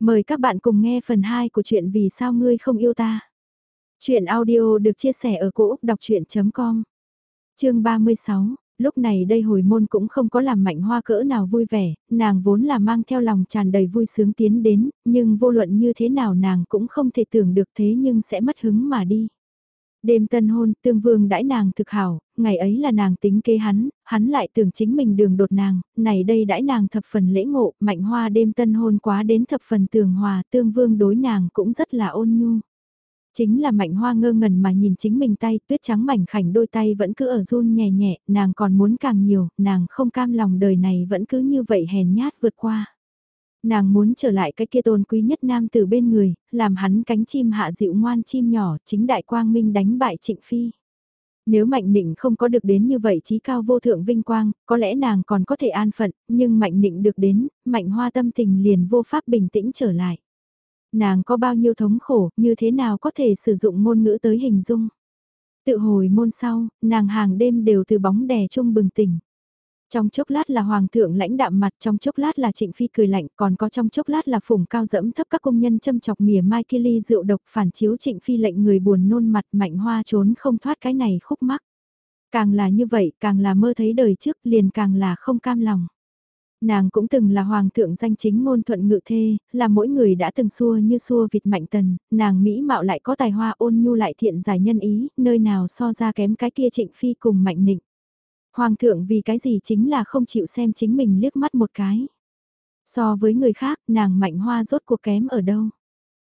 Mời các bạn cùng nghe phần 2 của chuyện Vì sao ngươi không yêu ta. Chuyện audio được chia sẻ ở cỗ đọc chuyện.com Chương 36, lúc này đây hồi môn cũng không có làm mạnh hoa cỡ nào vui vẻ, nàng vốn là mang theo lòng tràn đầy vui sướng tiến đến, nhưng vô luận như thế nào nàng cũng không thể tưởng được thế nhưng sẽ mất hứng mà đi. Đêm tân hôn, tương vương đãi nàng thực hảo, ngày ấy là nàng tính kế hắn, hắn lại tưởng chính mình đường đột nàng, này đây đãi nàng thập phần lễ ngộ, mạnh hoa đêm tân hôn quá đến thập phần tường hòa, tương vương đối nàng cũng rất là ôn nhu. Chính là mạnh hoa ngơ ngẩn mà nhìn chính mình tay, tuyết trắng mảnh khảnh đôi tay vẫn cứ ở run nhẹ nhẹ, nàng còn muốn càng nhiều, nàng không cam lòng đời này vẫn cứ như vậy hèn nhát vượt qua. Nàng muốn trở lại cái kia tôn quý nhất nam từ bên người, làm hắn cánh chim hạ dịu ngoan chim nhỏ, chính đại quang minh đánh bại trịnh phi. Nếu Mạnh Nịnh không có được đến như vậy trí cao vô thượng vinh quang, có lẽ nàng còn có thể an phận, nhưng Mạnh Nịnh được đến, Mạnh Hoa tâm tình liền vô pháp bình tĩnh trở lại. Nàng có bao nhiêu thống khổ, như thế nào có thể sử dụng ngôn ngữ tới hình dung. Tự hồi môn sau, nàng hàng đêm đều từ bóng đè chung bừng tỉnh. Trong chốc lát là hoàng thượng lãnh đạm mặt, trong chốc lát là trịnh phi cười lạnh, còn có trong chốc lát là phùng cao dẫm thấp các công nhân châm chọc mỉa mai kia ly rượu độc phản chiếu trịnh phi lệnh người buồn nôn mặt mạnh hoa trốn không thoát cái này khúc mắc. Càng là như vậy, càng là mơ thấy đời trước liền càng là không cam lòng. Nàng cũng từng là hoàng thượng danh chính ngôn thuận ngự thê, là mỗi người đã từng xua như xua vịt mạnh tần, nàng mỹ mạo lại có tài hoa ôn nhu lại thiện giải nhân ý, nơi nào so ra kém cái kia trịnh phi cùng mạnh nịnh. Hoàng thượng vì cái gì chính là không chịu xem chính mình liếc mắt một cái. So với người khác, nàng mạnh hoa rốt cuộc kém ở đâu.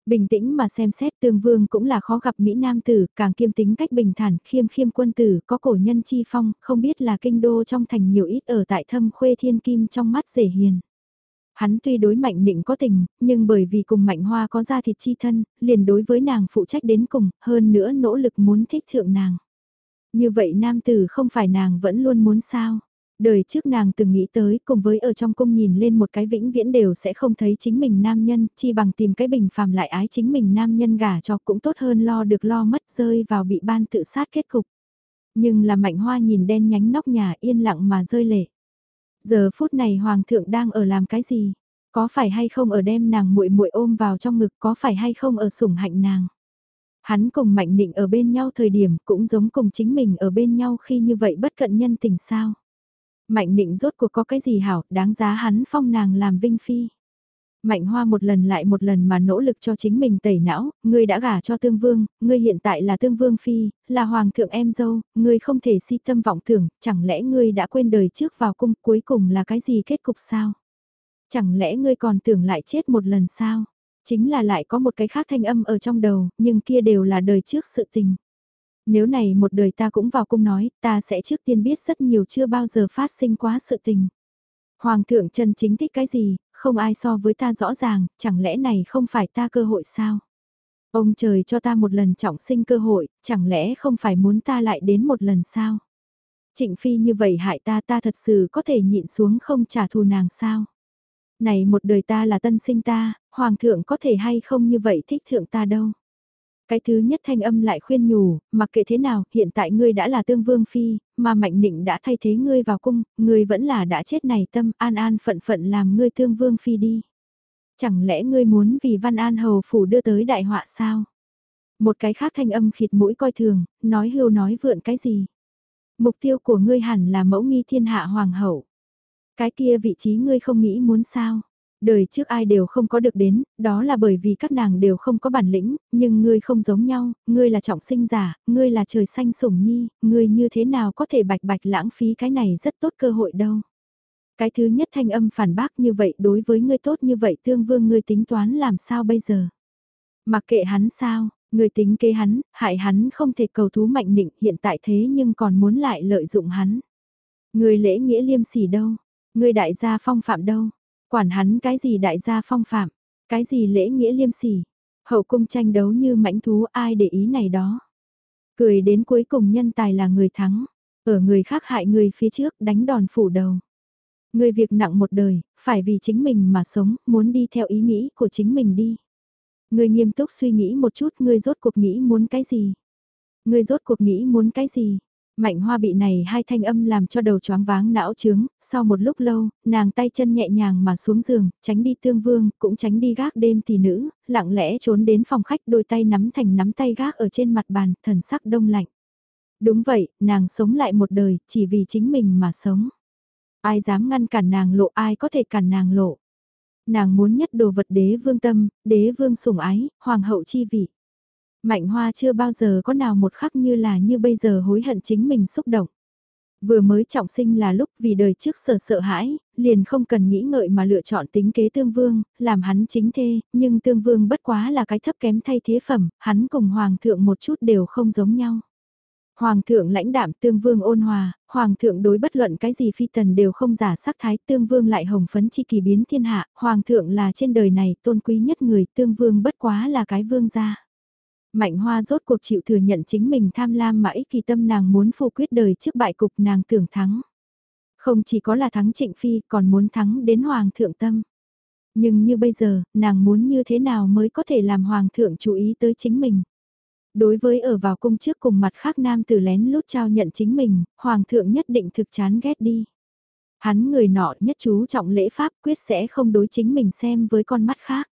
Bình tĩnh mà xem xét tương vương cũng là khó gặp Mỹ Nam tử, càng kiêm tính cách bình thản, khiêm khiêm quân tử, có cổ nhân chi phong, không biết là kinh đô trong thành nhiều ít ở tại thâm khuê thiên kim trong mắt rể hiền. Hắn tuy đối mạnh định có tình, nhưng bởi vì cùng mạnh hoa có gia thịt chi thân, liền đối với nàng phụ trách đến cùng, hơn nữa nỗ lực muốn thích thượng nàng. Như vậy nam tử không phải nàng vẫn luôn muốn sao. Đời trước nàng từng nghĩ tới cùng với ở trong cung nhìn lên một cái vĩnh viễn đều sẽ không thấy chính mình nam nhân, chi bằng tìm cái bình phàm lại ái chính mình nam nhân gả cho cũng tốt hơn lo được lo mất rơi vào bị ban tự sát kết cục. Nhưng là mạnh hoa nhìn đen nhánh nóc nhà yên lặng mà rơi lệ. Giờ phút này hoàng thượng đang ở làm cái gì? Có phải hay không ở đem nàng muội muội ôm vào trong ngực, có phải hay không ở sủng hạnh nàng? Hắn cùng Mạnh Nịnh ở bên nhau thời điểm cũng giống cùng chính mình ở bên nhau khi như vậy bất cận nhân tình sao. Mạnh Nịnh rốt cuộc có cái gì hảo, đáng giá hắn phong nàng làm vinh phi. Mạnh Hoa một lần lại một lần mà nỗ lực cho chính mình tẩy não, ngươi đã gả cho Tương Vương, ngươi hiện tại là Tương Vương Phi, là Hoàng thượng em dâu, ngươi không thể si tâm vọng tưởng, chẳng lẽ ngươi đã quên đời trước vào cung cuối cùng là cái gì kết cục sao? Chẳng lẽ ngươi còn tưởng lại chết một lần sao? Chính là lại có một cái khác thanh âm ở trong đầu, nhưng kia đều là đời trước sự tình. Nếu này một đời ta cũng vào cung nói, ta sẽ trước tiên biết rất nhiều chưa bao giờ phát sinh quá sự tình. Hoàng thượng chân chính thích cái gì, không ai so với ta rõ ràng, chẳng lẽ này không phải ta cơ hội sao? Ông trời cho ta một lần trọng sinh cơ hội, chẳng lẽ không phải muốn ta lại đến một lần sao? Trịnh Phi như vậy hại ta ta thật sự có thể nhịn xuống không trả thù nàng sao? Này một đời ta là tân sinh ta, hoàng thượng có thể hay không như vậy thích thượng ta đâu. Cái thứ nhất thanh âm lại khuyên nhủ, mặc kệ thế nào, hiện tại ngươi đã là tương vương phi, mà mạnh nịnh đã thay thế ngươi vào cung, ngươi vẫn là đã chết này tâm an an phận phận làm ngươi tương vương phi đi. Chẳng lẽ ngươi muốn vì văn an hầu phủ đưa tới đại họa sao? Một cái khác thanh âm khịt mũi coi thường, nói hưu nói vượn cái gì? Mục tiêu của ngươi hẳn là mẫu nghi thiên hạ hoàng hậu. Cái kia vị trí ngươi không nghĩ muốn sao? Đời trước ai đều không có được đến, đó là bởi vì các nàng đều không có bản lĩnh, nhưng ngươi không giống nhau, ngươi là trọng sinh giả, ngươi là trời xanh sủng nhi, ngươi như thế nào có thể bạch bạch lãng phí cái này rất tốt cơ hội đâu. Cái thứ nhất thanh âm phản bác như vậy đối với ngươi tốt như vậy tương vương ngươi tính toán làm sao bây giờ. Mặc kệ hắn sao, ngươi tính kế hắn, hại hắn không thể cầu thú mạnh định hiện tại thế nhưng còn muốn lại lợi dụng hắn. Ngươi lễ nghĩa liêm sỉ đâu, ngươi đại gia phong phạm đâu Quản hắn cái gì đại gia phong phạm, cái gì lễ nghĩa liêm sỉ. Hậu cung tranh đấu như mãnh thú ai để ý này đó. Cười đến cuối cùng nhân tài là người thắng. Ở người khác hại người phía trước đánh đòn phủ đầu. Người việc nặng một đời, phải vì chính mình mà sống, muốn đi theo ý nghĩ của chính mình đi. Người nghiêm túc suy nghĩ một chút, người rốt cuộc nghĩ muốn cái gì? Người rốt cuộc nghĩ muốn cái gì? Mạnh hoa bị này hai thanh âm làm cho đầu choáng váng não trướng, sau một lúc lâu, nàng tay chân nhẹ nhàng mà xuống giường, tránh đi tương vương, cũng tránh đi gác đêm tỷ nữ, lặng lẽ trốn đến phòng khách đôi tay nắm thành nắm tay gác ở trên mặt bàn, thần sắc đông lạnh. Đúng vậy, nàng sống lại một đời, chỉ vì chính mình mà sống. Ai dám ngăn cản nàng lộ, ai có thể cản nàng lộ. Nàng muốn nhất đồ vật đế vương tâm, đế vương sủng ái, hoàng hậu chi vị. Mạnh hoa chưa bao giờ có nào một khắc như là như bây giờ hối hận chính mình xúc động. Vừa mới trọng sinh là lúc vì đời trước sợ sợ hãi, liền không cần nghĩ ngợi mà lựa chọn tính kế tương vương, làm hắn chính thê, nhưng tương vương bất quá là cái thấp kém thay thế phẩm, hắn cùng hoàng thượng một chút đều không giống nhau. Hoàng thượng lãnh đạm tương vương ôn hòa, hoàng thượng đối bất luận cái gì phi tần đều không giả sắc thái tương vương lại hồng phấn chi kỳ biến thiên hạ, hoàng thượng là trên đời này tôn quý nhất người tương vương bất quá là cái vương gia. Mạnh hoa rốt cuộc chịu thừa nhận chính mình tham lam mà ích kỳ tâm nàng muốn phù quyết đời trước bại cục nàng tưởng thắng. Không chỉ có là thắng trịnh phi còn muốn thắng đến hoàng thượng tâm. Nhưng như bây giờ, nàng muốn như thế nào mới có thể làm hoàng thượng chú ý tới chính mình. Đối với ở vào cung trước cùng mặt khác nam tử lén lút trao nhận chính mình, hoàng thượng nhất định thực chán ghét đi. Hắn người nọ nhất chú trọng lễ pháp quyết sẽ không đối chính mình xem với con mắt khác.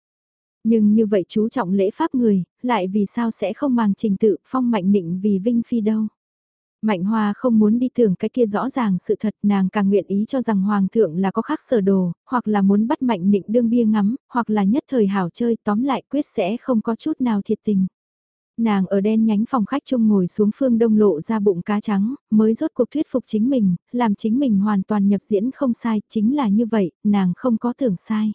Nhưng như vậy chú trọng lễ pháp người, lại vì sao sẽ không mang trình tự phong mạnh định vì vinh phi đâu. Mạnh Hoa không muốn đi tưởng cái kia rõ ràng sự thật nàng càng nguyện ý cho rằng Hoàng thượng là có khác sở đồ, hoặc là muốn bắt Mạnh Nịnh đương bia ngắm, hoặc là nhất thời hảo chơi tóm lại quyết sẽ không có chút nào thiệt tình. Nàng ở đen nhánh phòng khách chung ngồi xuống phương đông lộ ra bụng cá trắng, mới rốt cuộc thuyết phục chính mình, làm chính mình hoàn toàn nhập diễn không sai, chính là như vậy, nàng không có tưởng sai.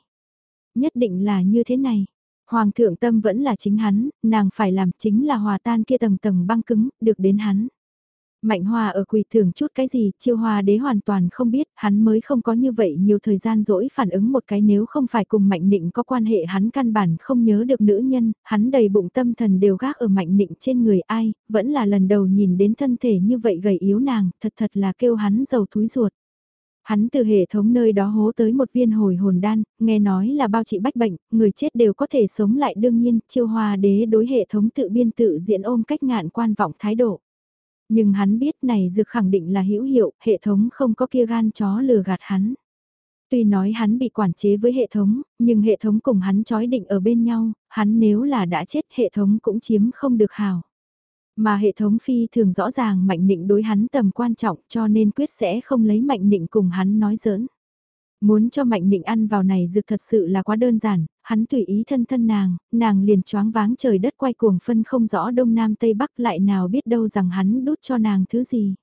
Nhất định là như thế này. Hoàng thượng tâm vẫn là chính hắn, nàng phải làm chính là hòa tan kia tầng tầng băng cứng, được đến hắn. Mạnh Hoa ở quỳ thưởng chút cái gì, chiêu hoa đế hoàn toàn không biết, hắn mới không có như vậy nhiều thời gian dỗi phản ứng một cái nếu không phải cùng Mạnh Nịnh có quan hệ hắn căn bản không nhớ được nữ nhân, hắn đầy bụng tâm thần đều gác ở Mạnh Nịnh trên người ai, vẫn là lần đầu nhìn đến thân thể như vậy gầy yếu nàng, thật thật là kêu hắn giàu túi ruột. Hắn từ hệ thống nơi đó hố tới một viên hồi hồn đan, nghe nói là bao trị bách bệnh, người chết đều có thể sống lại đương nhiên, chiêu hoa đế đối hệ thống tự biên tự diễn ôm cách ngạn quan vọng thái độ. Nhưng hắn biết này dược khẳng định là hữu hiệu, hệ thống không có kia gan chó lừa gạt hắn. Tuy nói hắn bị quản chế với hệ thống, nhưng hệ thống cùng hắn chói định ở bên nhau, hắn nếu là đã chết hệ thống cũng chiếm không được hào. Mà hệ thống phi thường rõ ràng mạnh định đối hắn tầm quan trọng cho nên quyết sẽ không lấy mạnh định cùng hắn nói giỡn. Muốn cho Mạnh Định ăn vào này dược thật sự là quá đơn giản, hắn tùy ý thân thân nàng, nàng liền choáng váng trời đất quay cuồng phân không rõ đông nam tây bắc lại nào biết đâu rằng hắn đút cho nàng thứ gì.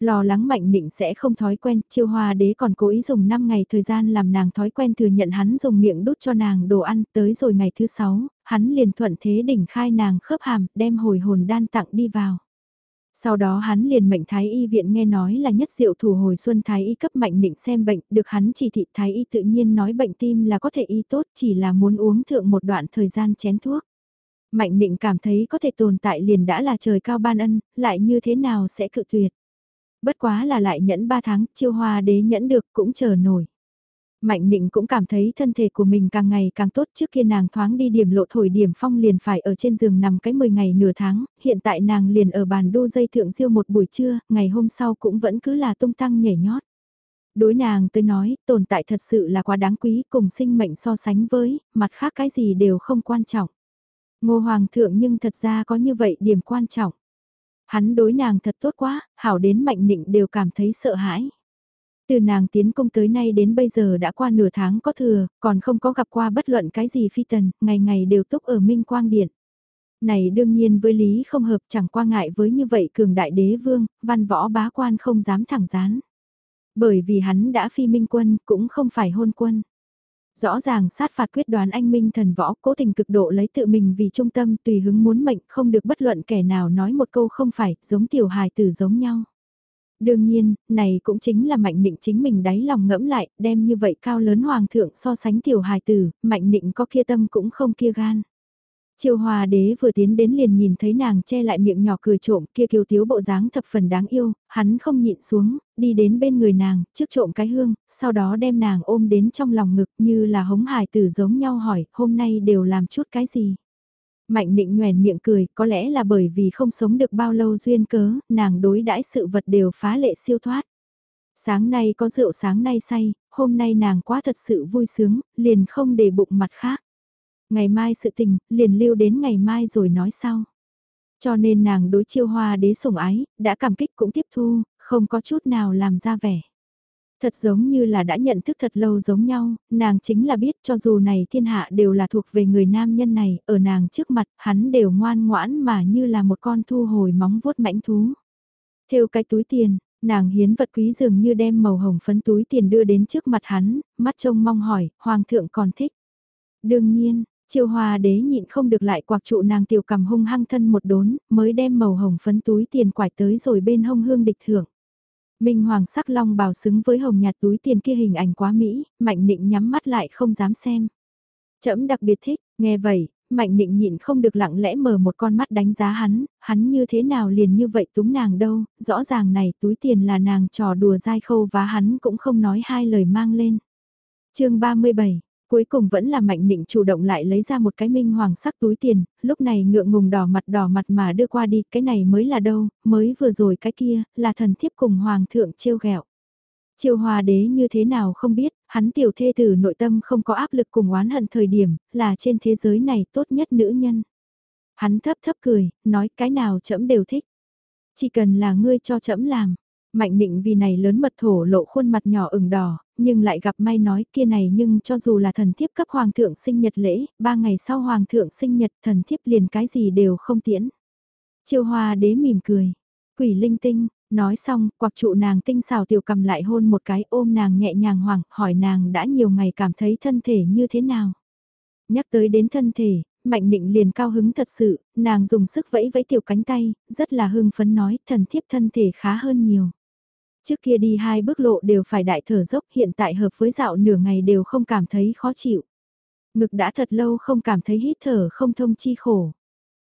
Lo lắng Mạnh Định sẽ không thói quen, chiêu hoa đế còn cố ý dùng 5 ngày thời gian làm nàng thói quen thừa nhận hắn dùng miệng đút cho nàng đồ ăn, tới rồi ngày thứ 6, hắn liền thuận thế đỉnh khai nàng khớp hàm, đem hồi hồn đan tặng đi vào. Sau đó hắn liền mệnh Thái Y viện nghe nói là nhất diệu thủ hồi xuân Thái Y cấp mạnh định xem bệnh, được hắn chỉ thị Thái Y tự nhiên nói bệnh tim là có thể y tốt chỉ là muốn uống thượng một đoạn thời gian chén thuốc. Mạnh định cảm thấy có thể tồn tại liền đã là trời cao ban ân, lại như thế nào sẽ cự tuyệt. Bất quá là lại nhẫn 3 tháng, chiêu hoa đế nhẫn được cũng chờ nổi. Mạnh Nịnh cũng cảm thấy thân thể của mình càng ngày càng tốt trước kia nàng thoáng đi điểm lộ thổi điểm phong liền phải ở trên giường nằm cái 10 ngày nửa tháng, hiện tại nàng liền ở bàn đô dây thượng diêu một buổi trưa, ngày hôm sau cũng vẫn cứ là tung tăng nhảy nhót. Đối nàng tới nói, tồn tại thật sự là quá đáng quý cùng sinh mệnh so sánh với, mặt khác cái gì đều không quan trọng. Ngô Hoàng thượng nhưng thật ra có như vậy điểm quan trọng. Hắn đối nàng thật tốt quá, hảo đến mạnh nịnh đều cảm thấy sợ hãi. Từ nàng tiến công tới nay đến bây giờ đã qua nửa tháng có thừa, còn không có gặp qua bất luận cái gì phi tần, ngày ngày đều túc ở Minh Quang Điện. Này đương nhiên với lý không hợp chẳng qua ngại với như vậy cường đại đế vương, văn võ bá quan không dám thẳng rán. Bởi vì hắn đã phi minh quân, cũng không phải hôn quân. Rõ ràng sát phạt quyết đoán anh minh thần võ cố tình cực độ lấy tự mình vì trung tâm tùy hứng muốn mệnh không được bất luận kẻ nào nói một câu không phải, giống tiểu hài tử giống nhau. Đương nhiên, này cũng chính là Mạnh Nịnh chính mình đáy lòng ngẫm lại, đem như vậy cao lớn hoàng thượng so sánh tiểu hài tử, Mạnh Nịnh có kia tâm cũng không kia gan. Triều Hòa đế vừa tiến đến liền nhìn thấy nàng che lại miệng nhỏ cười trộm kia kiều thiếu bộ dáng thập phần đáng yêu, hắn không nhịn xuống, đi đến bên người nàng, trước trộm cái hương, sau đó đem nàng ôm đến trong lòng ngực như là hống hài tử giống nhau hỏi, hôm nay đều làm chút cái gì. Mạnh định nhoèn miệng cười, có lẽ là bởi vì không sống được bao lâu duyên cớ, nàng đối đãi sự vật đều phá lệ siêu thoát. Sáng nay có rượu sáng nay say, hôm nay nàng quá thật sự vui sướng, liền không để bụng mặt khác. Ngày mai sự tình, liền lưu đến ngày mai rồi nói sau. Cho nên nàng đối chiêu hoa đế sủng ái, đã cảm kích cũng tiếp thu, không có chút nào làm ra vẻ. Thật giống như là đã nhận thức thật lâu giống nhau, nàng chính là biết cho dù này thiên hạ đều là thuộc về người nam nhân này, ở nàng trước mặt, hắn đều ngoan ngoãn mà như là một con thu hồi móng vuốt mãnh thú. Theo cái túi tiền, nàng hiến vật quý dường như đem màu hồng phấn túi tiền đưa đến trước mặt hắn, mắt trông mong hỏi, hoàng thượng còn thích. Đương nhiên, Triều hoa đế nhịn không được lại quạc trụ nàng tiểu cầm hung hăng thân một đốn, mới đem màu hồng phấn túi tiền quải tới rồi bên hông hương địch thưởng. Minh Hoàng sắc long bào xứng với hồng nhạt túi tiền kia hình ảnh quá mỹ, Mạnh Nịnh nhắm mắt lại không dám xem. Chấm đặc biệt thích, nghe vậy, Mạnh Nịnh nhịn không được lặng lẽ mở một con mắt đánh giá hắn, hắn như thế nào liền như vậy túng nàng đâu, rõ ràng này túi tiền là nàng trò đùa dai khâu và hắn cũng không nói hai lời mang lên. chương 37 Cuối cùng vẫn là mạnh nịnh chủ động lại lấy ra một cái minh hoàng sắc túi tiền, lúc này ngượng ngùng đỏ mặt đỏ mặt mà đưa qua đi, cái này mới là đâu, mới vừa rồi cái kia, là thần thiếp cùng hoàng thượng trêu ghẹo. Triều hòa đế như thế nào không biết, hắn tiểu thê tử nội tâm không có áp lực cùng oán hận thời điểm, là trên thế giới này tốt nhất nữ nhân. Hắn thấp thấp cười, nói cái nào trẫm đều thích. Chỉ cần là ngươi cho trẫm làm. Mạnh định vì này lớn mật thổ lộ khuôn mặt nhỏ ửng đỏ, nhưng lại gặp may nói kia này nhưng cho dù là thần thiếp cấp hoàng thượng sinh nhật lễ, ba ngày sau hoàng thượng sinh nhật thần thiếp liền cái gì đều không tiễn. Chiêu hoa đế mỉm cười, quỷ linh tinh, nói xong, quặc trụ nàng tinh xào tiểu cầm lại hôn một cái ôm nàng nhẹ nhàng hoảng, hỏi nàng đã nhiều ngày cảm thấy thân thể như thế nào. Nhắc tới đến thân thể, Mạnh Định liền cao hứng thật sự, nàng dùng sức vẫy vẫy tiểu cánh tay, rất là hưng phấn nói thần thiếp thân thể khá hơn nhiều. Trước kia đi hai bước lộ đều phải đại thở dốc hiện tại hợp với dạo nửa ngày đều không cảm thấy khó chịu. Ngực đã thật lâu không cảm thấy hít thở không thông chi khổ.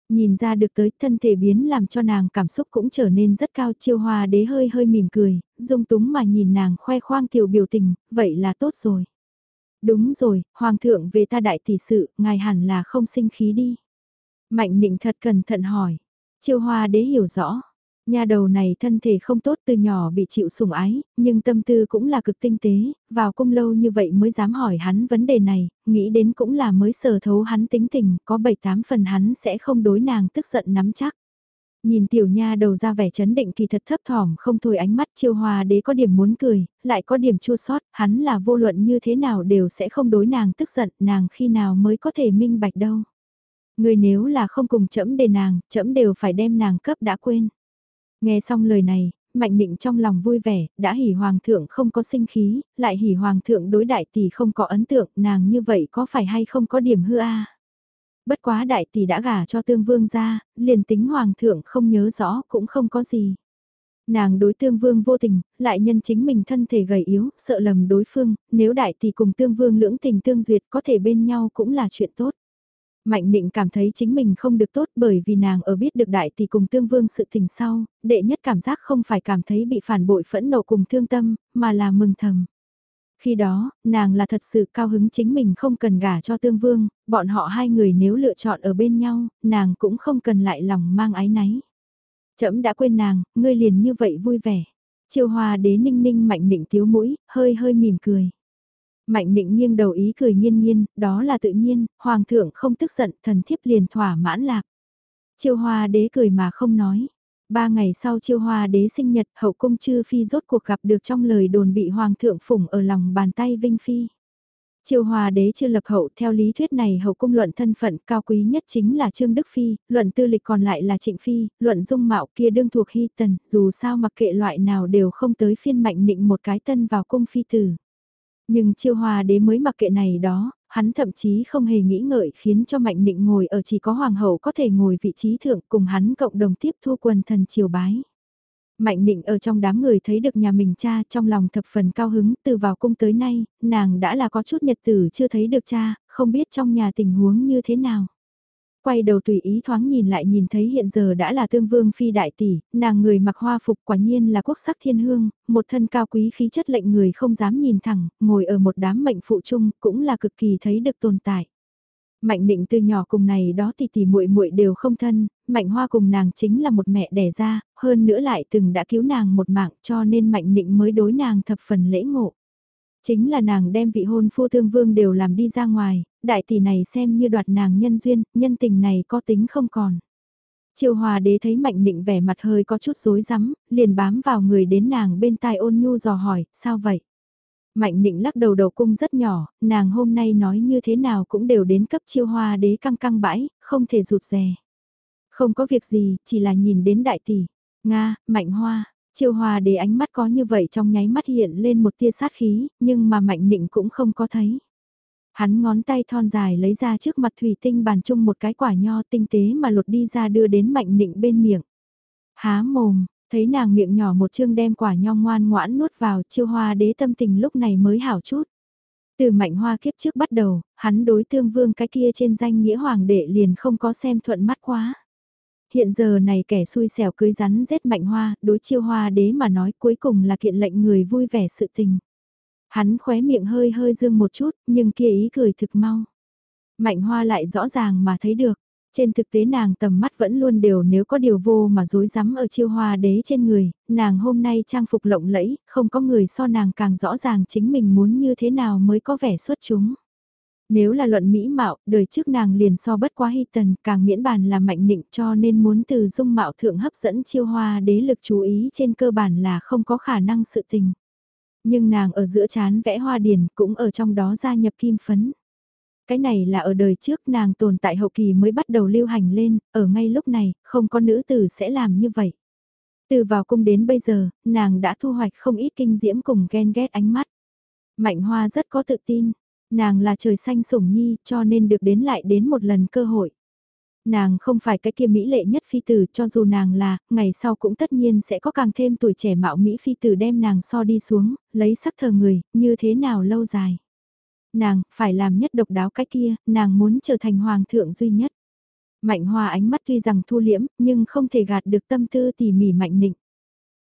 Nhìn ra được tới thân thể biến làm cho nàng cảm xúc cũng trở nên rất cao chiêu hoa đế hơi hơi mỉm cười, dung túng mà nhìn nàng khoe khoang tiểu biểu tình, vậy là tốt rồi. Đúng rồi, hoàng thượng về ta đại tỷ sự, ngài hẳn là không sinh khí đi. Mạnh nịnh thật cẩn thận hỏi, chiêu hoa đế hiểu rõ, Nhà đầu này thân thể không tốt từ nhỏ bị chịu sủng ái, nhưng tâm tư cũng là cực tinh tế, vào cung lâu như vậy mới dám hỏi hắn vấn đề này, nghĩ đến cũng là mới sờ thấu hắn tính tình, có bảy tám phần hắn sẽ không đối nàng tức giận nắm chắc. Nhìn tiểu nha đầu ra vẻ chấn định kỳ thật thấp thỏm không thôi ánh mắt chiêu hòa đế có điểm muốn cười, lại có điểm chua sót, hắn là vô luận như thế nào đều sẽ không đối nàng tức giận, nàng khi nào mới có thể minh bạch đâu. Người nếu là không cùng chấm đề nàng, chấm đều phải đem nàng cấp đã quên. Nghe xong lời này, Mạnh Định trong lòng vui vẻ, đã hỉ hoàng thượng không có sinh khí, lại hỉ hoàng thượng đối đại tỷ không có ấn tượng, nàng như vậy có phải hay không có điểm hư a? Bất quá đại tỷ đã gả cho tương vương ra, liền tính hoàng thượng không nhớ rõ cũng không có gì. Nàng đối tương vương vô tình, lại nhân chính mình thân thể gầy yếu, sợ lầm đối phương, nếu đại tỷ cùng tương vương lưỡng tình tương duyệt có thể bên nhau cũng là chuyện tốt. Mạnh định cảm thấy chính mình không được tốt bởi vì nàng ở biết được đại tỷ cùng tương vương sự tình sau, đệ nhất cảm giác không phải cảm thấy bị phản bội phẫn nộ cùng thương tâm, mà là mừng thầm. Khi đó, nàng là thật sự cao hứng chính mình không cần gả cho tương vương, bọn họ hai người nếu lựa chọn ở bên nhau, nàng cũng không cần lại lòng mang ái náy. Chấm đã quên nàng, ngươi liền như vậy vui vẻ. Chiêu hòa đế ninh ninh mạnh định tiếu mũi, hơi hơi mỉm cười. Mạnh định nghiêng đầu ý cười nhiên nhiên, đó là tự nhiên, hoàng thượng không tức giận, thần thiếp liền thỏa mãn lạc. Chiêu hoa đế cười mà không nói. Ba ngày sau chiêu hoa đế sinh nhật, hậu cung chư phi rốt cuộc gặp được trong lời đồn bị hoàng thượng phủng ở lòng bàn tay Vinh Phi. chiêu Hòa đế chưa lập hậu theo lý thuyết này hậu cung luận thân phận cao quý nhất chính là Trương Đức Phi, luận tư lịch còn lại là Trịnh Phi, luận dung mạo kia đương thuộc hy tần, dù sao mặc kệ loại nào đều không tới phiên mạnh nịnh một cái tân vào cung phi tử. Nhưng chiêu hòa đế mới mặc kệ này đó, hắn thậm chí không hề nghĩ ngợi khiến cho Mạnh Nịnh ngồi ở chỉ có hoàng hậu có thể ngồi vị trí thượng cùng hắn cộng đồng tiếp thu quần thần triều bái. Mạnh Nịnh ở trong đám người thấy được nhà mình cha trong lòng thập phần cao hứng từ vào cung tới nay, nàng đã là có chút nhật tử chưa thấy được cha, không biết trong nhà tình huống như thế nào. Quay đầu tùy ý thoáng nhìn lại nhìn thấy hiện giờ đã là tương vương phi đại tỷ, nàng người mặc hoa phục quả nhiên là quốc sắc thiên hương, một thân cao quý khí chất lệnh người không dám nhìn thẳng, ngồi ở một đám mệnh phụ chung cũng là cực kỳ thấy được tồn tại. Mạnh định từ nhỏ cùng này đó thì tỷ muội muội đều không thân, Mạnh Hoa cùng nàng chính là một mẹ đẻ ra, hơn nữa lại từng đã cứu nàng một mạng cho nên Mạnh định mới đối nàng thập phần lễ ngộ. Chính là nàng đem vị hôn phu thương vương đều làm đi ra ngoài, đại tỷ này xem như đoạt nàng nhân duyên, nhân tình này có tính không còn. Triều hòa đế thấy mạnh định vẻ mặt hơi có chút rối rắm, liền bám vào người đến nàng bên tai ôn nhu dò hỏi, sao vậy? Mạnh định lắc đầu đầu cung rất nhỏ, nàng hôm nay nói như thế nào cũng đều đến cấp chiêu hoa đế căng căng bãi, không thể rụt rè. Không có việc gì, chỉ là nhìn đến đại tỷ. Nga, mạnh hoa, Triều hoa đế ánh mắt có như vậy trong nháy mắt hiện lên một tia sát khí, nhưng mà mạnh định cũng không có thấy. Hắn ngón tay thon dài lấy ra trước mặt thủy tinh bàn chung một cái quả nho tinh tế mà lột đi ra đưa đến mạnh định bên miệng. Há mồm, thấy nàng miệng nhỏ một chương đem quả nho ngoan ngoãn nuốt vào chiêu hoa đế tâm tình lúc này mới hảo chút. Từ mạnh hoa kiếp trước bắt đầu, hắn đối tương vương cái kia trên danh nghĩa hoàng đệ liền không có xem thuận mắt quá. Hiện giờ này kẻ xui xẻo cưới rắn rết mạnh hoa, đối chiêu hoa đế mà nói cuối cùng là kiện lệnh người vui vẻ sự tình. Hắn khóe miệng hơi hơi dương một chút, nhưng kia ý cười thực mau. Mạnh hoa lại rõ ràng mà thấy được. Trên thực tế nàng tầm mắt vẫn luôn đều nếu có điều vô mà dối rắm ở chiêu hoa đế trên người, nàng hôm nay trang phục lộng lẫy, không có người so nàng càng rõ ràng chính mình muốn như thế nào mới có vẻ xuất chúng. Nếu là luận mỹ mạo, đời trước nàng liền so bất quá hy tần, càng miễn bàn là mạnh nịnh cho nên muốn từ dung mạo thượng hấp dẫn chiêu hoa đế lực chú ý trên cơ bản là không có khả năng sự tình. Nhưng nàng ở giữa chán vẽ hoa điển cũng ở trong đó gia nhập kim phấn. Cái này là ở đời trước nàng tồn tại hậu kỳ mới bắt đầu lưu hành lên, ở ngay lúc này, không có nữ tử sẽ làm như vậy. Từ vào cung đến bây giờ, nàng đã thu hoạch không ít kinh diễm cùng ghen ghét ánh mắt. Mạnh hoa rất có tự tin, nàng là trời xanh sủng nhi cho nên được đến lại đến một lần cơ hội. Nàng không phải cái kia mỹ lệ nhất phi tử cho dù nàng là, ngày sau cũng tất nhiên sẽ có càng thêm tuổi trẻ mạo mỹ phi tử đem nàng so đi xuống, lấy sắc thờ người, như thế nào lâu dài. Nàng, phải làm nhất độc đáo cái kia, nàng muốn trở thành hoàng thượng duy nhất. Mạnh hoa ánh mắt tuy rằng thu liễm, nhưng không thể gạt được tâm tư tỉ mỉ mạnh nịnh.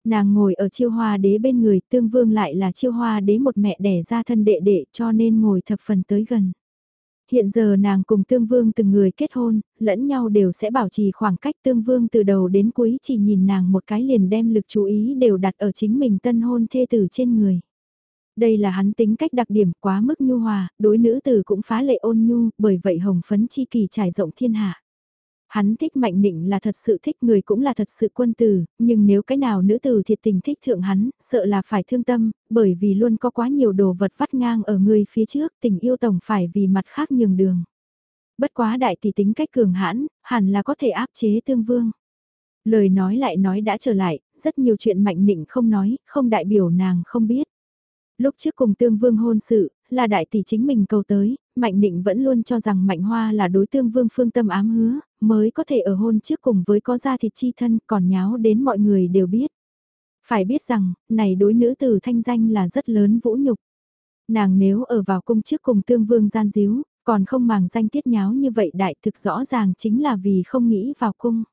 Nàng ngồi ở chiêu hoa đế bên người, tương vương lại là chiêu hoa đế một mẹ đẻ ra thân đệ đệ cho nên ngồi thập phần tới gần. Hiện giờ nàng cùng Tương Vương từng người kết hôn, lẫn nhau đều sẽ bảo trì khoảng cách Tương Vương từ đầu đến cuối chỉ nhìn nàng một cái liền đem lực chú ý đều đặt ở chính mình tân hôn thê tử trên người. Đây là hắn tính cách đặc điểm quá mức nhu hòa, đối nữ tử cũng phá lệ ôn nhu, bởi vậy hồng phấn chi kỳ trải rộng thiên hạ. Hắn thích mạnh định là thật sự thích người cũng là thật sự quân tử, nhưng nếu cái nào nữ tử thiệt tình thích thượng hắn, sợ là phải thương tâm, bởi vì luôn có quá nhiều đồ vật vắt ngang ở người phía trước, tình yêu tổng phải vì mặt khác nhường đường. Bất quá đại tỷ tính cách cường hãn, hẳn là có thể áp chế tương vương. Lời nói lại nói đã trở lại, rất nhiều chuyện mạnh định không nói, không đại biểu nàng không biết. Lúc trước cùng tương vương hôn sự, là đại tỷ chính mình cầu tới, Mạnh Định vẫn luôn cho rằng Mạnh Hoa là đối tương vương phương tâm ám hứa, mới có thể ở hôn trước cùng với có gia thịt chi thân còn nháo đến mọi người đều biết. Phải biết rằng, này đối nữ tử thanh danh là rất lớn vũ nhục. Nàng nếu ở vào cung trước cùng tương vương gian díu, còn không màng danh tiết nháo như vậy đại thực rõ ràng chính là vì không nghĩ vào cung.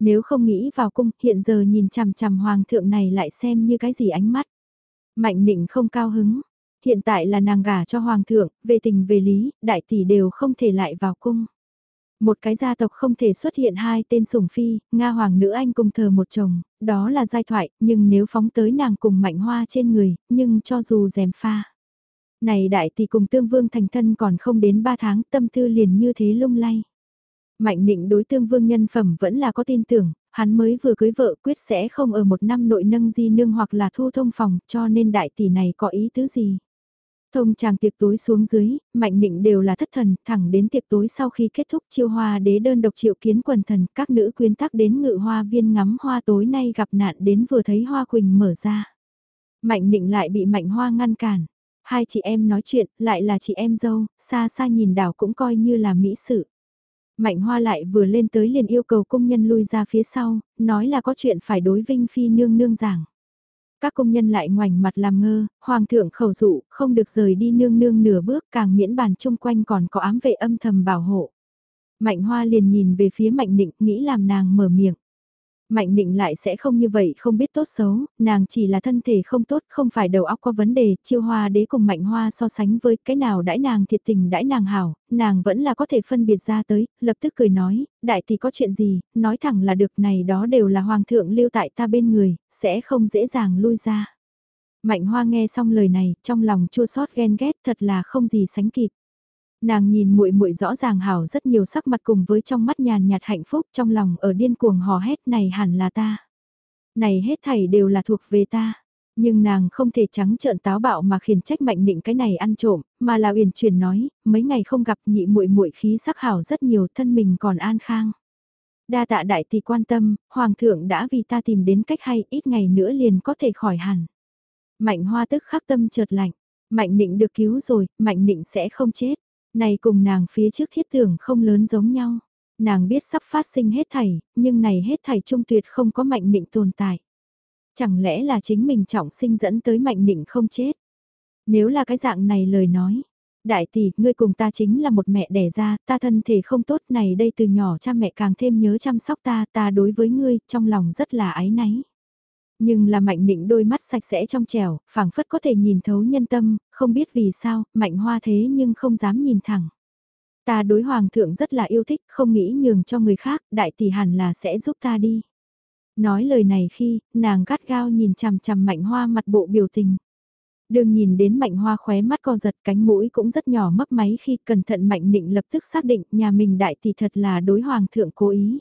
Nếu không nghĩ vào cung, hiện giờ nhìn chằm chằm hoàng thượng này lại xem như cái gì ánh mắt. Mạnh định không cao hứng, hiện tại là nàng gả cho hoàng thượng, về tình về lý, đại tỷ đều không thể lại vào cung. Một cái gia tộc không thể xuất hiện hai tên sủng phi, Nga hoàng nữ anh cùng thờ một chồng, đó là giai thoại, nhưng nếu phóng tới nàng cùng mạnh hoa trên người, nhưng cho dù dèm pha. Này đại tỷ cùng tương vương thành thân còn không đến ba tháng tâm tư liền như thế lung lay. Mạnh định đối tương vương nhân phẩm vẫn là có tin tưởng, hắn mới vừa cưới vợ quyết sẽ không ở một năm nội nâng di nương hoặc là thu thông phòng cho nên đại tỷ này có ý tứ gì. Thông chàng tiệc tối xuống dưới, mạnh định đều là thất thần, thẳng đến tiệc tối sau khi kết thúc chiêu hoa đế đơn độc triệu kiến quần thần, các nữ quyến tắc đến ngự hoa viên ngắm hoa tối nay gặp nạn đến vừa thấy hoa quỳnh mở ra. Mạnh định lại bị mạnh hoa ngăn cản. Hai chị em nói chuyện, lại là chị em dâu, xa xa nhìn đảo cũng coi như là mỹ sự. Mạnh hoa lại vừa lên tới liền yêu cầu công nhân lui ra phía sau, nói là có chuyện phải đối Vinh Phi nương nương giảng. Các công nhân lại ngoảnh mặt làm ngơ, hoàng thượng khẩu dụ, không được rời đi nương nương nửa bước càng miễn bàn chung quanh còn có ám vệ âm thầm bảo hộ. Mạnh hoa liền nhìn về phía mạnh định, nghĩ làm nàng mở miệng. Mạnh định lại sẽ không như vậy không biết tốt xấu, nàng chỉ là thân thể không tốt không phải đầu óc có vấn đề, chiêu hoa đế cùng mạnh hoa so sánh với cái nào đãi nàng thiệt tình đãi nàng hảo, nàng vẫn là có thể phân biệt ra tới, lập tức cười nói, đại tỷ có chuyện gì, nói thẳng là được này đó đều là hoàng thượng lưu tại ta bên người, sẽ không dễ dàng lui ra. Mạnh hoa nghe xong lời này, trong lòng chua xót ghen ghét thật là không gì sánh kịp. Nàng nhìn muội muội rõ ràng hảo rất nhiều sắc mặt cùng với trong mắt nhàn nhạt hạnh phúc trong lòng ở điên cuồng hò hét này hẳn là ta. Này hết thảy đều là thuộc về ta. Nhưng nàng không thể trắng trợn táo bạo mà khiển trách mạnh định cái này ăn trộm, mà là uyển chuyển nói, mấy ngày không gặp nhị muội muội khí sắc hảo rất nhiều thân mình còn an khang. Đa tạ đại tỷ quan tâm, hoàng thượng đã vì ta tìm đến cách hay ít ngày nữa liền có thể khỏi hẳn. Mạnh hoa tức khắc tâm chợt lạnh, mạnh định được cứu rồi, mạnh định sẽ không chết. Này cùng nàng phía trước thiết tưởng không lớn giống nhau. Nàng biết sắp phát sinh hết thảy, nhưng này hết thảy trung tuyệt không có mạnh định tồn tại. Chẳng lẽ là chính mình trọng sinh dẫn tới mạnh định không chết? Nếu là cái dạng này lời nói, đại tỷ, ngươi cùng ta chính là một mẹ đẻ ra, ta thân thể không tốt này đây từ nhỏ cha mẹ càng thêm nhớ chăm sóc ta, ta đối với ngươi, trong lòng rất là ái náy. Nhưng là mạnh định đôi mắt sạch sẽ trong trẻo, phảng phất có thể nhìn thấu nhân tâm, không biết vì sao, mạnh hoa thế nhưng không dám nhìn thẳng. Ta đối hoàng thượng rất là yêu thích, không nghĩ nhường cho người khác, đại tỷ hẳn là sẽ giúp ta đi. Nói lời này khi, nàng gắt gao nhìn chằm chằm mạnh hoa mặt bộ biểu tình. Đường nhìn đến mạnh hoa khóe mắt co giật cánh mũi cũng rất nhỏ mấp máy khi cẩn thận mạnh định lập tức xác định nhà mình đại tỷ thật là đối hoàng thượng cố ý.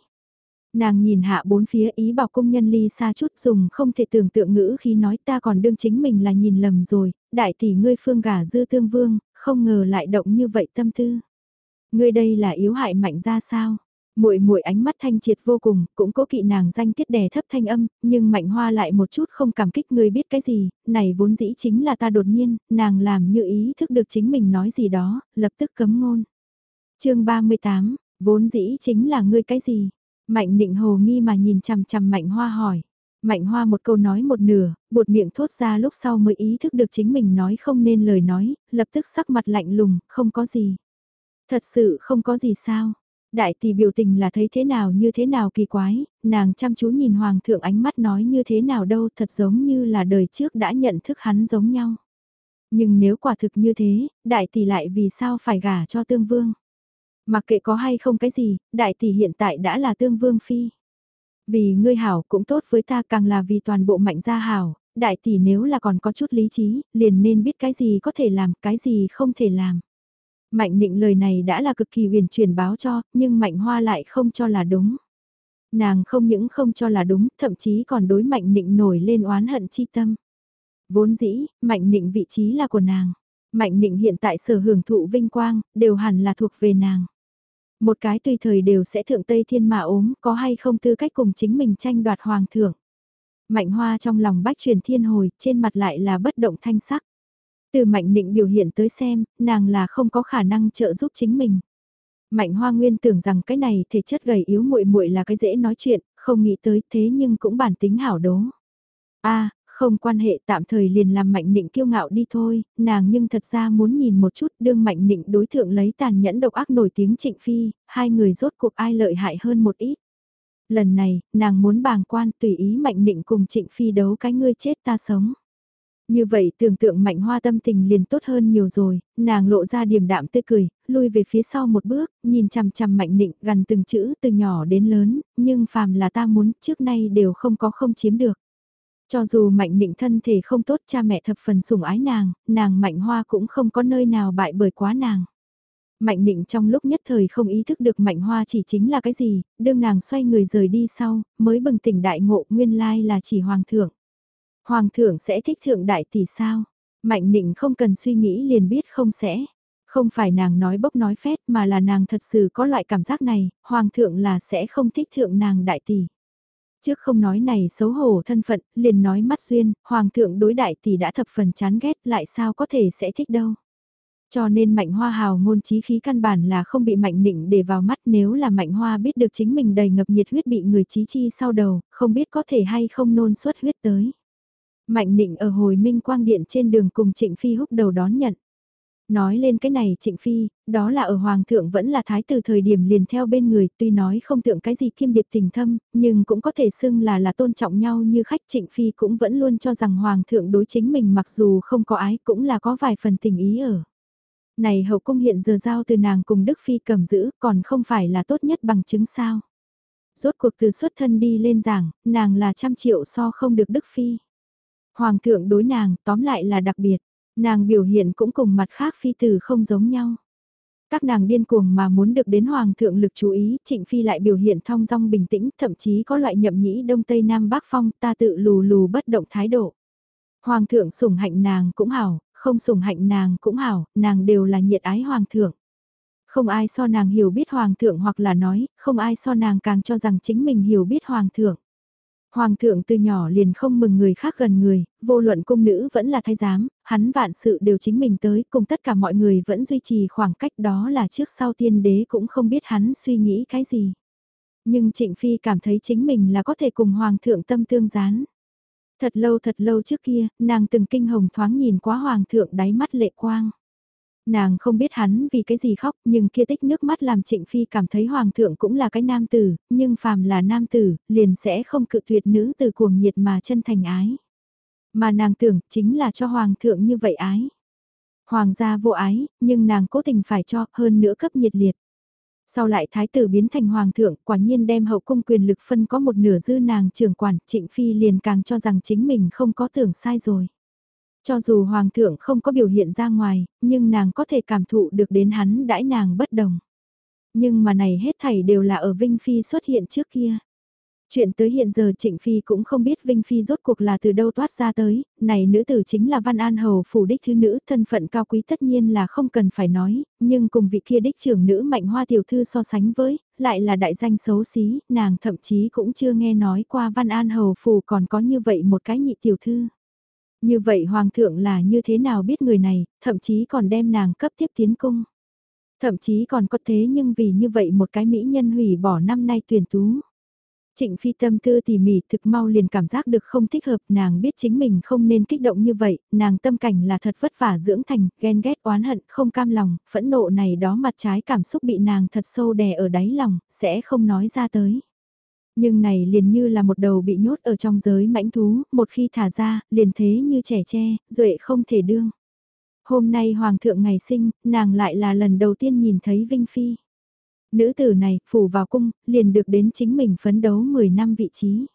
Nàng nhìn hạ bốn phía ý bảo công nhân ly xa chút dùng không thể tưởng tượng ngữ khi nói ta còn đương chính mình là nhìn lầm rồi, đại tỷ ngươi phương gả dư tương vương, không ngờ lại động như vậy tâm tư. Ngươi đây là yếu hại mạnh ra sao? Muội muội ánh mắt thanh triệt vô cùng, cũng cố kỵ nàng danh tiết đè thấp thanh âm, nhưng Mạnh Hoa lại một chút không cảm kích ngươi biết cái gì, này vốn dĩ chính là ta đột nhiên, nàng làm như ý thức được chính mình nói gì đó, lập tức cấm ngôn. Chương 38, vốn dĩ chính là ngươi cái gì? Mạnh định hồ nghi mà nhìn chằm chằm Mạnh Hoa hỏi. Mạnh Hoa một câu nói một nửa, buột miệng thốt ra lúc sau mới ý thức được chính mình nói không nên lời nói, lập tức sắc mặt lạnh lùng, không có gì. Thật sự không có gì sao. Đại tỷ biểu tình là thấy thế nào như thế nào kỳ quái, nàng chăm chú nhìn hoàng thượng ánh mắt nói như thế nào đâu thật giống như là đời trước đã nhận thức hắn giống nhau. Nhưng nếu quả thực như thế, đại tỷ lại vì sao phải gả cho tương vương? Mặc kệ có hay không cái gì, đại tỷ hiện tại đã là tương vương phi. Vì ngươi hảo cũng tốt với ta càng là vì toàn bộ mạnh gia hảo, đại tỷ nếu là còn có chút lý trí, liền nên biết cái gì có thể làm, cái gì không thể làm. Mạnh định lời này đã là cực kỳ huyền truyền báo cho, nhưng mạnh hoa lại không cho là đúng. Nàng không những không cho là đúng, thậm chí còn đối mạnh định nổi lên oán hận chi tâm. Vốn dĩ, mạnh định vị trí là của nàng. Mạnh Nịnh hiện tại sở hưởng thụ vinh quang, đều hẳn là thuộc về nàng. Một cái tùy thời đều sẽ thượng Tây Thiên mà ốm, có hay không tư cách cùng chính mình tranh đoạt hoàng thượng. Mạnh hoa trong lòng bách truyền thiên hồi, trên mặt lại là bất động thanh sắc. Từ mạnh Nịnh biểu hiện tới xem, nàng là không có khả năng trợ giúp chính mình. Mạnh hoa nguyên tưởng rằng cái này thể chất gầy yếu muội muội là cái dễ nói chuyện, không nghĩ tới thế nhưng cũng bản tính hảo đố. a không quan hệ tạm thời liền làm mạnh nịnh kiêu ngạo đi thôi, nàng nhưng thật ra muốn nhìn một chút đương mạnh nịnh đối thượng lấy tàn nhẫn độc ác nổi tiếng trịnh phi, hai người rốt cuộc ai lợi hại hơn một ít. Lần này, nàng muốn bàng quan tùy ý mạnh nịnh cùng trịnh phi đấu cái ngươi chết ta sống. Như vậy tưởng tượng mạnh hoa tâm tình liền tốt hơn nhiều rồi, nàng lộ ra điềm đạm tươi cười, lui về phía sau một bước, nhìn chằm chằm mạnh nịnh gần từng chữ từ nhỏ đến lớn, nhưng phàm là ta muốn trước nay đều không có không chiếm được. Cho dù mạnh định thân thể không tốt cha mẹ thập phần sủng ái nàng, nàng mạnh hoa cũng không có nơi nào bại bởi quá nàng. Mạnh định trong lúc nhất thời không ý thức được mạnh hoa chỉ chính là cái gì, đương nàng xoay người rời đi sau, mới bừng tỉnh đại ngộ nguyên lai là chỉ hoàng thượng. Hoàng thượng sẽ thích thượng đại tỷ sao? Mạnh định không cần suy nghĩ liền biết không sẽ. Không phải nàng nói bốc nói phét mà là nàng thật sự có loại cảm giác này, hoàng thượng là sẽ không thích thượng nàng đại tỷ. Trước không nói này xấu hổ thân phận, liền nói mắt duyên, hoàng thượng đối đại tỷ đã thập phần chán ghét lại sao có thể sẽ thích đâu. Cho nên mạnh hoa hào ngôn trí khí căn bản là không bị mạnh nịnh để vào mắt nếu là mạnh hoa biết được chính mình đầy ngập nhiệt huyết bị người trí chi sau đầu, không biết có thể hay không nôn suất huyết tới. Mạnh nịnh ở hồi minh quang điện trên đường cùng trịnh phi húc đầu đón nhận. Nói lên cái này trịnh phi, đó là ở hoàng thượng vẫn là thái từ thời điểm liền theo bên người, tuy nói không tượng cái gì kim điệp tình thâm, nhưng cũng có thể xưng là là tôn trọng nhau như khách trịnh phi cũng vẫn luôn cho rằng hoàng thượng đối chính mình mặc dù không có ái cũng là có vài phần tình ý ở. Này hậu cung hiện giờ giao từ nàng cùng Đức Phi cầm giữ còn không phải là tốt nhất bằng chứng sao. Rốt cuộc từ xuất thân đi lên giảng, nàng là trăm triệu so không được Đức Phi. Hoàng thượng đối nàng tóm lại là đặc biệt Nàng biểu hiện cũng cùng mặt khác phi tử không giống nhau. Các nàng điên cuồng mà muốn được đến hoàng thượng lực chú ý, trịnh phi lại biểu hiện thong dong bình tĩnh, thậm chí có loại nhậm nhĩ đông tây nam bắc phong ta tự lù lù bất động thái độ. Hoàng thượng sủng hạnh nàng cũng hảo, không sủng hạnh nàng cũng hảo, nàng đều là nhiệt ái hoàng thượng. Không ai so nàng hiểu biết hoàng thượng hoặc là nói, không ai so nàng càng cho rằng chính mình hiểu biết hoàng thượng. Hoàng thượng từ nhỏ liền không mừng người khác gần người, vô luận cung nữ vẫn là thái giám, hắn vạn sự đều chính mình tới, cùng tất cả mọi người vẫn duy trì khoảng cách đó là trước sau tiên đế cũng không biết hắn suy nghĩ cái gì. Nhưng Trịnh Phi cảm thấy chính mình là có thể cùng Hoàng thượng tâm tương gián. Thật lâu thật lâu trước kia, nàng từng kinh hồng thoáng nhìn quá Hoàng thượng đáy mắt lệ quang. Nàng không biết hắn vì cái gì khóc nhưng kia tích nước mắt làm trịnh phi cảm thấy hoàng thượng cũng là cái nam tử, nhưng phàm là nam tử, liền sẽ không cự tuyệt nữ từ cuồng nhiệt mà chân thành ái. Mà nàng tưởng chính là cho hoàng thượng như vậy ái. Hoàng gia vô ái, nhưng nàng cố tình phải cho hơn nữa cấp nhiệt liệt. Sau lại thái tử biến thành hoàng thượng, quả nhiên đem hậu cung quyền lực phân có một nửa dư nàng trưởng quản, trịnh phi liền càng cho rằng chính mình không có tưởng sai rồi. Cho dù hoàng thượng không có biểu hiện ra ngoài, nhưng nàng có thể cảm thụ được đến hắn đãi nàng bất đồng. Nhưng mà này hết thảy đều là ở Vinh Phi xuất hiện trước kia. Chuyện tới hiện giờ Trịnh Phi cũng không biết Vinh Phi rốt cuộc là từ đâu toát ra tới, này nữ tử chính là Văn An Hầu phủ đích thứ nữ, thân phận cao quý tất nhiên là không cần phải nói, nhưng cùng vị kia đích trưởng nữ mạnh hoa tiểu thư so sánh với, lại là đại danh xấu xí, nàng thậm chí cũng chưa nghe nói qua Văn An Hầu phủ còn có như vậy một cái nhị tiểu thư. Như vậy hoàng thượng là như thế nào biết người này, thậm chí còn đem nàng cấp tiếp tiến cung. Thậm chí còn có thế nhưng vì như vậy một cái mỹ nhân hủy bỏ năm nay tuyển tú. Trịnh phi tâm tư tỉ mỉ thực mau liền cảm giác được không thích hợp nàng biết chính mình không nên kích động như vậy, nàng tâm cảnh là thật vất vả dưỡng thành, ghen ghét oán hận, không cam lòng, phẫn nộ này đó mặt trái cảm xúc bị nàng thật sâu đè ở đáy lòng, sẽ không nói ra tới. Nhưng này liền như là một đầu bị nhốt ở trong giới mãnh thú, một khi thả ra, liền thế như trẻ tre, duệ không thể đương. Hôm nay Hoàng thượng ngày sinh, nàng lại là lần đầu tiên nhìn thấy Vinh Phi. Nữ tử này, phủ vào cung, liền được đến chính mình phấn đấu 10 năm vị trí.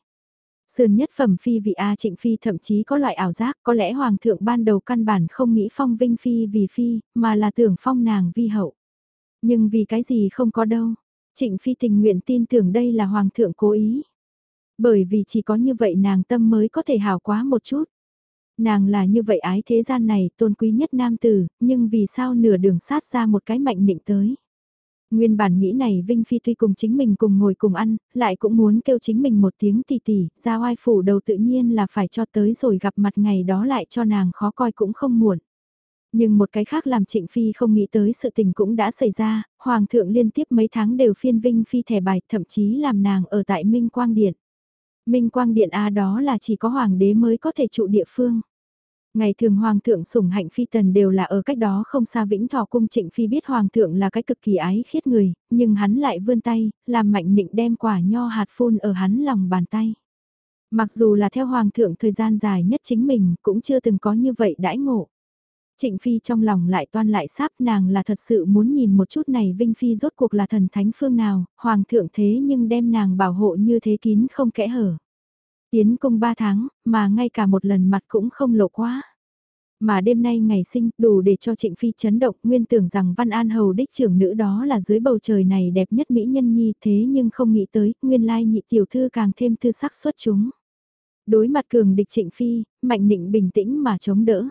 Sườn nhất phẩm phi vị A trịnh phi thậm chí có loại ảo giác có lẽ hoàng thượng ban đầu căn bản không nghĩ phong vinh phi vì phi, mà là tưởng phong nàng vi hậu. Nhưng vì cái gì không có đâu, Trịnh Phi tình nguyện tin tưởng đây là Hoàng thượng cố ý. Bởi vì chỉ có như vậy nàng tâm mới có thể hào quá một chút. Nàng là như vậy ái thế gian này tôn quý nhất nam tử, nhưng vì sao nửa đường sát ra một cái mạnh nịnh tới. Nguyên bản nghĩ này Vinh Phi tuy cùng chính mình cùng ngồi cùng ăn, lại cũng muốn kêu chính mình một tiếng tì tỷ, ra oai phủ đầu tự nhiên là phải cho tới rồi gặp mặt ngày đó lại cho nàng khó coi cũng không muộn. Nhưng một cái khác làm Trịnh Phi không nghĩ tới sự tình cũng đã xảy ra, Hoàng thượng liên tiếp mấy tháng đều phiên Vinh Phi thẻ bài thậm chí làm nàng ở tại Minh Quang Điện. Minh Quang Điện A đó là chỉ có Hoàng đế mới có thể trụ địa phương. Ngày thường Hoàng thượng sủng hạnh Phi Tần đều là ở cách đó không xa Vĩnh Thọ Cung Trịnh Phi biết Hoàng thượng là cái cực kỳ ái khiết người, nhưng hắn lại vươn tay, làm mạnh nịnh đem quả nho hạt phun ở hắn lòng bàn tay. Mặc dù là theo Hoàng thượng thời gian dài nhất chính mình cũng chưa từng có như vậy đãi ngộ. Trịnh Phi trong lòng lại toan lại sáp nàng là thật sự muốn nhìn một chút này Vinh Phi rốt cuộc là thần thánh phương nào, hoàng thượng thế nhưng đem nàng bảo hộ như thế kín không kẽ hở. Tiến cung ba tháng, mà ngay cả một lần mặt cũng không lộ quá. Mà đêm nay ngày sinh đủ để cho Trịnh Phi chấn động nguyên tưởng rằng Văn An Hầu đích trưởng nữ đó là dưới bầu trời này đẹp nhất mỹ nhân nhi thế nhưng không nghĩ tới nguyên lai nhị tiểu thư càng thêm thư sắc xuất chúng. Đối mặt cường địch Trịnh Phi, mạnh định bình tĩnh mà chống đỡ.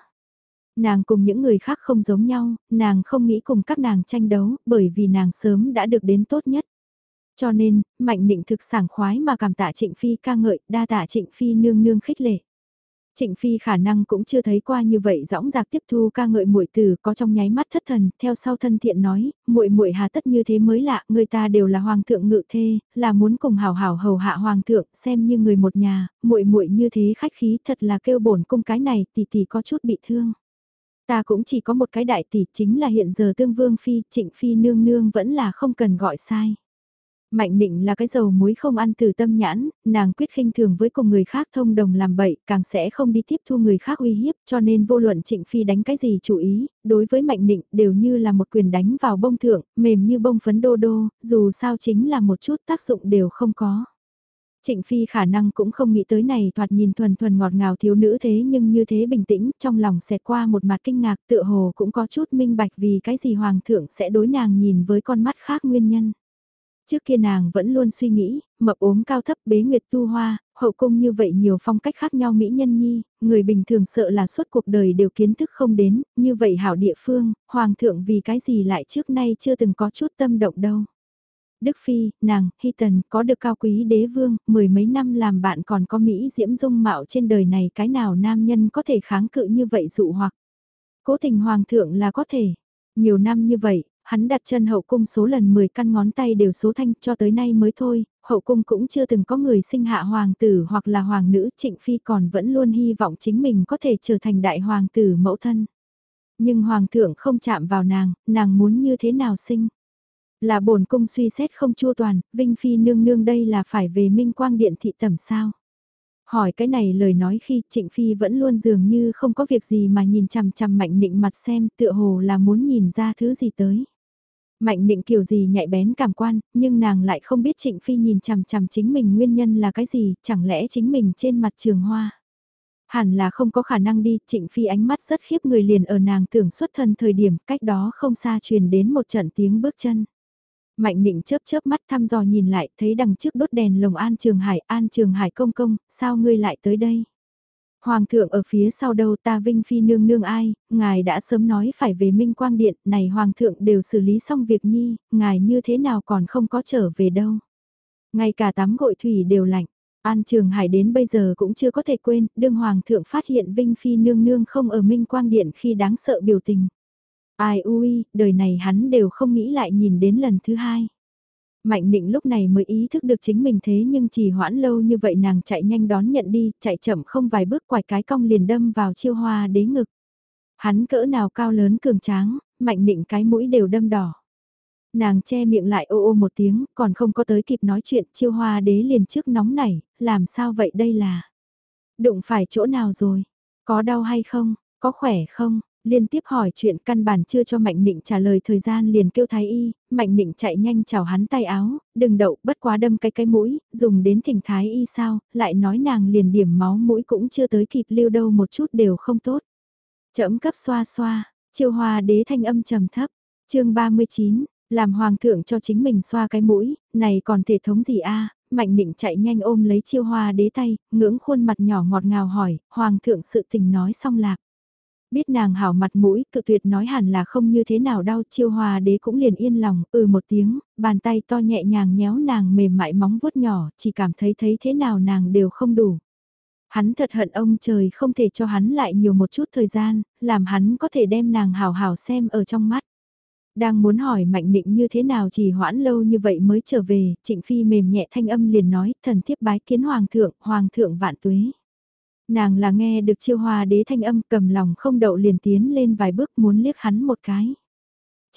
Nàng cùng những người khác không giống nhau, nàng không nghĩ cùng các nàng tranh đấu, bởi vì nàng sớm đã được đến tốt nhất. Cho nên, Mạnh Nịnh thực sảng khoái mà cảm tạ Trịnh Phi ca ngợi, đa tạ Trịnh Phi nương nương khích lệ. Trịnh Phi khả năng cũng chưa thấy qua như vậy dõng dạc tiếp thu ca ngợi muội tử có trong nháy mắt thất thần, theo sau thân thiện nói, muội muội hà tất như thế mới lạ, người ta đều là hoàng thượng ngự thê, là muốn cùng hào hào hầu hạ hoàng thượng, xem như người một nhà, muội muội như thế khách khí thật là kêu bổn cung cái này tỷ tỷ có chút bị thương. Ta cũng chỉ có một cái đại tỷ chính là hiện giờ tương vương phi, trịnh phi nương nương vẫn là không cần gọi sai. Mạnh định là cái dầu muối không ăn từ tâm nhãn, nàng quyết khinh thường với cùng người khác thông đồng làm bậy, càng sẽ không đi tiếp thu người khác uy hiếp, cho nên vô luận trịnh phi đánh cái gì chủ ý, đối với mạnh định đều như là một quyền đánh vào bông thượng, mềm như bông phấn đô đô, dù sao chính là một chút tác dụng đều không có. Trịnh Phi khả năng cũng không nghĩ tới này thoạt nhìn thuần thuần ngọt ngào thiếu nữ thế nhưng như thế bình tĩnh, trong lòng xẹt qua một mặt kinh ngạc tựa hồ cũng có chút minh bạch vì cái gì Hoàng thượng sẽ đối nàng nhìn với con mắt khác nguyên nhân. Trước kia nàng vẫn luôn suy nghĩ, mập ốm cao thấp bế nguyệt tu hoa, hậu cung như vậy nhiều phong cách khác nhau mỹ nhân nhi, người bình thường sợ là suốt cuộc đời đều kiến thức không đến, như vậy hảo địa phương, hoàng thượng vì cái gì lại trước nay chưa từng có chút tâm động đâu. Đức Phi, nàng, Hy Tần, có được cao quý đế vương, mười mấy năm làm bạn còn có Mỹ diễm dung mạo trên đời này cái nào nam nhân có thể kháng cự như vậy dụ hoặc. Cố tình hoàng thượng là có thể. Nhiều năm như vậy, hắn đặt chân hậu cung số lần 10 căn ngón tay đều số thanh cho tới nay mới thôi, hậu cung cũng chưa từng có người sinh hạ hoàng tử hoặc là hoàng nữ trịnh phi còn vẫn luôn hy vọng chính mình có thể trở thành đại hoàng tử mẫu thân. Nhưng hoàng thượng không chạm vào nàng, nàng muốn như thế nào sinh. Là bổn cung suy xét không chua toàn, Vinh Phi nương nương đây là phải về Minh Quang Điện thị tẩm sao. Hỏi cái này lời nói khi Trịnh Phi vẫn luôn dường như không có việc gì mà nhìn chằm chằm mạnh nịnh mặt xem tựa hồ là muốn nhìn ra thứ gì tới. Mạnh định kiểu gì nhạy bén cảm quan, nhưng nàng lại không biết Trịnh Phi nhìn chằm chằm chính mình nguyên nhân là cái gì, chẳng lẽ chính mình trên mặt trường hoa. Hẳn là không có khả năng đi, Trịnh Phi ánh mắt rất khiếp người liền ở nàng tưởng xuất thân thời điểm, cách đó không xa truyền đến một trận tiếng bước chân. Mạnh định chớp chớp mắt thăm dò nhìn lại, thấy đằng trước đốt đèn lồng An Trường Hải, An Trường Hải công công, sao ngươi lại tới đây? Hoàng thượng ở phía sau đâu ta vinh phi nương nương ai, ngài đã sớm nói phải về minh quang điện, này hoàng thượng đều xử lý xong việc nhi, ngài như thế nào còn không có trở về đâu. Ngay cả tắm gội thủy đều lạnh, An Trường Hải đến bây giờ cũng chưa có thể quên, đương hoàng thượng phát hiện vinh phi nương nương không ở minh quang điện khi đáng sợ biểu tình. Ai ui, đời này hắn đều không nghĩ lại nhìn đến lần thứ hai. Mạnh định lúc này mới ý thức được chính mình thế nhưng chỉ hoãn lâu như vậy nàng chạy nhanh đón nhận đi, chạy chậm không vài bước quài cái cong liền đâm vào chiêu hoa đế ngực. Hắn cỡ nào cao lớn cường tráng, mạnh định cái mũi đều đâm đỏ. Nàng che miệng lại ô ô một tiếng, còn không có tới kịp nói chuyện, chiêu hoa đế liền trước nóng nảy, làm sao vậy đây là? Đụng phải chỗ nào rồi? Có đau hay không? Có khỏe không? Liên tiếp hỏi chuyện căn bản chưa cho Mạnh Nịnh trả lời thời gian liền kêu thái y, Mạnh Nịnh chạy nhanh chào hắn tay áo, đừng đậu, bất quá đâm cái cái mũi, dùng đến thỉnh thái y sao, lại nói nàng liền điểm máu mũi cũng chưa tới kịp lưu đâu một chút đều không tốt. Chậm cấp xoa xoa, chiêu hoa đế thanh âm trầm thấp, chương 39, làm hoàng thượng cho chính mình xoa cái mũi, này còn thể thống gì a Mạnh Nịnh chạy nhanh ôm lấy chiêu hoa đế tay, ngưỡng khuôn mặt nhỏ ngọt ngào hỏi, hoàng thượng sự tình nói xong lạc. Biết nàng hảo mặt mũi, cự tuyệt nói hẳn là không như thế nào đau, chiêu hòa đế cũng liền yên lòng, ừ một tiếng, bàn tay to nhẹ nhàng nhéo nàng mềm mại móng vuốt nhỏ, chỉ cảm thấy thấy thế nào nàng đều không đủ. Hắn thật hận ông trời không thể cho hắn lại nhiều một chút thời gian, làm hắn có thể đem nàng hảo hảo xem ở trong mắt. Đang muốn hỏi Mạnh Nịnh như thế nào chỉ hoãn lâu như vậy mới trở về, Trịnh Phi mềm nhẹ thanh âm liền nói, thần thiếp bái kiến Hoàng thượng, Hoàng thượng vạn tuế. Nàng là nghe được chiêu hoa đế thanh âm cầm lòng không đậu liền tiến lên vài bước muốn liếc hắn một cái.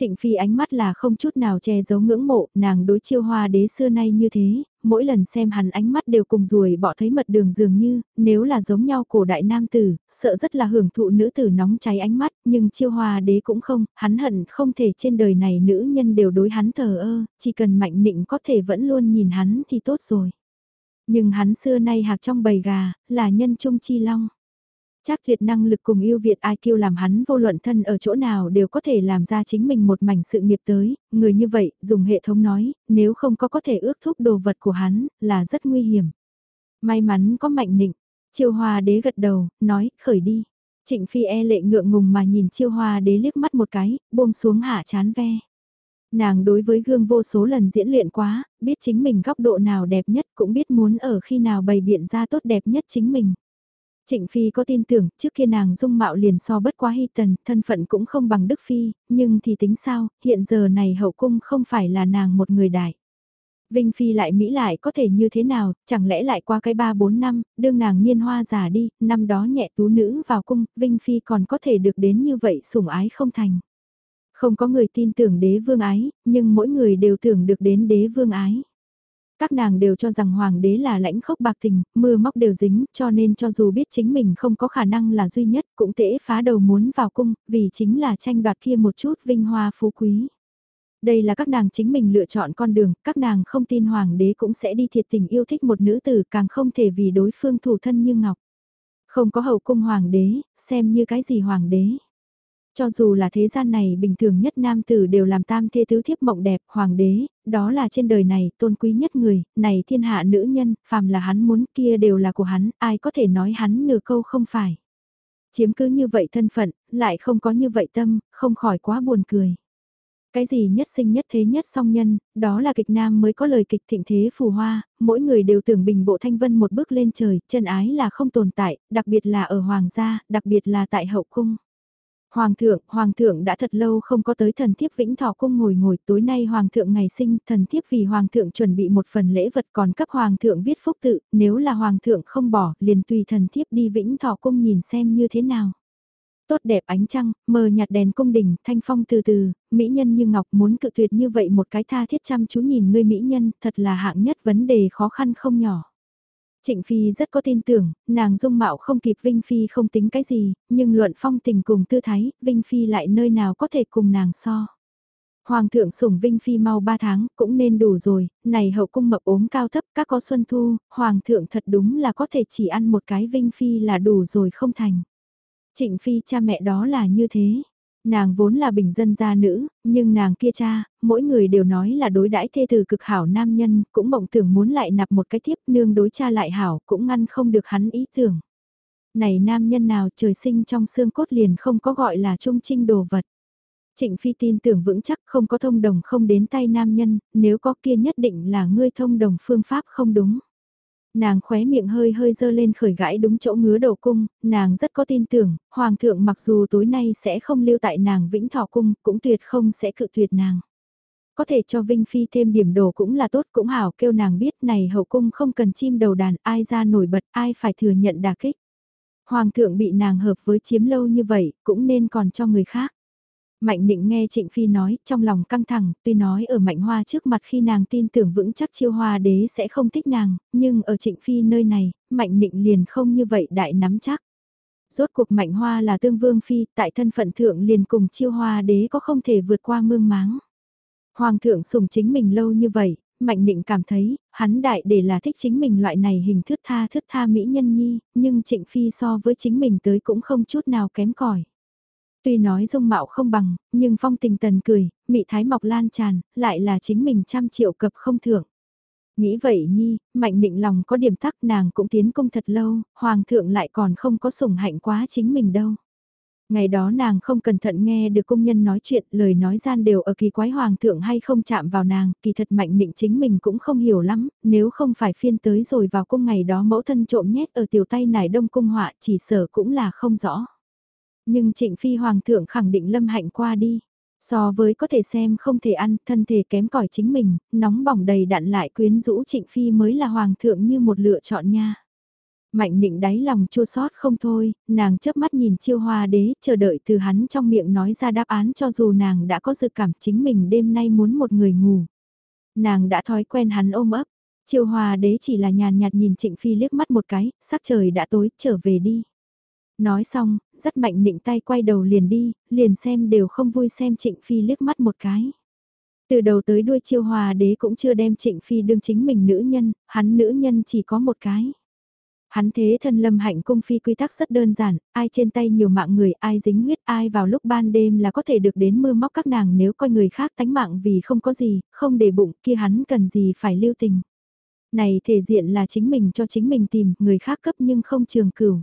Trịnh Phi ánh mắt là không chút nào che giấu ngưỡng mộ, nàng đối chiêu hoa đế xưa nay như thế, mỗi lần xem hắn ánh mắt đều cùng ruồi bỏ thấy mật đường dường như, nếu là giống nhau cổ đại nam tử, sợ rất là hưởng thụ nữ tử nóng cháy ánh mắt, nhưng chiêu hoa đế cũng không, hắn hận không thể trên đời này nữ nhân đều đối hắn thờ ơ, chỉ cần mạnh nịnh có thể vẫn luôn nhìn hắn thì tốt rồi. Nhưng hắn xưa nay hạc trong bầy gà, là nhân trung chi long. Chắc tuyệt năng lực cùng yêu Việt ai kêu làm hắn vô luận thân ở chỗ nào đều có thể làm ra chính mình một mảnh sự nghiệp tới, người như vậy, dùng hệ thống nói, nếu không có có thể ước thúc đồ vật của hắn, là rất nguy hiểm. May mắn có mạnh nịnh, chiêu hoa đế gật đầu, nói, khởi đi. Trịnh phi e lệ ngượng ngùng mà nhìn chiêu hoa đế liếc mắt một cái, buông xuống hạ chán ve. Nàng đối với gương vô số lần diễn luyện quá, biết chính mình góc độ nào đẹp nhất cũng biết muốn ở khi nào bày biện ra tốt đẹp nhất chính mình. Trịnh Phi có tin tưởng, trước kia nàng dung mạo liền so bất quá hy tần, thân phận cũng không bằng Đức Phi, nhưng thì tính sao, hiện giờ này hậu cung không phải là nàng một người đại. Vinh Phi lại Mỹ lại có thể như thế nào, chẳng lẽ lại qua cái 3-4 năm, đương nàng niên hoa già đi, năm đó nhẹ tú nữ vào cung, Vinh Phi còn có thể được đến như vậy sủng ái không thành. Không có người tin tưởng đế vương ái, nhưng mỗi người đều tưởng được đến đế vương ái. Các nàng đều cho rằng hoàng đế là lãnh khốc bạc tình, mưa móc đều dính, cho nên cho dù biết chính mình không có khả năng là duy nhất, cũng tễ phá đầu muốn vào cung, vì chính là tranh đoạt kia một chút vinh hoa phú quý. Đây là các nàng chính mình lựa chọn con đường, các nàng không tin hoàng đế cũng sẽ đi thiệt tình yêu thích một nữ tử càng không thể vì đối phương thủ thân như ngọc. Không có hậu cung hoàng đế, xem như cái gì hoàng đế. Cho dù là thế gian này bình thường nhất nam tử đều làm tam thê tứ thiếp mộng đẹp, hoàng đế, đó là trên đời này tôn quý nhất người, này thiên hạ nữ nhân, phàm là hắn muốn kia đều là của hắn, ai có thể nói hắn nửa câu không phải. Chiếm cứ như vậy thân phận, lại không có như vậy tâm, không khỏi quá buồn cười. Cái gì nhất sinh nhất thế nhất song nhân, đó là kịch nam mới có lời kịch thịnh thế phù hoa, mỗi người đều tưởng bình bộ thanh vân một bước lên trời, chân ái là không tồn tại, đặc biệt là ở hoàng gia, đặc biệt là tại hậu cung. Hoàng thượng, hoàng thượng đã thật lâu không có tới thần thiếp vĩnh thọ cung ngồi ngồi tối nay hoàng thượng ngày sinh, thần thiếp vì hoàng thượng chuẩn bị một phần lễ vật còn cấp hoàng thượng viết phúc tự, nếu là hoàng thượng không bỏ, liền tùy thần thiếp đi vĩnh thọ cung nhìn xem như thế nào. Tốt đẹp ánh trăng, mờ nhạt đèn cung đình, thanh phong từ từ, mỹ nhân như ngọc muốn cự tuyệt như vậy một cái tha thiết chăm chú nhìn ngươi mỹ nhân, thật là hạng nhất vấn đề khó khăn không nhỏ. Trịnh Phi rất có tin tưởng, nàng dung mạo không kịp Vinh Phi không tính cái gì, nhưng luận phong tình cùng tư thái, Vinh Phi lại nơi nào có thể cùng nàng so. Hoàng thượng sủng Vinh Phi mau 3 tháng, cũng nên đủ rồi, này hậu cung mập ốm cao thấp các có xuân thu, Hoàng thượng thật đúng là có thể chỉ ăn một cái Vinh Phi là đủ rồi không thành. Trịnh Phi cha mẹ đó là như thế, Nàng vốn là bình dân gia nữ, nhưng nàng kia cha, mỗi người đều nói là đối đãi thê từ cực hảo nam nhân, cũng mộng tưởng muốn lại nạp một cái tiếp nương đối cha lại hảo, cũng ngăn không được hắn ý tưởng. Này nam nhân nào trời sinh trong xương cốt liền không có gọi là trung trinh đồ vật. Trịnh Phi tin tưởng vững chắc không có thông đồng không đến tay nam nhân, nếu có kia nhất định là ngươi thông đồng phương pháp không đúng. Nàng khóe miệng hơi hơi dơ lên khởi gãi đúng chỗ ngứa đầu cung, nàng rất có tin tưởng, hoàng thượng mặc dù tối nay sẽ không lưu tại nàng vĩnh thọ cung, cũng tuyệt không sẽ cự tuyệt nàng. Có thể cho Vinh Phi thêm điểm đồ cũng là tốt cũng hảo kêu nàng biết này hậu cung không cần chim đầu đàn ai ra nổi bật ai phải thừa nhận đà kích. Hoàng thượng bị nàng hợp với chiếm lâu như vậy cũng nên còn cho người khác. Mạnh định nghe Trịnh Phi nói, trong lòng căng thẳng, tuy nói ở Mạnh Hoa trước mặt khi nàng tin tưởng vững chắc chiêu hoa đế sẽ không thích nàng, nhưng ở Trịnh Phi nơi này, Mạnh định liền không như vậy đại nắm chắc. Rốt cuộc Mạnh Hoa là tương vương Phi, tại thân phận thượng liền cùng chiêu hoa đế có không thể vượt qua mương máng. Hoàng thượng sùng chính mình lâu như vậy, Mạnh định cảm thấy, hắn đại để là thích chính mình loại này hình thức tha thức tha mỹ nhân nhi, nhưng Trịnh Phi so với chính mình tới cũng không chút nào kém cỏi Tuy nói dung mạo không bằng, nhưng phong tình tần cười, mị thái mọc lan tràn, lại là chính mình trăm triệu cập không thưởng. Nghĩ vậy nhi, mạnh định lòng có điểm tắc nàng cũng tiến công thật lâu, hoàng thượng lại còn không có sủng hạnh quá chính mình đâu. Ngày đó nàng không cẩn thận nghe được công nhân nói chuyện, lời nói gian đều ở kỳ quái hoàng thượng hay không chạm vào nàng, kỳ thật mạnh định chính mình cũng không hiểu lắm, nếu không phải phiên tới rồi vào cung ngày đó mẫu thân trộm nhét ở tiểu tay nải đông cung họa chỉ sở cũng là không rõ. Nhưng trịnh phi hoàng thượng khẳng định lâm hạnh qua đi. So với có thể xem không thể ăn, thân thể kém cỏi chính mình, nóng bỏng đầy đặn lại quyến rũ trịnh phi mới là hoàng thượng như một lựa chọn nha. Mạnh định đáy lòng chua sót không thôi, nàng chớp mắt nhìn chiêu hoa đế, chờ đợi từ hắn trong miệng nói ra đáp án cho dù nàng đã có dự cảm chính mình đêm nay muốn một người ngủ. Nàng đã thói quen hắn ôm ấp, chiêu hoa đế chỉ là nhàn nhạt nhìn trịnh phi liếc mắt một cái, sắc trời đã tối, trở về đi. Nói xong, rất mạnh nịnh tay quay đầu liền đi, liền xem đều không vui xem Trịnh Phi liếc mắt một cái. Từ đầu tới đuôi chiêu hòa đế cũng chưa đem Trịnh Phi đương chính mình nữ nhân, hắn nữ nhân chỉ có một cái. Hắn thế thân lâm hạnh cung phi quy tắc rất đơn giản, ai trên tay nhiều mạng người, ai dính huyết, ai vào lúc ban đêm là có thể được đến mưa móc các nàng nếu coi người khác tánh mạng vì không có gì, không để bụng kia hắn cần gì phải lưu tình. Này thể diện là chính mình cho chính mình tìm, người khác cấp nhưng không trường cửu.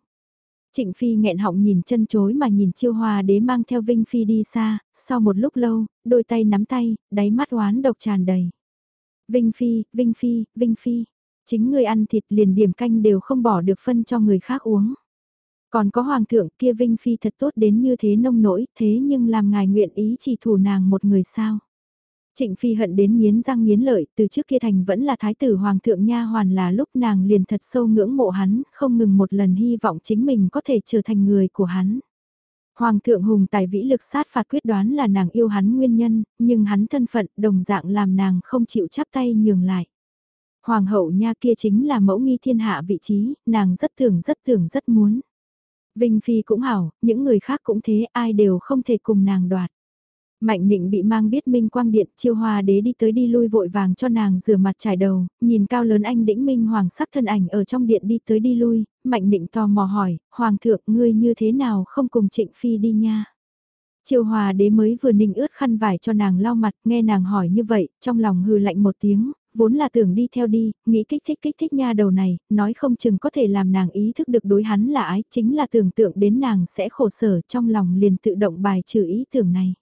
Trịnh Phi nghẹn họng nhìn chân chối mà nhìn chiêu hoa đế mang theo Vinh Phi đi xa, sau một lúc lâu, đôi tay nắm tay, đáy mắt oán độc tràn đầy. Vinh Phi, Vinh Phi, Vinh Phi, chính người ăn thịt liền điểm canh đều không bỏ được phân cho người khác uống. Còn có hoàng thượng kia Vinh Phi thật tốt đến như thế nông nỗi, thế nhưng làm ngài nguyện ý chỉ thủ nàng một người sao. Trịnh Phi hận đến nghiến răng nghiến lợi, từ trước kia thành vẫn là thái tử hoàng thượng nha hoàn là lúc nàng liền thật sâu ngưỡng mộ hắn, không ngừng một lần hy vọng chính mình có thể trở thành người của hắn. Hoàng thượng hùng tài vĩ lực sát phạt quyết đoán là nàng yêu hắn nguyên nhân, nhưng hắn thân phận đồng dạng làm nàng không chịu chắp tay nhường lại. Hoàng hậu nha kia chính là mẫu nghi thiên hạ vị trí, nàng rất tưởng rất tưởng rất muốn. Vinh Phi cũng hảo, những người khác cũng thế, ai đều không thể cùng nàng đoạt. Mạnh định bị mang biết minh quang điện, chiêu hoa đế đi tới đi lui vội vàng cho nàng rửa mặt trải đầu, nhìn cao lớn anh đĩnh minh hoàng sắc thân ảnh ở trong điện đi tới đi lui, mạnh định tò mò hỏi, hoàng thượng ngươi như thế nào không cùng trịnh phi đi nha. Chiêu hòa đế mới vừa ninh ướt khăn vải cho nàng lau mặt, nghe nàng hỏi như vậy, trong lòng hừ lạnh một tiếng, vốn là tưởng đi theo đi, nghĩ kích thích kích thích nha đầu này, nói không chừng có thể làm nàng ý thức được đối hắn là ái, chính là tưởng tượng đến nàng sẽ khổ sở trong lòng liền tự động bài trừ ý tưởng này.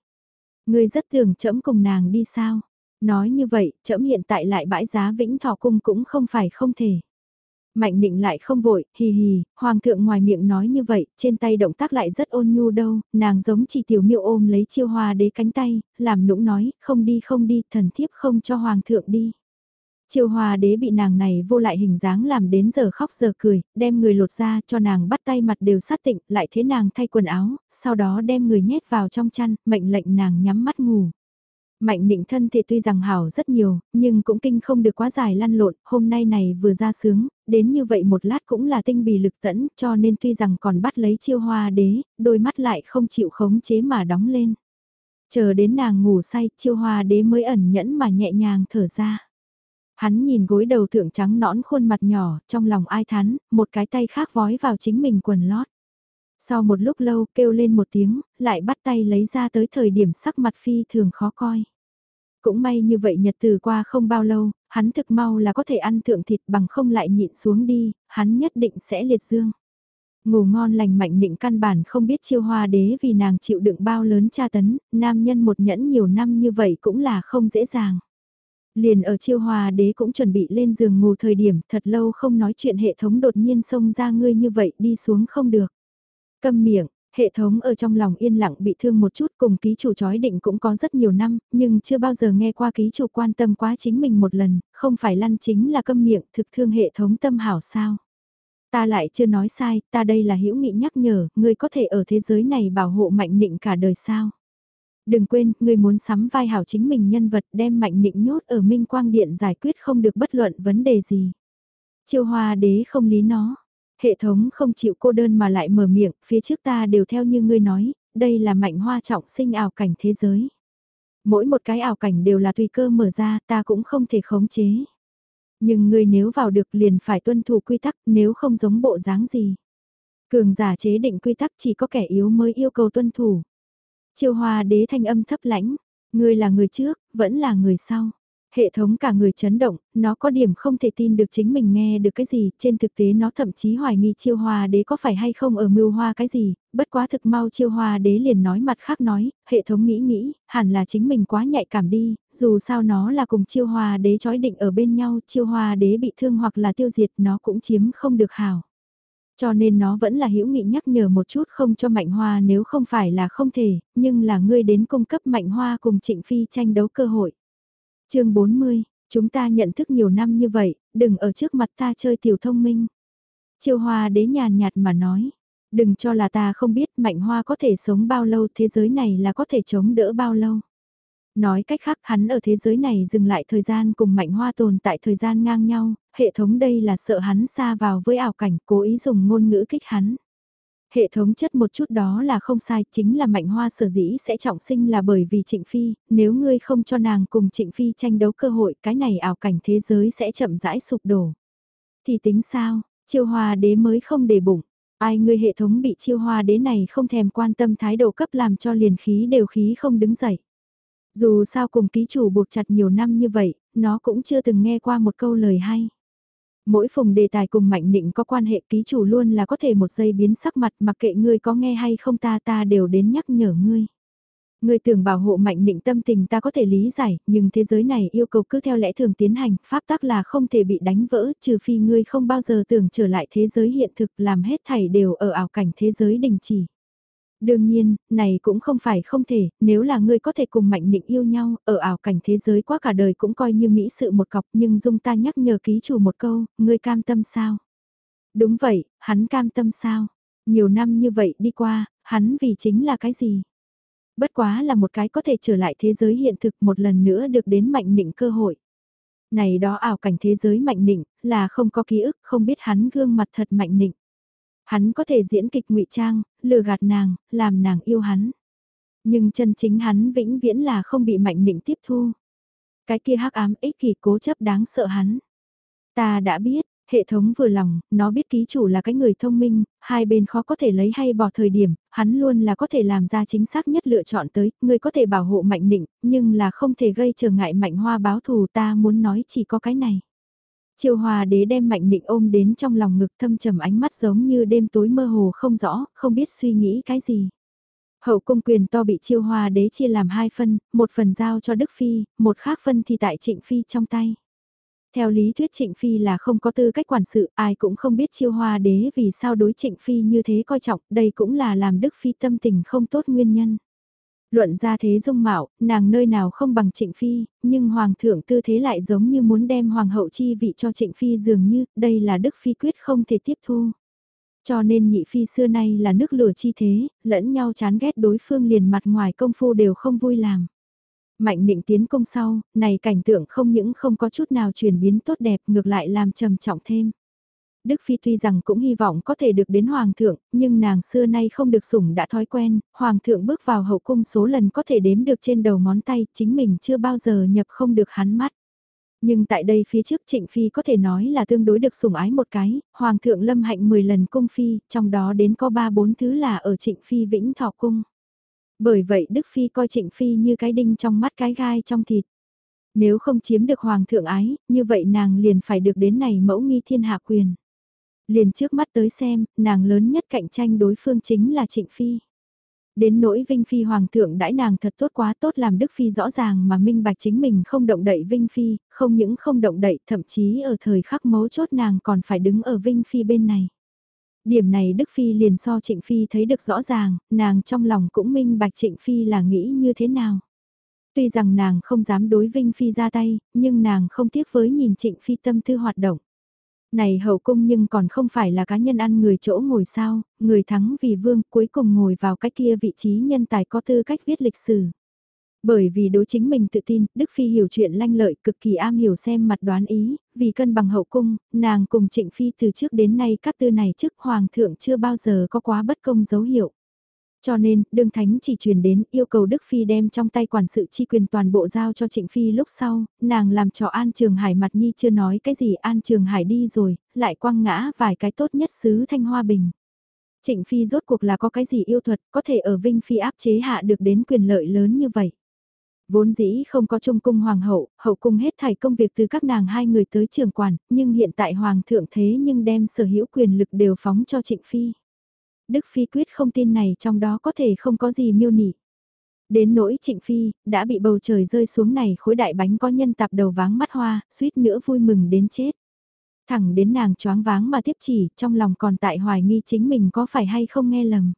Ngươi rất thường chậm cùng nàng đi sao? Nói như vậy, chậm hiện tại lại bãi giá vĩnh thọ cung cũng không phải không thể. Mạnh định lại không vội, hì hì, hoàng thượng ngoài miệng nói như vậy, trên tay động tác lại rất ôn nhu đâu, nàng giống chỉ tiểu miêu ôm lấy chiêu hoa đế cánh tay, làm nũng nói, không đi không đi, thần thiếp không cho hoàng thượng đi. Triều hòa đế bị nàng này vô lại hình dáng làm đến giờ khóc giờ cười, đem người lột ra cho nàng bắt tay mặt đều sát tịnh, lại thế nàng thay quần áo, sau đó đem người nhét vào trong chăn, mệnh lệnh nàng nhắm mắt ngủ. Mạnh định thân thì tuy rằng hảo rất nhiều, nhưng cũng kinh không được quá dài lăn lộn, hôm nay này vừa ra sướng, đến như vậy một lát cũng là tinh bì lực tẫn, cho nên tuy rằng còn bắt lấy chiêu hoa đế, đôi mắt lại không chịu khống chế mà đóng lên. Chờ đến nàng ngủ say, chiêu hoa đế mới ẩn nhẫn mà nhẹ nhàng thở ra. Hắn nhìn gối đầu thượng trắng nõn khuôn mặt nhỏ, trong lòng ai thán, một cái tay khác vói vào chính mình quần lót. Sau một lúc lâu kêu lên một tiếng, lại bắt tay lấy ra tới thời điểm sắc mặt phi thường khó coi. Cũng may như vậy nhật từ qua không bao lâu, hắn thực mau là có thể ăn thượng thịt bằng không lại nhịn xuống đi, hắn nhất định sẽ liệt dương. Ngủ ngon lành mạnh định căn bản không biết chiêu hoa đế vì nàng chịu đựng bao lớn tra tấn, nam nhân một nhẫn nhiều năm như vậy cũng là không dễ dàng. Liền ở chiêu hòa đế cũng chuẩn bị lên giường ngủ thời điểm thật lâu không nói chuyện hệ thống đột nhiên xông ra ngươi như vậy đi xuống không được. Câm miệng, hệ thống ở trong lòng yên lặng bị thương một chút cùng ký chủ chói định cũng có rất nhiều năm, nhưng chưa bao giờ nghe qua ký chủ quan tâm quá chính mình một lần, không phải lăn chính là câm miệng thực thương hệ thống tâm hảo sao. Ta lại chưa nói sai, ta đây là hữu nghị nhắc nhở, ngươi có thể ở thế giới này bảo hộ mạnh định cả đời sao. Đừng quên, người muốn sắm vai hảo chính mình nhân vật đem mạnh nịnh nhốt ở Minh Quang Điện giải quyết không được bất luận vấn đề gì. Chiêu hoa đế không lý nó. Hệ thống không chịu cô đơn mà lại mở miệng, phía trước ta đều theo như ngươi nói, đây là mạnh hoa trọng sinh ảo cảnh thế giới. Mỗi một cái ảo cảnh đều là tùy cơ mở ra, ta cũng không thể khống chế. Nhưng ngươi nếu vào được liền phải tuân thủ quy tắc, nếu không giống bộ dáng gì. Cường giả chế định quy tắc chỉ có kẻ yếu mới yêu cầu tuân thủ. Chiêu hoa đế thanh âm thấp lãnh, ngươi là người trước, vẫn là người sau. Hệ thống cả người chấn động, nó có điểm không thể tin được chính mình nghe được cái gì, trên thực tế nó thậm chí hoài nghi chiêu hoa đế có phải hay không ở mưu hoa cái gì, bất quá thực mau chiêu hoa đế liền nói mặt khác nói, hệ thống nghĩ nghĩ, hẳn là chính mình quá nhạy cảm đi, dù sao nó là cùng chiêu hoa đế chói định ở bên nhau, chiêu hoa đế bị thương hoặc là tiêu diệt nó cũng chiếm không được hảo. Cho nên nó vẫn là hữu nghị nhắc nhở một chút không cho Mạnh Hoa nếu không phải là không thể, nhưng là ngươi đến cung cấp Mạnh Hoa cùng Trịnh Phi tranh đấu cơ hội. chương 40, chúng ta nhận thức nhiều năm như vậy, đừng ở trước mặt ta chơi tiểu thông minh. Chiêu Hoa đế nhàn nhạt mà nói, đừng cho là ta không biết Mạnh Hoa có thể sống bao lâu thế giới này là có thể chống đỡ bao lâu. Nói cách khác hắn ở thế giới này dừng lại thời gian cùng mạnh hoa tồn tại thời gian ngang nhau, hệ thống đây là sợ hắn xa vào với ảo cảnh cố ý dùng ngôn ngữ kích hắn. Hệ thống chất một chút đó là không sai, chính là mạnh hoa sở dĩ sẽ trọng sinh là bởi vì trịnh phi, nếu ngươi không cho nàng cùng trịnh phi tranh đấu cơ hội cái này ảo cảnh thế giới sẽ chậm rãi sụp đổ. Thì tính sao, chiêu hoa đế mới không để bụng, ai ngươi hệ thống bị chiêu hoa đế này không thèm quan tâm thái độ cấp làm cho liền khí đều khí không đứng dậy. Dù sao cùng ký chủ buộc chặt nhiều năm như vậy, nó cũng chưa từng nghe qua một câu lời hay. Mỗi phùng đề tài cùng mạnh định có quan hệ ký chủ luôn là có thể một giây biến sắc mặt mặc kệ ngươi có nghe hay không ta ta đều đến nhắc nhở ngươi. Ngươi tưởng bảo hộ mạnh định tâm tình ta có thể lý giải, nhưng thế giới này yêu cầu cứ theo lẽ thường tiến hành, pháp tắc là không thể bị đánh vỡ, trừ phi ngươi không bao giờ tưởng trở lại thế giới hiện thực làm hết thảy đều ở ảo cảnh thế giới đình chỉ. Đương nhiên, này cũng không phải không thể, nếu là ngươi có thể cùng Mạnh Nịnh yêu nhau, ở ảo cảnh thế giới quá cả đời cũng coi như mỹ sự một cọc nhưng dung ta nhắc nhở ký chủ một câu, ngươi cam tâm sao? Đúng vậy, hắn cam tâm sao? Nhiều năm như vậy đi qua, hắn vì chính là cái gì? Bất quá là một cái có thể trở lại thế giới hiện thực một lần nữa được đến Mạnh Nịnh cơ hội. Này đó ảo cảnh thế giới Mạnh Nịnh, là không có ký ức, không biết hắn gương mặt thật Mạnh Nịnh. Hắn có thể diễn kịch ngụy trang, lừa gạt nàng, làm nàng yêu hắn. Nhưng chân chính hắn vĩnh viễn là không bị mạnh định tiếp thu. Cái kia hắc ám ích kỷ cố chấp đáng sợ hắn. Ta đã biết, hệ thống vừa lòng, nó biết ký chủ là cái người thông minh, hai bên khó có thể lấy hay bỏ thời điểm, hắn luôn là có thể làm ra chính xác nhất lựa chọn tới, người có thể bảo hộ mạnh định, nhưng là không thể gây trở ngại mạnh hoa báo thù ta muốn nói chỉ có cái này. Triều hòa đế đem mạnh định ôm đến trong lòng ngực thâm trầm ánh mắt giống như đêm tối mơ hồ không rõ, không biết suy nghĩ cái gì. Hậu cung quyền to bị Triều hòa đế chia làm hai phân, một phần giao cho Đức Phi, một khác phân thì tại Trịnh Phi trong tay. Theo lý thuyết Trịnh Phi là không có tư cách quản sự, ai cũng không biết Triều Hòa đế vì sao đối Trịnh Phi như thế coi trọng, đây cũng là làm Đức Phi tâm tình không tốt nguyên nhân. Luận ra thế dung mạo, nàng nơi nào không bằng trịnh phi, nhưng hoàng thượng tư thế lại giống như muốn đem hoàng hậu chi vị cho trịnh phi dường như, đây là đức phi quyết không thể tiếp thu. Cho nên nhị phi xưa nay là nước lửa chi thế, lẫn nhau chán ghét đối phương liền mặt ngoài công phu đều không vui làm. Mạnh định tiến công sau, này cảnh tượng không những không có chút nào chuyển biến tốt đẹp ngược lại làm trầm trọng thêm. Đức Phi tuy rằng cũng hy vọng có thể được đến Hoàng thượng, nhưng nàng xưa nay không được sủng đã thói quen, Hoàng thượng bước vào hậu cung số lần có thể đếm được trên đầu ngón tay, chính mình chưa bao giờ nhập không được hắn mắt. Nhưng tại đây phía trước Trịnh Phi có thể nói là tương đối được sủng ái một cái, Hoàng thượng lâm hạnh 10 lần cung Phi, trong đó đến có 3-4 thứ là ở Trịnh Phi Vĩnh Thọ Cung. Bởi vậy Đức Phi coi Trịnh Phi như cái đinh trong mắt cái gai trong thịt. Nếu không chiếm được Hoàng thượng ái, như vậy nàng liền phải được đến này mẫu nghi thiên hạ quyền. Liền trước mắt tới xem, nàng lớn nhất cạnh tranh đối phương chính là Trịnh Phi. Đến nỗi Vinh Phi Hoàng thượng đãi nàng thật tốt quá tốt làm Đức Phi rõ ràng mà minh bạch chính mình không động đậy Vinh Phi, không những không động đậy thậm chí ở thời khắc mấu chốt nàng còn phải đứng ở Vinh Phi bên này. Điểm này Đức Phi liền so Trịnh Phi thấy được rõ ràng, nàng trong lòng cũng minh bạch Trịnh Phi là nghĩ như thế nào. Tuy rằng nàng không dám đối Vinh Phi ra tay, nhưng nàng không tiếc với nhìn Trịnh Phi tâm tư hoạt động. Này hậu cung nhưng còn không phải là cá nhân ăn người chỗ ngồi sao, người thắng vì vương cuối cùng ngồi vào cái kia vị trí nhân tài có tư cách viết lịch sử. Bởi vì đối chính mình tự tin, Đức Phi hiểu chuyện lanh lợi cực kỳ am hiểu xem mặt đoán ý, vì cân bằng hậu cung, nàng cùng Trịnh Phi từ trước đến nay các tư này trước Hoàng thượng chưa bao giờ có quá bất công dấu hiệu. Cho nên, đương thánh chỉ truyền đến yêu cầu Đức Phi đem trong tay quản sự chi quyền toàn bộ giao cho Trịnh Phi lúc sau, nàng làm cho An Trường Hải mặt nhi chưa nói cái gì An Trường Hải đi rồi, lại quăng ngã vài cái tốt nhất xứ Thanh Hoa Bình. Trịnh Phi rốt cuộc là có cái gì yêu thuật có thể ở Vinh Phi áp chế hạ được đến quyền lợi lớn như vậy. Vốn dĩ không có trung cung hoàng hậu, hậu cung hết thảy công việc từ các nàng hai người tới trường quản, nhưng hiện tại hoàng thượng thế nhưng đem sở hữu quyền lực đều phóng cho Trịnh Phi. Đức Phi quyết không tin này trong đó có thể không có gì miêu nị. Đến nỗi trịnh Phi, đã bị bầu trời rơi xuống này khối đại bánh có nhân tạp đầu váng mắt hoa, suýt nữa vui mừng đến chết. Thẳng đến nàng choáng váng mà tiếp chỉ, trong lòng còn tại hoài nghi chính mình có phải hay không nghe lầm.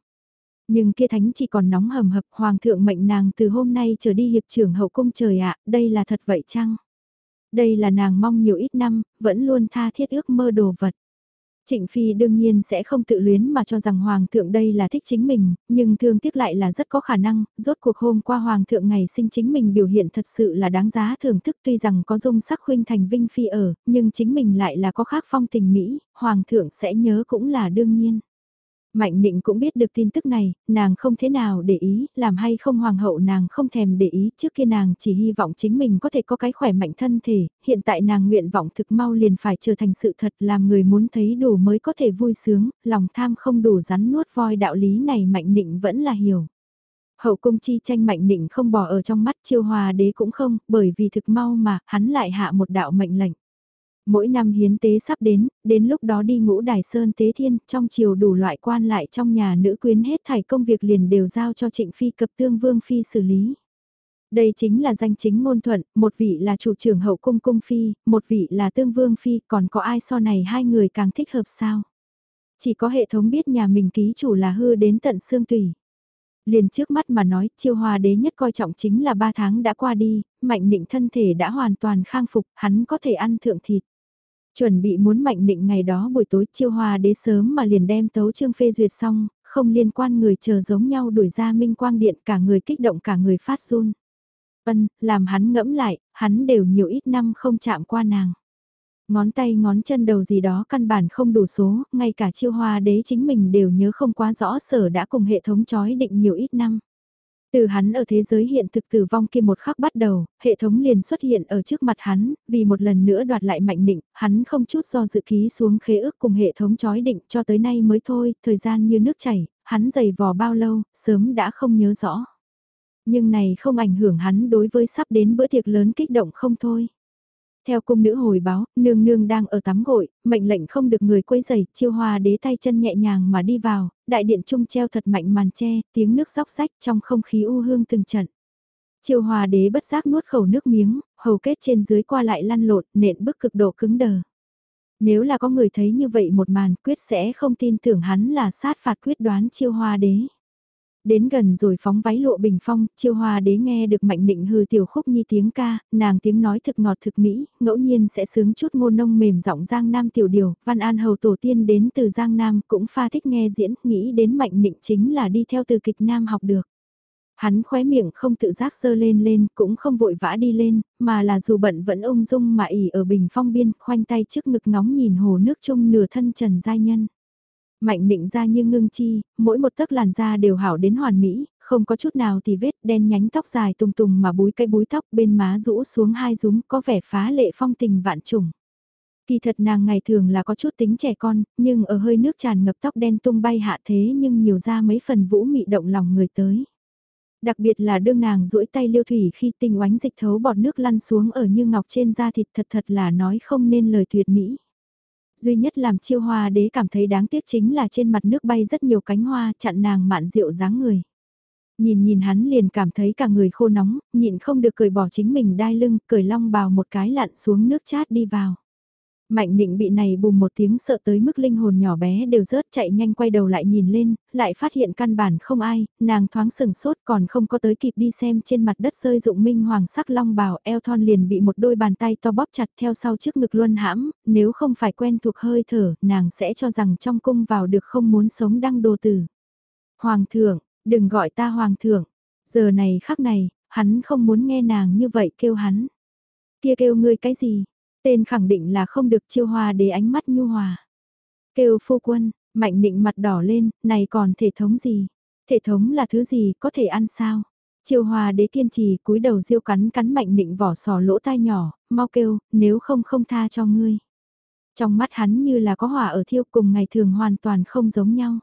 Nhưng kia thánh chỉ còn nóng hầm hập, hoàng thượng mệnh nàng từ hôm nay trở đi hiệp trưởng hậu cung trời ạ, đây là thật vậy chăng? Đây là nàng mong nhiều ít năm, vẫn luôn tha thiết ước mơ đồ vật. Trịnh Phi đương nhiên sẽ không tự luyến mà cho rằng Hoàng thượng đây là thích chính mình, nhưng thương tiếc lại là rất có khả năng, rốt cuộc hôm qua Hoàng thượng ngày sinh chính mình biểu hiện thật sự là đáng giá thưởng thức tuy rằng có dung sắc khuynh thành Vinh Phi ở, nhưng chính mình lại là có khác phong tình Mỹ, Hoàng thượng sẽ nhớ cũng là đương nhiên. Mạnh Nịnh cũng biết được tin tức này, nàng không thế nào để ý, làm hay không hoàng hậu nàng không thèm để ý, trước kia nàng chỉ hy vọng chính mình có thể có cái khỏe mạnh thân thể, hiện tại nàng nguyện vọng thực mau liền phải trở thành sự thật làm người muốn thấy đủ mới có thể vui sướng, lòng tham không đủ rắn nuốt voi đạo lý này Mạnh Nịnh vẫn là hiểu. Hậu cung chi tranh Mạnh Nịnh không bỏ ở trong mắt chiêu hòa đế cũng không, bởi vì thực mau mà, hắn lại hạ một đạo mệnh lệnh. Mỗi năm hiến tế sắp đến, đến lúc đó đi ngũ đài sơn tế thiên, trong chiều đủ loại quan lại trong nhà nữ quyến hết thảy công việc liền đều giao cho trịnh phi cập tương vương phi xử lý. Đây chính là danh chính ngôn thuận, một vị là chủ trưởng hậu cung cung phi, một vị là tương vương phi, còn có ai so này hai người càng thích hợp sao? Chỉ có hệ thống biết nhà mình ký chủ là hư đến tận xương tùy. Liền trước mắt mà nói, chiêu hòa đế nhất coi trọng chính là ba tháng đã qua đi, mạnh định thân thể đã hoàn toàn khang phục, hắn có thể ăn thượng thịt. Chuẩn bị muốn mạnh định ngày đó buổi tối chiêu hòa đế sớm mà liền đem tấu chương phê duyệt xong, không liên quan người chờ giống nhau đuổi ra minh quang điện cả người kích động cả người phát run. Ân, làm hắn ngẫm lại, hắn đều nhiều ít năm không chạm qua nàng. Ngón tay ngón chân đầu gì đó căn bản không đủ số, ngay cả chiêu hoa đế chính mình đều nhớ không quá rõ sở đã cùng hệ thống chói định nhiều ít năm. Từ hắn ở thế giới hiện thực tử vong kia một khắc bắt đầu, hệ thống liền xuất hiện ở trước mặt hắn, vì một lần nữa đoạt lại mạnh định, hắn không chút do dự ký xuống khế ước cùng hệ thống chói định cho tới nay mới thôi, thời gian như nước chảy, hắn dày vò bao lâu, sớm đã không nhớ rõ. Nhưng này không ảnh hưởng hắn đối với sắp đến bữa tiệc lớn kích động không thôi. Theo cung nữ hồi báo, nương nương đang ở tắm gội, mệnh lệnh không được người quấy giày, chiêu hoa đế tay chân nhẹ nhàng mà đi vào, đại điện trung treo thật mạnh màn tre tiếng nước róc rách trong không khí u hương từng trận. Chiêu hoa đế bất giác nuốt khẩu nước miếng, hầu kết trên dưới qua lại lăn lộn, nện bức cực độ cứng đờ. Nếu là có người thấy như vậy một màn quyết sẽ không tin tưởng hắn là sát phạt quyết đoán chiêu hoa đế. Đến gần rồi phóng váy lụa bình phong, chiêu hoa đế nghe được mạnh định hư tiểu khúc nhi tiếng ca, nàng tiếng nói thực ngọt thực mỹ, ngẫu nhiên sẽ sướng chút ngôn nông mềm giọng Giang Nam tiểu điều, văn an hầu tổ tiên đến từ Giang Nam cũng pha thích nghe diễn, nghĩ đến mạnh định chính là đi theo từ kịch Nam học được. Hắn khóe miệng không tự giác sơ lên lên, cũng không vội vã đi lên, mà là dù bận vẫn ung dung mà ỉ ở bình phong biên, khoanh tay trước ngực ngóng nhìn hồ nước chung nửa thân trần giai nhân. Mạnh định ra như ngưng chi, mỗi một tấc làn da đều hảo đến hoàn mỹ, không có chút nào thì vết đen nhánh tóc dài tùng tùng mà búi cây búi tóc bên má rũ xuống hai rúm có vẻ phá lệ phong tình vạn trùng. Kỳ thật nàng ngày thường là có chút tính trẻ con, nhưng ở hơi nước tràn ngập tóc đen tung bay hạ thế nhưng nhiều ra mấy phần vũ mị động lòng người tới. Đặc biệt là đương nàng duỗi tay liêu thủy khi tinh oánh dịch thấu bọt nước lăn xuống ở như ngọc trên da thịt thật thật là nói không nên lời tuyệt mỹ. Duy nhất làm chiêu hoa đế cảm thấy đáng tiếc chính là trên mặt nước bay rất nhiều cánh hoa chặn nàng mạn rượu dáng người. Nhìn nhìn hắn liền cảm thấy cả người khô nóng, nhịn không được cười bỏ chính mình đai lưng, cười long bào một cái lặn xuống nước chát đi vào. Mạnh định bị này bùm một tiếng sợ tới mức linh hồn nhỏ bé đều rớt chạy nhanh quay đầu lại nhìn lên, lại phát hiện căn bản không ai, nàng thoáng sừng sốt còn không có tới kịp đi xem trên mặt đất rơi dụng minh hoàng sắc long bào eo thon liền bị một đôi bàn tay to bóp chặt theo sau trước ngực luân hãm, nếu không phải quen thuộc hơi thở, nàng sẽ cho rằng trong cung vào được không muốn sống đăng đồ tử. Hoàng thượng, đừng gọi ta hoàng thượng, giờ này khắc này, hắn không muốn nghe nàng như vậy kêu hắn. Kia kêu ngươi cái gì? Tên khẳng định là không được chiêu hoa để ánh mắt nhu hòa. Kêu phu quân, mạnh định mặt đỏ lên, này còn thể thống gì? Thể thống là thứ gì, có thể ăn sao? Chiêu hòa đế kiên trì cúi đầu diêu cắn cắn mạnh định vỏ sò lỗ tai nhỏ, mau kêu, nếu không không tha cho ngươi. Trong mắt hắn như là có hỏa ở thiêu cùng ngày thường hoàn toàn không giống nhau.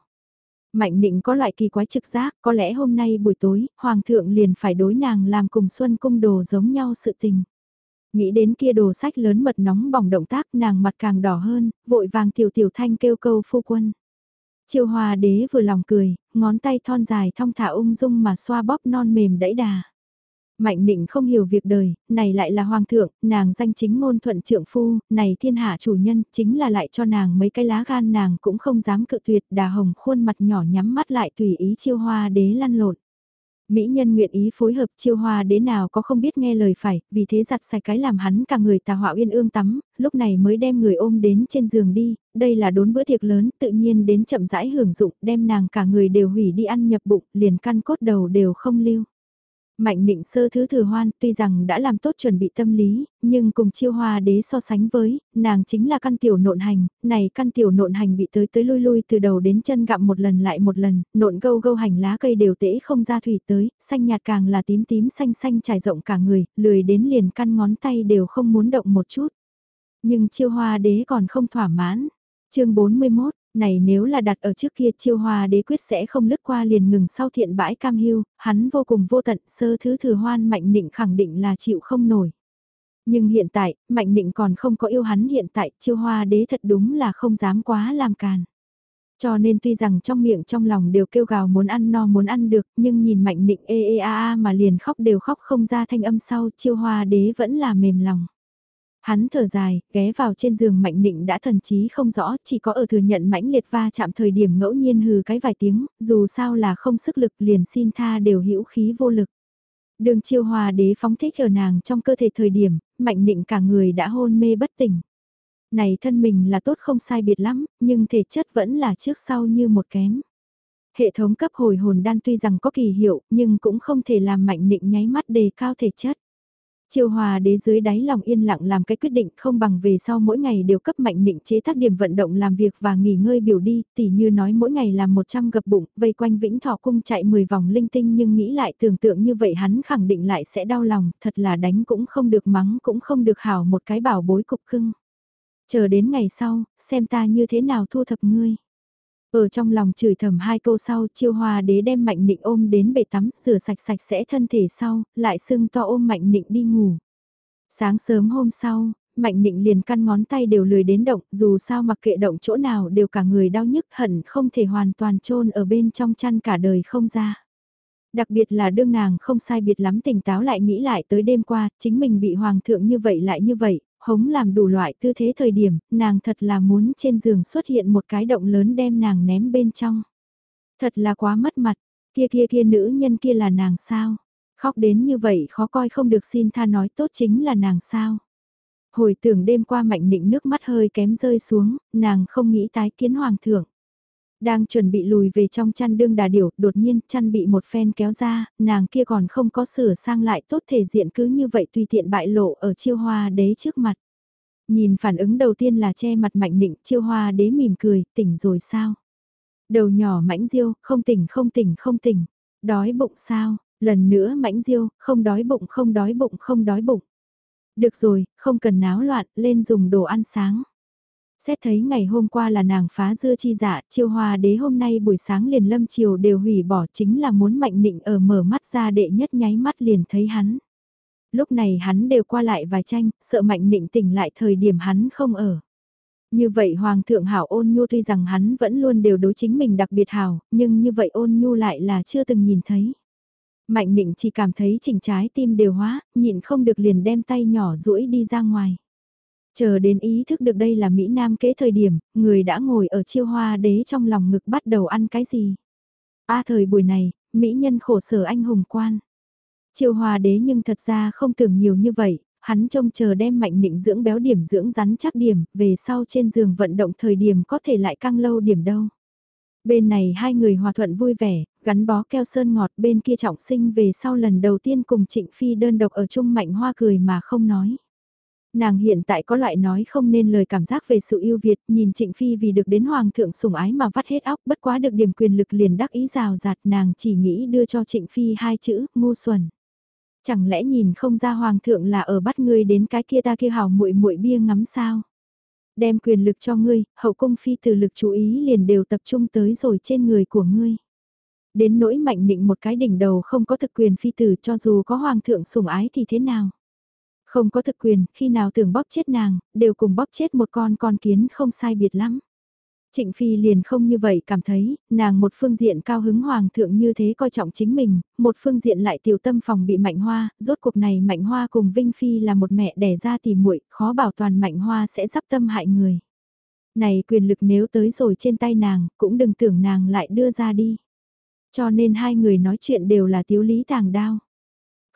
Mạnh định có loại kỳ quái trực giác, có lẽ hôm nay buổi tối, hoàng thượng liền phải đối nàng làm cùng xuân cung đồ giống nhau sự tình. Nghĩ đến kia đồ sách lớn mật nóng bỏng động tác nàng mặt càng đỏ hơn, vội vàng tiểu tiểu thanh kêu câu phu quân. Chiêu hòa đế vừa lòng cười, ngón tay thon dài thong thả ung dung mà xoa bóp non mềm đẫy đà. Mạnh định không hiểu việc đời, này lại là hoàng thượng, nàng danh chính ngôn thuận trượng phu, này thiên hạ chủ nhân, chính là lại cho nàng mấy cái lá gan nàng cũng không dám cự tuyệt, đà hồng khuôn mặt nhỏ nhắm mắt lại tùy ý chiêu hoa đế lăn lộn. Mỹ nhân nguyện ý phối hợp chiêu hoa đế nào có không biết nghe lời phải, vì thế giặt sạch cái làm hắn cả người tà họa uyên ương tắm, lúc này mới đem người ôm đến trên giường đi, đây là đốn bữa tiệc lớn, tự nhiên đến chậm rãi hưởng dụng, đem nàng cả người đều hủy đi ăn nhập bụng, liền căn cốt đầu đều không lưu. Mạnh định sơ thứ thừa hoan tuy rằng đã làm tốt chuẩn bị tâm lý, nhưng cùng chiêu hoa đế so sánh với, nàng chính là căn tiểu nộn hành, này căn tiểu nộn hành bị tới tới lui lui từ đầu đến chân gặm một lần lại một lần, nộn gâu gâu hành lá cây đều tễ không ra thủy tới, xanh nhạt càng là tím tím xanh xanh trải rộng cả người, lười đến liền căn ngón tay đều không muốn động một chút. Nhưng chiêu hoa đế còn không thỏa mãn. chương 41, này nếu là đặt ở trước kia chiêu hoa đế quyết sẽ không lướt qua liền ngừng sau thiện bãi cam hưu, hắn vô cùng vô tận sơ thứ thừa hoan mạnh định khẳng định là chịu không nổi. Nhưng hiện tại, mạnh định còn không có yêu hắn hiện tại chiêu hoa đế thật đúng là không dám quá làm càn. Cho nên tuy rằng trong miệng trong lòng đều kêu gào muốn ăn no muốn ăn được, nhưng nhìn mạnh định ê ê a a mà liền khóc đều khóc không ra thanh âm sau, chiêu hoa đế vẫn là mềm lòng. Hắn thở dài, ghé vào trên giường mạnh nịnh đã thần trí không rõ, chỉ có ở thừa nhận mãnh liệt va chạm thời điểm ngẫu nhiên hừ cái vài tiếng, dù sao là không sức lực liền xin tha đều hữu khí vô lực. Đường chiêu hòa đế phóng thích ở nàng trong cơ thể thời điểm, mạnh nịnh cả người đã hôn mê bất tỉnh. Này thân mình là tốt không sai biệt lắm, nhưng thể chất vẫn là trước sau như một kém. Hệ thống cấp hồi hồn đan tuy rằng có kỳ hiệu, nhưng cũng không thể làm mạnh nịnh nháy mắt đề cao thể chất. Triều Hòa đế dưới đáy lòng yên lặng làm cái quyết định không bằng về sau mỗi ngày đều cấp mạnh định chế tác điểm vận động làm việc và nghỉ ngơi biểu đi, tỉ như nói mỗi ngày làm 100 gập bụng, vây quanh vĩnh thọ cung chạy 10 vòng linh tinh nhưng nghĩ lại tưởng tượng như vậy hắn khẳng định lại sẽ đau lòng, thật là đánh cũng không được mắng cũng không được hảo một cái bảo bối cục cưng. Chờ đến ngày sau, xem ta như thế nào thu thập ngươi. Ở trong lòng chửi thầm hai câu sau, chiêu hòa đế đem mạnh nịnh ôm đến bể tắm, rửa sạch sạch sẽ thân thể sau, lại sưng to ôm mạnh nịnh đi ngủ. Sáng sớm hôm sau, mạnh nịnh liền căn ngón tay đều lười đến động, dù sao mặc kệ động chỗ nào đều cả người đau nhức hận không thể hoàn toàn trôn ở bên trong chăn cả đời không ra. Đặc biệt là đương nàng không sai biệt lắm tỉnh táo lại nghĩ lại tới đêm qua, chính mình bị hoàng thượng như vậy lại như vậy, hống làm đủ loại tư thế thời điểm, nàng thật là muốn trên giường xuất hiện một cái động lớn đem nàng ném bên trong. Thật là quá mất mặt, kia kia kia nữ nhân kia là nàng sao? Khóc đến như vậy khó coi không được xin tha nói tốt chính là nàng sao? Hồi tưởng đêm qua mạnh nịnh nước mắt hơi kém rơi xuống, nàng không nghĩ tái kiến hoàng thượng. Đang chuẩn bị lùi về trong chăn đương đà điểu, đột nhiên chăn bị một phen kéo ra, nàng kia còn không có sửa sang lại tốt thể diện cứ như vậy tùy tiện bại lộ ở chiêu hoa đế trước mặt. Nhìn phản ứng đầu tiên là che mặt mạnh nịnh, chiêu hoa đế mỉm cười, tỉnh rồi sao? Đầu nhỏ mãnh diêu, không tỉnh không tỉnh không tỉnh, đói bụng sao? Lần nữa mãnh diêu, không đói bụng không đói bụng không đói bụng. Được rồi, không cần náo loạn, lên dùng đồ ăn sáng. Xét thấy ngày hôm qua là nàng phá dưa chi dạ, chiêu hoa đế hôm nay buổi sáng liền lâm chiều đều hủy bỏ chính là muốn mạnh nịnh ở mở mắt ra đệ nhất nháy mắt liền thấy hắn. Lúc này hắn đều qua lại vài tranh, sợ mạnh nịnh tỉnh lại thời điểm hắn không ở. Như vậy Hoàng thượng Hảo ôn nhu tuy rằng hắn vẫn luôn đều đối chính mình đặc biệt hảo, nhưng như vậy ôn nhu lại là chưa từng nhìn thấy. Mạnh nịnh chỉ cảm thấy chỉnh trái tim đều hóa, nhịn không được liền đem tay nhỏ duỗi đi ra ngoài. Chờ đến ý thức được đây là Mỹ Nam kế thời điểm, người đã ngồi ở chiêu hoa đế trong lòng ngực bắt đầu ăn cái gì. A thời buổi này, Mỹ nhân khổ sở anh hùng quan. Chiêu hoa đế nhưng thật ra không tưởng nhiều như vậy, hắn trông chờ đem mạnh nịnh dưỡng béo điểm dưỡng rắn chắc điểm, về sau trên giường vận động thời điểm có thể lại căng lâu điểm đâu. Bên này hai người hòa thuận vui vẻ, gắn bó keo sơn ngọt bên kia trọng sinh về sau lần đầu tiên cùng Trịnh Phi đơn độc ở chung mạnh hoa cười mà không nói. Nàng hiện tại có loại nói không nên lời cảm giác về sự yêu Việt, nhìn Trịnh Phi vì được đến Hoàng thượng sủng ái mà vắt hết óc bất quá được điểm quyền lực liền đắc ý rào rạt nàng chỉ nghĩ đưa cho Trịnh Phi hai chữ, ngu xuẩn. Chẳng lẽ nhìn không ra Hoàng thượng là ở bắt ngươi đến cái kia ta kia hào muội muội bia ngắm sao? Đem quyền lực cho ngươi, hậu cung phi từ lực chú ý liền đều tập trung tới rồi trên người của ngươi đến nỗi mạnh định một cái đỉnh đầu không có thực quyền phi tử cho dù có hoàng thượng sủng ái thì thế nào. Không có thực quyền, khi nào tưởng bóp chết nàng, đều cùng bóp chết một con con kiến không sai biệt lắm. Trịnh Phi liền không như vậy cảm thấy, nàng một phương diện cao hứng hoàng thượng như thế coi trọng chính mình, một phương diện lại tiểu tâm phòng bị mạnh hoa, rốt cuộc này mạnh hoa cùng Vinh Phi là một mẹ đẻ ra thì muội khó bảo toàn mạnh hoa sẽ dắp tâm hại người. Này quyền lực nếu tới rồi trên tay nàng, cũng đừng tưởng nàng lại đưa ra đi. Cho nên hai người nói chuyện đều là tiếu lý tàng đao.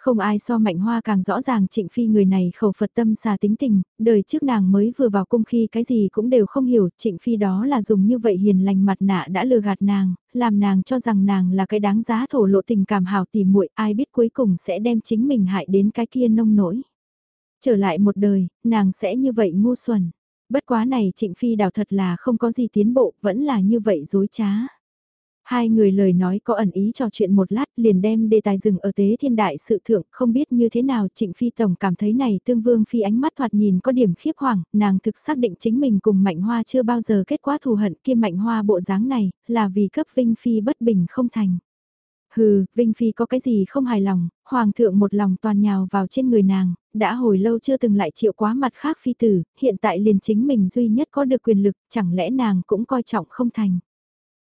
Không ai so mạnh hoa càng rõ ràng trịnh phi người này khẩu Phật tâm xà tính tình, đời trước nàng mới vừa vào cung khi cái gì cũng đều không hiểu, trịnh phi đó là dùng như vậy hiền lành mặt nạ đã lừa gạt nàng, làm nàng cho rằng nàng là cái đáng giá thổ lộ tình cảm hào tỉ muội ai biết cuối cùng sẽ đem chính mình hại đến cái kia nông nổi. Trở lại một đời, nàng sẽ như vậy ngu xuẩn. Bất quá này trịnh phi đào thật là không có gì tiến bộ, vẫn là như vậy dối trá. Hai người lời nói có ẩn ý trò chuyện một lát liền đem đề tài dừng ở tế thiên đại sự thượng không biết như thế nào trịnh phi tổng cảm thấy này tương vương phi ánh mắt thoạt nhìn có điểm khiếp hoàng, nàng thực xác định chính mình cùng mạnh hoa chưa bao giờ kết quả thù hận kia mạnh hoa bộ dáng này là vì cấp vinh phi bất bình không thành. Hừ, Vinh Phi có cái gì không hài lòng, Hoàng thượng một lòng toàn nhào vào trên người nàng, đã hồi lâu chưa từng lại chịu quá mặt khác phi tử, hiện tại liền chính mình duy nhất có được quyền lực, chẳng lẽ nàng cũng coi trọng không thành.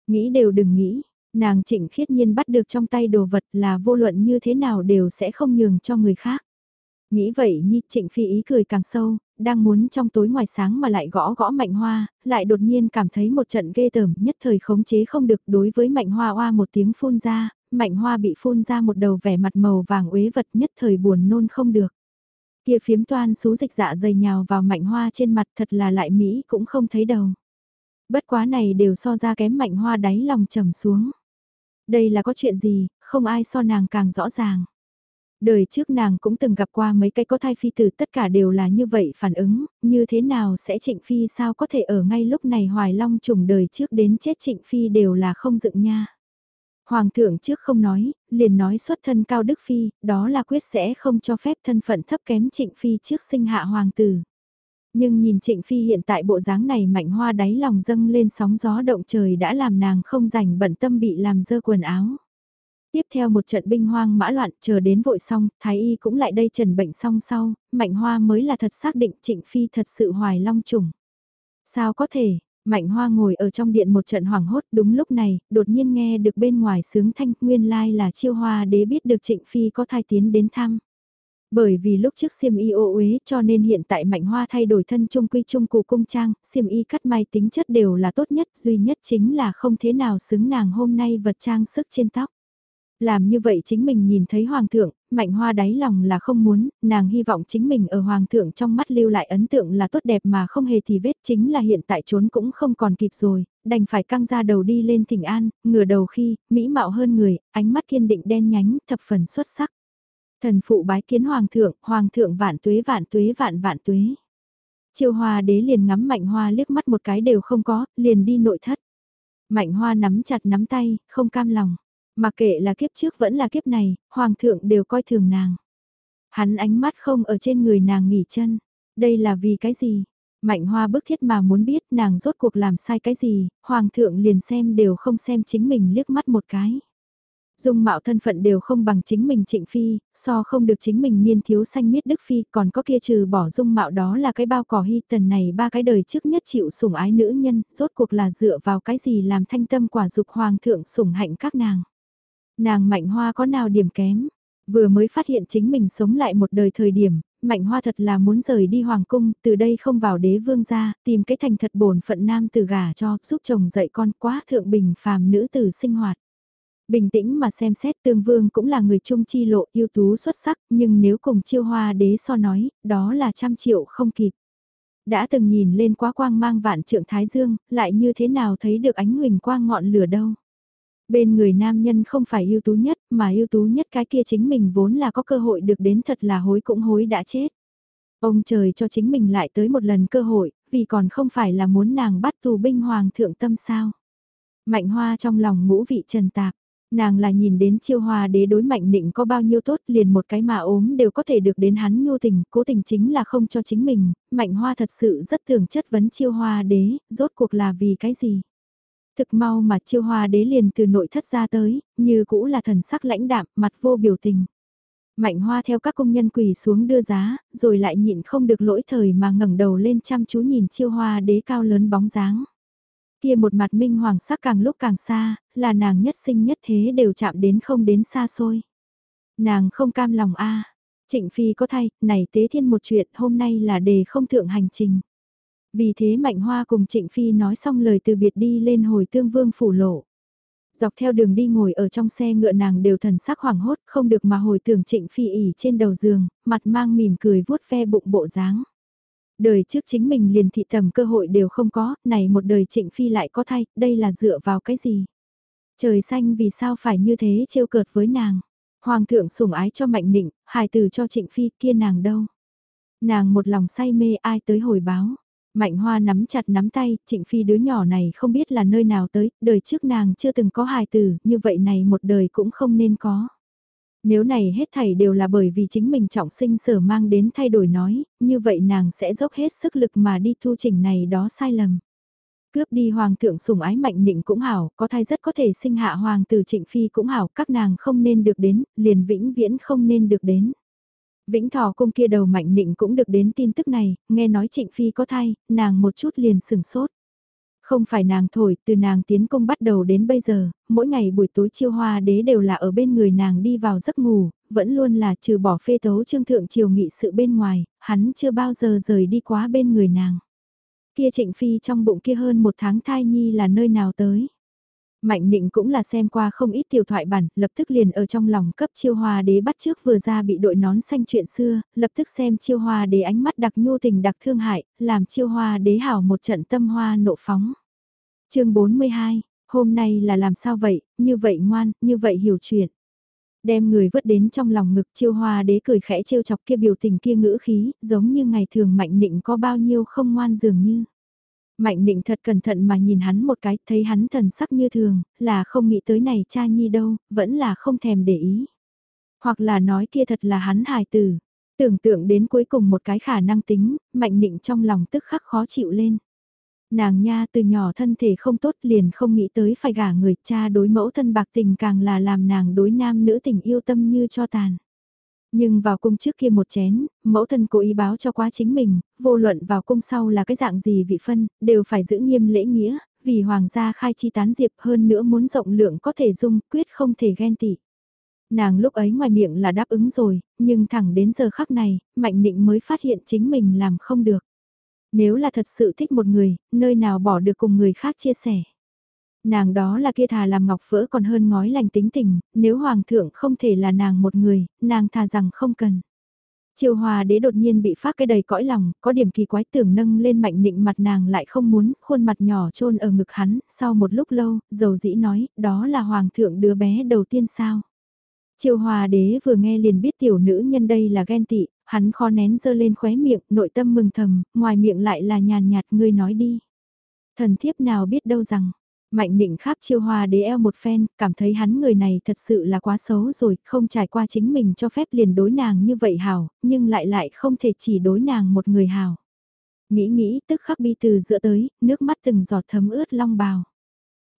Nghĩ đều đừng nghĩ, nàng trịnh khiết nhiên bắt được trong tay đồ vật là vô luận như thế nào đều sẽ không nhường cho người khác. Nghĩ vậy Nhi Trịnh Phi ý cười càng sâu, đang muốn trong tối ngoài sáng mà lại gõ gõ Mạnh Hoa, lại đột nhiên cảm thấy một trận ghê tởm nhất thời khống chế không được đối với Mạnh Hoa oa một tiếng phun ra, Mạnh Hoa bị phun ra một đầu vẻ mặt màu vàng uế vật nhất thời buồn nôn không được. Kia phiếm toan xú dịch dạ dày nhào vào Mạnh Hoa trên mặt thật là lại Mỹ cũng không thấy đầu. Bất quá này đều so ra kém Mạnh Hoa đáy lòng trầm xuống. Đây là có chuyện gì, không ai so nàng càng rõ ràng. Đời trước nàng cũng từng gặp qua mấy cái có thai phi tử tất cả đều là như vậy phản ứng, như thế nào sẽ trịnh phi sao có thể ở ngay lúc này hoài long trùng đời trước đến chết trịnh phi đều là không dựng nha. Hoàng thượng trước không nói, liền nói xuất thân cao đức phi, đó là quyết sẽ không cho phép thân phận thấp kém trịnh phi trước sinh hạ hoàng tử. Nhưng nhìn trịnh phi hiện tại bộ dáng này mạnh hoa đáy lòng dâng lên sóng gió động trời đã làm nàng không rảnh bận tâm bị làm dơ quần áo. Tiếp theo một trận binh hoang mã loạn chờ đến vội xong, Thái Y cũng lại đây trần bệnh xong sau, Mạnh Hoa mới là thật xác định Trịnh Phi thật sự hoài long trùng. Sao có thể, Mạnh Hoa ngồi ở trong điện một trận hoảng hốt đúng lúc này, đột nhiên nghe được bên ngoài sướng thanh nguyên lai là chiêu hoa đế biết được Trịnh Phi có thai tiến đến thăm. Bởi vì lúc trước xiêm y ô uế cho nên hiện tại Mạnh Hoa thay đổi thân trung quy trung cụ cung trang, xiêm y cắt may tính chất đều là tốt nhất, duy nhất chính là không thế nào xứng nàng hôm nay vật trang sức trên tóc. Làm như vậy chính mình nhìn thấy hoàng thượng, mạnh hoa đáy lòng là không muốn, nàng hy vọng chính mình ở hoàng thượng trong mắt lưu lại ấn tượng là tốt đẹp mà không hề thì vết chính là hiện tại trốn cũng không còn kịp rồi, đành phải căng ra đầu đi lên thỉnh an, ngửa đầu khi, mỹ mạo hơn người, ánh mắt kiên định đen nhánh, thập phần xuất sắc. Thần phụ bái kiến hoàng thượng, hoàng thượng vạn tuế vạn tuế vạn vạn tuế. Chiêu hoa đế liền ngắm mạnh hoa liếc mắt một cái đều không có, liền đi nội thất. Mạnh hoa nắm chặt nắm tay, không cam lòng. Mà kệ là kiếp trước vẫn là kiếp này, hoàng thượng đều coi thường nàng. Hắn ánh mắt không ở trên người nàng nghỉ chân. Đây là vì cái gì? Mạnh hoa bức thiết mà muốn biết nàng rốt cuộc làm sai cái gì, hoàng thượng liền xem đều không xem chính mình liếc mắt một cái. Dung mạo thân phận đều không bằng chính mình trịnh phi, so không được chính mình niên thiếu xanh miết đức phi, còn có kia trừ bỏ dung mạo đó là cái bao cỏ hy tần này ba cái đời trước nhất chịu sủng ái nữ nhân, rốt cuộc là dựa vào cái gì làm thanh tâm quả dục hoàng thượng sủng hạnh các nàng. Nàng Mạnh Hoa có nào điểm kém, vừa mới phát hiện chính mình sống lại một đời thời điểm, Mạnh Hoa thật là muốn rời đi hoàng cung, từ đây không vào đế vương gia, tìm cái thành thật bổn phận nam từ gả cho, giúp chồng dạy con quá thượng bình phàm nữ tử sinh hoạt. Bình tĩnh mà xem xét tương vương cũng là người trung chi lộ ưu tú xuất sắc, nhưng nếu cùng chiêu hoa đế so nói, đó là trăm triệu không kịp. Đã từng nhìn lên quá quang mang vạn trượng thái dương, lại như thế nào thấy được ánh huỳnh quang ngọn lửa đâu. Bên người nam nhân không phải ưu tú nhất, mà ưu tú nhất cái kia chính mình vốn là có cơ hội được đến thật là hối cũng hối đã chết. Ông trời cho chính mình lại tới một lần cơ hội, vì còn không phải là muốn nàng bắt tù binh hoàng thượng tâm sao. Mạnh hoa trong lòng ngũ vị trần tạp, nàng là nhìn đến chiêu hoa đế đối mạnh định có bao nhiêu tốt liền một cái mà ốm đều có thể được đến hắn nhu tình, cố tình chính là không cho chính mình, mạnh hoa thật sự rất thường chất vấn chiêu hoa đế, rốt cuộc là vì cái gì. Thực mau mà chiêu hoa đế liền từ nội thất ra tới, như cũ là thần sắc lãnh đạm, mặt vô biểu tình. Mạnh hoa theo các công nhân quỳ xuống đưa giá, rồi lại nhịn không được lỗi thời mà ngẩng đầu lên chăm chú nhìn chiêu hoa đế cao lớn bóng dáng. Kia một mặt minh hoàng sắc càng lúc càng xa, là nàng nhất sinh nhất thế đều chạm đến không đến xa xôi. Nàng không cam lòng a Trịnh Phi có thay, này tế thiên một chuyện hôm nay là đề không thượng hành trình. Vì thế Mạnh Hoa cùng Trịnh Phi nói xong lời từ biệt đi lên hồi tương vương phủ lộ. Dọc theo đường đi ngồi ở trong xe ngựa nàng đều thần sắc hoảng hốt, không được mà hồi tưởng Trịnh Phi ỉ trên đầu giường, mặt mang mỉm cười vuốt ve bụng bộ dáng. Đời trước chính mình liền thị tầm cơ hội đều không có, này một đời Trịnh Phi lại có thay, đây là dựa vào cái gì? Trời xanh vì sao phải như thế trêu cợt với nàng? Hoàng thượng sủng ái cho mạnh nịnh, hài từ cho Trịnh Phi kia nàng đâu? Nàng một lòng say mê ai tới hồi báo? Mạnh hoa nắm chặt nắm tay, trịnh phi đứa nhỏ này không biết là nơi nào tới, đời trước nàng chưa từng có hài tử, như vậy này một đời cũng không nên có. Nếu này hết thảy đều là bởi vì chính mình trọng sinh sở mang đến thay đổi nói, như vậy nàng sẽ dốc hết sức lực mà đi thu chỉnh này đó sai lầm. Cướp đi hoàng thượng sủng ái mạnh nịnh cũng hảo, có thai rất có thể sinh hạ hoàng tử trịnh phi cũng hảo, các nàng không nên được đến, liền vĩnh viễn không nên được đến. Vĩnh Thọ cung kia đầu mạnh nịnh cũng được đến tin tức này, nghe nói Trịnh Phi có thai, nàng một chút liền sừng sốt. Không phải nàng thổi, từ nàng tiến cung bắt đầu đến bây giờ, mỗi ngày buổi tối chiêu hoa đế đều là ở bên người nàng đi vào giấc ngủ, vẫn luôn là trừ bỏ phê tấu trương thượng triều nghị sự bên ngoài, hắn chưa bao giờ rời đi quá bên người nàng. Kia trịnh phi trong bụng kia hơn một tháng thai nhi là nơi nào tới. Mạnh định cũng là xem qua không ít tiểu thoại bản, lập tức liền ở trong lòng cấp chiêu hoa đế bắt trước vừa ra bị đội nón xanh chuyện xưa, lập tức xem chiêu hoa đế ánh mắt đặc nhu tình đặc thương hại, làm chiêu hoa đế hảo một trận tâm hoa nộ phóng. chương 42, hôm nay là làm sao vậy, như vậy ngoan, như vậy hiểu chuyện. Đem người vứt đến trong lòng ngực chiêu hoa đế cười khẽ trêu chọc kia biểu tình kia ngữ khí, giống như ngày thường mạnh định có bao nhiêu không ngoan dường như. Mạnh định thật cẩn thận mà nhìn hắn một cái, thấy hắn thần sắc như thường, là không nghĩ tới này cha nhi đâu, vẫn là không thèm để ý. Hoặc là nói kia thật là hắn hài tử. Tưởng tượng đến cuối cùng một cái khả năng tính, mạnh định trong lòng tức khắc khó chịu lên. Nàng nha từ nhỏ thân thể không tốt liền không nghĩ tới phải gả người cha đối mẫu thân bạc tình càng là làm nàng đối nam nữ tình yêu tâm như cho tàn. Nhưng vào cung trước kia một chén, mẫu thân cố ý báo cho quá chính mình, vô luận vào cung sau là cái dạng gì vị phân, đều phải giữ nghiêm lễ nghĩa, vì hoàng gia khai chi tán diệp hơn nữa muốn rộng lượng có thể dung, quyết không thể ghen tị. Nàng lúc ấy ngoài miệng là đáp ứng rồi, nhưng thẳng đến giờ khắc này, Mạnh Nịnh mới phát hiện chính mình làm không được. Nếu là thật sự thích một người, nơi nào bỏ được cùng người khác chia sẻ. Nàng đó là kia thà làm ngọc vỡ còn hơn ngói lành tính tình, nếu hoàng thượng không thể là nàng một người, nàng thà rằng không cần. Triều hòa đế đột nhiên bị phát cái đầy cõi lòng, có điểm kỳ quái tưởng nâng lên mạnh nịnh mặt nàng lại không muốn, khuôn mặt nhỏ trôn ở ngực hắn, sau một lúc lâu, dầu dĩ nói, đó là hoàng thượng đứa bé đầu tiên sao. Triều hòa đế vừa nghe liền biết tiểu nữ nhân đây là ghen tị, hắn khó nén dơ lên khóe miệng, nội tâm mừng thầm, ngoài miệng lại là nhàn nhạt ngươi nói đi. Thần thiếp nào biết đâu rằng, Mạnh định khắp chiêu hoa đế eo một phen, cảm thấy hắn người này thật sự là quá xấu rồi, không trải qua chính mình cho phép liền đối nàng như vậy hảo, nhưng lại lại không thể chỉ đối nàng một người hảo. Nghĩ nghĩ tức khắc bi từ giữa tới, nước mắt từng giọt thấm ướt long bào.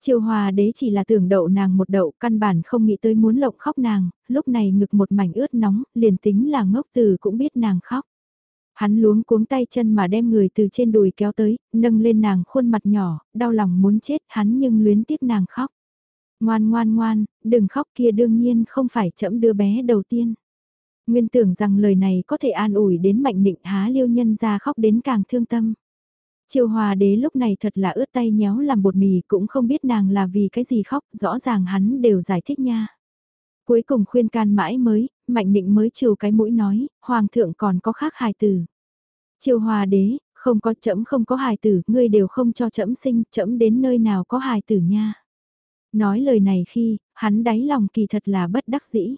Chiêu hòa đế chỉ là tưởng đậu nàng một đậu, căn bản không nghĩ tới muốn lộng khóc nàng, lúc này ngực một mảnh ướt nóng, liền tính là ngốc từ cũng biết nàng khóc. Hắn luống cuống tay chân mà đem người từ trên đùi kéo tới, nâng lên nàng khuôn mặt nhỏ, đau lòng muốn chết hắn nhưng luyến tiếc nàng khóc. Ngoan ngoan ngoan, đừng khóc kia đương nhiên không phải chậm đưa bé đầu tiên. Nguyên tưởng rằng lời này có thể an ủi đến mạnh định há liêu nhân ra khóc đến càng thương tâm. Triều hòa đế lúc này thật là ướt tay nhéo làm bột mì cũng không biết nàng là vì cái gì khóc, rõ ràng hắn đều giải thích nha. Cuối cùng khuyên can mãi mới, Mạnh Định mới chiều cái mũi nói, Hoàng thượng còn có khác hài tử. Triều hòa đế, không có chậm không có hài tử, ngươi đều không cho chậm sinh, chậm đến nơi nào có hài tử nha. Nói lời này khi, hắn đáy lòng kỳ thật là bất đắc dĩ.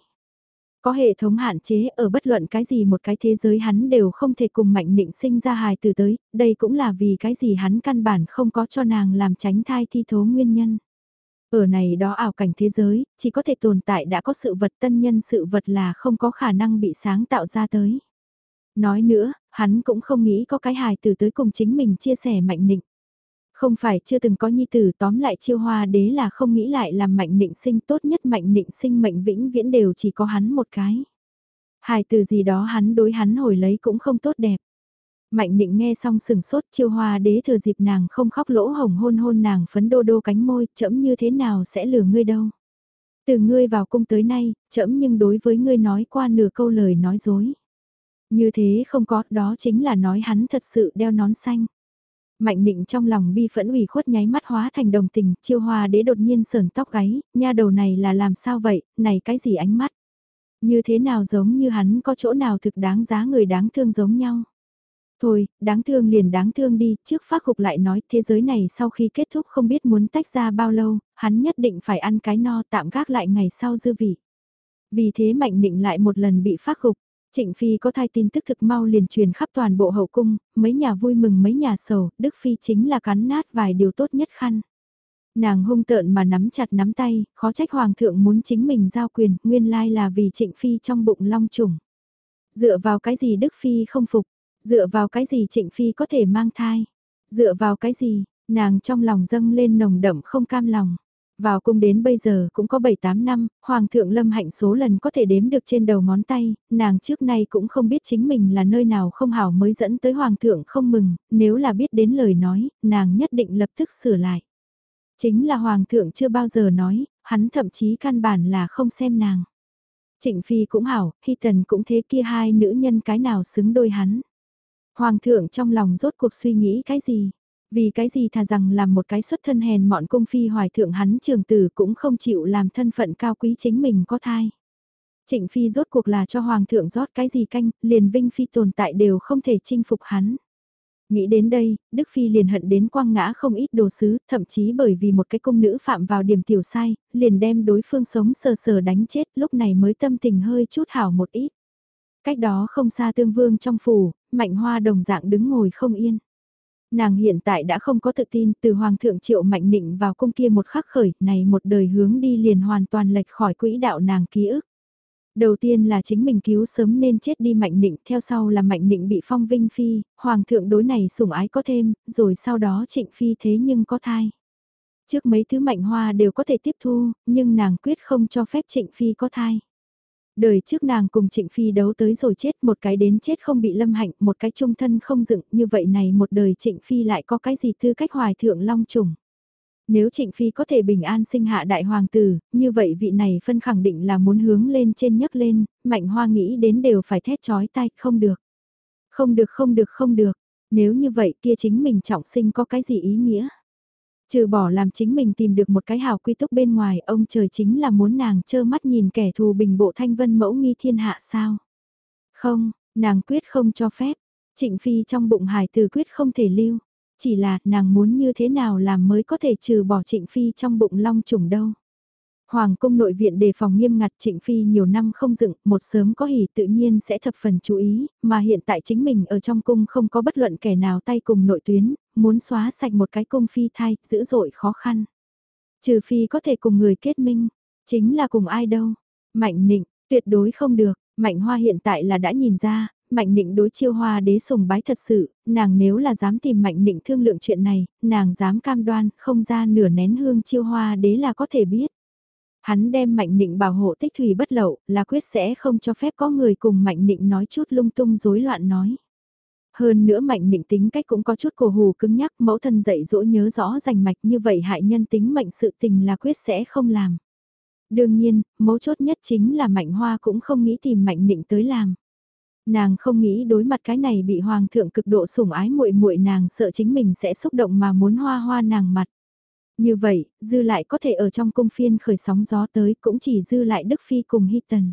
Có hệ thống hạn chế ở bất luận cái gì một cái thế giới hắn đều không thể cùng mạnh định sinh ra hài tử tới, đây cũng là vì cái gì hắn căn bản không có cho nàng làm tránh thai thi thố nguyên nhân. Ở này đó ảo cảnh thế giới, chỉ có thể tồn tại đã có sự vật tân nhân sự vật là không có khả năng bị sáng tạo ra tới. Nói nữa, hắn cũng không nghĩ có cái hài từ tới cùng chính mình chia sẻ mạnh nịnh. Không phải chưa từng có nhi tử tóm lại chiêu hoa đế là không nghĩ lại làm mạnh nịnh sinh tốt nhất mạnh nịnh sinh mệnh vĩnh viễn đều chỉ có hắn một cái. Hài từ gì đó hắn đối hắn hồi lấy cũng không tốt đẹp. Mạnh định nghe xong sừng sốt chiêu hoa đế thừa dịp nàng không khóc lỗ hồng hôn hôn nàng phấn đô đô cánh môi, chậm như thế nào sẽ lừa ngươi đâu. Từ ngươi vào cung tới nay, chậm nhưng đối với ngươi nói qua nửa câu lời nói dối. Như thế không có, đó chính là nói hắn thật sự đeo nón xanh. Mạnh định trong lòng bi phẫn ủy khuất nháy mắt hóa thành đồng tình, chiêu hoa đế đột nhiên sờn tóc gáy, nha đầu này là làm sao vậy, này cái gì ánh mắt. Như thế nào giống như hắn có chỗ nào thực đáng giá người đáng thương giống nhau. Thôi, đáng thương liền đáng thương đi, trước phát khục lại nói thế giới này sau khi kết thúc không biết muốn tách ra bao lâu, hắn nhất định phải ăn cái no tạm gác lại ngày sau dư vị. Vì thế mạnh định lại một lần bị phát khục, Trịnh Phi có thai tin tức thực mau liền truyền khắp toàn bộ hậu cung, mấy nhà vui mừng mấy nhà sầu, Đức Phi chính là cắn nát vài điều tốt nhất khăn. Nàng hung tợn mà nắm chặt nắm tay, khó trách Hoàng thượng muốn chính mình giao quyền, nguyên lai là vì Trịnh Phi trong bụng long trùng. Dựa vào cái gì Đức Phi không phục, Dựa vào cái gì Trịnh Phi có thể mang thai? Dựa vào cái gì? Nàng trong lòng dâng lên nồng đậm không cam lòng. Vào cung đến bây giờ cũng có 7-8 năm, Hoàng thượng Lâm Hạnh số lần có thể đếm được trên đầu ngón tay, nàng trước nay cũng không biết chính mình là nơi nào không hảo mới dẫn tới Hoàng thượng không mừng, nếu là biết đến lời nói, nàng nhất định lập tức sửa lại. Chính là Hoàng thượng chưa bao giờ nói, hắn thậm chí căn bản là không xem nàng. Trịnh Phi cũng hảo, Hy Tần cũng thế kia hai nữ nhân cái nào xứng đôi hắn. Hoàng thượng trong lòng rốt cuộc suy nghĩ cái gì? Vì cái gì thà rằng làm một cái xuất thân hèn mọn cung phi hoài thượng hắn trường tử cũng không chịu làm thân phận cao quý chính mình có thai. Trịnh Phi rốt cuộc là cho Hoàng thượng rót cái gì canh, liền Vinh Phi tồn tại đều không thể chinh phục hắn. Nghĩ đến đây, Đức Phi liền hận đến quang ngã không ít đồ sứ, thậm chí bởi vì một cái công nữ phạm vào điểm tiểu sai, liền đem đối phương sống sờ sờ đánh chết, lúc này mới tâm tình hơi chút hảo một ít. Cách đó không xa tương vương trong phủ, mạnh hoa đồng dạng đứng ngồi không yên. Nàng hiện tại đã không có tự tin từ Hoàng thượng Triệu Mạnh Nịnh vào cung kia một khắc khởi, này một đời hướng đi liền hoàn toàn lệch khỏi quỹ đạo nàng ký ức. Đầu tiên là chính mình cứu sớm nên chết đi Mạnh Nịnh, theo sau là Mạnh Nịnh bị phong vinh phi, Hoàng thượng đối này sủng ái có thêm, rồi sau đó trịnh phi thế nhưng có thai. Trước mấy thứ Mạnh Hoa đều có thể tiếp thu, nhưng nàng quyết không cho phép trịnh phi có thai. Đời trước nàng cùng Trịnh Phi đấu tới rồi chết một cái đến chết không bị lâm hạnh, một cái trung thân không dựng, như vậy này một đời Trịnh Phi lại có cái gì tư cách hoài thượng long trùng. Nếu Trịnh Phi có thể bình an sinh hạ đại hoàng tử, như vậy vị này phân khẳng định là muốn hướng lên trên nhấc lên, mạnh hoa nghĩ đến đều phải thét chói tai, không được. Không được không được không được, nếu như vậy kia chính mình trọng sinh có cái gì ý nghĩa? Trừ bỏ làm chính mình tìm được một cái hào quy túc bên ngoài, ông trời chính là muốn nàng trơ mắt nhìn kẻ thù bình bộ thanh vân mẫu nghi thiên hạ sao. Không, nàng quyết không cho phép, trịnh phi trong bụng hài từ quyết không thể lưu, chỉ là nàng muốn như thế nào làm mới có thể trừ bỏ trịnh phi trong bụng long trùng đâu. Hoàng cung nội viện đề phòng nghiêm ngặt trịnh phi nhiều năm không dựng, một sớm có hỉ tự nhiên sẽ thập phần chú ý, mà hiện tại chính mình ở trong cung không có bất luận kẻ nào tay cùng nội tuyến, muốn xóa sạch một cái cung phi thai, dữ dội khó khăn. Trừ phi có thể cùng người kết minh, chính là cùng ai đâu. Mạnh nịnh, tuyệt đối không được, mạnh hoa hiện tại là đã nhìn ra, mạnh nịnh đối chiêu hoa đế sùng bái thật sự, nàng nếu là dám tìm mạnh nịnh thương lượng chuyện này, nàng dám cam đoan, không ra nửa nén hương chiêu hoa đế là có thể biết. Hắn đem Mạnh Nịnh bảo hộ tích thủy bất lậu, là quyết sẽ không cho phép có người cùng Mạnh Nịnh nói chút lung tung rối loạn nói. Hơn nữa Mạnh Nịnh tính cách cũng có chút cổ hù cứng nhắc, mẫu thân dạy dỗ nhớ rõ rành mạch như vậy hại nhân tính mệnh sự tình là quyết sẽ không làm. Đương nhiên, mấu chốt nhất chính là Mạnh Hoa cũng không nghĩ tìm Mạnh Nịnh tới làm. Nàng không nghĩ đối mặt cái này bị hoàng thượng cực độ sủng ái muội muội nàng sợ chính mình sẽ xúc động mà muốn hoa hoa nàng mặt. Như vậy, dư lại có thể ở trong cung phiên khởi sóng gió tới cũng chỉ dư lại Đức Phi cùng Hy Tần.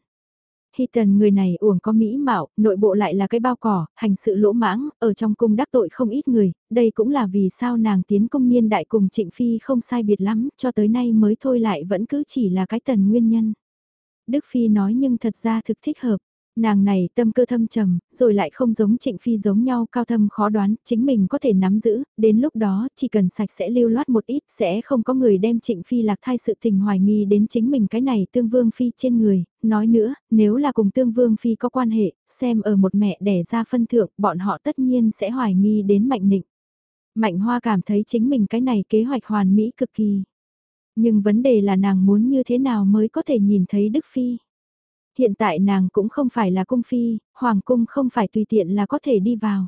Hy Tần người này uổng có mỹ mạo, nội bộ lại là cái bao cỏ, hành sự lỗ mãng, ở trong cung đắc tội không ít người, đây cũng là vì sao nàng tiến công niên đại cùng Trịnh Phi không sai biệt lắm, cho tới nay mới thôi lại vẫn cứ chỉ là cái tần nguyên nhân. Đức Phi nói nhưng thật ra thực thích hợp, Nàng này tâm cơ thâm trầm, rồi lại không giống trịnh phi giống nhau cao thâm khó đoán, chính mình có thể nắm giữ, đến lúc đó chỉ cần sạch sẽ lưu loát một ít sẽ không có người đem trịnh phi lạc thai sự tình hoài nghi đến chính mình cái này tương vương phi trên người, nói nữa, nếu là cùng tương vương phi có quan hệ, xem ở một mẹ đẻ ra phân thượng, bọn họ tất nhiên sẽ hoài nghi đến mạnh nịnh. Mạnh hoa cảm thấy chính mình cái này kế hoạch hoàn mỹ cực kỳ. Nhưng vấn đề là nàng muốn như thế nào mới có thể nhìn thấy Đức Phi. Hiện tại nàng cũng không phải là cung phi, hoàng cung không phải tùy tiện là có thể đi vào.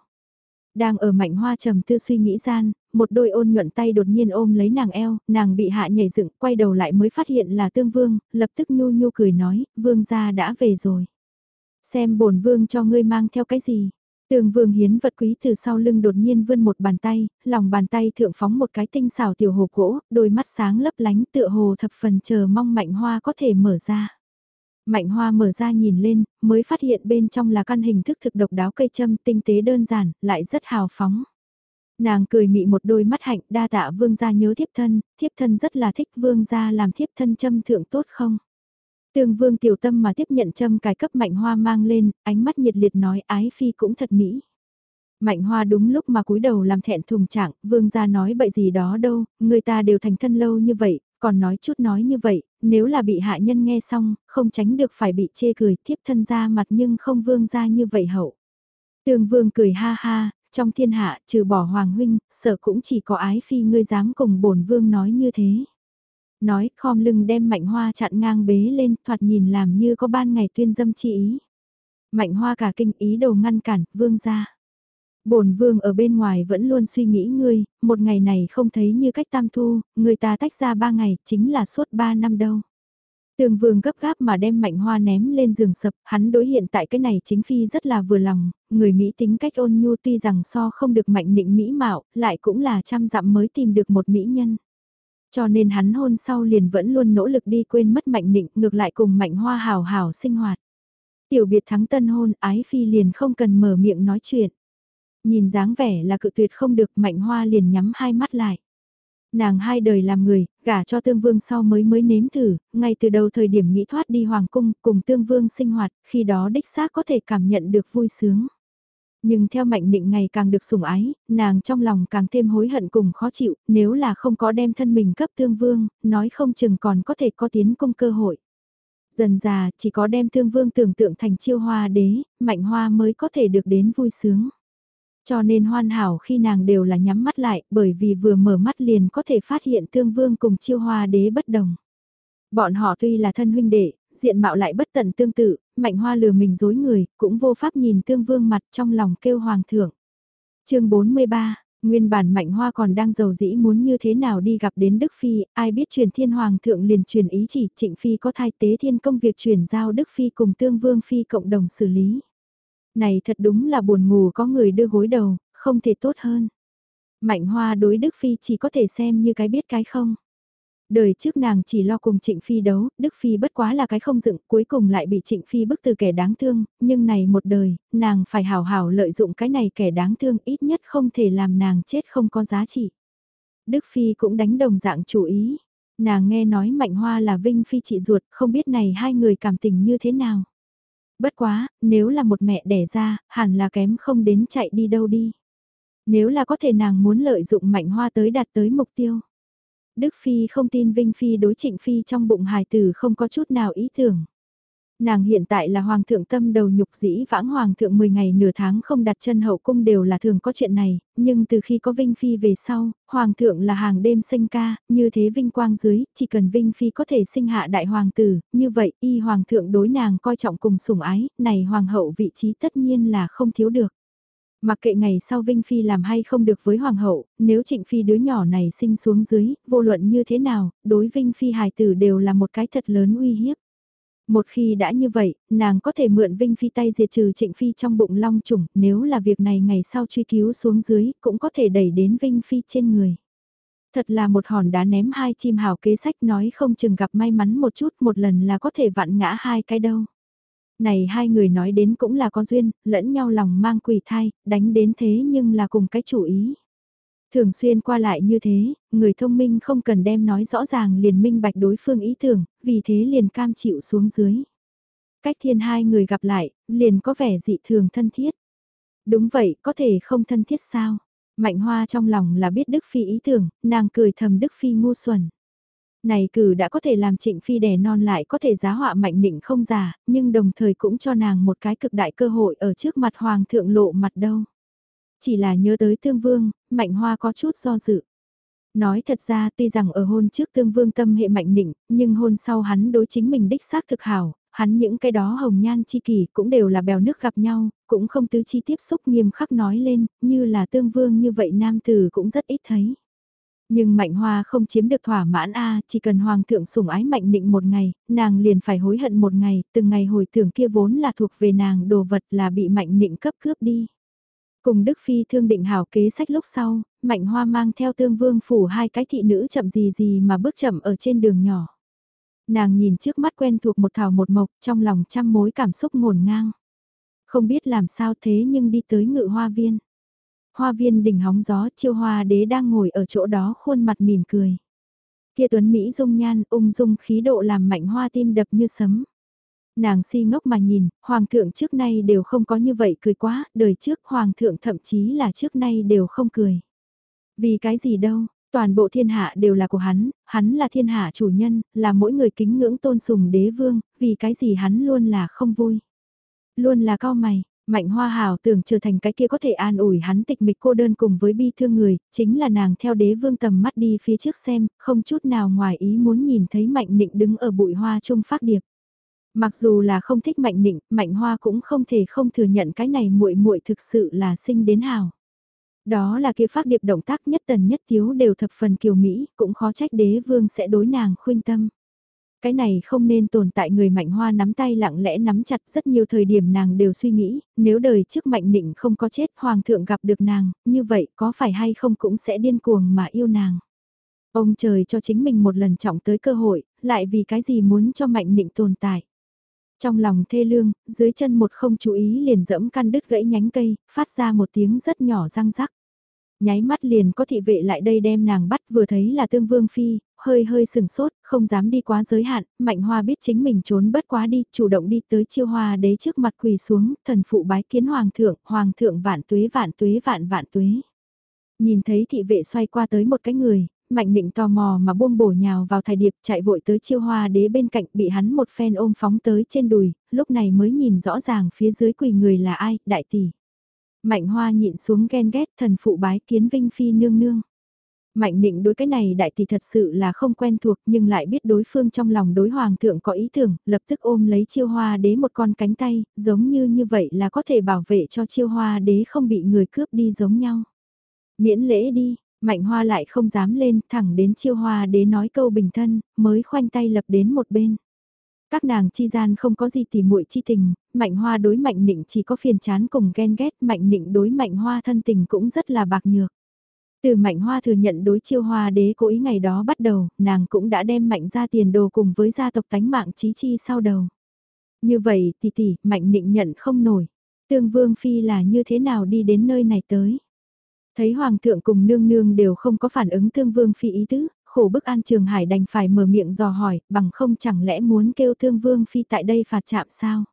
Đang ở mạnh hoa trầm tư suy nghĩ gian, một đôi ôn nhuận tay đột nhiên ôm lấy nàng eo, nàng bị hạ nhảy dựng, quay đầu lại mới phát hiện là tương vương, lập tức nhu nhu cười nói, vương gia đã về rồi. Xem bổn vương cho ngươi mang theo cái gì. Tường vương hiến vật quý từ sau lưng đột nhiên vươn một bàn tay, lòng bàn tay thượng phóng một cái tinh xảo tiểu hồ gỗ, đôi mắt sáng lấp lánh tựa hồ thập phần chờ mong mạnh hoa có thể mở ra. Mạnh hoa mở ra nhìn lên, mới phát hiện bên trong là căn hình thức thực độc đáo cây châm tinh tế đơn giản, lại rất hào phóng. Nàng cười mị một đôi mắt hạnh đa tạ vương gia nhớ thiếp thân, thiếp thân rất là thích vương gia làm thiếp thân châm thượng tốt không? Tương vương tiểu tâm mà tiếp nhận châm cài cấp mạnh hoa mang lên, ánh mắt nhiệt liệt nói ái phi cũng thật mỹ. Mạnh hoa đúng lúc mà cúi đầu làm thẹn thùng trạng, vương gia nói bậy gì đó đâu, người ta đều thành thân lâu như vậy, còn nói chút nói như vậy, nếu là bị hạ nhân nghe xong, không tránh được phải bị chê cười tiếp thân ra mặt nhưng không vương ra như vậy hậu. Tương vương cười ha ha, trong thiên hạ trừ bỏ hoàng huynh, sợ cũng chỉ có ái phi ngươi dám cùng bổn vương nói như thế. Nói khom lưng đem mạnh hoa chặn ngang bế lên thoạt nhìn làm như có ban ngày tuyên dâm chi ý. Mạnh hoa cả kinh ý đồ ngăn cản, vương ra bổn vương ở bên ngoài vẫn luôn suy nghĩ ngươi, một ngày này không thấy như cách tam thu, người ta tách ra ba ngày, chính là suốt ba năm đâu. Tường vương gấp gáp mà đem mạnh hoa ném lên giường sập, hắn đối hiện tại cái này chính phi rất là vừa lòng, người Mỹ tính cách ôn nhu tuy rằng so không được mạnh nịnh Mỹ mạo, lại cũng là trăm dặm mới tìm được một Mỹ nhân. Cho nên hắn hôn sau liền vẫn luôn nỗ lực đi quên mất mạnh nịnh, ngược lại cùng mạnh hoa hào hào sinh hoạt. Tiểu biệt thắng tân hôn, ái phi liền không cần mở miệng nói chuyện. Nhìn dáng vẻ là cự tuyệt không được mạnh hoa liền nhắm hai mắt lại. Nàng hai đời làm người, gả cho tương vương sau mới mới nếm thử, ngay từ đầu thời điểm nghĩ thoát đi hoàng cung cùng tương vương sinh hoạt, khi đó đích xác có thể cảm nhận được vui sướng. Nhưng theo mạnh định ngày càng được sủng ái, nàng trong lòng càng thêm hối hận cùng khó chịu, nếu là không có đem thân mình cấp tương vương, nói không chừng còn có thể có tiến công cơ hội. Dần già, chỉ có đem tương vương tưởng tượng thành chiêu hoa đế, mạnh hoa mới có thể được đến vui sướng. Cho nên hoàn hảo khi nàng đều là nhắm mắt lại, bởi vì vừa mở mắt liền có thể phát hiện tương vương cùng chiêu hoa đế bất đồng. Bọn họ tuy là thân huynh đệ, diện mạo lại bất tận tương tự, mạnh hoa lừa mình dối người, cũng vô pháp nhìn tương vương mặt trong lòng kêu hoàng thượng. chương 43, nguyên bản mạnh hoa còn đang giàu dĩ muốn như thế nào đi gặp đến Đức Phi, ai biết truyền thiên hoàng thượng liền truyền ý chỉ trịnh Phi có thai tế thiên công việc truyền giao Đức Phi cùng tương vương Phi cộng đồng xử lý. Này thật đúng là buồn ngủ có người đưa gối đầu, không thể tốt hơn. Mạnh hoa đối Đức Phi chỉ có thể xem như cái biết cái không. Đời trước nàng chỉ lo cùng Trịnh Phi đấu, Đức Phi bất quá là cái không dựng, cuối cùng lại bị Trịnh Phi bức từ kẻ đáng thương, nhưng này một đời, nàng phải hào hào lợi dụng cái này kẻ đáng thương ít nhất không thể làm nàng chết không có giá trị. Đức Phi cũng đánh đồng dạng chủ ý. Nàng nghe nói Mạnh Hoa là Vinh Phi chị ruột, không biết này hai người cảm tình như thế nào. Bất quá, nếu là một mẹ đẻ ra, hẳn là kém không đến chạy đi đâu đi. Nếu là có thể nàng muốn lợi dụng Mạnh Hoa tới đạt tới mục tiêu. Đức Phi không tin Vinh Phi đối trịnh Phi trong bụng hài tử không có chút nào ý tưởng. Nàng hiện tại là hoàng thượng tâm đầu nhục dĩ vãng hoàng thượng 10 ngày nửa tháng không đặt chân hậu cung đều là thường có chuyện này, nhưng từ khi có Vinh Phi về sau, hoàng thượng là hàng đêm sinh ca, như thế vinh quang dưới, chỉ cần Vinh Phi có thể sinh hạ đại hoàng tử, như vậy y hoàng thượng đối nàng coi trọng cùng sủng ái, này hoàng hậu vị trí tất nhiên là không thiếu được. Mặc kệ ngày sau Vinh Phi làm hay không được với Hoàng hậu, nếu Trịnh Phi đứa nhỏ này sinh xuống dưới, vô luận như thế nào, đối Vinh Phi hài tử đều là một cái thật lớn uy hiếp. Một khi đã như vậy, nàng có thể mượn Vinh Phi tay diệt trừ Trịnh Phi trong bụng long trùng, nếu là việc này ngày sau truy cứu xuống dưới, cũng có thể đẩy đến Vinh Phi trên người. Thật là một hòn đá ném hai chim hào kế sách nói không chừng gặp may mắn một chút một lần là có thể vặn ngã hai cái đâu. Này hai người nói đến cũng là có duyên, lẫn nhau lòng mang quỷ thai, đánh đến thế nhưng là cùng cái chủ ý. Thường xuyên qua lại như thế, người thông minh không cần đem nói rõ ràng liền minh bạch đối phương ý tưởng, vì thế liền cam chịu xuống dưới. Cách thiên hai người gặp lại, liền có vẻ dị thường thân thiết. Đúng vậy, có thể không thân thiết sao? Mạnh hoa trong lòng là biết Đức Phi ý tưởng, nàng cười thầm Đức Phi ngu xuẩn. Này cử đã có thể làm trịnh phi đẻ non lại có thể giá họa mạnh định không giả, nhưng đồng thời cũng cho nàng một cái cực đại cơ hội ở trước mặt hoàng thượng lộ mặt đâu. Chỉ là nhớ tới tương vương, mạnh hoa có chút do dự. Nói thật ra tuy rằng ở hôn trước tương vương tâm hệ mạnh định, nhưng hôn sau hắn đối chính mình đích xác thực hảo, hắn những cái đó hồng nhan chi kỳ cũng đều là bèo nước gặp nhau, cũng không tứ chi tiếp xúc nghiêm khắc nói lên, như là tương vương như vậy nam tử cũng rất ít thấy. Nhưng Mạnh Hoa không chiếm được thỏa mãn a, chỉ cần hoàng thượng sủng ái Mạnh Định một ngày, nàng liền phải hối hận một ngày, từng ngày hồi tưởng kia vốn là thuộc về nàng đồ vật là bị Mạnh Định cấp cướp đi. Cùng Đức Phi thương định hảo kế sách lúc sau, Mạnh Hoa mang theo tương vương phủ hai cái thị nữ chậm gì gì mà bước chậm ở trên đường nhỏ. Nàng nhìn trước mắt quen thuộc một thảo một mộc trong lòng trăm mối cảm xúc ngổn ngang. Không biết làm sao thế nhưng đi tới ngự hoa viên hoa viên đỉnh hóng gió chiêu hoa đế đang ngồi ở chỗ đó khuôn mặt mỉm cười. Kia tuấn Mỹ dung nhan ung dung khí độ làm mạnh hoa tim đập như sấm. Nàng si ngốc mà nhìn, hoàng thượng trước nay đều không có như vậy cười quá, đời trước hoàng thượng thậm chí là trước nay đều không cười. Vì cái gì đâu, toàn bộ thiên hạ đều là của hắn, hắn là thiên hạ chủ nhân, là mỗi người kính ngưỡng tôn sùng đế vương, vì cái gì hắn luôn là không vui. Luôn là cao mày, Mạnh hoa hào tưởng trở thành cái kia có thể an ủi hắn tịch mịch cô đơn cùng với bi thương người, chính là nàng theo đế vương tầm mắt đi phía trước xem, không chút nào ngoài ý muốn nhìn thấy mạnh nịnh đứng ở bụi hoa trung phát điệp. Mặc dù là không thích mạnh nịnh, mạnh hoa cũng không thể không thừa nhận cái này muội muội thực sự là sinh đến hào. Đó là kia phát điệp động tác nhất tần nhất thiếu đều thập phần kiều Mỹ, cũng khó trách đế vương sẽ đối nàng khuyên tâm. Cái này không nên tồn tại người mạnh hoa nắm tay lặng lẽ nắm chặt rất nhiều thời điểm nàng đều suy nghĩ, nếu đời trước mạnh nịnh không có chết hoàng thượng gặp được nàng, như vậy có phải hay không cũng sẽ điên cuồng mà yêu nàng. Ông trời cho chính mình một lần trọng tới cơ hội, lại vì cái gì muốn cho mạnh nịnh tồn tại. Trong lòng thê lương, dưới chân một không chú ý liền dẫm căn đứt gãy nhánh cây, phát ra một tiếng rất nhỏ răng rắc. Nháy mắt liền có thị vệ lại đây đem nàng bắt vừa thấy là tương vương phi, hơi hơi sừng sốt, không dám đi quá giới hạn, mạnh hoa biết chính mình trốn bất quá đi, chủ động đi tới chiêu hoa đế trước mặt quỳ xuống, thần phụ bái kiến hoàng thượng, hoàng thượng vạn tuế vạn tuế vạn vạn tuế. Nhìn thấy thị vệ xoay qua tới một cái người, mạnh định tò mò mà buông bổ nhào vào thải điệp chạy vội tới chiêu hoa đế bên cạnh bị hắn một phen ôm phóng tới trên đùi, lúc này mới nhìn rõ ràng phía dưới quỳ người là ai, đại tỷ. Mạnh hoa nhịn xuống ghen ghét thần phụ bái kiến vinh phi nương nương. Mạnh định đối cái này đại tỷ thật sự là không quen thuộc nhưng lại biết đối phương trong lòng đối hoàng thượng có ý tưởng, lập tức ôm lấy chiêu hoa đế một con cánh tay, giống như như vậy là có thể bảo vệ cho chiêu hoa đế không bị người cướp đi giống nhau. Miễn lễ đi, mạnh hoa lại không dám lên thẳng đến chiêu hoa đế nói câu bình thân, mới khoanh tay lập đến một bên. Các nàng chi gian không có gì tỉ muội chi tình, mạnh hoa đối mạnh nịnh chỉ có phiền chán cùng ghen ghét, mạnh nịnh đối mạnh hoa thân tình cũng rất là bạc nhược. Từ mạnh hoa thừa nhận đối chiêu hoa đế cố ý ngày đó bắt đầu, nàng cũng đã đem mạnh ra tiền đồ cùng với gia tộc tánh mạng trí chi sau đầu. Như vậy tỷ tỷ, mạnh nịnh nhận không nổi. Tương vương phi là như thế nào đi đến nơi này tới. Thấy hoàng thượng cùng nương nương đều không có phản ứng thương vương phi ý tứ, khổ bức an trường hải đành phải mở miệng dò hỏi, bằng không chẳng lẽ muốn kêu thương vương phi tại đây phạt chạm sao?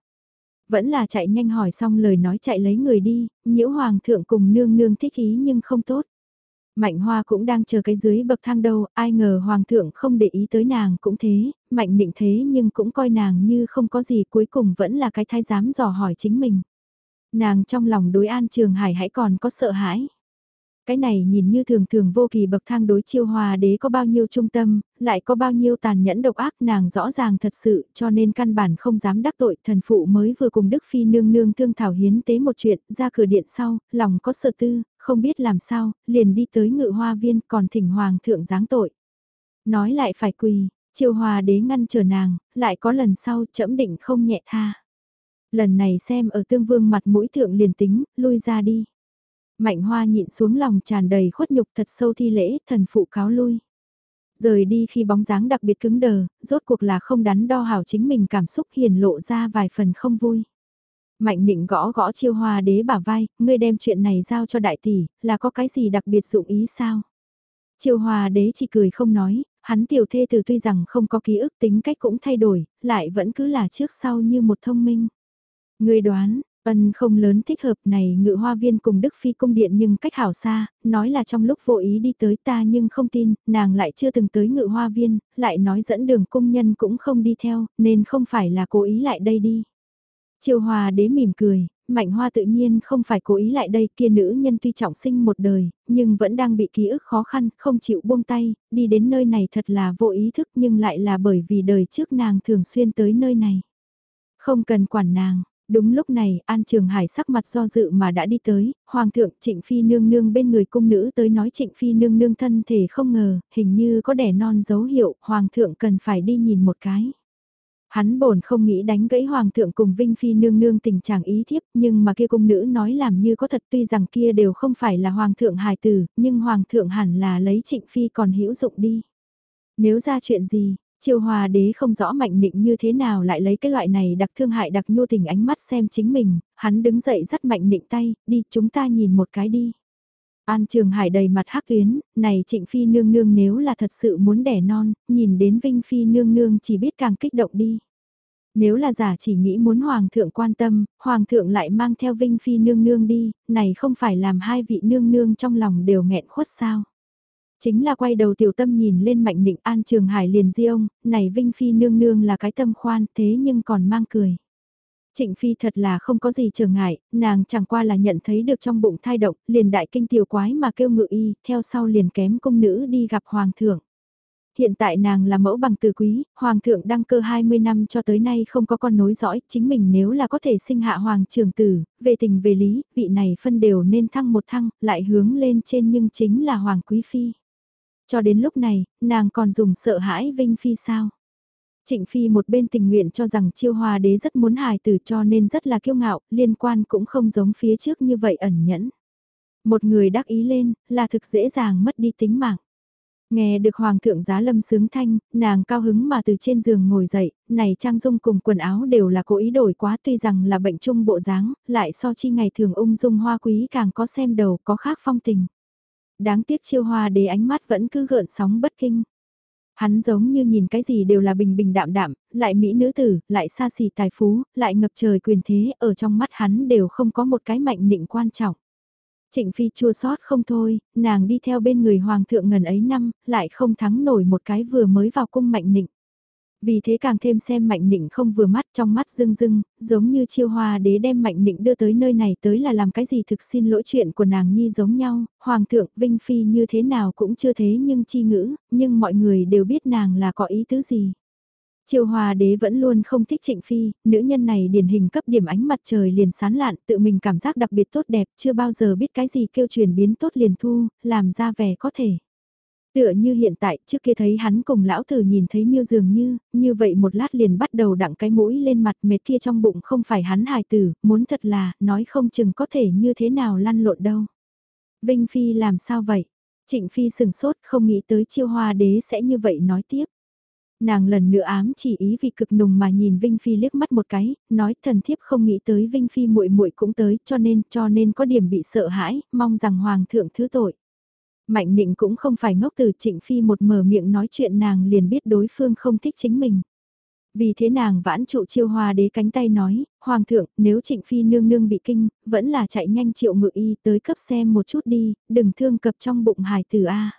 Vẫn là chạy nhanh hỏi xong lời nói chạy lấy người đi, nhiễu hoàng thượng cùng nương nương thích ý nhưng không tốt. Mạnh Hoa cũng đang chờ cái dưới bậc thang đâu, ai ngờ Hoàng thượng không để ý tới nàng cũng thế, Mạnh định thế nhưng cũng coi nàng như không có gì cuối cùng vẫn là cái thái giám dò hỏi chính mình. Nàng trong lòng đối an trường hải hãy còn có sợ hãi. Cái này nhìn như thường thường vô kỳ bậc thang đối chiêu hòa đế có bao nhiêu trung tâm, lại có bao nhiêu tàn nhẫn độc ác nàng rõ ràng thật sự cho nên căn bản không dám đắc tội thần phụ mới vừa cùng Đức Phi nương nương thương thảo hiến tế một chuyện ra cửa điện sau, lòng có sợ tư, không biết làm sao, liền đi tới ngự hoa viên còn thỉnh hoàng thượng giáng tội. Nói lại phải quỳ, chiêu hòa đế ngăn trở nàng, lại có lần sau chẫm định không nhẹ tha. Lần này xem ở tương vương mặt mũi thượng liền tính, lui ra đi. Mạnh hoa nhịn xuống lòng tràn đầy khuất nhục thật sâu thi lễ, thần phụ cáo lui. Rời đi khi bóng dáng đặc biệt cứng đờ, rốt cuộc là không đắn đo hảo chính mình cảm xúc hiền lộ ra vài phần không vui. Mạnh định gõ gõ chiêu hoa đế bả vai, ngươi đem chuyện này giao cho đại tỷ, là có cái gì đặc biệt dụng ý sao? Chiêu hoa đế chỉ cười không nói, hắn tiểu thê từ tuy rằng không có ký ức tính cách cũng thay đổi, lại vẫn cứ là trước sau như một thông minh. Ngươi đoán, Ân không lớn thích hợp này ngự hoa viên cùng Đức Phi cung điện nhưng cách hảo xa, nói là trong lúc vô ý đi tới ta nhưng không tin, nàng lại chưa từng tới ngự hoa viên, lại nói dẫn đường cung nhân cũng không đi theo, nên không phải là cố ý lại đây đi. Triều Hòa đế mỉm cười, Mạnh Hoa tự nhiên không phải cố ý lại đây kia nữ nhân tuy trọng sinh một đời, nhưng vẫn đang bị ký ức khó khăn, không chịu buông tay, đi đến nơi này thật là vô ý thức nhưng lại là bởi vì đời trước nàng thường xuyên tới nơi này. Không cần quản nàng, Đúng lúc này, An Trường Hải sắc mặt do dự mà đã đi tới, Hoàng thượng Trịnh Phi nương nương bên người cung nữ tới nói Trịnh Phi nương nương thân thể không ngờ, hình như có đẻ non dấu hiệu, Hoàng thượng cần phải đi nhìn một cái. Hắn bổn không nghĩ đánh gãy Hoàng thượng cùng Vinh Phi nương nương tình trạng ý thiếp, nhưng mà kia cung nữ nói làm như có thật tuy rằng kia đều không phải là Hoàng thượng hài tử, nhưng Hoàng thượng hẳn là lấy Trịnh Phi còn hữu dụng đi. Nếu ra chuyện gì, Triều Hòa đế không rõ mạnh nịnh như thế nào lại lấy cái loại này đặc thương hại đặc nhu tình ánh mắt xem chính mình, hắn đứng dậy dắt mạnh nịnh tay, đi chúng ta nhìn một cái đi. An Trường Hải đầy mặt hắc tuyến, này Trịnh Phi nương nương nếu là thật sự muốn đẻ non, nhìn đến Vinh Phi nương nương chỉ biết càng kích động đi. Nếu là giả chỉ nghĩ muốn Hoàng thượng quan tâm, Hoàng thượng lại mang theo Vinh Phi nương nương đi, này không phải làm hai vị nương nương trong lòng đều nghẹn khuất sao. Chính là quay đầu tiểu tâm nhìn lên mạnh định an trường hải liền di ông, này Vinh Phi nương nương là cái tâm khoan thế nhưng còn mang cười. Trịnh Phi thật là không có gì trở ngại, nàng chẳng qua là nhận thấy được trong bụng thai động, liền đại kinh tiểu quái mà kêu ngự y, theo sau liền kém công nữ đi gặp hoàng thượng. Hiện tại nàng là mẫu bằng từ quý, hoàng thượng đăng cơ 20 năm cho tới nay không có con nối dõi, chính mình nếu là có thể sinh hạ hoàng trường tử, về tình về lý, vị này phân đều nên thăng một thăng, lại hướng lên trên nhưng chính là hoàng quý phi. Cho đến lúc này, nàng còn dùng sợ hãi Vinh Phi sao? Trịnh Phi một bên tình nguyện cho rằng chiêu hoa đế rất muốn hài tử cho nên rất là kiêu ngạo, liên quan cũng không giống phía trước như vậy ẩn nhẫn. Một người đắc ý lên, là thực dễ dàng mất đi tính mạng. Nghe được Hoàng thượng giá lâm sướng thanh, nàng cao hứng mà từ trên giường ngồi dậy, này trang dung cùng quần áo đều là cố ý đổi quá tuy rằng là bệnh chung bộ dáng, lại so chi ngày thường ung dung hoa quý càng có xem đầu có khác phong tình. Đáng tiếc chiêu hoa đế ánh mắt vẫn cứ gợn sóng bất kinh. Hắn giống như nhìn cái gì đều là bình bình đạm đạm, lại mỹ nữ tử, lại xa xỉ tài phú, lại ngập trời quyền thế, ở trong mắt hắn đều không có một cái mạnh nịnh quan trọng. Trịnh Phi chua sót không thôi, nàng đi theo bên người hoàng thượng ngần ấy năm, lại không thắng nổi một cái vừa mới vào cung mạnh nịnh. Vì thế càng thêm xem Mạnh Nịnh không vừa mắt trong mắt rưng rưng, giống như chiêu hoa đế đem Mạnh Nịnh đưa tới nơi này tới là làm cái gì thực xin lỗi chuyện của nàng nhi giống nhau, Hoàng thượng Vinh Phi như thế nào cũng chưa thế nhưng chi ngữ, nhưng mọi người đều biết nàng là có ý tứ gì. Triều Hòa đế vẫn luôn không thích Trịnh Phi, nữ nhân này điển hình cấp điểm ánh mặt trời liền sán lạn, tự mình cảm giác đặc biệt tốt đẹp, chưa bao giờ biết cái gì kêu chuyển biến tốt liền thu, làm ra vẻ có thể. Tựa như hiện tại, trước kia thấy hắn cùng lão tử nhìn thấy miêu dường như, như vậy một lát liền bắt đầu đặng cái mũi lên mặt mệt kia trong bụng không phải hắn hài tử, muốn thật là, nói không chừng có thể như thế nào lăn lộn đâu. Vinh Phi làm sao vậy? Trịnh Phi sừng sốt không nghĩ tới chiêu hoa đế sẽ như vậy nói tiếp. Nàng lần nữa ám chỉ ý vì cực nùng mà nhìn Vinh Phi liếc mắt một cái, nói thần thiếp không nghĩ tới Vinh Phi muội muội cũng tới cho nên cho nên có điểm bị sợ hãi, mong rằng Hoàng thượng thứ tội. Mạnh định cũng không phải ngốc từ trịnh phi một mở miệng nói chuyện nàng liền biết đối phương không thích chính mình. Vì thế nàng vãn trụ chiêu hoa đế cánh tay nói, Hoàng thượng, nếu trịnh phi nương nương bị kinh, vẫn là chạy nhanh triệu ngự y tới cấp xem một chút đi, đừng thương cập trong bụng hài tử A.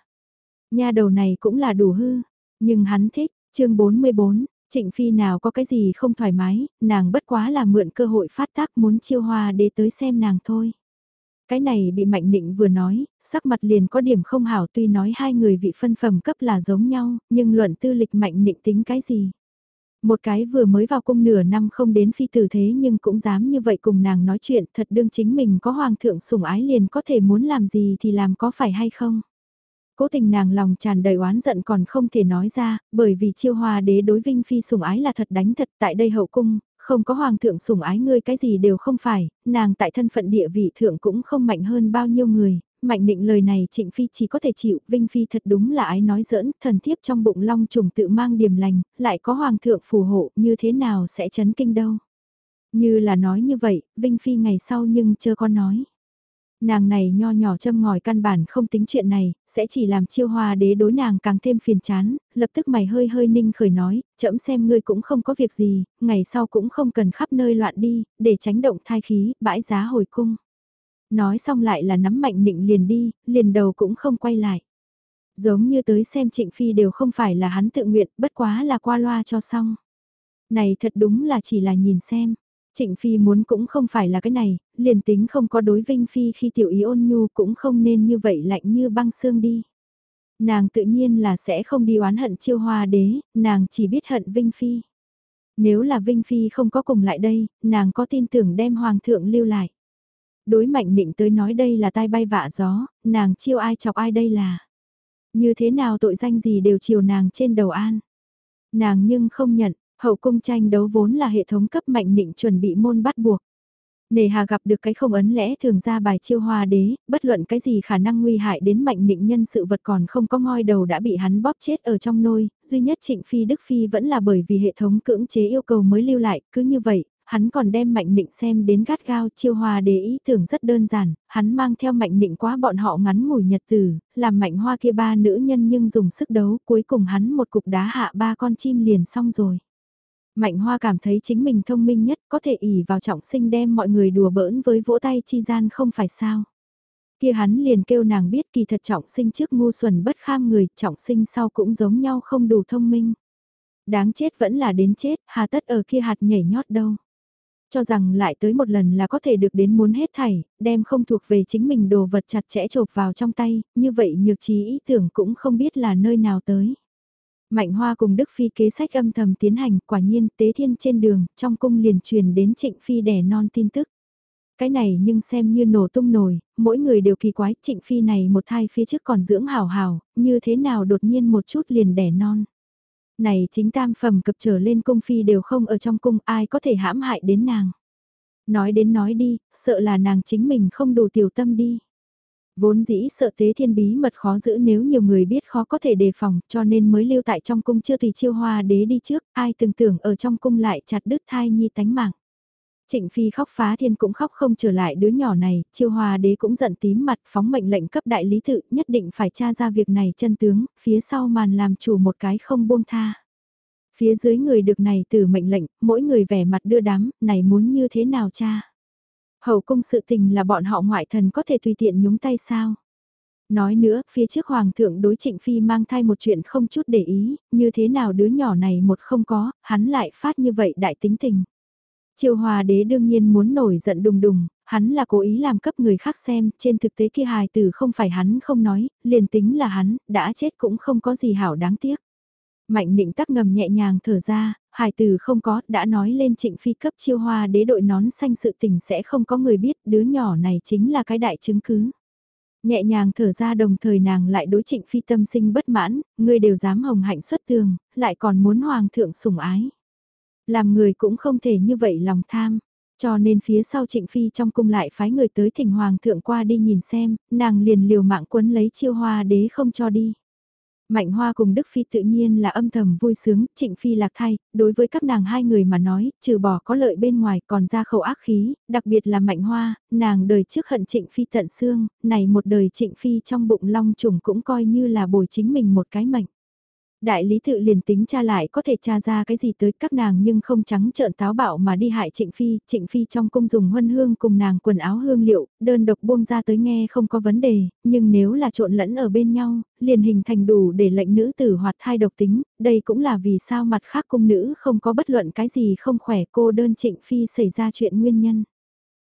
Nha đầu này cũng là đủ hư, nhưng hắn thích, chương 44, trịnh phi nào có cái gì không thoải mái, nàng bất quá là mượn cơ hội phát tác muốn chiêu hoa đế tới xem nàng thôi. Cái này bị Mạnh Nịnh vừa nói, sắc mặt liền có điểm không hảo tuy nói hai người vị phân phẩm cấp là giống nhau, nhưng luận tư lịch Mạnh Nịnh tính cái gì. Một cái vừa mới vào cung nửa năm không đến phi tử thế nhưng cũng dám như vậy cùng nàng nói chuyện thật đương chính mình có hoàng thượng sủng ái liền có thể muốn làm gì thì làm có phải hay không. Cố tình nàng lòng tràn đầy oán giận còn không thể nói ra, bởi vì chiêu hoa đế đối vinh phi sủng ái là thật đánh thật tại đây hậu cung, không có hoàng thượng sủng ái ngươi cái gì đều không phải, nàng tại thân phận địa vị thượng cũng không mạnh hơn bao nhiêu người, mạnh định lời này trịnh phi chỉ có thể chịu, vinh phi thật đúng là ái nói giỡn, thần thiếp trong bụng long trùng tự mang điềm lành, lại có hoàng thượng phù hộ, như thế nào sẽ chấn kinh đâu. Như là nói như vậy, vinh phi ngày sau nhưng chưa có nói. Nàng này nho nhỏ châm ngòi căn bản không tính chuyện này, sẽ chỉ làm chiêu hoa đế đối nàng càng thêm phiền chán, lập tức mày hơi hơi ninh khởi nói, chậm xem ngươi cũng không có việc gì, ngày sau cũng không cần khắp nơi loạn đi, để tránh động thai khí, bãi giá hồi cung. Nói xong lại là nắm mạnh nịnh liền đi, liền đầu cũng không quay lại. Giống như tới xem trịnh phi đều không phải là hắn tự nguyện, bất quá là qua loa cho xong. Này thật đúng là chỉ là nhìn xem. Trịnh Phi muốn cũng không phải là cái này, liền tính không có đối Vinh Phi khi tiểu ý ôn nhu cũng không nên như vậy lạnh như băng xương đi. Nàng tự nhiên là sẽ không đi oán hận chiêu hoa đế, nàng chỉ biết hận Vinh Phi. Nếu là Vinh Phi không có cùng lại đây, nàng có tin tưởng đem Hoàng thượng lưu lại. Đối mạnh định tới nói đây là tai bay vạ gió, nàng chiêu ai chọc ai đây là. Như thế nào tội danh gì đều chiều nàng trên đầu an. Nàng nhưng không nhận, Hậu cung tranh đấu vốn là hệ thống cấp mạnh định chuẩn bị môn bắt buộc. Nề hà gặp được cái không ấn lẽ thường ra bài chiêu hoa đế, bất luận cái gì khả năng nguy hại đến mạnh định nhân sự vật còn không có ngoi đầu đã bị hắn bóp chết ở trong nôi, duy nhất trịnh phi đức phi vẫn là bởi vì hệ thống cưỡng chế yêu cầu mới lưu lại, cứ như vậy, hắn còn đem mạnh định xem đến gắt gao chiêu hoa đế ý tưởng rất đơn giản, hắn mang theo mạnh định quá bọn họ ngắn ngủi nhật tử, làm mạnh hoa kia ba nữ nhân nhưng dùng sức đấu cuối cùng hắn một cục đá hạ ba con chim liền xong rồi. Mạnh Hoa cảm thấy chính mình thông minh nhất có thể ỉ vào trọng sinh đem mọi người đùa bỡn với vỗ tay chi gian không phải sao. Kia hắn liền kêu nàng biết kỳ thật trọng sinh trước ngu xuẩn bất kham người, trọng sinh sau cũng giống nhau không đủ thông minh. Đáng chết vẫn là đến chết, hà tất ở kia hạt nhảy nhót đâu. Cho rằng lại tới một lần là có thể được đến muốn hết thảy, đem không thuộc về chính mình đồ vật chặt chẽ chộp vào trong tay, như vậy nhược trí ý tưởng cũng không biết là nơi nào tới. Mạnh Hoa cùng Đức Phi kế sách âm thầm tiến hành, quả nhiên tế thiên trên đường, trong cung liền truyền đến Trịnh Phi đẻ non tin tức. Cái này nhưng xem như nổ tung nổi, mỗi người đều kỳ quái, Trịnh Phi này một thai phía trước còn dưỡng hào hào, như thế nào đột nhiên một chút liền đẻ non. Này chính tam phẩm cập trở lên cung phi đều không ở trong cung ai có thể hãm hại đến nàng. Nói đến nói đi, sợ là nàng chính mình không đủ tiểu tâm đi. Vốn dĩ sợ tế thiên bí mật khó giữ nếu nhiều người biết khó có thể đề phòng cho nên mới lưu tại trong cung chưa tùy chiêu hoa đế đi trước, ai từng tưởng ở trong cung lại chặt đứt thai nhi tánh mạng. Trịnh Phi khóc phá thiên cũng khóc không trở lại đứa nhỏ này, chiêu hoa đế cũng giận tím mặt phóng mệnh lệnh cấp đại lý tự nhất định phải tra ra việc này chân tướng, phía sau màn làm chủ một cái không buông tha. Phía dưới người được này từ mệnh lệnh, mỗi người vẻ mặt đưa đám, này muốn như thế nào cha? Hậu cung sự tình là bọn họ ngoại thần có thể tùy tiện nhúng tay sao? Nói nữa, phía trước Hoàng thượng đối trịnh Phi mang thai một chuyện không chút để ý, như thế nào đứa nhỏ này một không có, hắn lại phát như vậy đại tính tình. Triều Hòa đế đương nhiên muốn nổi giận đùng đùng, hắn là cố ý làm cấp người khác xem, trên thực tế kia hài tử không phải hắn không nói, liền tính là hắn, đã chết cũng không có gì hảo đáng tiếc. Mạnh định tắc ngầm nhẹ nhàng thở ra, hài tử không có, đã nói lên trịnh phi cấp chiêu hoa đế đội nón xanh sự tình sẽ không có người biết, đứa nhỏ này chính là cái đại chứng cứ. Nhẹ nhàng thở ra đồng thời nàng lại đối trịnh phi tâm sinh bất mãn, người đều dám hồng hạnh xuất tường, lại còn muốn hoàng thượng sủng ái. Làm người cũng không thể như vậy lòng tham. Cho nên phía sau trịnh phi trong cung lại phái người tới thỉnh hoàng thượng qua đi nhìn xem, nàng liền liều mạng quấn lấy chiêu hoa đế không cho đi. Mạnh Hoa cùng Đức Phi tự nhiên là âm thầm vui sướng, Trịnh Phi lạc thay, đối với các nàng hai người mà nói, trừ bỏ có lợi bên ngoài còn ra khẩu ác khí, đặc biệt là Mạnh Hoa, nàng đời trước hận Trịnh Phi tận xương, này một đời Trịnh Phi trong bụng long trùng cũng coi như là bồi chính mình một cái mệnh. Đại lý tự liền tính tra lại có thể tra ra cái gì tới các nàng nhưng không trắng trợn táo bạo mà đi hại trịnh phi, trịnh phi trong cung dùng huân hương cùng nàng quần áo hương liệu, đơn độc buông ra tới nghe không có vấn đề, nhưng nếu là trộn lẫn ở bên nhau, liền hình thành đủ để lệnh nữ tử hoạt thai độc tính, đây cũng là vì sao mặt khác cung nữ không có bất luận cái gì không khỏe cô đơn trịnh phi xảy ra chuyện nguyên nhân.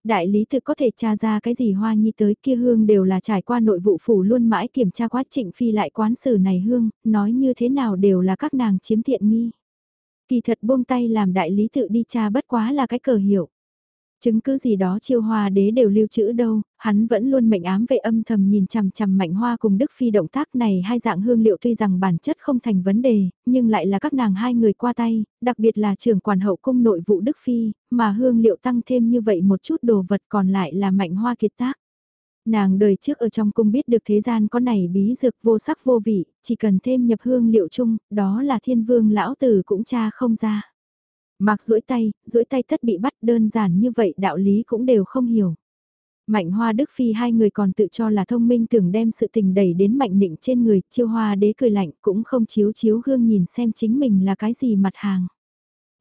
Đại lý thực có thể tra ra cái gì hoa nhi tới kia hương đều là trải qua nội vụ phủ luôn mãi kiểm tra quá trịnh phi lại quán xử này hương, nói như thế nào đều là các nàng chiếm tiện nghi. Kỳ thật buông tay làm đại lý tự đi tra bất quá là cái cờ hiểu. Chứng cứ gì đó chiêu hoa đế đều lưu trữ đâu, hắn vẫn luôn mệnh ám về âm thầm nhìn chằm chằm mạnh hoa cùng Đức Phi động tác này hai dạng hương liệu tuy rằng bản chất không thành vấn đề, nhưng lại là các nàng hai người qua tay, đặc biệt là trưởng quản hậu cung nội vụ Đức Phi, mà hương liệu tăng thêm như vậy một chút đồ vật còn lại là mạnh hoa kiệt tác. Nàng đời trước ở trong cung biết được thế gian có này bí dược vô sắc vô vị, chỉ cần thêm nhập hương liệu chung, đó là thiên vương lão tử cũng cha không ra. Mặc duỗi tay, duỗi tay thất bị bắt đơn giản như vậy đạo lý cũng đều không hiểu. Mạnh Hoa Đức Phi hai người còn tự cho là thông minh tưởng đem sự tình đẩy đến mạnh định trên người, chiêu hoa đế cười lạnh cũng không chiếu chiếu gương nhìn xem chính mình là cái gì mặt hàng.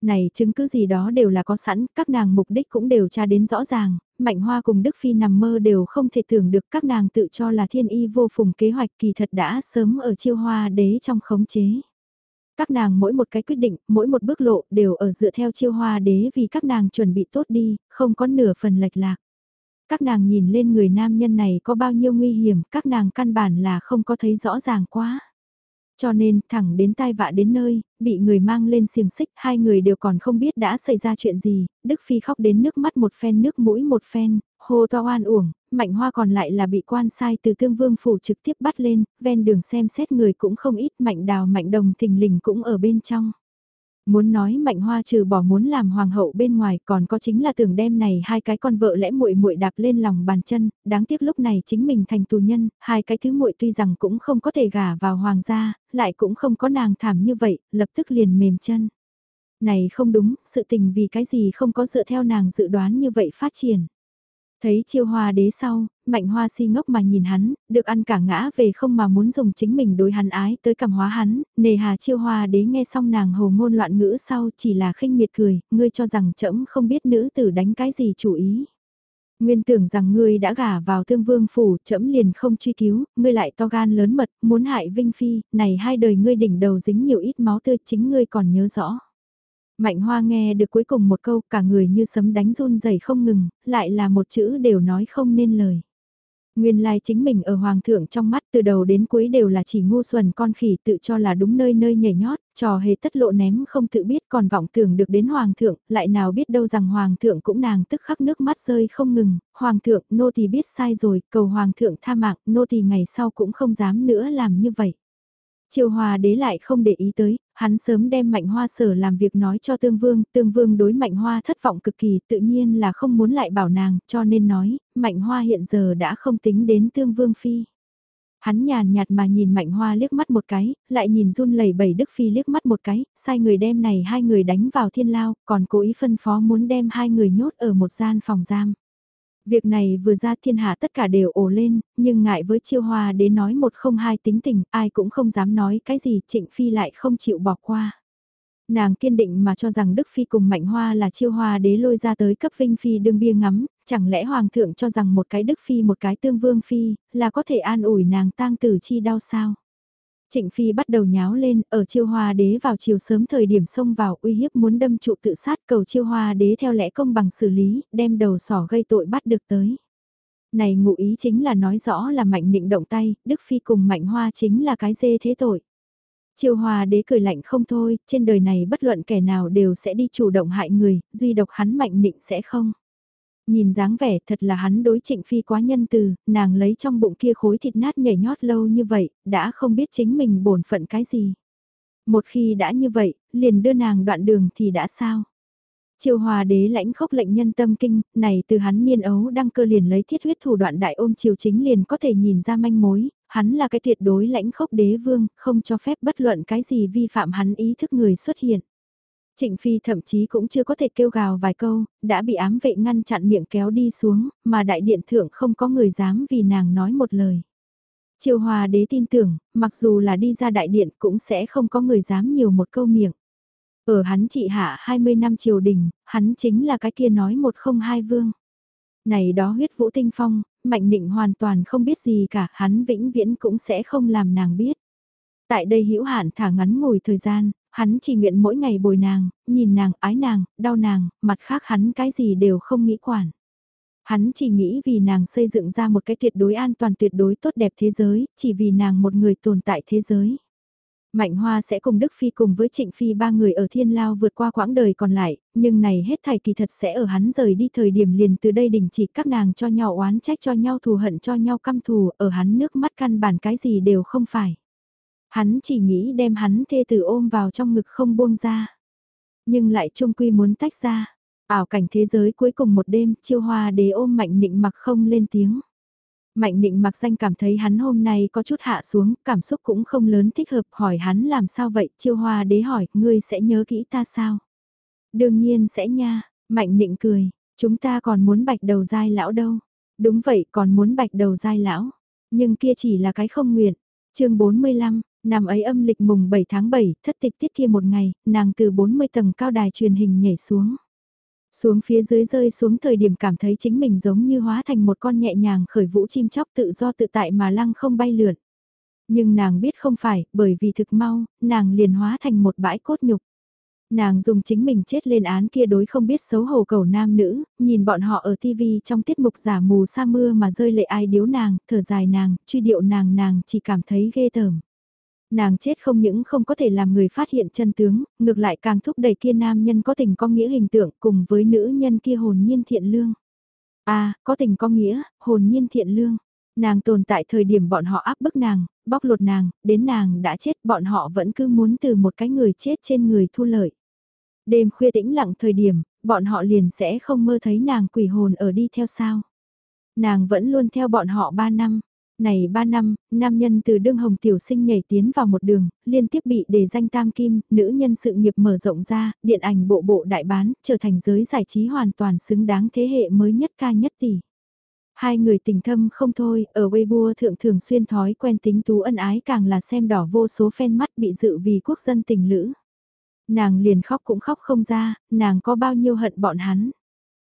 Này chứng cứ gì đó đều là có sẵn, các nàng mục đích cũng đều tra đến rõ ràng, Mạnh Hoa cùng Đức Phi nằm mơ đều không thể tưởng được các nàng tự cho là thiên y vô phùng kế hoạch kỳ thật đã sớm ở chiêu hoa đế trong khống chế. Các nàng mỗi một cái quyết định, mỗi một bước lộ đều ở dựa theo chiêu hoa đế vì các nàng chuẩn bị tốt đi, không có nửa phần lệch lạc. Các nàng nhìn lên người nam nhân này có bao nhiêu nguy hiểm, các nàng căn bản là không có thấy rõ ràng quá. Cho nên, thẳng đến tai vạ đến nơi, bị người mang lên xiềng xích, hai người đều còn không biết đã xảy ra chuyện gì, Đức Phi khóc đến nước mắt một phen nước mũi một phen, hô to oan uổng, mạnh hoa còn lại là bị quan sai từ tương vương phủ trực tiếp bắt lên, ven đường xem xét người cũng không ít, mạnh đào mạnh đồng thình lình cũng ở bên trong. Muốn nói mạnh hoa trừ bỏ muốn làm hoàng hậu bên ngoài còn có chính là tưởng đem này hai cái con vợ lẽ muội muội đạp lên lòng bàn chân, đáng tiếc lúc này chính mình thành tù nhân, hai cái thứ muội tuy rằng cũng không có thể gả vào hoàng gia, lại cũng không có nàng thảm như vậy, lập tức liền mềm chân. Này không đúng, sự tình vì cái gì không có dựa theo nàng dự đoán như vậy phát triển. Thấy chiêu hoa đế sau, mạnh hoa si ngốc mà nhìn hắn, được ăn cả ngã về không mà muốn dùng chính mình đối hắn ái tới cảm hóa hắn, nề hà chiêu hoa đế nghe xong nàng hồ ngôn loạn ngữ sau chỉ là khinh miệt cười, ngươi cho rằng trẫm không biết nữ tử đánh cái gì chủ ý. Nguyên tưởng rằng ngươi đã gả vào thương vương phủ, trẫm liền không truy cứu, ngươi lại to gan lớn mật, muốn hại Vinh Phi, này hai đời ngươi đỉnh đầu dính nhiều ít máu tươi chính ngươi còn nhớ rõ. Mạnh hoa nghe được cuối cùng một câu cả người như sấm đánh run rẩy không ngừng, lại là một chữ đều nói không nên lời. Nguyên lai chính mình ở hoàng thượng trong mắt từ đầu đến cuối đều là chỉ ngu xuẩn con khỉ tự cho là đúng nơi nơi nhảy nhót, trò hề tất lộ ném không tự biết còn vọng tưởng được đến hoàng thượng, lại nào biết đâu rằng hoàng thượng cũng nàng tức khắc nước mắt rơi không ngừng, hoàng thượng nô thì biết sai rồi, cầu hoàng thượng tha mạng, nô thì ngày sau cũng không dám nữa làm như vậy. Triều hòa đế lại không để ý tới, Hắn sớm đem Mạnh Hoa sở làm việc nói cho Tương Vương, Tương Vương đối Mạnh Hoa thất vọng cực kỳ tự nhiên là không muốn lại bảo nàng, cho nên nói, Mạnh Hoa hiện giờ đã không tính đến Tương Vương Phi. Hắn nhàn nhạt mà nhìn Mạnh Hoa liếc mắt một cái, lại nhìn run lẩy bẩy Đức Phi liếc mắt một cái, sai người đem này hai người đánh vào thiên lao, còn cố ý phân phó muốn đem hai người nhốt ở một gian phòng giam. Việc này vừa ra thiên hạ tất cả đều ồ lên, nhưng ngại với chiêu hoa đế nói một không hai tính tình, ai cũng không dám nói cái gì, trịnh phi lại không chịu bỏ qua. Nàng kiên định mà cho rằng Đức Phi cùng Mạnh Hoa là chiêu hoa đế lôi ra tới cấp Vinh Phi đương bia ngắm, chẳng lẽ Hoàng thượng cho rằng một cái Đức Phi một cái tương vương Phi, là có thể an ủi nàng tang tử chi đau sao? Trịnh Phi bắt đầu nháo lên, ở chiêu hoa đế vào chiều sớm thời điểm xông vào uy hiếp muốn đâm trụ tự sát cầu chiêu hoa đế theo lẽ công bằng xử lý, đem đầu sỏ gây tội bắt được tới. Này ngụ ý chính là nói rõ là mạnh nịnh động tay, Đức Phi cùng mạnh hoa chính là cái dê thế tội. Chiêu hoa đế cười lạnh không thôi, trên đời này bất luận kẻ nào đều sẽ đi chủ động hại người, duy độc hắn mạnh nịnh sẽ không. Nhìn dáng vẻ thật là hắn đối trịnh phi quá nhân từ, nàng lấy trong bụng kia khối thịt nát nhảy nhót lâu như vậy, đã không biết chính mình bổn phận cái gì. Một khi đã như vậy, liền đưa nàng đoạn đường thì đã sao? Triều hòa đế lãnh khốc lệnh nhân tâm kinh, này từ hắn niên ấu đăng cơ liền lấy thiết huyết thủ đoạn đại ôm triều chính liền có thể nhìn ra manh mối, hắn là cái tuyệt đối lãnh khốc đế vương, không cho phép bất luận cái gì vi phạm hắn ý thức người xuất hiện. Trịnh Phi thậm chí cũng chưa có thể kêu gào vài câu, đã bị ám vệ ngăn chặn miệng kéo đi xuống, mà đại điện thượng không có người dám vì nàng nói một lời. Triều Hòa đế tin tưởng, mặc dù là đi ra đại điện cũng sẽ không có người dám nhiều một câu miệng. Ở hắn trị hạ 20 năm triều đình, hắn chính là cái kia nói một không hai vương. Này đó huyết vũ tinh phong, mạnh định hoàn toàn không biết gì cả, hắn vĩnh viễn cũng sẽ không làm nàng biết. Tại đây hữu hạn thả ngắn ngồi thời gian, hắn chỉ nguyện mỗi ngày bồi nàng, nhìn nàng, ái nàng, đau nàng, mặt khác hắn cái gì đều không nghĩ quản. Hắn chỉ nghĩ vì nàng xây dựng ra một cái tuyệt đối an toàn tuyệt đối tốt đẹp thế giới, chỉ vì nàng một người tồn tại thế giới. Mạnh Hoa sẽ cùng Đức Phi cùng với Trịnh Phi ba người ở thiên lao vượt qua quãng đời còn lại, nhưng này hết thảy kỳ thật sẽ ở hắn rời đi thời điểm liền từ đây đình chỉ các nàng cho nhau oán trách cho nhau thù hận cho nhau căm thù, ở hắn nước mắt căn bản cái gì đều không phải. Hắn chỉ nghĩ đem hắn thê tử ôm vào trong ngực không buông ra. Nhưng lại trung quy muốn tách ra. Ảo cảnh thế giới cuối cùng một đêm, chiêu hoa đế ôm mạnh nịnh mặc không lên tiếng. Mạnh nịnh mặc danh cảm thấy hắn hôm nay có chút hạ xuống, cảm xúc cũng không lớn thích hợp hỏi hắn làm sao vậy, chiêu hoa đế hỏi, ngươi sẽ nhớ kỹ ta sao? Đương nhiên sẽ nha, mạnh nịnh cười, chúng ta còn muốn bạch đầu dai lão đâu. Đúng vậy còn muốn bạch đầu dai lão, nhưng kia chỉ là cái không nguyện. chương 45, Năm ấy âm lịch mùng 7 tháng 7, thất tịch tiết kia một ngày, nàng từ 40 tầng cao đài truyền hình nhảy xuống. Xuống phía dưới rơi xuống thời điểm cảm thấy chính mình giống như hóa thành một con nhẹ nhàng khởi vũ chim chóc tự do tự tại mà lăng không bay lượn. Nhưng nàng biết không phải, bởi vì thực mau, nàng liền hóa thành một bãi cốt nhục. Nàng dùng chính mình chết lên án kia đối không biết xấu hổ cầu nam nữ, nhìn bọn họ ở TV trong tiết mục giả mù sa mưa mà rơi lệ ai điếu nàng, thở dài nàng, truy điệu nàng nàng chỉ cảm thấy ghê tởm. Nàng chết không những không có thể làm người phát hiện chân tướng, ngược lại càng thúc đẩy kia nam nhân có tình có nghĩa hình tượng cùng với nữ nhân kia hồn nhiên thiện lương. À, có tình có nghĩa, hồn nhiên thiện lương. Nàng tồn tại thời điểm bọn họ áp bức nàng, bóc lột nàng, đến nàng đã chết bọn họ vẫn cứ muốn từ một cái người chết trên người thu lợi. Đêm khuya tĩnh lặng thời điểm, bọn họ liền sẽ không mơ thấy nàng quỷ hồn ở đi theo sao. Nàng vẫn luôn theo bọn họ 3 năm, này 3 năm, nam nhân từ đương hồng tiểu sinh nhảy tiến vào một đường, liên tiếp bị đề danh tam kim, nữ nhân sự nghiệp mở rộng ra, điện ảnh bộ bộ đại bán, trở thành giới giải trí hoàn toàn xứng đáng thế hệ mới nhất ca nhất tỷ. Hai người tình thâm không thôi, ở Weibo thượng thường xuyên thói quen tính tú ân ái càng là xem đỏ vô số fan mắt bị dự vì quốc dân tình lữ. Nàng liền khóc cũng khóc không ra, nàng có bao nhiêu hận bọn hắn.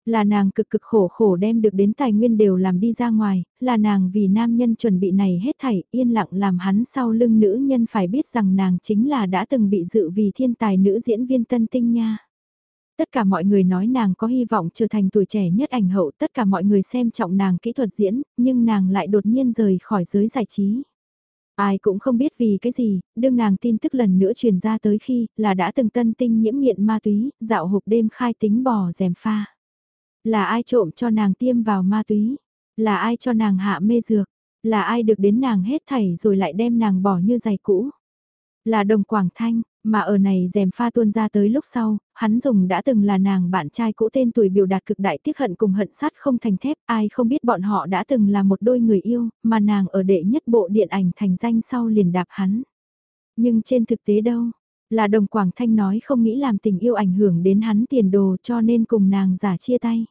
Là nàng cực cực khổ khổ đem được đến tài nguyên đều làm đi ra ngoài, là nàng vì nam nhân chuẩn bị này hết thảy yên lặng làm hắn sau lưng nữ nhân phải biết rằng nàng chính là đã từng bị dự vì thiên tài nữ diễn viên tân tinh nha. Tất cả mọi người nói nàng có hy vọng trở thành tuổi trẻ nhất ảnh hậu, tất cả mọi người xem trọng nàng kỹ thuật diễn, nhưng nàng lại đột nhiên rời khỏi giới giải trí. Ai cũng không biết vì cái gì, đương nàng tin tức lần nữa truyền ra tới khi là đã từng tân tinh nhiễm nghiện ma túy, dạo hộp đêm khai tính bò dèm pha. Là ai trộm cho nàng tiêm vào ma túy? Là ai cho nàng hạ mê dược? Là ai được đến nàng hết thảy rồi lại đem nàng bỏ như giày cũ? Là đồng Quảng Thanh, Mà ở này dèm pha tuôn ra tới lúc sau, hắn dùng đã từng là nàng bạn trai cũ tên tuổi biểu đạt cực đại tiếc hận cùng hận sát không thành thép, ai không biết bọn họ đã từng là một đôi người yêu, mà nàng ở đệ nhất bộ điện ảnh thành danh sau liền đạp hắn. Nhưng trên thực tế đâu, là đồng Quảng Thanh nói không nghĩ làm tình yêu ảnh hưởng đến hắn tiền đồ cho nên cùng nàng giả chia tay.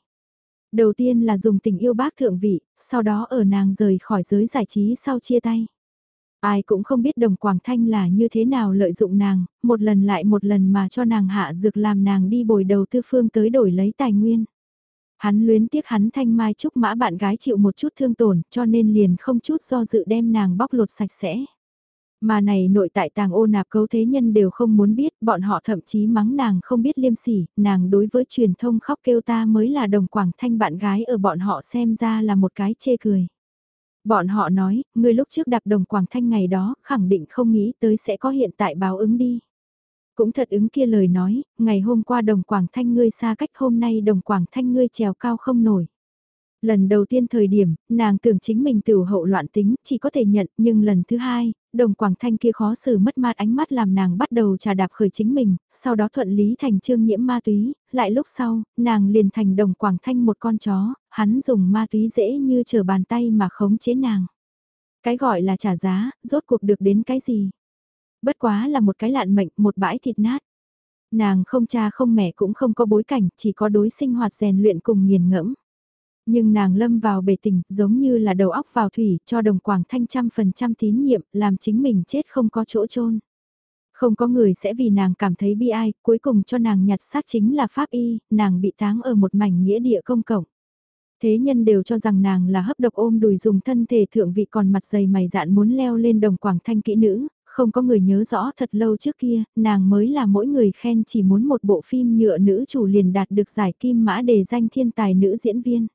Đầu tiên là dùng tình yêu bác thượng vị, sau đó ở nàng rời khỏi giới giải trí sau chia tay. Ai cũng không biết đồng Quảng Thanh là như thế nào lợi dụng nàng, một lần lại một lần mà cho nàng hạ dược làm nàng đi bồi đầu tư phương tới đổi lấy tài nguyên. Hắn luyến tiếc hắn thanh mai chúc mã bạn gái chịu một chút thương tổn cho nên liền không chút do dự đem nàng bóc lột sạch sẽ. Mà này nội tại tàng ô nạp cấu thế nhân đều không muốn biết, bọn họ thậm chí mắng nàng không biết liêm sỉ, nàng đối với truyền thông khóc kêu ta mới là đồng quảng thanh bạn gái ở bọn họ xem ra là một cái chê cười. Bọn họ nói, người lúc trước đạp đồng quảng thanh ngày đó, khẳng định không nghĩ tới sẽ có hiện tại báo ứng đi. Cũng thật ứng kia lời nói, ngày hôm qua đồng quảng thanh ngươi xa cách hôm nay đồng quảng thanh ngươi trèo cao không nổi. Lần đầu tiên thời điểm, nàng tưởng chính mình tiểu hậu loạn tính, chỉ có thể nhận, nhưng lần thứ hai, đồng quảng thanh kia khó xử mất mát ánh mắt làm nàng bắt đầu trà đạp khởi chính mình, sau đó thuận lý thành trương nhiễm ma túy, lại lúc sau, nàng liền thành đồng quảng thanh một con chó, hắn dùng ma túy dễ như trở bàn tay mà khống chế nàng. Cái gọi là trả giá, rốt cuộc được đến cái gì? Bất quá là một cái lạn mệnh, một bãi thịt nát. Nàng không cha không mẹ cũng không có bối cảnh, chỉ có đối sinh hoạt rèn luyện cùng nghiền ngẫm. Nhưng nàng lâm vào bể tình, giống như là đầu óc vào thủy, cho đồng quảng thanh trăm phần trăm tín nhiệm, làm chính mình chết không có chỗ chôn Không có người sẽ vì nàng cảm thấy bi ai, cuối cùng cho nàng nhặt xác chính là pháp y, nàng bị táng ở một mảnh nghĩa địa công cộng. Thế nhân đều cho rằng nàng là hấp độc ôm đùi dùng thân thể thượng vị còn mặt dày mày dạn muốn leo lên đồng quảng thanh kỹ nữ, không có người nhớ rõ thật lâu trước kia, nàng mới là mỗi người khen chỉ muốn một bộ phim nhựa nữ chủ liền đạt được giải kim mã đề danh thiên tài nữ diễn viên.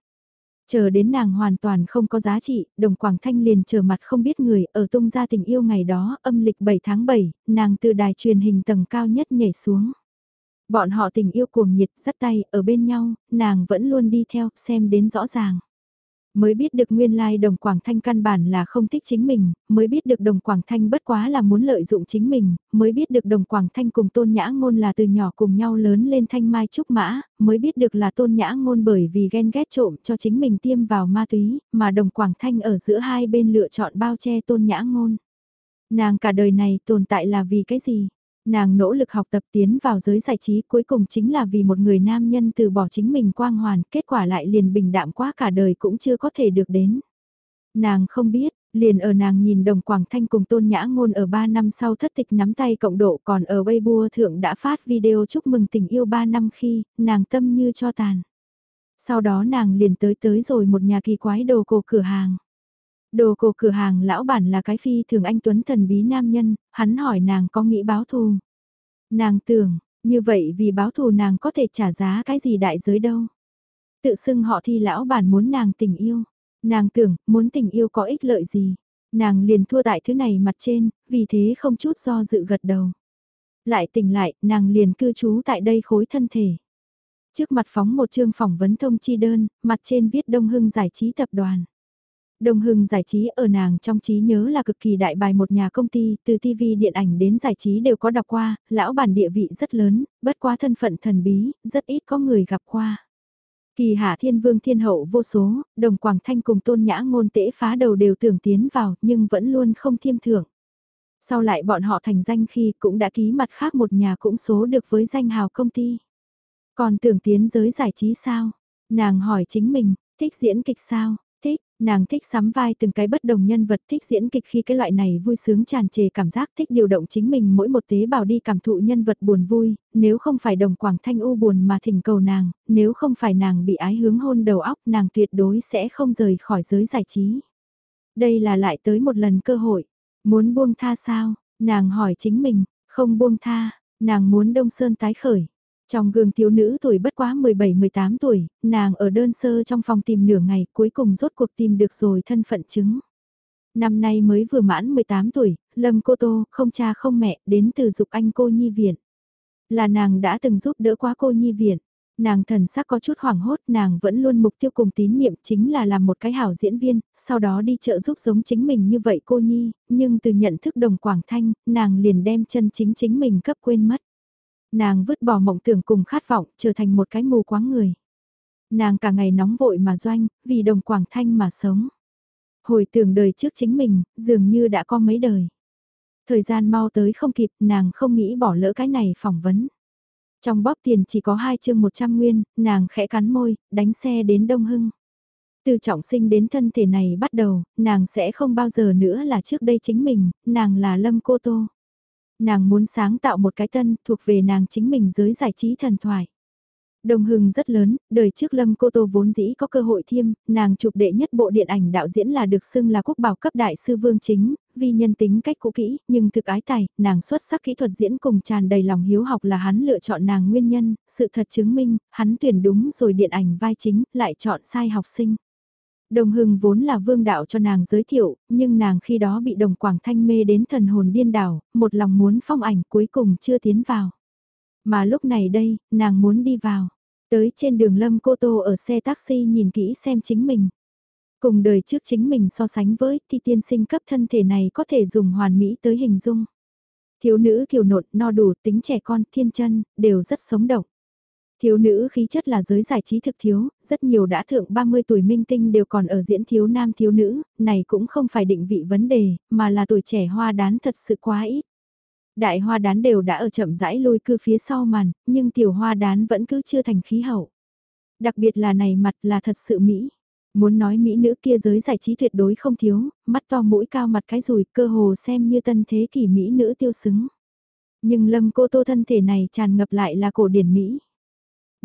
Chờ đến nàng hoàn toàn không có giá trị, đồng Quảng Thanh liền trở mặt không biết người, ở tung ra tình yêu ngày đó, âm lịch 7 tháng 7, nàng từ đài truyền hình tầng cao nhất nhảy xuống. Bọn họ tình yêu cuồng nhiệt, dắt tay, ở bên nhau, nàng vẫn luôn đi theo, xem đến rõ ràng. Mới biết được nguyên lai đồng Quảng Thanh căn bản là không thích chính mình, mới biết được đồng Quảng Thanh bất quá là muốn lợi dụng chính mình, mới biết được đồng Quảng Thanh cùng tôn nhã ngôn là từ nhỏ cùng nhau lớn lên thanh mai trúc mã, mới biết được là tôn nhã ngôn bởi vì ghen ghét trộm cho chính mình tiêm vào ma túy, mà đồng Quảng Thanh ở giữa hai bên lựa chọn bao che tôn nhã ngôn. Nàng cả đời này tồn tại là vì cái gì? Nàng nỗ lực học tập tiến vào giới giải trí cuối cùng chính là vì một người nam nhân từ bỏ chính mình quang hoàn, kết quả lại liền bình đạm quá cả đời cũng chưa có thể được đến. Nàng không biết, liền ở nàng nhìn đồng Quảng Thanh cùng Tôn Nhã Ngôn ở 3 năm sau thất tịch nắm tay cộng độ còn ở Weibo thượng đã phát video chúc mừng tình yêu 3 năm khi, nàng tâm như cho tàn. Sau đó nàng liền tới tới rồi một nhà kỳ quái đồ cổ cửa hàng. Đồ cổ cửa hàng lão bản là cái phi thường anh Tuấn thần bí nam nhân, hắn hỏi nàng có nghĩ báo thù. Nàng tưởng, như vậy vì báo thù nàng có thể trả giá cái gì đại giới đâu. Tự xưng họ thi lão bản muốn nàng tình yêu. Nàng tưởng, muốn tình yêu có ích lợi gì. Nàng liền thua tại thứ này mặt trên, vì thế không chút do dự gật đầu. Lại tỉnh lại, nàng liền cư trú tại đây khối thân thể. Trước mặt phóng một chương phỏng vấn thông chi đơn, mặt trên viết Đông Hưng Giải trí Tập đoàn. Đồng Hưng giải trí ở nàng trong trí nhớ là cực kỳ đại bài một nhà công ty, từ TV điện ảnh đến giải trí đều có đọc qua, lão bản địa vị rất lớn, bất quá thân phận thần bí, rất ít có người gặp qua. Kỳ hạ thiên vương thiên hậu vô số, đồng Quảng Thanh cùng tôn nhã ngôn tễ phá đầu đều tưởng tiến vào, nhưng vẫn luôn không thiêm thưởng. Sau lại bọn họ thành danh khi cũng đã ký mặt khác một nhà cũng số được với danh hào công ty. Còn tưởng tiến giới giải trí sao? Nàng hỏi chính mình, thích diễn kịch sao? Nàng thích sắm vai từng cái bất đồng nhân vật thích diễn kịch khi cái loại này vui sướng tràn trề cảm giác thích điều động chính mình mỗi một tế bào đi cảm thụ nhân vật buồn vui, nếu không phải đồng quảng thanh u buồn mà thỉnh cầu nàng, nếu không phải nàng bị ái hướng hôn đầu óc nàng tuyệt đối sẽ không rời khỏi giới giải trí. Đây là lại tới một lần cơ hội, muốn buông tha sao, nàng hỏi chính mình, không buông tha, nàng muốn đông sơn tái khởi. Trong gương thiếu nữ tuổi bất quá 17-18 tuổi, nàng ở đơn sơ trong phòng tìm nửa ngày cuối cùng rốt cuộc tìm được rồi thân phận chứng. Năm nay mới vừa mãn 18 tuổi, Lâm Cô Tô, không cha không mẹ, đến từ dục anh cô nhi viện. Là nàng đã từng giúp đỡ quá cô nhi viện. Nàng thần sắc có chút hoảng hốt, nàng vẫn luôn mục tiêu cùng tín niệm chính là làm một cái hảo diễn viên, sau đó đi chợ giúp giống chính mình như vậy cô Nhi, nhưng từ nhận thức đồng Quảng Thanh, nàng liền đem chân chính chính mình cấp quên mất. Nàng vứt bỏ mộng tưởng cùng khát vọng, trở thành một cái mù quáng người. Nàng cả ngày nóng vội mà doanh, vì đồng Quảng Thanh mà sống. Hồi tưởng đời trước chính mình, dường như đã có mấy đời. Thời gian mau tới không kịp, nàng không nghĩ bỏ lỡ cái này phỏng vấn. Trong bóp tiền chỉ có hai chương 100 nguyên, nàng khẽ cắn môi, đánh xe đến Đông Hưng. Từ trọng sinh đến thân thể này bắt đầu, nàng sẽ không bao giờ nữa là trước đây chính mình, nàng là Lâm Cô Tô. Nàng muốn sáng tạo một cái tân thuộc về nàng chính mình giới giải trí thần thoại. Đồng hưng rất lớn, đời trước Lâm Cô Tô vốn dĩ có cơ hội thiêm, nàng chụp đệ nhất bộ điện ảnh đạo diễn là được xưng là quốc bảo cấp đại sư vương chính, vì nhân tính cách cũ kỹ, nhưng thực ái tài, nàng xuất sắc kỹ thuật diễn cùng tràn đầy lòng hiếu học là hắn lựa chọn nàng nguyên nhân, sự thật chứng minh, hắn tuyển đúng rồi điện ảnh vai chính, lại chọn sai học sinh. Đồng hưng vốn là vương đạo cho nàng giới thiệu, nhưng nàng khi đó bị đồng quảng thanh mê đến thần hồn điên đảo, một lòng muốn phong ảnh cuối cùng chưa tiến vào. Mà lúc này đây, nàng muốn đi vào. Tới trên đường Lâm Cô Tô ở xe taxi nhìn kỹ xem chính mình. Cùng đời trước chính mình so sánh với thì tiên sinh cấp thân thể này có thể dùng hoàn mỹ tới hình dung. Thiếu nữ kiều nộn, no đủ, tính trẻ con, thiên chân, đều rất sống động. Thiếu nữ khí chất là giới giải trí thực thiếu, rất nhiều đã thượng 30 tuổi minh tinh đều còn ở diễn thiếu nam thiếu nữ, này cũng không phải định vị vấn đề, mà là tuổi trẻ hoa đán thật sự quá ít. Đại hoa đán đều đã ở chậm rãi lôi cư phía sau màn, nhưng tiểu hoa đán vẫn cứ chưa thành khí hậu. Đặc biệt là này mặt là thật sự Mỹ. Muốn nói Mỹ nữ kia giới giải trí tuyệt đối không thiếu, mắt to mũi cao mặt cái rùi cơ hồ xem như tân thế kỷ Mỹ nữ tiêu xứng. Nhưng lâm cô tô thân thể này tràn ngập lại là cổ điển Mỹ.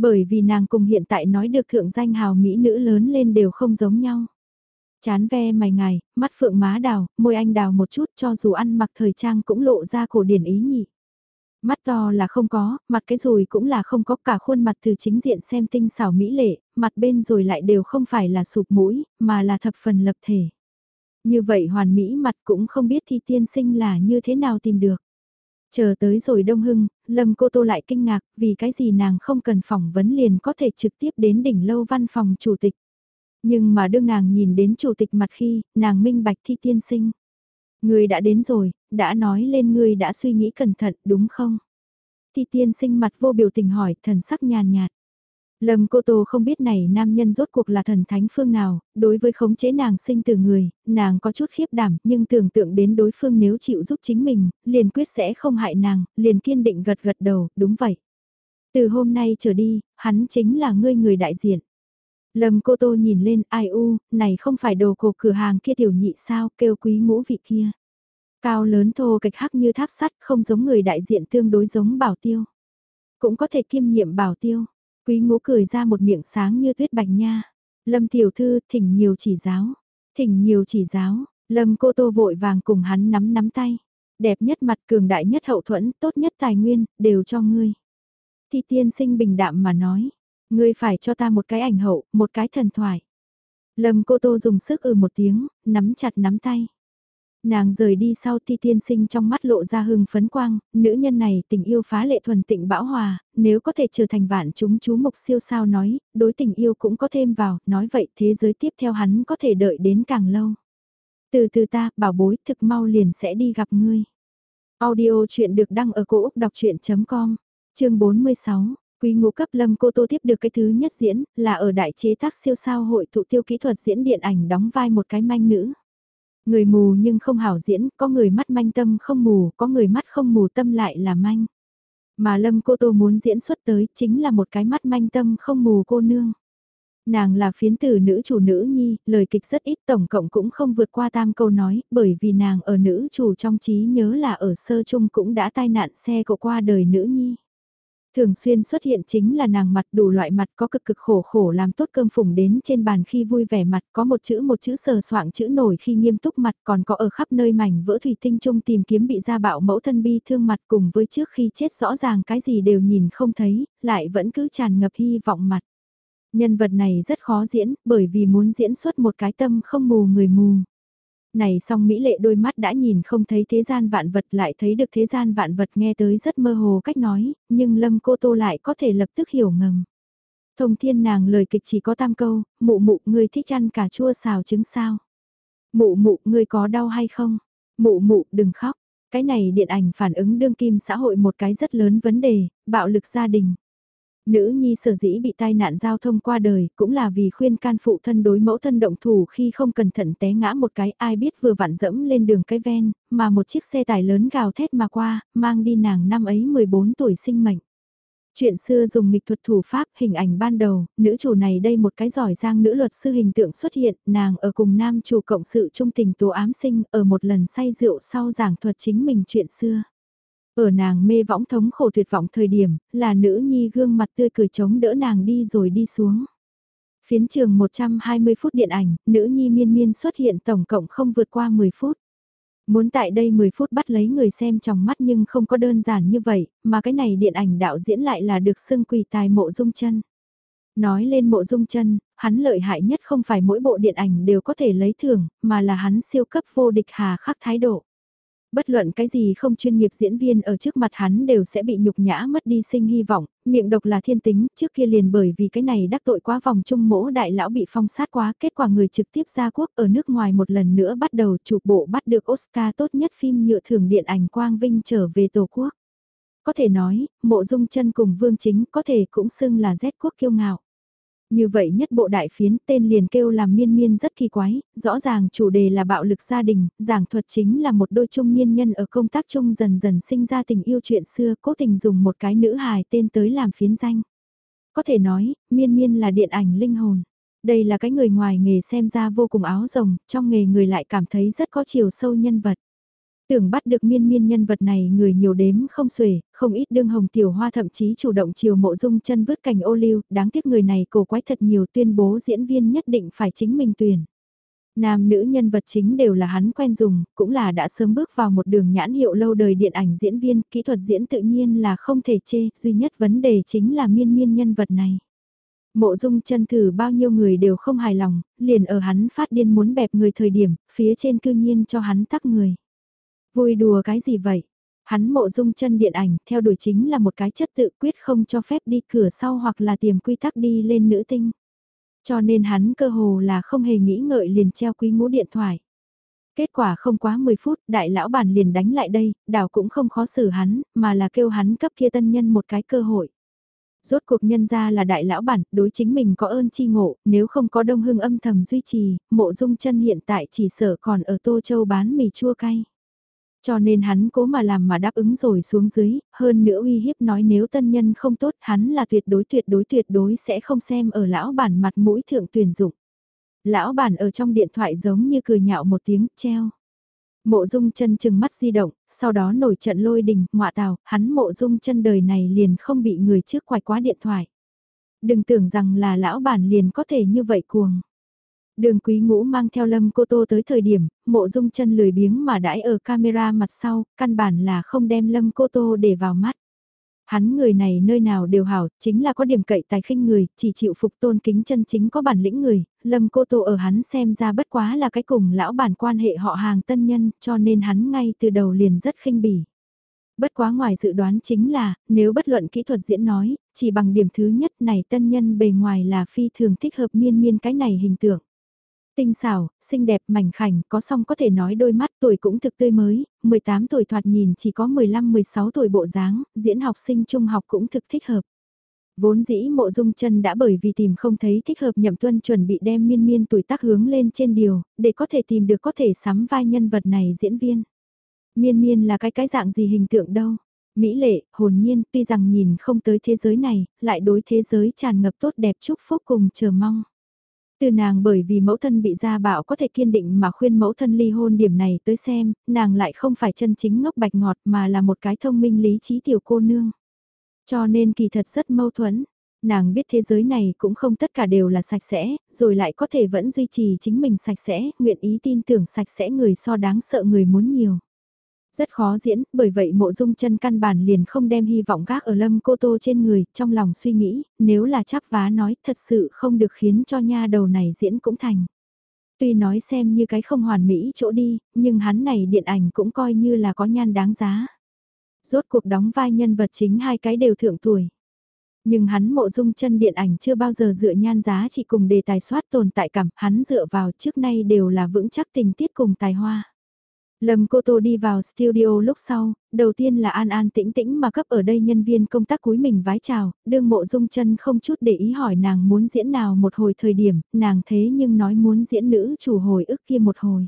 Bởi vì nàng cùng hiện tại nói được thượng danh hào Mỹ nữ lớn lên đều không giống nhau. Chán ve mày ngài, mắt phượng má đào, môi anh đào một chút cho dù ăn mặc thời trang cũng lộ ra cổ điển ý nhị. Mắt to là không có, mặt cái rồi cũng là không có cả khuôn mặt từ chính diện xem tinh xảo mỹ lệ, mặt bên rồi lại đều không phải là sụp mũi, mà là thập phần lập thể. Như vậy hoàn mỹ mặt cũng không biết thi tiên sinh là như thế nào tìm được. Chờ tới rồi Đông Hưng, Lâm Cô Tô lại kinh ngạc vì cái gì nàng không cần phỏng vấn liền có thể trực tiếp đến đỉnh lâu văn phòng chủ tịch. Nhưng mà đương nàng nhìn đến chủ tịch mặt khi, nàng minh bạch thi tiên sinh. Người đã đến rồi, đã nói lên người đã suy nghĩ cẩn thận đúng không? Thi tiên sinh mặt vô biểu tình hỏi thần sắc nhàn nhạt. Lâm Cô Tô không biết này nam nhân rốt cuộc là thần thánh phương nào, đối với khống chế nàng sinh từ người, nàng có chút khiếp đảm, nhưng tưởng tượng đến đối phương nếu chịu giúp chính mình, liền quyết sẽ không hại nàng, liền kiên định gật gật đầu, đúng vậy. Từ hôm nay trở đi, hắn chính là ngươi người đại diện. Lâm Cô Tô nhìn lên, ai u, này không phải đồ cổ cửa hàng kia tiểu nhị sao, kêu quý ngũ vị kia. Cao lớn thô kịch hắc như tháp sắt, không giống người đại diện tương đối giống bảo tiêu. Cũng có thể kiêm nhiệm bảo tiêu. Quý ngũ cười ra một miệng sáng như tuyết bạch nha. Lâm tiểu thư thỉnh nhiều chỉ giáo. Thỉnh nhiều chỉ giáo, Lâm cô tô vội vàng cùng hắn nắm nắm tay. Đẹp nhất mặt cường đại nhất hậu thuẫn, tốt nhất tài nguyên, đều cho ngươi. Thì tiên sinh bình đạm mà nói. Ngươi phải cho ta một cái ảnh hậu, một cái thần thoại. Lâm cô tô dùng sức ừ một tiếng, nắm chặt nắm tay. Nàng rời đi sau ti tiên sinh trong mắt lộ ra hưng phấn quang, nữ nhân này tình yêu phá lệ thuần tịnh bão hòa, nếu có thể trở thành vạn chúng chú mục siêu sao nói, đối tình yêu cũng có thêm vào, nói vậy thế giới tiếp theo hắn có thể đợi đến càng lâu. Từ từ ta, bảo bối, thực mau liền sẽ đi gặp ngươi. Audio chuyện được đăng ở cổ Úc đọc chuyện.com, chương 46. Quý ngũ cấp lâm cô tô tiếp được cái thứ nhất diễn, là ở đại chế tác siêu sao hội tụ tiêu kỹ thuật diễn điện ảnh đóng vai một cái manh nữ. Người mù nhưng không hảo diễn, có người mắt manh tâm không mù, có người mắt không mù tâm lại là manh. Mà Lâm Cô Tô muốn diễn xuất tới chính là một cái mắt manh tâm không mù cô nương. Nàng là phiến tử nữ chủ nữ nhi, lời kịch rất ít tổng cộng cũng không vượt qua tam câu nói, bởi vì nàng ở nữ chủ trong trí nhớ là ở sơ chung cũng đã tai nạn xe cộ qua đời nữ nhi. Thường xuyên xuất hiện chính là nàng mặt đủ loại mặt có cực cực khổ khổ làm tốt cơm phùng đến trên bàn khi vui vẻ mặt có một chữ một chữ sờ soạng chữ nổi khi nghiêm túc mặt còn có ở khắp nơi mảnh vỡ thủy tinh trung tìm kiếm bị gia bạo mẫu thân bi thương mặt cùng với trước khi chết rõ ràng cái gì đều nhìn không thấy, lại vẫn cứ tràn ngập hy vọng mặt. Nhân vật này rất khó diễn bởi vì muốn diễn xuất một cái tâm không mù người mù. Này song Mỹ lệ đôi mắt đã nhìn không thấy thế gian vạn vật lại thấy được thế gian vạn vật nghe tới rất mơ hồ cách nói, nhưng Lâm Cô Tô lại có thể lập tức hiểu ngầm. Thông thiên nàng lời kịch chỉ có tam câu, mụ mụ ngươi thích ăn cà chua xào trứng sao. Mụ mụ ngươi có đau hay không? Mụ mụ đừng khóc. Cái này điện ảnh phản ứng đương kim xã hội một cái rất lớn vấn đề, bạo lực gia đình. Nữ nhi sở dĩ bị tai nạn giao thông qua đời cũng là vì khuyên can phụ thân đối mẫu thân động thủ khi không cẩn thận té ngã một cái ai biết vừa vặn dẫm lên đường cái ven, mà một chiếc xe tải lớn gào thét mà qua, mang đi nàng năm ấy 14 tuổi sinh mệnh. Chuyện xưa dùng nghịch thuật thủ pháp hình ảnh ban đầu, nữ chủ này đây một cái giỏi giang nữ luật sư hình tượng xuất hiện, nàng ở cùng nam chủ cộng sự trung tình tố ám sinh ở một lần say rượu sau giảng thuật chính mình chuyện xưa. Ở nàng mê võng thống khổ tuyệt vọng thời điểm, là nữ nhi gương mặt tươi cười chống đỡ nàng đi rồi đi xuống. Phiến trường 120 phút điện ảnh, nữ nhi miên miên xuất hiện tổng cộng không vượt qua 10 phút. Muốn tại đây 10 phút bắt lấy người xem trong mắt nhưng không có đơn giản như vậy, mà cái này điện ảnh đạo diễn lại là được xưng quỳ tài mộ dung chân. Nói lên mộ dung chân, hắn lợi hại nhất không phải mỗi bộ điện ảnh đều có thể lấy thưởng, mà là hắn siêu cấp vô địch hà khắc thái độ. Bất luận cái gì không chuyên nghiệp diễn viên ở trước mặt hắn đều sẽ bị nhục nhã mất đi sinh hy vọng, miệng độc là thiên tính, trước kia liền bởi vì cái này đắc tội quá vòng trung mỗ đại lão bị phong sát quá, kết quả người trực tiếp ra quốc ở nước ngoài một lần nữa bắt đầu chụp bộ bắt được Oscar tốt nhất phim nhựa thưởng điện ảnh Quang Vinh trở về Tổ quốc. Có thể nói, mộ dung chân cùng vương chính có thể cũng xưng là Z quốc kiêu ngạo. Như vậy nhất bộ đại phiến tên liền kêu làm miên miên rất kỳ quái, rõ ràng chủ đề là bạo lực gia đình, giảng thuật chính là một đôi trung niên nhân ở công tác chung dần dần sinh ra tình yêu chuyện xưa cố tình dùng một cái nữ hài tên tới làm phiến danh. Có thể nói, miên miên là điện ảnh linh hồn. Đây là cái người ngoài nghề xem ra vô cùng áo rồng, trong nghề người lại cảm thấy rất có chiều sâu nhân vật. Tưởng bắt được miên miên nhân vật này người nhiều đếm không xuể, không ít đương hồng tiểu hoa thậm chí chủ động chiều mộ dung chân vứt cành ô liu, đáng tiếc người này cổ quái thật nhiều tuyên bố diễn viên nhất định phải chính mình tuyển. Nam nữ nhân vật chính đều là hắn quen dùng, cũng là đã sớm bước vào một đường nhãn hiệu lâu đời điện ảnh diễn viên, kỹ thuật diễn tự nhiên là không thể chê, duy nhất vấn đề chính là miên miên nhân vật này. Mộ dung chân thử bao nhiêu người đều không hài lòng, liền ở hắn phát điên muốn bẹp người thời điểm, phía trên cư nhiên cho hắn tắc người. Vui đùa cái gì vậy? Hắn mộ dung chân điện ảnh theo đuổi chính là một cái chất tự quyết không cho phép đi cửa sau hoặc là tiềm quy tắc đi lên nữ tinh. Cho nên hắn cơ hồ là không hề nghĩ ngợi liền treo quý mũ điện thoại. Kết quả không quá 10 phút, đại lão bản liền đánh lại đây, đảo cũng không khó xử hắn, mà là kêu hắn cấp kia tân nhân một cái cơ hội. Rốt cuộc nhân ra là đại lão bản, đối chính mình có ơn chi ngộ, nếu không có đông hưng âm thầm duy trì, mộ dung chân hiện tại chỉ sợ còn ở Tô Châu bán mì chua cay. Cho nên hắn cố mà làm mà đáp ứng rồi xuống dưới, hơn nữa uy hiếp nói nếu tân nhân không tốt hắn là tuyệt đối tuyệt đối tuyệt đối sẽ không xem ở lão bản mặt mũi thượng tuyển dụng. Lão bản ở trong điện thoại giống như cười nhạo một tiếng treo. Mộ dung chân chừng mắt di động, sau đó nổi trận lôi đình, ngọa tào, hắn mộ dung chân đời này liền không bị người trước quài quá điện thoại. Đừng tưởng rằng là lão bản liền có thể như vậy cuồng. Đường quý ngũ mang theo lâm cô tô tới thời điểm, mộ dung chân lười biếng mà đãi ở camera mặt sau, căn bản là không đem lâm cô tô để vào mắt. Hắn người này nơi nào đều hảo, chính là có điểm cậy tài khinh người, chỉ chịu phục tôn kính chân chính có bản lĩnh người, lâm cô tô ở hắn xem ra bất quá là cái cùng lão bản quan hệ họ hàng tân nhân, cho nên hắn ngay từ đầu liền rất khinh bỉ. Bất quá ngoài dự đoán chính là, nếu bất luận kỹ thuật diễn nói, chỉ bằng điểm thứ nhất này tân nhân bề ngoài là phi thường thích hợp miên miên cái này hình tượng tinh xảo, xinh đẹp mảnh khảnh, có song có thể nói đôi mắt tuổi cũng thực tươi mới, 18 tuổi thoạt nhìn chỉ có 15-16 tuổi bộ dáng, diễn học sinh trung học cũng thực thích hợp. Vốn dĩ mộ dung chân đã bởi vì tìm không thấy thích hợp nhậm tuân chuẩn bị đem miên miên tuổi tác hướng lên trên điều, để có thể tìm được có thể sắm vai nhân vật này diễn viên. Miên miên là cái cái dạng gì hình tượng đâu. Mỹ lệ, hồn nhiên, tuy rằng nhìn không tới thế giới này, lại đối thế giới tràn ngập tốt đẹp chúc phúc cùng chờ mong. Từ nàng bởi vì mẫu thân bị gia bạo có thể kiên định mà khuyên mẫu thân ly hôn điểm này tới xem, nàng lại không phải chân chính ngốc bạch ngọt mà là một cái thông minh lý trí tiểu cô nương. Cho nên kỳ thật rất mâu thuẫn, nàng biết thế giới này cũng không tất cả đều là sạch sẽ, rồi lại có thể vẫn duy trì chính mình sạch sẽ, nguyện ý tin tưởng sạch sẽ người so đáng sợ người muốn nhiều. Rất khó diễn, bởi vậy mộ dung chân căn bản liền không đem hy vọng gác ở lâm cô tô trên người, trong lòng suy nghĩ, nếu là chắp vá nói thật sự không được khiến cho nha đầu này diễn cũng thành. Tuy nói xem như cái không hoàn mỹ chỗ đi, nhưng hắn này điện ảnh cũng coi như là có nhan đáng giá. Rốt cuộc đóng vai nhân vật chính hai cái đều thượng tuổi. Nhưng hắn mộ dung chân điện ảnh chưa bao giờ dựa nhan giá chỉ cùng đề tài soát tồn tại cảm, hắn dựa vào trước nay đều là vững chắc tình tiết cùng tài hoa. Lâm Cô Tô đi vào studio lúc sau, đầu tiên là an an tĩnh tĩnh mà cấp ở đây nhân viên công tác cúi mình vái chào, đương mộ dung chân không chút để ý hỏi nàng muốn diễn nào một hồi thời điểm, nàng thế nhưng nói muốn diễn nữ chủ hồi ức kia một hồi.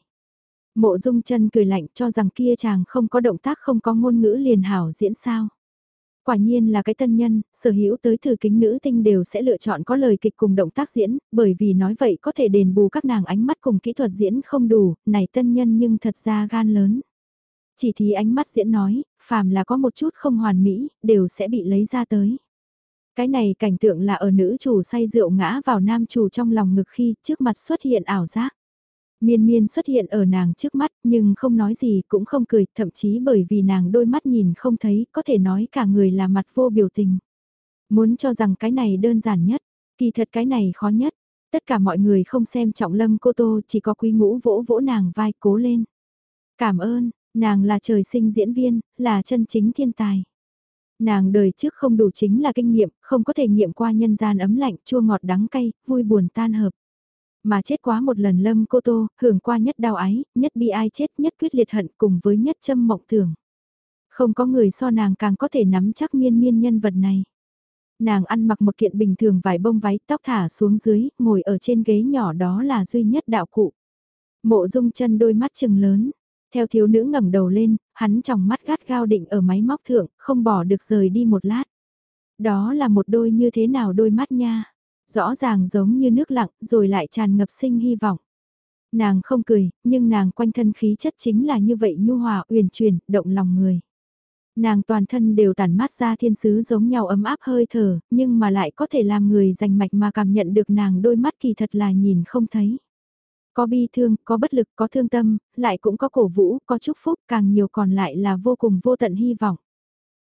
Mộ dung chân cười lạnh cho rằng kia chàng không có động tác không có ngôn ngữ liền hảo diễn sao. Quả nhiên là cái tân nhân, sở hữu tới thử kính nữ tinh đều sẽ lựa chọn có lời kịch cùng động tác diễn, bởi vì nói vậy có thể đền bù các nàng ánh mắt cùng kỹ thuật diễn không đủ, này tân nhân nhưng thật ra gan lớn. Chỉ thì ánh mắt diễn nói, phàm là có một chút không hoàn mỹ, đều sẽ bị lấy ra tới. Cái này cảnh tượng là ở nữ chủ say rượu ngã vào nam chủ trong lòng ngực khi trước mặt xuất hiện ảo giác. Miên miên xuất hiện ở nàng trước mắt nhưng không nói gì cũng không cười, thậm chí bởi vì nàng đôi mắt nhìn không thấy, có thể nói cả người là mặt vô biểu tình. Muốn cho rằng cái này đơn giản nhất, kỳ thật cái này khó nhất. Tất cả mọi người không xem trọng lâm cô tô chỉ có quý ngũ vỗ vỗ nàng vai cố lên. Cảm ơn, nàng là trời sinh diễn viên, là chân chính thiên tài. Nàng đời trước không đủ chính là kinh nghiệm, không có thể nghiệm qua nhân gian ấm lạnh, chua ngọt đắng cay, vui buồn tan hợp. Mà chết quá một lần lâm cô tô, hưởng qua nhất đau ái, nhất bi ai chết, nhất quyết liệt hận cùng với nhất châm mộng tưởng. Không có người so nàng càng có thể nắm chắc miên miên nhân vật này. Nàng ăn mặc một kiện bình thường vải bông váy tóc thả xuống dưới, ngồi ở trên ghế nhỏ đó là duy nhất đạo cụ. Mộ dung chân đôi mắt chừng lớn, theo thiếu nữ ngẩng đầu lên, hắn trong mắt gắt gao định ở máy móc thượng, không bỏ được rời đi một lát. Đó là một đôi như thế nào đôi mắt nha rõ ràng giống như nước lặng rồi lại tràn ngập sinh hy vọng. Nàng không cười, nhưng nàng quanh thân khí chất chính là như vậy nhu hòa uyển chuyển, động lòng người. Nàng toàn thân đều tản mát ra thiên sứ giống nhau ấm áp hơi thở, nhưng mà lại có thể làm người rành mạch mà cảm nhận được nàng đôi mắt kỳ thật là nhìn không thấy. Có bi thương, có bất lực, có thương tâm, lại cũng có cổ vũ, có chúc phúc, càng nhiều còn lại là vô cùng vô tận hy vọng.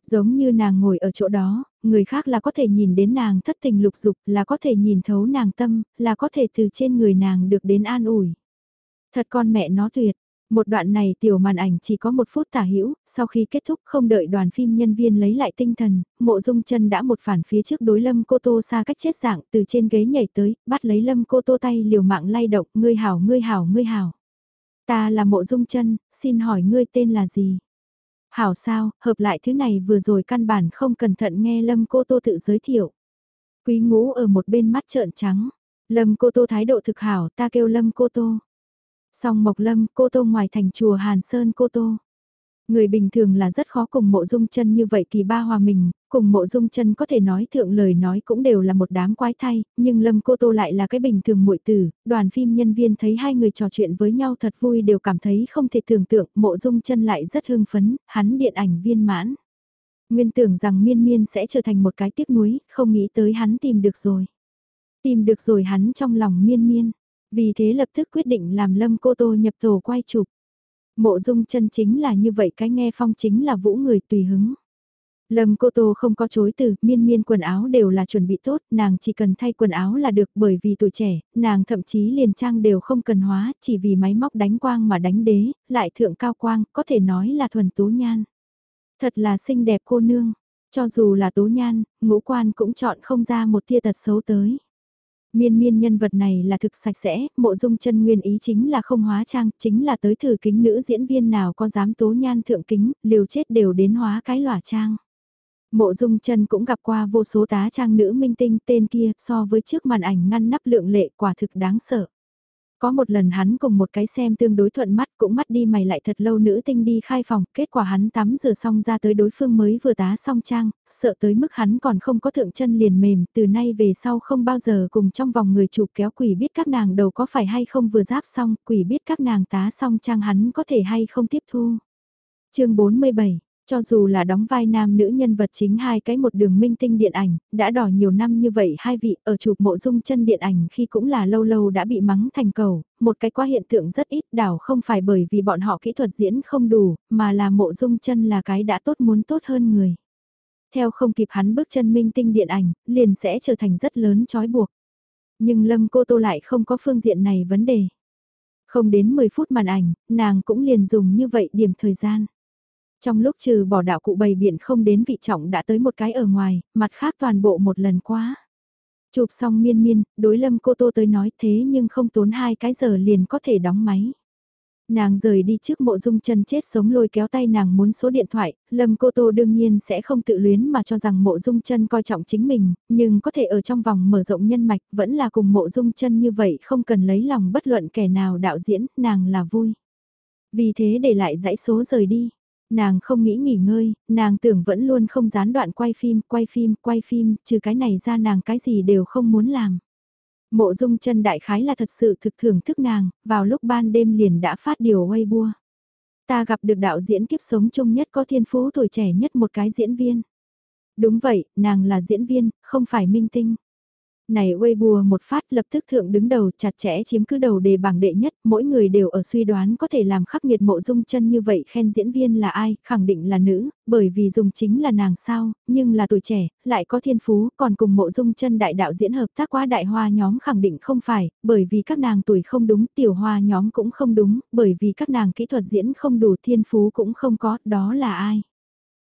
Giống như nàng ngồi ở chỗ đó, người khác là có thể nhìn đến nàng thất tình lục dục, là có thể nhìn thấu nàng tâm, là có thể từ trên người nàng được đến an ủi. Thật con mẹ nó tuyệt. Một đoạn này tiểu màn ảnh chỉ có một phút tả hữu, sau khi kết thúc không đợi đoàn phim nhân viên lấy lại tinh thần, mộ dung chân đã một phản phía trước đối lâm cô tô xa cách chết dạng từ trên ghế nhảy tới, bắt lấy lâm cô tô tay liều mạng lay động, ngươi hảo ngươi hảo ngươi hảo. Ta là mộ dung chân, xin hỏi ngươi tên là gì? Hảo sao, hợp lại thứ này vừa rồi căn bản không cẩn thận nghe Lâm Cô Tô tự giới thiệu. Quý ngũ ở một bên mắt trợn trắng. Lâm Cô Tô thái độ thực hảo, ta kêu Lâm Cô Tô. Song Mộc Lâm, Cô Tô ngoài thành chùa Hàn Sơn Cô Tô. Người bình thường là rất khó cùng mộ dung chân như vậy kỳ ba hòa mình, cùng mộ dung chân có thể nói thượng lời nói cũng đều là một đám quái thay, nhưng Lâm Cô Tô lại là cái bình thường muội tử, đoàn phim nhân viên thấy hai người trò chuyện với nhau thật vui đều cảm thấy không thể tưởng tượng, mộ dung chân lại rất hưng phấn, hắn điện ảnh viên mãn. Nguyên tưởng rằng miên miên sẽ trở thành một cái tiếc nuối, không nghĩ tới hắn tìm được rồi. Tìm được rồi hắn trong lòng miên miên, vì thế lập tức quyết định làm Lâm Cô Tô nhập tổ quay chụp. Mộ dung chân chính là như vậy cái nghe phong chính là vũ người tùy hứng. Lâm Cô Tô không có chối từ, miên miên quần áo đều là chuẩn bị tốt, nàng chỉ cần thay quần áo là được bởi vì tuổi trẻ, nàng thậm chí liền trang đều không cần hóa, chỉ vì máy móc đánh quang mà đánh đế, lại thượng cao quang, có thể nói là thuần tố nhan. Thật là xinh đẹp cô nương, cho dù là tố nhan, ngũ quan cũng chọn không ra một tia tật xấu tới. Miên miên nhân vật này là thực sạch sẽ, mộ dung chân nguyên ý chính là không hóa trang, chính là tới thử kính nữ diễn viên nào có dám tố nhan thượng kính, liều chết đều đến hóa cái lỏa trang. Mộ dung chân cũng gặp qua vô số tá trang nữ minh tinh tên kia so với trước màn ảnh ngăn nắp lượng lệ quả thực đáng sợ. Có một lần hắn cùng một cái xem tương đối thuận mắt cũng mắt đi mày lại thật lâu nữ tinh đi khai phòng, kết quả hắn tắm rửa xong ra tới đối phương mới vừa tá xong trang, sợ tới mức hắn còn không có thượng chân liền mềm, từ nay về sau không bao giờ cùng trong vòng người chụp kéo quỷ biết các nàng đầu có phải hay không vừa giáp xong, quỷ biết các nàng tá xong trang hắn có thể hay không tiếp thu. chương 47 cho dù là đóng vai nam nữ nhân vật chính hai cái một đường minh tinh điện ảnh, đã đỏ nhiều năm như vậy hai vị ở chụp mộ dung chân điện ảnh khi cũng là lâu lâu đã bị mắng thành cầu, một cái qua hiện tượng rất ít đảo không phải bởi vì bọn họ kỹ thuật diễn không đủ, mà là mộ dung chân là cái đã tốt muốn tốt hơn người. Theo không kịp hắn bước chân minh tinh điện ảnh, liền sẽ trở thành rất lớn trói buộc. Nhưng Lâm Cô Tô lại không có phương diện này vấn đề. Không đến 10 phút màn ảnh, nàng cũng liền dùng như vậy điểm thời gian. Trong lúc trừ bỏ đạo cụ bày biện không đến vị trọng đã tới một cái ở ngoài, mặt khác toàn bộ một lần quá. Chụp xong miên miên, đối lâm cô tô tới nói thế nhưng không tốn hai cái giờ liền có thể đóng máy. Nàng rời đi trước mộ dung chân chết sống lôi kéo tay nàng muốn số điện thoại, Lâm Cô Tô đương nhiên sẽ không tự luyến mà cho rằng mộ dung chân coi trọng chính mình, nhưng có thể ở trong vòng mở rộng nhân mạch vẫn là cùng mộ dung chân như vậy không cần lấy lòng bất luận kẻ nào đạo diễn, nàng là vui. Vì thế để lại dãy số rời đi. Nàng không nghĩ nghỉ ngơi, nàng tưởng vẫn luôn không gián đoạn quay phim, quay phim, quay phim, trừ cái này ra nàng cái gì đều không muốn làm. Mộ dung chân đại khái là thật sự thực thưởng thức nàng, vào lúc ban đêm liền đã phát điều Weibo. Ta gặp được đạo diễn kiếp sống chung nhất có thiên phú tuổi trẻ nhất một cái diễn viên. Đúng vậy, nàng là diễn viên, không phải minh tinh. Này Weibo một phát lập tức thượng đứng đầu chặt chẽ chiếm cứ đầu đề bảng đệ nhất, mỗi người đều ở suy đoán có thể làm khắc nghiệt mộ dung chân như vậy khen diễn viên là ai, khẳng định là nữ, bởi vì dùng chính là nàng sao, nhưng là tuổi trẻ, lại có thiên phú, còn cùng mộ dung chân đại đạo diễn hợp tác quá đại hoa nhóm khẳng định không phải, bởi vì các nàng tuổi không đúng, tiểu hoa nhóm cũng không đúng, bởi vì các nàng kỹ thuật diễn không đủ thiên phú cũng không có, đó là ai?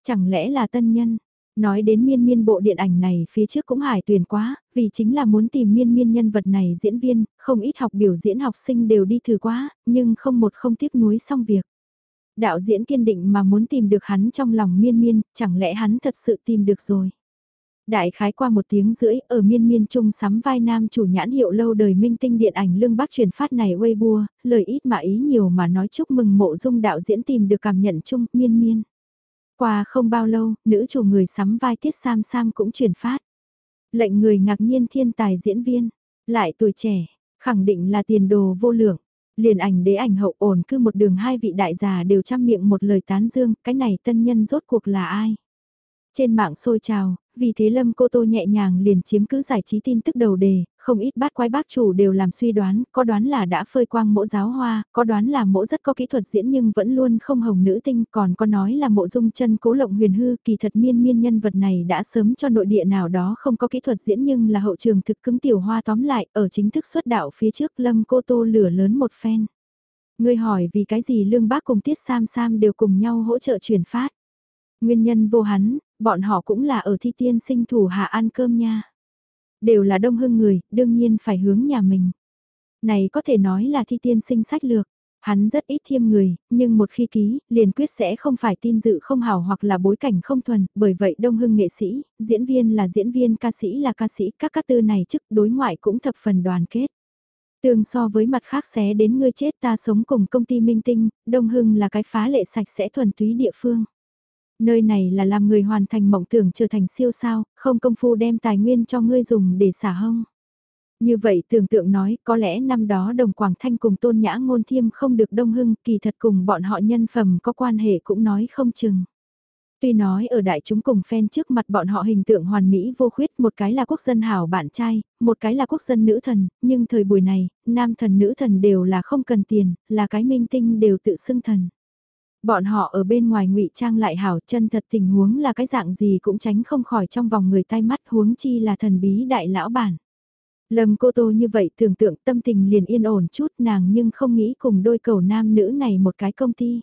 Chẳng lẽ là tân nhân? Nói đến miên miên bộ điện ảnh này phía trước cũng hải tuyển quá, vì chính là muốn tìm miên miên nhân vật này diễn viên, không ít học biểu diễn học sinh đều đi thử quá, nhưng không một không tiếc nuối xong việc. Đạo diễn kiên định mà muốn tìm được hắn trong lòng miên miên, chẳng lẽ hắn thật sự tìm được rồi. Đại khái qua một tiếng rưỡi ở miên miên trung sắm vai nam chủ nhãn hiệu lâu đời minh tinh điện ảnh lương bác truyền phát này Weibo, lời ít mà ý nhiều mà nói chúc mừng mộ dung đạo diễn tìm được cảm nhận chung miên miên. Qua không bao lâu, nữ chủ người sắm vai Tiết Sam Sam cũng truyền phát. Lệnh người ngạc nhiên thiên tài diễn viên, lại tuổi trẻ, khẳng định là tiền đồ vô lượng. Liền ảnh đế ảnh hậu ổn cứ một đường hai vị đại già đều chăm miệng một lời tán dương, cái này tân nhân rốt cuộc là ai? Trên mạng xôi trào, vì thế Lâm Cô Tô nhẹ nhàng liền chiếm cứ giải trí tin tức đầu đề, không ít bát quái bác chủ đều làm suy đoán, có đoán là đã phơi quang mộ giáo hoa, có đoán là mộ rất có kỹ thuật diễn nhưng vẫn luôn không hồng nữ tinh, còn có nói là mộ dung chân cố lộng huyền hư, kỳ thật miên miên nhân vật này đã sớm cho nội địa nào đó không có kỹ thuật diễn nhưng là hậu trường thực cứng tiểu hoa tóm lại, ở chính thức xuất đạo phía trước Lâm Cô Tô lửa lớn một phen. Người hỏi vì cái gì Lương Bác cùng Tiết Sam Sam đều cùng nhau hỗ trợ truyền phát. Nguyên nhân vô hắn, bọn họ cũng là ở thi tiên sinh thủ hạ ăn cơm nha. Đều là đông hưng người, đương nhiên phải hướng nhà mình. Này có thể nói là thi tiên sinh sách lược. Hắn rất ít thiêm người, nhưng một khi ký, liền quyết sẽ không phải tin dự không hảo hoặc là bối cảnh không thuần, bởi vậy đông hưng nghệ sĩ, diễn viên là diễn viên, ca sĩ là ca sĩ, các các tư này chức đối ngoại cũng thập phần đoàn kết. Tương so với mặt khác xé đến ngươi chết ta sống cùng công ty minh tinh, Đông Hưng là cái phá lệ sạch sẽ thuần túy địa phương. Nơi này là làm người hoàn thành mộng tưởng trở thành siêu sao, không công phu đem tài nguyên cho ngươi dùng để xả hông. Như vậy tưởng tượng nói, có lẽ năm đó Đồng Quảng Thanh cùng Tôn Nhã Ngôn Thiêm không được đông hưng, kỳ thật cùng bọn họ nhân phẩm có quan hệ cũng nói không chừng. Tuy nói ở đại chúng cùng fan trước mặt bọn họ hình tượng hoàn mỹ vô khuyết, một cái là quốc dân hảo bạn trai, một cái là quốc dân nữ thần, nhưng thời buổi này, nam thần nữ thần đều là không cần tiền, là cái minh tinh đều tự xưng thần. Bọn họ ở bên ngoài ngụy trang lại hảo chân thật tình huống là cái dạng gì cũng tránh không khỏi trong vòng người tay mắt huống chi là thần bí đại lão bản. Lâm cô tô như vậy tưởng tượng tâm tình liền yên ổn chút nàng nhưng không nghĩ cùng đôi cầu nam nữ này một cái công ty.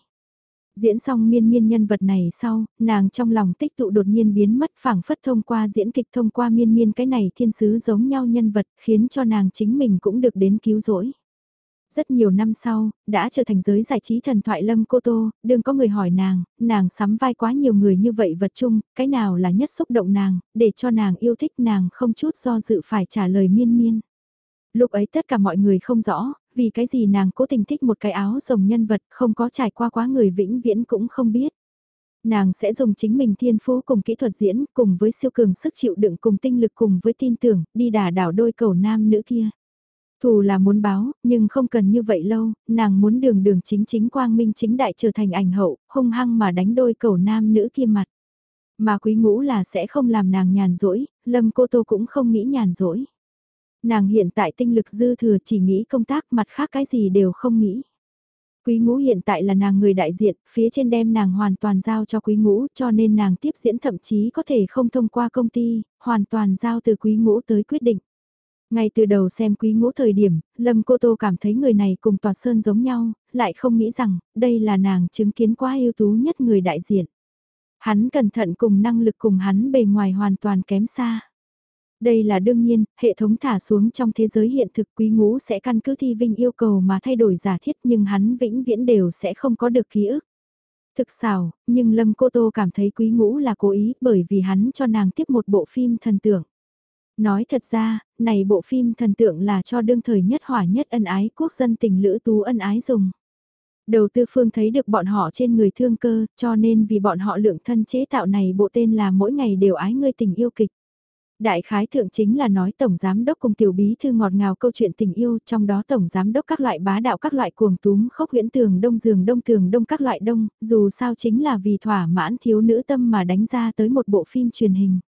Diễn xong miên miên nhân vật này sau, nàng trong lòng tích tụ đột nhiên biến mất phảng phất thông qua diễn kịch thông qua miên miên cái này thiên sứ giống nhau nhân vật khiến cho nàng chính mình cũng được đến cứu rỗi. Rất nhiều năm sau, đã trở thành giới giải trí thần thoại Lâm Cô Tô, đừng có người hỏi nàng, nàng sắm vai quá nhiều người như vậy vật chung, cái nào là nhất xúc động nàng, để cho nàng yêu thích nàng không chút do dự phải trả lời miên miên. Lúc ấy tất cả mọi người không rõ, vì cái gì nàng cố tình thích một cái áo rồng nhân vật không có trải qua quá người vĩnh viễn cũng không biết nàng sẽ dùng chính mình thiên phú cùng kỹ thuật diễn, cùng với siêu cường sức chịu đựng cùng tinh lực cùng với tin tưởng, đi đả đảo đôi cầu nam nữ kia. Thù là muốn báo, nhưng không cần như vậy lâu, nàng muốn đường đường chính chính quang minh chính đại trở thành ảnh hậu, hung hăng mà đánh đôi cầu nam nữ kia mặt. Mà quý ngũ là sẽ không làm nàng nhàn rỗi, lâm cô tô cũng không nghĩ nhàn rỗi. Nàng hiện tại tinh lực dư thừa chỉ nghĩ công tác mặt khác cái gì đều không nghĩ. Quý ngũ hiện tại là nàng người đại diện, phía trên đem nàng hoàn toàn giao cho quý ngũ cho nên nàng tiếp diễn thậm chí có thể không thông qua công ty, hoàn toàn giao từ quý ngũ tới quyết định. Ngay từ đầu xem quý ngũ thời điểm, Lâm Cô Tô cảm thấy người này cùng Tòa Sơn giống nhau, lại không nghĩ rằng, đây là nàng chứng kiến quá ưu tú nhất người đại diện. Hắn cẩn thận cùng năng lực cùng hắn bề ngoài hoàn toàn kém xa. Đây là đương nhiên, hệ thống thả xuống trong thế giới hiện thực quý ngũ sẽ căn cứ thi vinh yêu cầu mà thay đổi giả thiết nhưng hắn vĩnh viễn đều sẽ không có được ký ức. Thực xảo, nhưng Lâm Cô Tô cảm thấy quý ngũ là cố ý bởi vì hắn cho nàng tiếp một bộ phim thần tượng. Nói thật ra, này bộ phim thần tượng là cho đương thời nhất hỏa nhất ân ái quốc dân tình lữ tú ân ái dùng. Đầu tư phương thấy được bọn họ trên người thương cơ, cho nên vì bọn họ lượng thân chế tạo này bộ tên là mỗi ngày đều ái ngươi tình yêu kịch. Đại khái thượng chính là nói Tổng Giám Đốc cùng Tiểu Bí Thư ngọt ngào câu chuyện tình yêu, trong đó Tổng Giám Đốc các loại bá đạo các loại cuồng túm khốc huyễn tường đông giường đông tường đông các loại đông, dù sao chính là vì thỏa mãn thiếu nữ tâm mà đánh ra tới một bộ phim truyền hình.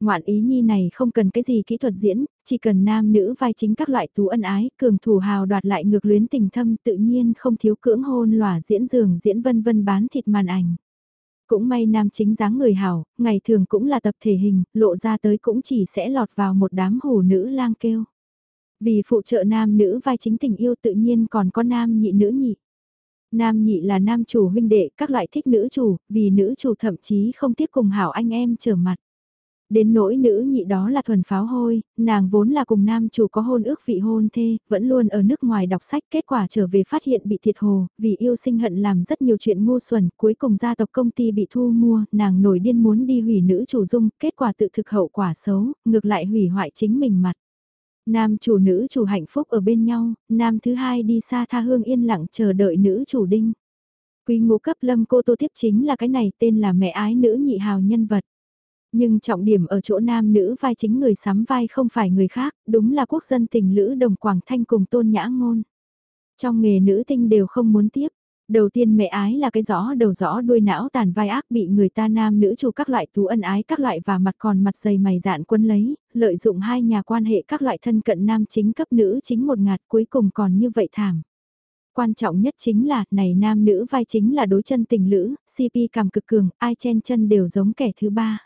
Ngoạn ý nhi này không cần cái gì kỹ thuật diễn, chỉ cần nam nữ vai chính các loại tú ân ái, cường thủ hào đoạt lại ngược luyến tình thâm tự nhiên không thiếu cưỡng hôn lòa diễn giường diễn vân vân bán thịt màn ảnh. Cũng may nam chính dáng người hảo, ngày thường cũng là tập thể hình, lộ ra tới cũng chỉ sẽ lọt vào một đám hồ nữ lang kêu. Vì phụ trợ nam nữ vai chính tình yêu tự nhiên còn có nam nhị nữ nhị. Nam nhị là nam chủ huynh đệ, các loại thích nữ chủ, vì nữ chủ thậm chí không tiếp cùng hảo anh em trở mặt. Đến nỗi nữ nhị đó là thuần pháo hôi, nàng vốn là cùng nam chủ có hôn ước vị hôn thê, vẫn luôn ở nước ngoài đọc sách kết quả trở về phát hiện bị thiệt hồ, vì yêu sinh hận làm rất nhiều chuyện ngu xuẩn, cuối cùng gia tộc công ty bị thu mua, nàng nổi điên muốn đi hủy nữ chủ dung, kết quả tự thực hậu quả xấu, ngược lại hủy hoại chính mình mặt. Nam chủ nữ chủ hạnh phúc ở bên nhau, nam thứ hai đi xa tha hương yên lặng chờ đợi nữ chủ đinh. Quý ngũ cấp lâm cô tô tiếp chính là cái này tên là mẹ ái nữ nhị hào nhân vật. Nhưng trọng điểm ở chỗ nam nữ vai chính người sắm vai không phải người khác, đúng là quốc dân tình lữ đồng Quảng Thanh cùng tôn nhã ngôn. Trong nghề nữ tinh đều không muốn tiếp. Đầu tiên mẹ ái là cái rõ đầu rõ đuôi não tàn vai ác bị người ta nam nữ chủ các loại thú ân ái các loại và mặt còn mặt dày mày dạn quân lấy, lợi dụng hai nhà quan hệ các loại thân cận nam chính cấp nữ chính một ngạt cuối cùng còn như vậy thảm. Quan trọng nhất chính là, này nam nữ vai chính là đối chân tình lữ, CP cảm cực cường, ai chen chân đều giống kẻ thứ ba.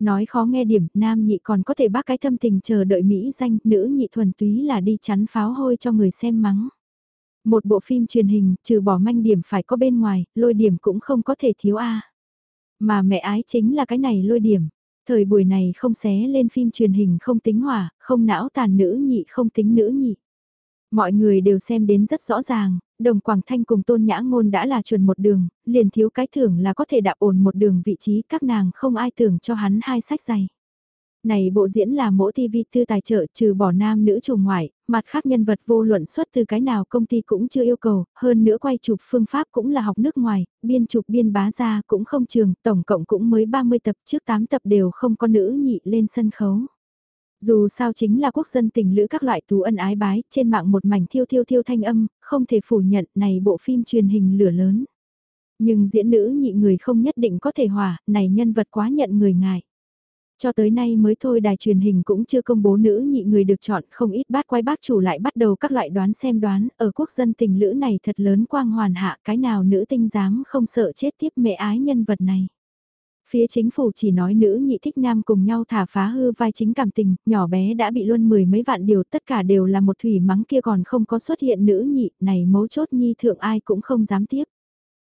Nói khó nghe điểm, nam nhị còn có thể bác cái thâm tình chờ đợi Mỹ danh, nữ nhị thuần túy là đi chắn pháo hôi cho người xem mắng. Một bộ phim truyền hình, trừ bỏ manh điểm phải có bên ngoài, lôi điểm cũng không có thể thiếu a Mà mẹ ái chính là cái này lôi điểm. Thời buổi này không xé lên phim truyền hình không tính hỏa, không não tàn nữ nhị không tính nữ nhị. Mọi người đều xem đến rất rõ ràng, đồng Quảng Thanh cùng Tôn Nhã Ngôn đã là chuẩn một đường, liền thiếu cái thưởng là có thể đạp ổn một đường vị trí các nàng không ai tưởng cho hắn hai sách dày. Này bộ diễn là mỗi TV tư tài trợ trừ bỏ nam nữ chủ ngoại, mặt khác nhân vật vô luận xuất từ cái nào công ty cũng chưa yêu cầu, hơn nữa quay chụp phương pháp cũng là học nước ngoài, biên chụp biên bá ra cũng không trường, tổng cộng cũng mới 30 tập trước 8 tập đều không có nữ nhị lên sân khấu. Dù sao chính là quốc dân tình lữ các loại tú ân ái bái, trên mạng một mảnh thiêu thiêu thiêu thanh âm, không thể phủ nhận này bộ phim truyền hình lửa lớn. Nhưng diễn nữ nhị người không nhất định có thể hòa, này nhân vật quá nhận người ngại. Cho tới nay mới thôi đài truyền hình cũng chưa công bố nữ nhị người được chọn không ít bát quái bác chủ lại bắt đầu các loại đoán xem đoán, ở quốc dân tình lữ này thật lớn quang hoàn hạ cái nào nữ tinh dám không sợ chết tiếp mẹ ái nhân vật này. Phía chính phủ chỉ nói nữ nhị thích nam cùng nhau thả phá hư vai chính cảm tình, nhỏ bé đã bị luôn mười mấy vạn điều tất cả đều là một thủy mắng kia còn không có xuất hiện nữ nhị, này mấu chốt nhi thượng ai cũng không dám tiếp.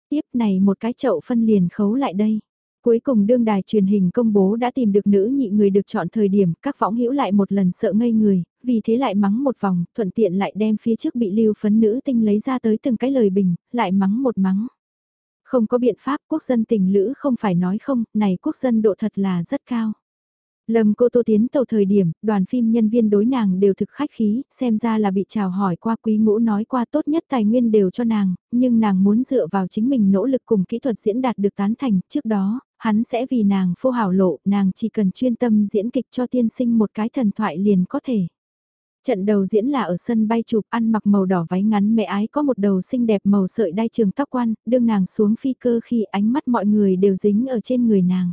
Tiếp này một cái chậu phân liền khấu lại đây. Cuối cùng đương đài truyền hình công bố đã tìm được nữ nhị người được chọn thời điểm, các võng hữu lại một lần sợ ngây người, vì thế lại mắng một vòng, thuận tiện lại đem phía trước bị lưu phấn nữ tinh lấy ra tới từng cái lời bình, lại mắng một mắng. Không có biện pháp quốc dân tình lữ không phải nói không, này quốc dân độ thật là rất cao. Lâm cô tô tiến tàu thời điểm, đoàn phim nhân viên đối nàng đều thực khách khí, xem ra là bị chào hỏi qua quý ngũ nói qua tốt nhất tài nguyên đều cho nàng, nhưng nàng muốn dựa vào chính mình nỗ lực cùng kỹ thuật diễn đạt được tán thành, trước đó, hắn sẽ vì nàng phô hảo lộ, nàng chỉ cần chuyên tâm diễn kịch cho tiên sinh một cái thần thoại liền có thể. Trận đầu diễn là ở sân bay chụp ăn mặc màu đỏ váy ngắn mẹ ái có một đầu xinh đẹp màu sợi đai trường tóc quan, đương nàng xuống phi cơ khi ánh mắt mọi người đều dính ở trên người nàng.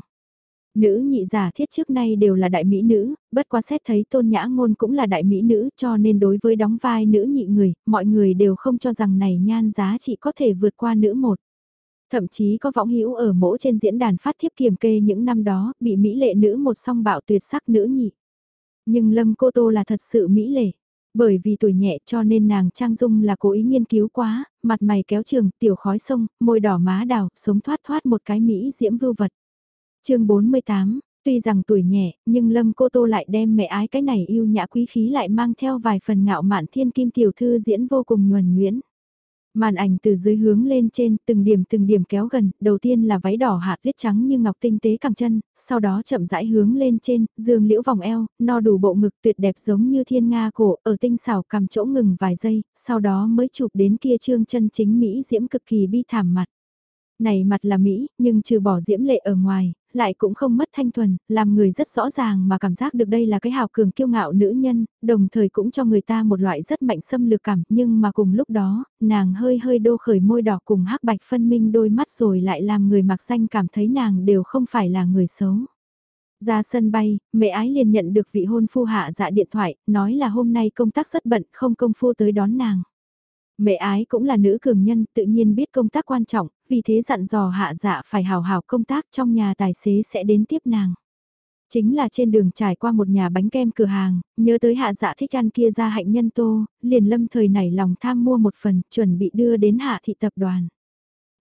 Nữ nhị giả thiết trước nay đều là đại mỹ nữ, bất quá xét thấy tôn nhã ngôn cũng là đại mỹ nữ cho nên đối với đóng vai nữ nhị người, mọi người đều không cho rằng này nhan giá trị có thể vượt qua nữ một. Thậm chí có võng hữu ở mỗ trên diễn đàn phát thiếp kiểm kê những năm đó, bị mỹ lệ nữ một song bạo tuyệt sắc nữ nhị. Nhưng Lâm Cô Tô là thật sự mỹ lệ. Bởi vì tuổi nhẹ cho nên nàng Trang Dung là cố ý nghiên cứu quá, mặt mày kéo trường, tiểu khói sông, môi đỏ má đào, sống thoát thoát một cái Mỹ diễm vưu vật. chương 48, tuy rằng tuổi nhẹ, nhưng Lâm Cô Tô lại đem mẹ ái cái này yêu nhã quý khí lại mang theo vài phần ngạo mạn thiên kim tiểu thư diễn vô cùng nhuần nguyễn. Màn ảnh từ dưới hướng lên trên, từng điểm từng điểm kéo gần, đầu tiên là váy đỏ hạt tuyết trắng như ngọc tinh tế cằm chân, sau đó chậm rãi hướng lên trên, dương liễu vòng eo, no đủ bộ ngực tuyệt đẹp giống như thiên nga cổ, ở tinh xảo cầm chỗ ngừng vài giây, sau đó mới chụp đến kia trương chân chính Mỹ diễm cực kỳ bi thảm mặt. Này mặt là Mỹ, nhưng trừ bỏ diễm lệ ở ngoài, lại cũng không mất thanh thuần, làm người rất rõ ràng mà cảm giác được đây là cái hào cường kiêu ngạo nữ nhân, đồng thời cũng cho người ta một loại rất mạnh xâm lược cảm, nhưng mà cùng lúc đó, nàng hơi hơi đô khởi môi đỏ cùng hắc bạch phân minh đôi mắt rồi lại làm người mặc xanh cảm thấy nàng đều không phải là người xấu. Ra sân bay, mẹ ái liền nhận được vị hôn phu hạ dạ điện thoại, nói là hôm nay công tác rất bận, không công phu tới đón nàng. Mẹ ái cũng là nữ cường nhân, tự nhiên biết công tác quan trọng, vì thế dặn dò hạ dạ phải hào hào công tác trong nhà tài xế sẽ đến tiếp nàng. Chính là trên đường trải qua một nhà bánh kem cửa hàng, nhớ tới hạ dạ thích ăn kia ra hạnh nhân tô, liền lâm thời nảy lòng tham mua một phần, chuẩn bị đưa đến hạ thị tập đoàn.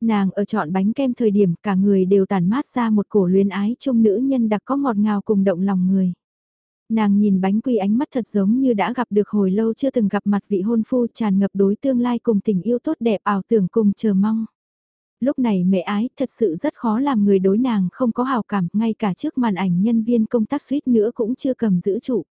Nàng ở chọn bánh kem thời điểm cả người đều tàn mát ra một cổ luyến ái trong nữ nhân đặc có ngọt ngào cùng động lòng người. Nàng nhìn bánh quy ánh mắt thật giống như đã gặp được hồi lâu chưa từng gặp mặt vị hôn phu tràn ngập đối tương lai cùng tình yêu tốt đẹp ảo tưởng cùng chờ mong. Lúc này mẹ ái thật sự rất khó làm người đối nàng không có hào cảm, ngay cả trước màn ảnh nhân viên công tác suýt nữa cũng chưa cầm giữ trụ.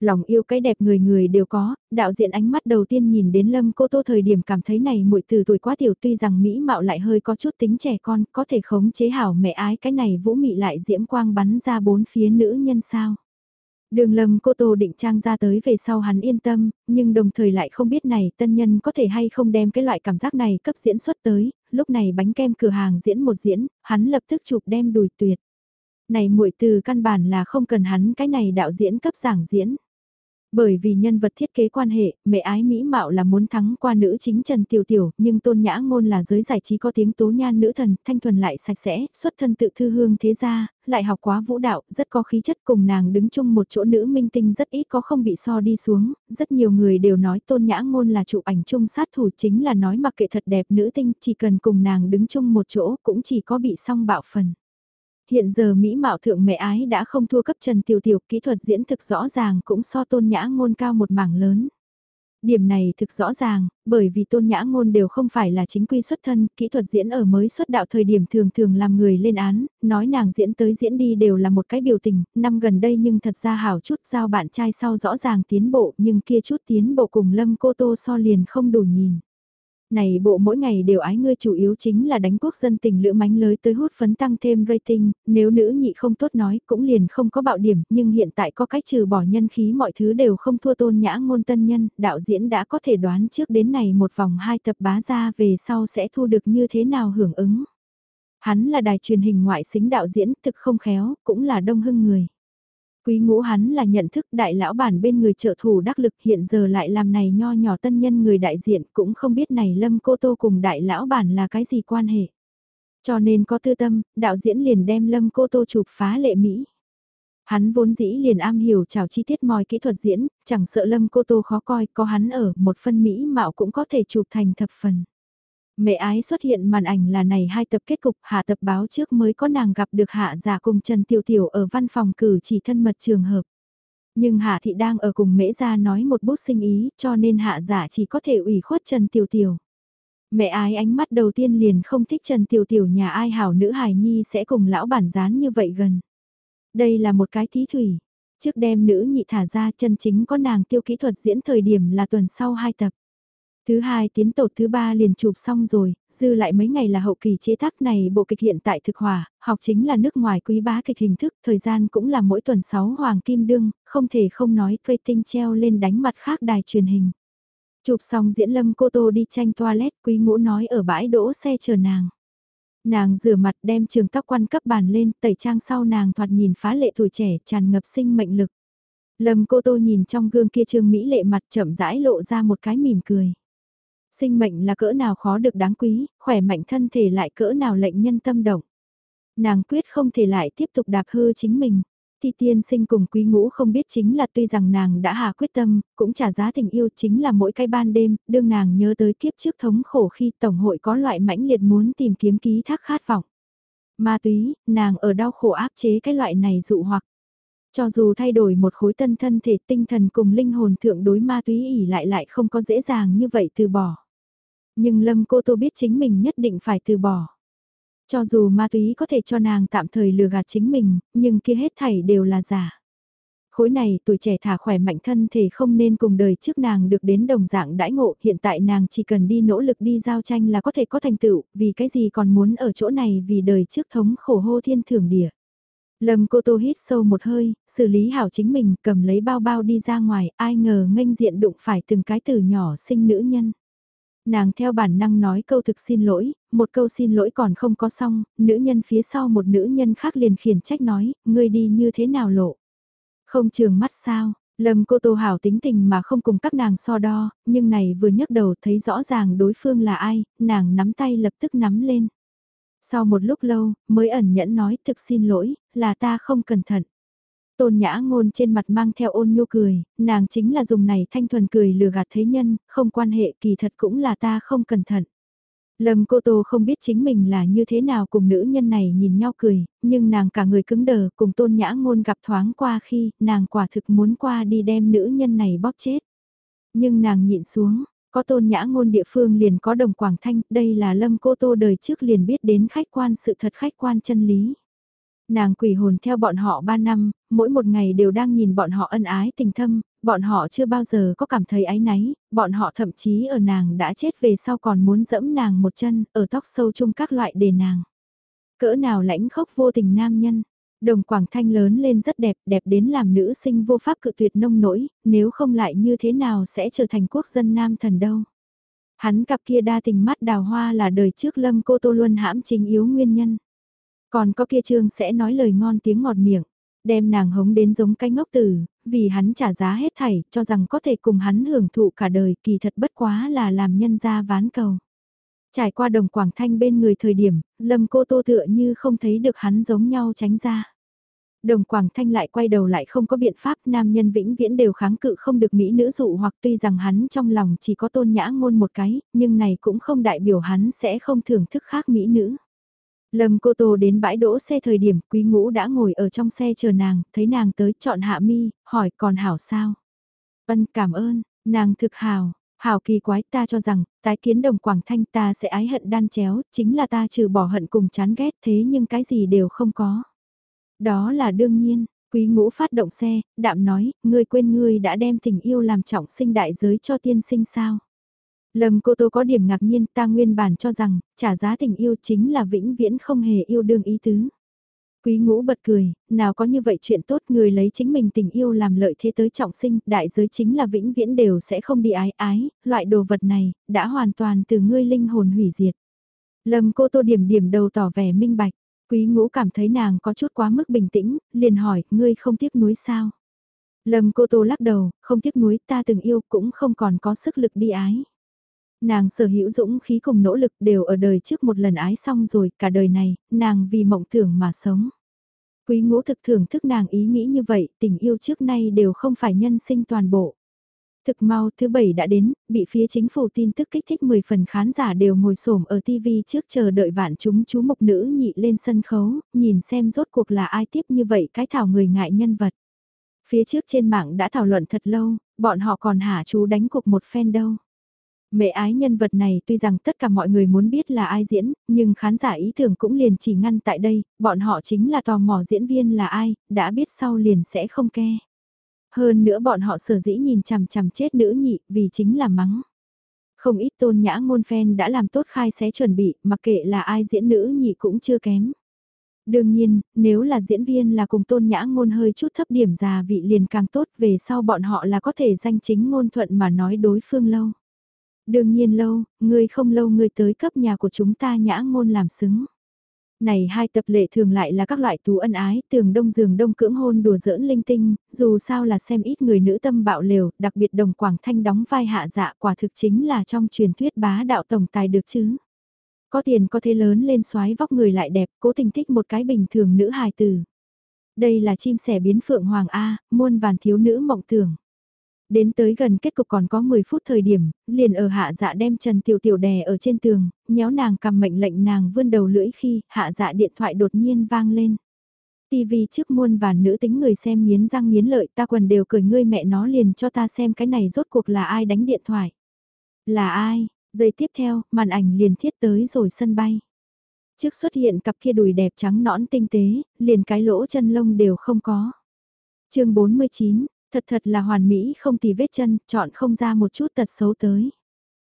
Lòng yêu cái đẹp người người đều có, đạo diện ánh mắt đầu tiên nhìn đến Lâm Cô Tô thời điểm cảm thấy này muội từ tuổi quá tiểu tuy rằng Mỹ mạo lại hơi có chút tính trẻ con, có thể khống chế hảo mẹ ái cái này vũ mị lại diễm quang bắn ra bốn phía nữ nhân sao. Đường lâm cô tô định trang ra tới về sau hắn yên tâm, nhưng đồng thời lại không biết này tân nhân có thể hay không đem cái loại cảm giác này cấp diễn xuất tới, lúc này bánh kem cửa hàng diễn một diễn, hắn lập tức chụp đem đùi tuyệt. Này muội từ căn bản là không cần hắn cái này đạo diễn cấp giảng diễn. Bởi vì nhân vật thiết kế quan hệ, mẹ ái mỹ mạo là muốn thắng qua nữ chính Trần Tiểu Tiểu, nhưng tôn nhã ngôn là giới giải trí có tiếng tố nhan nữ thần, thanh thuần lại sạch sẽ, xuất thân tự thư hương thế gia, lại học quá vũ đạo, rất có khí chất cùng nàng đứng chung một chỗ nữ minh tinh rất ít có không bị so đi xuống, rất nhiều người đều nói tôn nhã ngôn là chụp ảnh chung sát thủ chính là nói mặc kệ thật đẹp nữ tinh, chỉ cần cùng nàng đứng chung một chỗ cũng chỉ có bị song bạo phần. Hiện giờ Mỹ Mạo Thượng Mẹ Ái đã không thua cấp Trần Tiểu Tiểu, kỹ thuật diễn thực rõ ràng cũng so tôn nhã ngôn cao một mảng lớn. Điểm này thực rõ ràng, bởi vì tôn nhã ngôn đều không phải là chính quy xuất thân, kỹ thuật diễn ở mới xuất đạo thời điểm thường thường làm người lên án, nói nàng diễn tới diễn đi đều là một cái biểu tình, năm gần đây nhưng thật ra hảo chút giao bạn trai sau rõ ràng tiến bộ nhưng kia chút tiến bộ cùng lâm cô tô so liền không đủ nhìn này bộ mỗi ngày đều ái ngươi chủ yếu chính là đánh quốc dân tình lựa mánh lới tới hút phấn tăng thêm rating, nếu nữ nhị không tốt nói cũng liền không có bạo điểm, nhưng hiện tại có cách trừ bỏ nhân khí mọi thứ đều không thua tôn nhã ngôn tân nhân, đạo diễn đã có thể đoán trước đến này một vòng hai tập bá ra về sau sẽ thu được như thế nào hưởng ứng. Hắn là đài truyền hình ngoại xính đạo diễn thực không khéo, cũng là đông hưng người. Quý ngũ hắn là nhận thức đại lão bản bên người trợ thủ đắc lực hiện giờ lại làm này nho nhỏ tân nhân người đại diện cũng không biết này lâm cô tô cùng đại lão bản là cái gì quan hệ. Cho nên có tư tâm, đạo diễn liền đem lâm cô tô chụp phá lệ Mỹ. Hắn vốn dĩ liền am hiểu chào chi tiết mọi kỹ thuật diễn, chẳng sợ lâm cô tô khó coi, có hắn ở, một phân Mỹ mạo cũng có thể chụp thành thập phần. Mẹ ái xuất hiện màn ảnh là này hai tập kết cục, hạ tập báo trước mới có nàng gặp được hạ giả cùng Trần Tiểu Tiểu ở văn phòng cử chỉ thân mật trường hợp. Nhưng hạ thị đang ở cùng mễ gia nói một bút sinh ý, cho nên hạ giả chỉ có thể ủy khuất Trần Tiểu Tiểu. Mẹ ái ánh mắt đầu tiên liền không thích Trần Tiểu Tiểu nhà ai hảo nữ hài nhi sẽ cùng lão bản gián như vậy gần. Đây là một cái thí thủy. Trước đem nữ nhị thả ra chân chính có nàng tiêu kỹ thuật diễn thời điểm là tuần sau hai tập. Thứ hai tiến tột thứ ba liền chụp xong rồi, dư lại mấy ngày là hậu kỳ chế tác này bộ kịch hiện tại thực hòa, học chính là nước ngoài quý bá kịch hình thức, thời gian cũng là mỗi tuần 6 hoàng kim đương, không thể không nói rating treo lên đánh mặt khác đài truyền hình. Chụp xong diễn lâm cô tô đi tranh toilet quý ngũ nói ở bãi đỗ xe chờ nàng. Nàng rửa mặt đem trường tóc quan cấp bàn lên, tẩy trang sau nàng thoạt nhìn phá lệ tuổi trẻ tràn ngập sinh mệnh lực. Lâm cô tô nhìn trong gương kia trương Mỹ lệ mặt chậm rãi lộ ra một cái mỉm cười. Sinh mệnh là cỡ nào khó được đáng quý, khỏe mạnh thân thể lại cỡ nào lệnh nhân tâm động. Nàng quyết không thể lại tiếp tục đạp hư chính mình. Thì tiên sinh cùng quý ngũ không biết chính là tuy rằng nàng đã hạ quyết tâm, cũng trả giá tình yêu chính là mỗi cái ban đêm, đương nàng nhớ tới kiếp trước thống khổ khi Tổng hội có loại mãnh liệt muốn tìm kiếm ký thác khát vọng. Ma túy, nàng ở đau khổ áp chế cái loại này dụ hoặc. Cho dù thay đổi một khối tân thân thể tinh thần cùng linh hồn thượng đối ma túy ỉ lại lại không có dễ dàng như vậy từ bỏ. Nhưng Lâm Cô Tô biết chính mình nhất định phải từ bỏ. Cho dù ma túy có thể cho nàng tạm thời lừa gạt chính mình, nhưng kia hết thảy đều là giả. Khối này tuổi trẻ thả khỏe mạnh thân thể không nên cùng đời trước nàng được đến đồng dạng đãi ngộ, hiện tại nàng chỉ cần đi nỗ lực đi giao tranh là có thể có thành tựu, vì cái gì còn muốn ở chỗ này vì đời trước thống khổ hô thiên thưởng địa. Lâm cô tô hít sâu một hơi, xử lý hảo chính mình, cầm lấy bao bao đi ra ngoài, ai ngờ nghênh diện đụng phải từng cái từ nhỏ sinh nữ nhân. Nàng theo bản năng nói câu thực xin lỗi, một câu xin lỗi còn không có xong, nữ nhân phía sau một nữ nhân khác liền khiển trách nói, ngươi đi như thế nào lộ. Không trường mắt sao, Lâm cô Tô Hảo tính tình mà không cùng các nàng so đo, nhưng này vừa nhấc đầu thấy rõ ràng đối phương là ai, nàng nắm tay lập tức nắm lên. Sau một lúc lâu, mới ẩn nhẫn nói thực xin lỗi, là ta không cẩn thận. Tôn nhã ngôn trên mặt mang theo ôn nhu cười, nàng chính là dùng này thanh thuần cười lừa gạt thế nhân, không quan hệ kỳ thật cũng là ta không cẩn thận. Lâm Cô Tô không biết chính mình là như thế nào cùng nữ nhân này nhìn nhau cười, nhưng nàng cả người cứng đờ cùng tôn nhã ngôn gặp thoáng qua khi nàng quả thực muốn qua đi đem nữ nhân này bóp chết. Nhưng nàng nhịn xuống, có tôn nhã ngôn địa phương liền có đồng Quảng Thanh, đây là Lâm Cô Tô đời trước liền biết đến khách quan sự thật khách quan chân lý. Nàng quỷ hồn theo bọn họ 3 năm, mỗi một ngày đều đang nhìn bọn họ ân ái tình thâm, bọn họ chưa bao giờ có cảm thấy áy náy, bọn họ thậm chí ở nàng đã chết về sau còn muốn dẫm nàng một chân, ở tóc sâu chung các loại đề nàng. Cỡ nào lãnh khốc vô tình nam nhân, đồng quảng thanh lớn lên rất đẹp, đẹp đến làm nữ sinh vô pháp cự tuyệt nông nỗi, nếu không lại như thế nào sẽ trở thành quốc dân nam thần đâu. Hắn cặp kia đa tình mắt đào hoa là đời trước lâm cô tô luôn hãm chính yếu nguyên nhân. Còn có kia trương sẽ nói lời ngon tiếng ngọt miệng, đem nàng hống đến giống cái ngốc tử, vì hắn trả giá hết thảy, cho rằng có thể cùng hắn hưởng thụ cả đời, kỳ thật bất quá là làm nhân ra ván cầu. Trải qua đồng Quảng Thanh bên người thời điểm, Lâm cô tô tựa như không thấy được hắn giống nhau tránh ra. Đồng Quảng Thanh lại quay đầu lại không có biện pháp nam nhân vĩnh viễn đều kháng cự không được mỹ nữ dụ hoặc tuy rằng hắn trong lòng chỉ có tôn nhã ngôn một cái, nhưng này cũng không đại biểu hắn sẽ không thưởng thức khác mỹ nữ. Lâm Cô Tô đến bãi đỗ xe thời điểm quý ngũ đã ngồi ở trong xe chờ nàng, thấy nàng tới chọn hạ mi, hỏi còn hảo sao? Ân cảm ơn, nàng thực hào, hào kỳ quái ta cho rằng, tái kiến đồng Quảng Thanh ta sẽ ái hận đan chéo, chính là ta trừ bỏ hận cùng chán ghét thế nhưng cái gì đều không có. Đó là đương nhiên, quý ngũ phát động xe, đạm nói, ngươi quên ngươi đã đem tình yêu làm trọng sinh đại giới cho tiên sinh sao? Lâm cô tô có điểm ngạc nhiên ta nguyên bản cho rằng, trả giá tình yêu chính là vĩnh viễn không hề yêu đương ý tứ. Quý ngũ bật cười, nào có như vậy chuyện tốt người lấy chính mình tình yêu làm lợi thế tới trọng sinh, đại giới chính là vĩnh viễn đều sẽ không đi ái ái, loại đồ vật này, đã hoàn toàn từ ngươi linh hồn hủy diệt. Lâm cô tô điểm điểm đầu tỏ vẻ minh bạch, quý ngũ cảm thấy nàng có chút quá mức bình tĩnh, liền hỏi, ngươi không tiếc nuối sao? Lâm cô tô lắc đầu, không tiếc nuối ta từng yêu cũng không còn có sức lực đi ái. Nàng sở hữu dũng khí cùng nỗ lực đều ở đời trước một lần ái xong rồi, cả đời này, nàng vì mộng tưởng mà sống. Quý ngũ thực thưởng thức nàng ý nghĩ như vậy, tình yêu trước nay đều không phải nhân sinh toàn bộ. Thực mau thứ bảy đã đến, bị phía chính phủ tin tức kích thích 10 phần khán giả đều ngồi xổm ở TV trước chờ đợi vạn chúng chú mục nữ nhị lên sân khấu, nhìn xem rốt cuộc là ai tiếp như vậy cái thảo người ngại nhân vật. Phía trước trên mạng đã thảo luận thật lâu, bọn họ còn hả chú đánh cuộc một phen đâu. Mẹ ái nhân vật này tuy rằng tất cả mọi người muốn biết là ai diễn, nhưng khán giả ý tưởng cũng liền chỉ ngăn tại đây, bọn họ chính là tò mò diễn viên là ai, đã biết sau liền sẽ không ke. Hơn nữa bọn họ sở dĩ nhìn chằm chằm chết nữ nhị vì chính là mắng. Không ít tôn nhã ngôn phen đã làm tốt khai xé chuẩn bị, mặc kệ là ai diễn nữ nhị cũng chưa kém. Đương nhiên, nếu là diễn viên là cùng tôn nhã ngôn hơi chút thấp điểm già vị liền càng tốt về sau bọn họ là có thể danh chính ngôn thuận mà nói đối phương lâu. Đương nhiên lâu, ngươi không lâu ngươi tới cấp nhà của chúng ta nhã ngôn làm xứng. Này hai tập lệ thường lại là các loại tú ân ái, tường đông giường đông cưỡng hôn đùa giỡn linh tinh, dù sao là xem ít người nữ tâm bạo lều, đặc biệt đồng Quảng Thanh đóng vai hạ dạ quả thực chính là trong truyền thuyết bá đạo tổng tài được chứ. Có tiền có thế lớn lên xoái vóc người lại đẹp, cố tình thích một cái bình thường nữ hài tử. Đây là chim sẻ biến phượng hoàng A, muôn vàn thiếu nữ mộng tưởng. Đến tới gần kết cục còn có 10 phút thời điểm, liền ở hạ dạ đem Trần Tiểu Tiểu đè ở trên tường, nhéo nàng cầm mệnh lệnh nàng vươn đầu lưỡi khi hạ dạ điện thoại đột nhiên vang lên. TV trước muôn và nữ tính người xem nghiến răng nghiến lợi ta quần đều cười ngươi mẹ nó liền cho ta xem cái này rốt cuộc là ai đánh điện thoại. Là ai, giây tiếp theo, màn ảnh liền thiết tới rồi sân bay. Trước xuất hiện cặp kia đùi đẹp trắng nõn tinh tế, liền cái lỗ chân lông đều không có. chương 49, thật thật là hoàn mỹ không tì vết chân, chọn không ra một chút tật xấu tới.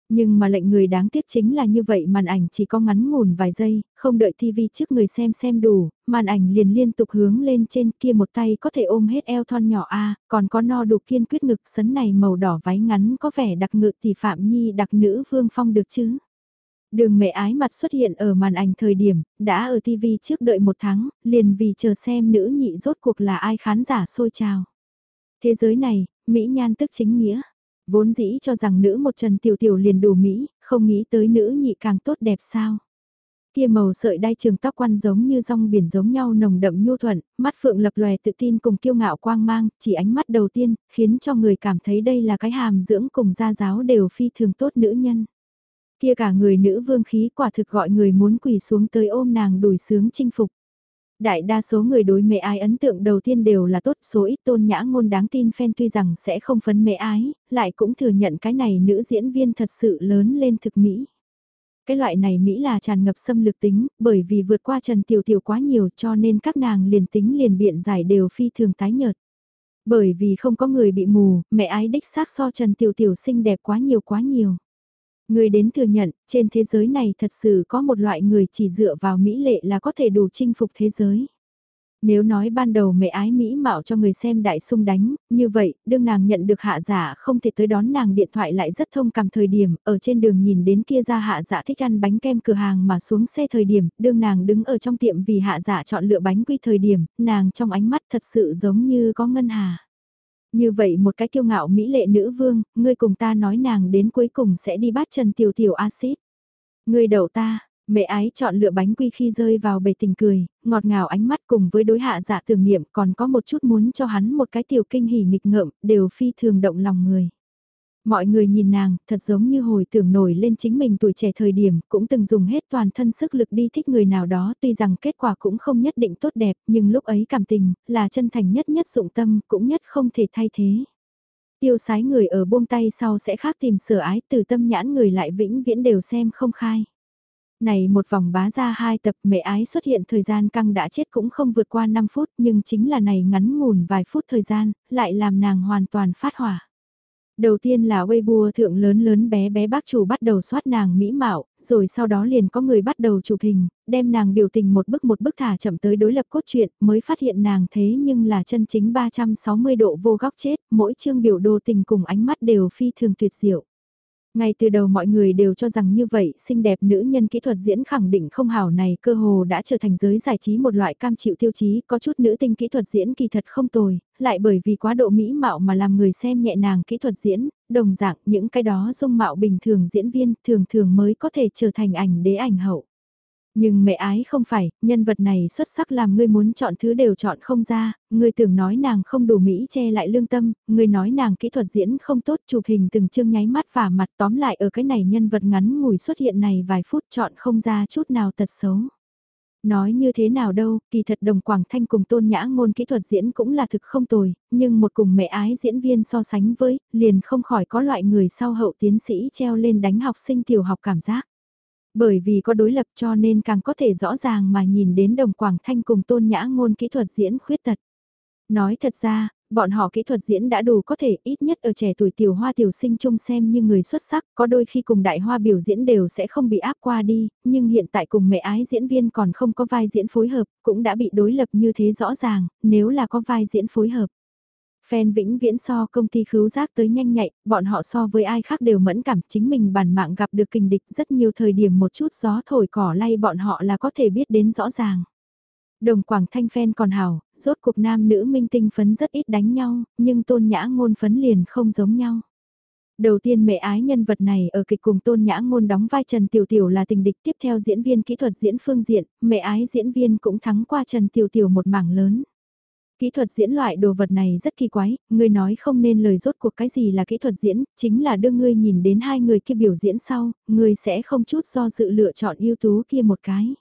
Nhưng mà lệnh người đáng tiếc chính là như vậy màn ảnh chỉ có ngắn ngủn vài giây, không đợi TV trước người xem xem đủ, màn ảnh liền liên tục hướng lên trên kia một tay có thể ôm hết eo thon nhỏ A, còn có no đủ kiên quyết ngực sấn này màu đỏ váy ngắn có vẻ đặc ngự tỷ Phạm Nhi đặc nữ Vương Phong được chứ. Đường mẹ ái mặt xuất hiện ở màn ảnh thời điểm, đã ở TV trước đợi một tháng, liền vì chờ xem nữ nhị rốt cuộc là ai khán giả sôi trào. Thế giới này, Mỹ nhan tức chính nghĩa. Vốn dĩ cho rằng nữ một trần tiểu tiểu liền đủ Mỹ, không nghĩ tới nữ nhị càng tốt đẹp sao. Kia màu sợi đai trường tóc quan giống như rong biển giống nhau nồng đậm nhu thuận, mắt phượng lập lòe tự tin cùng kiêu ngạo quang mang, chỉ ánh mắt đầu tiên, khiến cho người cảm thấy đây là cái hàm dưỡng cùng gia giáo đều phi thường tốt nữ nhân. Kia cả người nữ vương khí quả thực gọi người muốn quỳ xuống tới ôm nàng đùi sướng chinh phục. Đại đa số người đối mẹ ái ấn tượng đầu tiên đều là tốt, số ít tôn nhã ngôn đáng tin fan tuy rằng sẽ không phấn mẹ ái, lại cũng thừa nhận cái này nữ diễn viên thật sự lớn lên thực Mỹ. Cái loại này Mỹ là tràn ngập xâm lược tính, bởi vì vượt qua Trần Tiểu Tiểu quá nhiều cho nên các nàng liền tính liền biện giải đều phi thường tái nhợt. Bởi vì không có người bị mù, mẹ ái đích xác so Trần Tiểu Tiểu xinh đẹp quá nhiều quá nhiều. Người đến thừa nhận, trên thế giới này thật sự có một loại người chỉ dựa vào mỹ lệ là có thể đủ chinh phục thế giới. Nếu nói ban đầu mẹ ái mỹ mạo cho người xem đại sung đánh, như vậy, đương nàng nhận được hạ giả không thể tới đón nàng điện thoại lại rất thông cảm thời điểm, ở trên đường nhìn đến kia ra hạ giả thích ăn bánh kem cửa hàng mà xuống xe thời điểm, đương nàng đứng ở trong tiệm vì hạ giả chọn lựa bánh quy thời điểm, nàng trong ánh mắt thật sự giống như có ngân hà. Như vậy một cái kiêu ngạo mỹ lệ nữ vương, ngươi cùng ta nói nàng đến cuối cùng sẽ đi bắt Trần Tiểu Tiểu axit. Ngươi đầu ta, mẹ ái chọn lựa bánh quy khi rơi vào bể tình cười, ngọt ngào ánh mắt cùng với đối hạ giả tưởng niệm còn có một chút muốn cho hắn một cái tiểu kinh hỉ nghịch ngợm, đều phi thường động lòng người. Mọi người nhìn nàng, thật giống như hồi tưởng nổi lên chính mình tuổi trẻ thời điểm, cũng từng dùng hết toàn thân sức lực đi thích người nào đó tuy rằng kết quả cũng không nhất định tốt đẹp, nhưng lúc ấy cảm tình, là chân thành nhất nhất dụng tâm, cũng nhất không thể thay thế. Tiêu sái người ở buông tay sau sẽ khác tìm sửa ái từ tâm nhãn người lại vĩnh viễn đều xem không khai. Này một vòng bá ra hai tập mẹ ái xuất hiện thời gian căng đã chết cũng không vượt qua 5 phút nhưng chính là này ngắn ngủn vài phút thời gian, lại làm nàng hoàn toàn phát hỏa. Đầu tiên là Weibo thượng lớn lớn bé bé bác chủ bắt đầu soát nàng mỹ mạo, rồi sau đó liền có người bắt đầu chụp hình, đem nàng biểu tình một bức một bức thả chậm tới đối lập cốt truyện, mới phát hiện nàng thế nhưng là chân chính 360 độ vô góc chết, mỗi chương biểu đồ tình cùng ánh mắt đều phi thường tuyệt diệu. Ngay từ đầu mọi người đều cho rằng như vậy, xinh đẹp nữ nhân kỹ thuật diễn khẳng định không hảo này cơ hồ đã trở thành giới giải trí một loại cam chịu tiêu chí, có chút nữ tinh kỹ thuật diễn kỳ thật không tồi, lại bởi vì quá độ mỹ mạo mà làm người xem nhẹ nàng kỹ thuật diễn, đồng dạng những cái đó dung mạo bình thường diễn viên thường thường mới có thể trở thành ảnh đế ảnh hậu. Nhưng mẹ ái không phải, nhân vật này xuất sắc làm ngươi muốn chọn thứ đều chọn không ra, ngươi tưởng nói nàng không đủ Mỹ che lại lương tâm, ngươi nói nàng kỹ thuật diễn không tốt chụp hình từng chương nháy mắt và mặt tóm lại ở cái này nhân vật ngắn ngủi xuất hiện này vài phút chọn không ra chút nào tật xấu. Nói như thế nào đâu, kỳ thật đồng Quảng Thanh cùng tôn nhã ngôn kỹ thuật diễn cũng là thực không tồi, nhưng một cùng mẹ ái diễn viên so sánh với, liền không khỏi có loại người sau hậu tiến sĩ treo lên đánh học sinh tiểu học cảm giác. Bởi vì có đối lập cho nên càng có thể rõ ràng mà nhìn đến đồng Quảng Thanh cùng tôn nhã ngôn kỹ thuật diễn khuyết tật. Nói thật ra, bọn họ kỹ thuật diễn đã đủ có thể ít nhất ở trẻ tuổi tiểu hoa tiểu sinh chung xem như người xuất sắc, có đôi khi cùng đại hoa biểu diễn đều sẽ không bị áp qua đi, nhưng hiện tại cùng mẹ ái diễn viên còn không có vai diễn phối hợp, cũng đã bị đối lập như thế rõ ràng, nếu là có vai diễn phối hợp. Phen vĩnh viễn so công ty khứu giác tới nhanh nhạy, bọn họ so với ai khác đều mẫn cảm chính mình bản mạng gặp được kình địch rất nhiều thời điểm một chút gió thổi cỏ lay bọn họ là có thể biết đến rõ ràng. Đồng Quảng Thanh phen còn hào, rốt cuộc nam nữ minh tinh phấn rất ít đánh nhau, nhưng tôn nhã ngôn phấn liền không giống nhau. Đầu tiên mẹ ái nhân vật này ở kịch cùng tôn nhã ngôn đóng vai Trần Tiểu Tiểu là tình địch tiếp theo diễn viên kỹ thuật diễn phương diện, mẹ ái diễn viên cũng thắng qua Trần Tiểu Tiểu một mảng lớn. Kỹ thuật diễn loại đồ vật này rất kỳ quái, ngươi nói không nên lời rốt cuộc cái gì là kỹ thuật diễn, chính là đưa ngươi nhìn đến hai người kia biểu diễn sau, ngươi sẽ không chút do dự lựa chọn ưu tú kia một cái.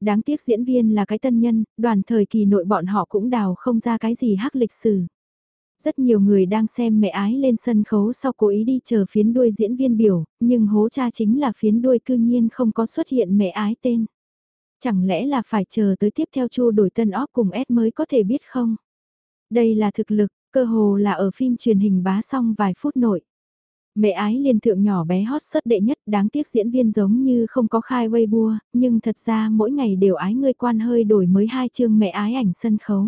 Đáng tiếc diễn viên là cái tân nhân, đoàn thời kỳ nội bọn họ cũng đào không ra cái gì hắc lịch sử. Rất nhiều người đang xem mẹ ái lên sân khấu sau cố ý đi chờ phiến đuôi diễn viên biểu, nhưng hố cha chính là phiến đuôi cư nhiên không có xuất hiện mẹ ái tên. Chẳng lẽ là phải chờ tới tiếp theo chu đổi tân óc cùng S mới có thể biết không? Đây là thực lực, cơ hồ là ở phim truyền hình bá xong vài phút nội. Mẹ ái liên thượng nhỏ bé hot sớt đệ nhất đáng tiếc diễn viên giống như không có khai Weibo, nhưng thật ra mỗi ngày đều ái người quan hơi đổi mới hai chương mẹ ái ảnh sân khấu.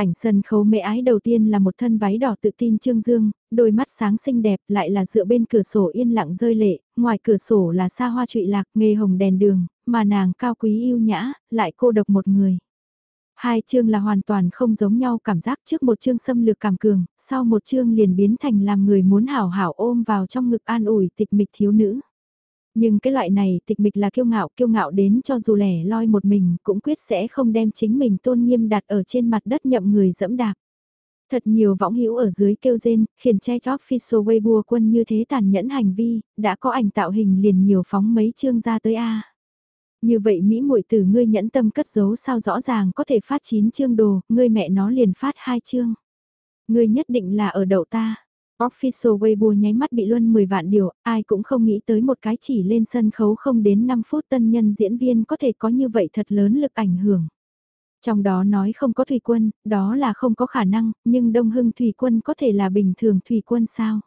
Ảnh sân khấu mẹ ái đầu tiên là một thân váy đỏ tự tin trương dương, đôi mắt sáng xinh đẹp lại là dựa bên cửa sổ yên lặng rơi lệ, ngoài cửa sổ là xa hoa trụy lạc nghề hồng đèn đường, mà nàng cao quý yêu nhã, lại cô độc một người. Hai chương là hoàn toàn không giống nhau cảm giác trước một chương xâm lược cảm cường, sau một chương liền biến thành làm người muốn hảo hảo ôm vào trong ngực an ủi tịch mịch thiếu nữ. Nhưng cái loại này tịch mịch là kiêu ngạo, kiêu ngạo đến cho dù lẻ loi một mình cũng quyết sẽ không đem chính mình tôn nghiêm đặt ở trên mặt đất nhậm người dẫm đạp. Thật nhiều võng hữu ở dưới kêu rên, khiển che official Weibo quân như thế tàn nhẫn hành vi, đã có ảnh tạo hình liền nhiều phóng mấy chương ra tới A. Như vậy Mỹ muội tử ngươi nhẫn tâm cất giấu sao rõ ràng có thể phát 9 chương đồ, ngươi mẹ nó liền phát hai chương. Ngươi nhất định là ở đậu ta. Official Weibo nháy mắt bị luân 10 vạn điều, ai cũng không nghĩ tới một cái chỉ lên sân khấu không đến 5 phút tân nhân diễn viên có thể có như vậy thật lớn lực ảnh hưởng. Trong đó nói không có thủy quân, đó là không có khả năng, nhưng Đông Hưng thủy quân có thể là bình thường thủy quân sao?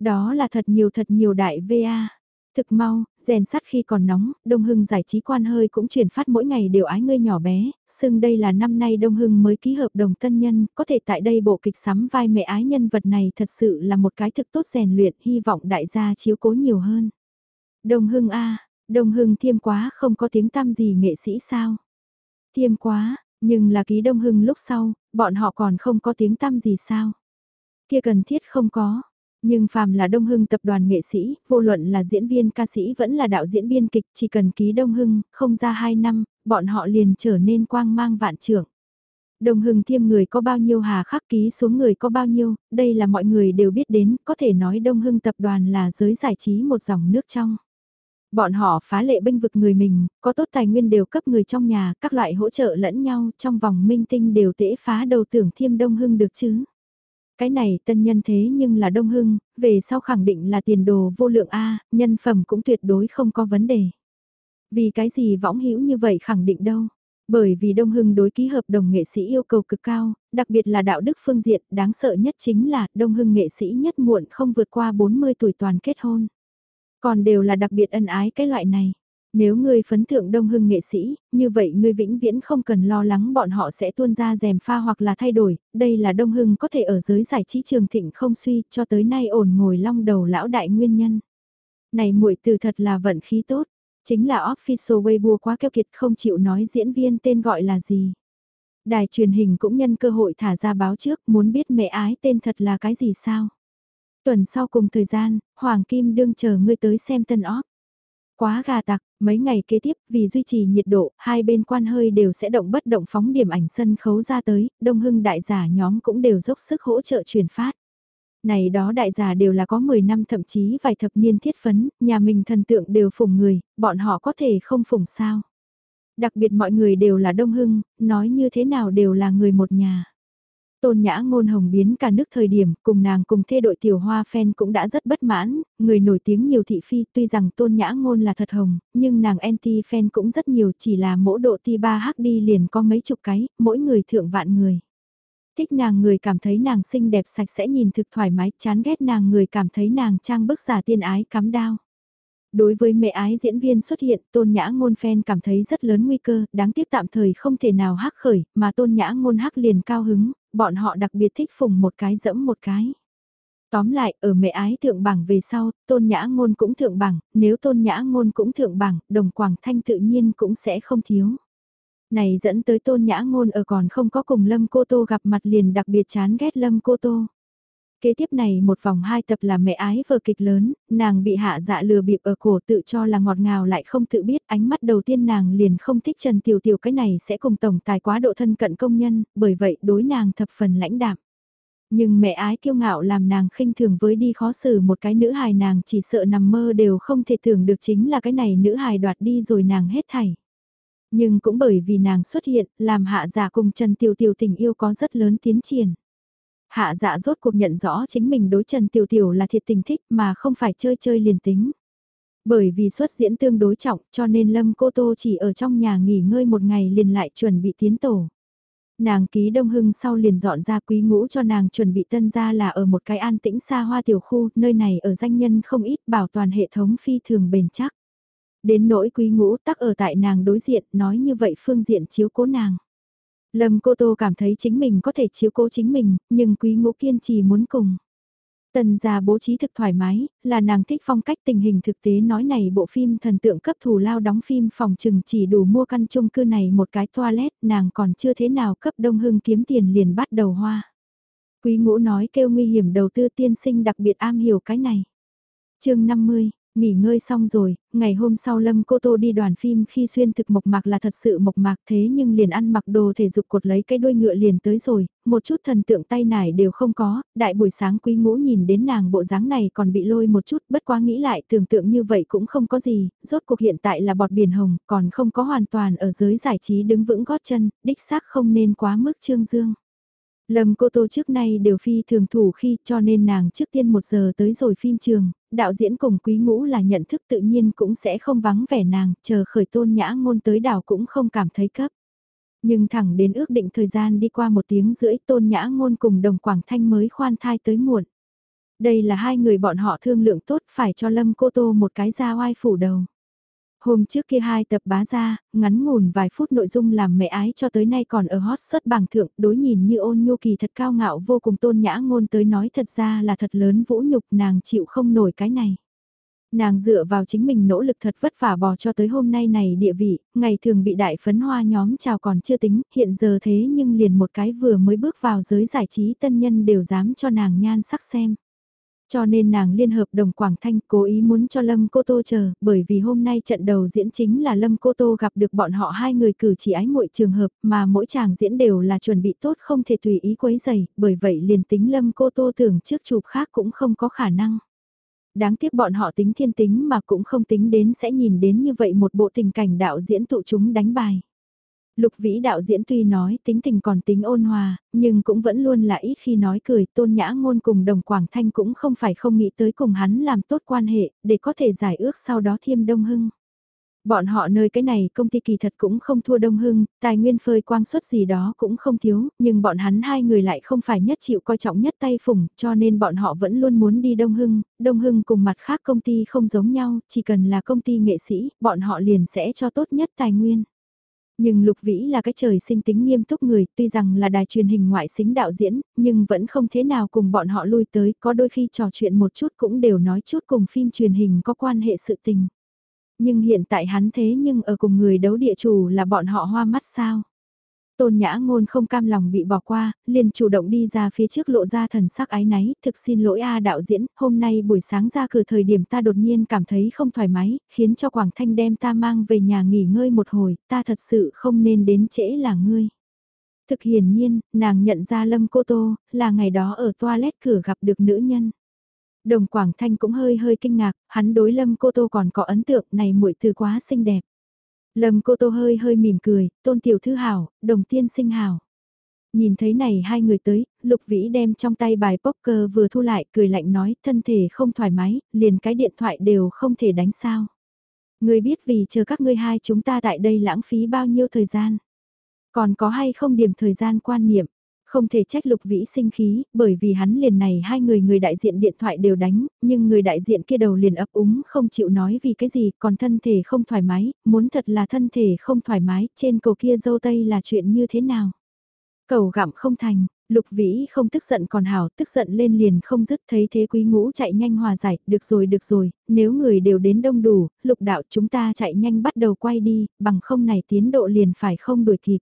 Đó là thật nhiều thật nhiều đại VA. Thực mau, rèn sắt khi còn nóng, Đông Hưng giải trí quan hơi cũng truyền phát mỗi ngày đều ái ngươi nhỏ bé, xưng đây là năm nay Đông Hưng mới ký hợp đồng tân nhân, có thể tại đây bộ kịch sắm vai mẹ ái nhân vật này thật sự là một cái thực tốt rèn luyện, hy vọng đại gia chiếu cố nhiều hơn. Đông Hưng A, Đông Hưng thiêm quá không có tiếng tăm gì nghệ sĩ sao? Thiêm quá, nhưng là ký Đông Hưng lúc sau, bọn họ còn không có tiếng tăm gì sao? Kia cần thiết không có. Nhưng phàm là Đông Hưng tập đoàn nghệ sĩ, vô luận là diễn viên ca sĩ vẫn là đạo diễn biên kịch, chỉ cần ký Đông Hưng, không ra 2 năm, bọn họ liền trở nên quang mang vạn trưởng. Đông Hưng thiêm người có bao nhiêu hà khắc ký xuống người có bao nhiêu, đây là mọi người đều biết đến, có thể nói Đông Hưng tập đoàn là giới giải trí một dòng nước trong. Bọn họ phá lệ bênh vực người mình, có tốt tài nguyên đều cấp người trong nhà, các loại hỗ trợ lẫn nhau trong vòng minh tinh đều tễ phá đầu tưởng thiêm Đông Hưng được chứ. Cái này tân nhân thế nhưng là Đông Hưng, về sau khẳng định là tiền đồ vô lượng A, nhân phẩm cũng tuyệt đối không có vấn đề. Vì cái gì võng hữu như vậy khẳng định đâu. Bởi vì Đông Hưng đối ký hợp đồng nghệ sĩ yêu cầu cực cao, đặc biệt là đạo đức phương diện, đáng sợ nhất chính là Đông Hưng nghệ sĩ nhất muộn không vượt qua 40 tuổi toàn kết hôn. Còn đều là đặc biệt ân ái cái loại này. Nếu ngươi phấn thượng đông hưng nghệ sĩ, như vậy ngươi vĩnh viễn không cần lo lắng bọn họ sẽ tuôn ra rèm pha hoặc là thay đổi, đây là đông hưng có thể ở giới giải trí trường thịnh không suy cho tới nay ổn ngồi long đầu lão đại nguyên nhân. Này muội từ thật là vận khí tốt, chính là official Weibo quá keo kiệt không chịu nói diễn viên tên gọi là gì. Đài truyền hình cũng nhân cơ hội thả ra báo trước muốn biết mẹ ái tên thật là cái gì sao. Tuần sau cùng thời gian, Hoàng Kim đương chờ ngươi tới xem tân óp. Quá gà tặc, mấy ngày kế tiếp vì duy trì nhiệt độ, hai bên quan hơi đều sẽ động bất động phóng điểm ảnh sân khấu ra tới, đông hưng đại giả nhóm cũng đều dốc sức hỗ trợ truyền phát. Này đó đại giả đều là có 10 năm thậm chí vài thập niên thiết phấn, nhà mình thần tượng đều phụng người, bọn họ có thể không phụng sao. Đặc biệt mọi người đều là đông hưng, nói như thế nào đều là người một nhà. Tôn Nhã Ngôn hồng biến cả nước thời điểm, cùng nàng cùng thê đội tiểu hoa fan cũng đã rất bất mãn, người nổi tiếng nhiều thị phi, tuy rằng Tôn Nhã Ngôn là thật hồng, nhưng nàng anti fan cũng rất nhiều, chỉ là mỗi độ ti 3 h đi liền có mấy chục cái, mỗi người thượng vạn người. Thích nàng người cảm thấy nàng xinh đẹp sạch sẽ nhìn thực thoải mái, chán ghét nàng người cảm thấy nàng trang bức giả tiên ái cắm đao. Đối với mẹ ái diễn viên xuất hiện, tôn nhã ngôn fan cảm thấy rất lớn nguy cơ, đáng tiếc tạm thời không thể nào hắc khởi, mà tôn nhã ngôn hắc liền cao hứng, bọn họ đặc biệt thích phùng một cái dẫm một cái. Tóm lại, ở mẹ ái thượng bảng về sau, tôn nhã ngôn cũng thượng bảng, nếu tôn nhã ngôn cũng thượng bảng, đồng quảng thanh tự nhiên cũng sẽ không thiếu. Này dẫn tới tôn nhã ngôn ở còn không có cùng Lâm Cô Tô gặp mặt liền đặc biệt chán ghét Lâm Cô Tô. Kế tiếp này một vòng hai tập là mẹ ái vở kịch lớn, nàng bị hạ dạ lừa bịp ở cổ tự cho là ngọt ngào lại không tự biết ánh mắt đầu tiên nàng liền không thích Trần Tiểu Tiểu cái này sẽ cùng tổng tài quá độ thân cận công nhân, bởi vậy đối nàng thập phần lãnh đạm. Nhưng mẹ ái kiêu ngạo làm nàng khinh thường với đi khó xử một cái nữ hài nàng chỉ sợ nằm mơ đều không thể tưởng được chính là cái này nữ hài đoạt đi rồi nàng hết thảy. Nhưng cũng bởi vì nàng xuất hiện, làm hạ giả cùng Trần Tiểu Tiểu tình yêu có rất lớn tiến triển. Hạ dạ rốt cuộc nhận rõ chính mình đối Trần Tiểu Tiểu là thiệt tình thích mà không phải chơi chơi liền tính. Bởi vì xuất diễn tương đối trọng cho nên Lâm Cô Tô chỉ ở trong nhà nghỉ ngơi một ngày liền lại chuẩn bị tiến tổ. Nàng ký đông hưng sau liền dọn ra quý ngũ cho nàng chuẩn bị tân ra là ở một cái an tĩnh xa hoa tiểu khu, nơi này ở danh nhân không ít bảo toàn hệ thống phi thường bền chắc. Đến nỗi quý ngũ tắc ở tại nàng đối diện nói như vậy phương diện chiếu cố nàng. Lâm Cô Tô cảm thấy chính mình có thể chiếu cố chính mình, nhưng quý ngũ kiên trì muốn cùng. Tần gia bố trí thực thoải mái, là nàng thích phong cách tình hình thực tế nói này bộ phim thần tượng cấp thủ lao đóng phim phòng trừng chỉ đủ mua căn chung cư này một cái toilet, nàng còn chưa thế nào cấp đông hưng kiếm tiền liền bắt đầu hoa. Quý ngũ nói kêu nguy hiểm đầu tư tiên sinh đặc biệt am hiểu cái này. chương 50, Nghỉ ngơi xong rồi, ngày hôm sau Lâm Cô Tô đi đoàn phim khi xuyên thực mộc mạc là thật sự mộc mạc thế nhưng liền ăn mặc đồ thể dục cột lấy cái đuôi ngựa liền tới rồi, một chút thần tượng tay nải đều không có, đại buổi sáng quý ngũ nhìn đến nàng bộ dáng này còn bị lôi một chút bất quá nghĩ lại tưởng tượng như vậy cũng không có gì, rốt cuộc hiện tại là bọt biển hồng còn không có hoàn toàn ở giới giải trí đứng vững gót chân, đích xác không nên quá mức trương dương. Lâm Cô Tô trước nay đều phi thường thủ khi cho nên nàng trước tiên một giờ tới rồi phim trường, đạo diễn cùng quý ngũ là nhận thức tự nhiên cũng sẽ không vắng vẻ nàng, chờ khởi tôn nhã ngôn tới đảo cũng không cảm thấy cấp. Nhưng thẳng đến ước định thời gian đi qua một tiếng rưỡi tôn nhã ngôn cùng đồng Quảng Thanh mới khoan thai tới muộn. Đây là hai người bọn họ thương lượng tốt phải cho Lâm Cô Tô một cái ra oai phủ đầu. Hôm trước kia hai tập bá ra, ngắn ngủn vài phút nội dung làm mẹ ái cho tới nay còn ở hot search bảng thượng, đối nhìn như ôn nhu kỳ thật cao ngạo vô cùng tôn nhã ngôn tới nói thật ra là thật lớn vũ nhục nàng chịu không nổi cái này. Nàng dựa vào chính mình nỗ lực thật vất vả bò cho tới hôm nay này địa vị, ngày thường bị đại phấn hoa nhóm chào còn chưa tính, hiện giờ thế nhưng liền một cái vừa mới bước vào giới giải trí tân nhân đều dám cho nàng nhan sắc xem. Cho nên nàng liên hợp đồng Quảng Thanh cố ý muốn cho Lâm Cô Tô chờ, bởi vì hôm nay trận đầu diễn chính là Lâm Cô Tô gặp được bọn họ hai người cử chỉ ái muội trường hợp mà mỗi chàng diễn đều là chuẩn bị tốt không thể tùy ý quấy giày, bởi vậy liền tính Lâm Cô Tô tưởng trước chụp khác cũng không có khả năng. Đáng tiếc bọn họ tính thiên tính mà cũng không tính đến sẽ nhìn đến như vậy một bộ tình cảnh đạo diễn tụ chúng đánh bài. Lục vĩ đạo diễn tuy nói tính tình còn tính ôn hòa, nhưng cũng vẫn luôn là ít khi nói cười, tôn nhã ngôn cùng đồng Quảng Thanh cũng không phải không nghĩ tới cùng hắn làm tốt quan hệ, để có thể giải ước sau đó thiêm đông hưng. Bọn họ nơi cái này công ty kỳ thật cũng không thua đông hưng, tài nguyên phơi quang suất gì đó cũng không thiếu, nhưng bọn hắn hai người lại không phải nhất chịu coi trọng nhất tay phủng, cho nên bọn họ vẫn luôn muốn đi đông hưng, đông hưng cùng mặt khác công ty không giống nhau, chỉ cần là công ty nghệ sĩ, bọn họ liền sẽ cho tốt nhất tài nguyên. Nhưng Lục Vĩ là cái trời sinh tính nghiêm túc người, tuy rằng là đài truyền hình ngoại xính đạo diễn, nhưng vẫn không thế nào cùng bọn họ lui tới, có đôi khi trò chuyện một chút cũng đều nói chút cùng phim truyền hình có quan hệ sự tình. Nhưng hiện tại hắn thế nhưng ở cùng người đấu địa chủ là bọn họ hoa mắt sao? Tôn Nhã Ngôn không cam lòng bị bỏ qua, liền chủ động đi ra phía trước lộ ra thần sắc ái náy, thực xin lỗi A đạo diễn, hôm nay buổi sáng ra cửa thời điểm ta đột nhiên cảm thấy không thoải mái, khiến cho Quảng Thanh đem ta mang về nhà nghỉ ngơi một hồi, ta thật sự không nên đến trễ là ngươi. Thực hiển nhiên, nàng nhận ra Lâm Cô Tô, là ngày đó ở toilet cửa gặp được nữ nhân. Đồng Quảng Thanh cũng hơi hơi kinh ngạc, hắn đối Lâm Cô Tô còn có ấn tượng này muội từ quá xinh đẹp. Lâm cô tô hơi hơi mỉm cười, tôn tiểu thư hảo, đồng tiên sinh hảo. Nhìn thấy này hai người tới, Lục Vĩ đem trong tay bài poker vừa thu lại cười lạnh nói thân thể không thoải mái, liền cái điện thoại đều không thể đánh sao. Người biết vì chờ các ngươi hai chúng ta tại đây lãng phí bao nhiêu thời gian. Còn có hay không điểm thời gian quan niệm, không thể trách lục vĩ sinh khí, bởi vì hắn liền này hai người người đại diện điện thoại đều đánh, nhưng người đại diện kia đầu liền ấp úng không chịu nói vì cái gì, còn thân thể không thoải mái, muốn thật là thân thể không thoải mái, trên cầu kia dâu tây là chuyện như thế nào. Cầu gặm không thành, lục vĩ không tức giận còn hảo, tức giận lên liền không dứt thấy thế quý ngũ chạy nhanh hòa giải, được rồi được rồi, nếu người đều đến đông đủ, lục đạo chúng ta chạy nhanh bắt đầu quay đi, bằng không này tiến độ liền phải không đuổi kịp.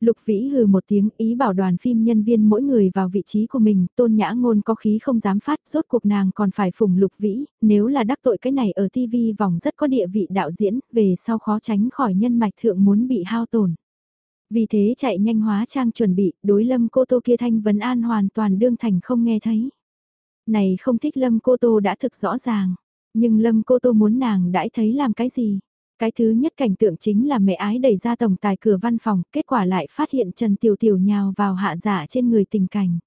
Lục Vĩ hừ một tiếng ý bảo đoàn phim nhân viên mỗi người vào vị trí của mình, tôn nhã ngôn có khí không dám phát, rốt cuộc nàng còn phải phủng Lục Vĩ, nếu là đắc tội cái này ở TV vòng rất có địa vị đạo diễn, về sau khó tránh khỏi nhân mạch thượng muốn bị hao tổn. Vì thế chạy nhanh hóa trang chuẩn bị, đối lâm cô tô kia thanh vấn an hoàn toàn đương thành không nghe thấy. Này không thích lâm cô tô đã thực rõ ràng, nhưng lâm cô tô muốn nàng đãi thấy làm cái gì? Cái thứ nhất cảnh tượng chính là mẹ ái đẩy ra tổng tài cửa văn phòng, kết quả lại phát hiện Trần Tiểu Tiểu nhào vào hạ dạ trên người tình cảnh.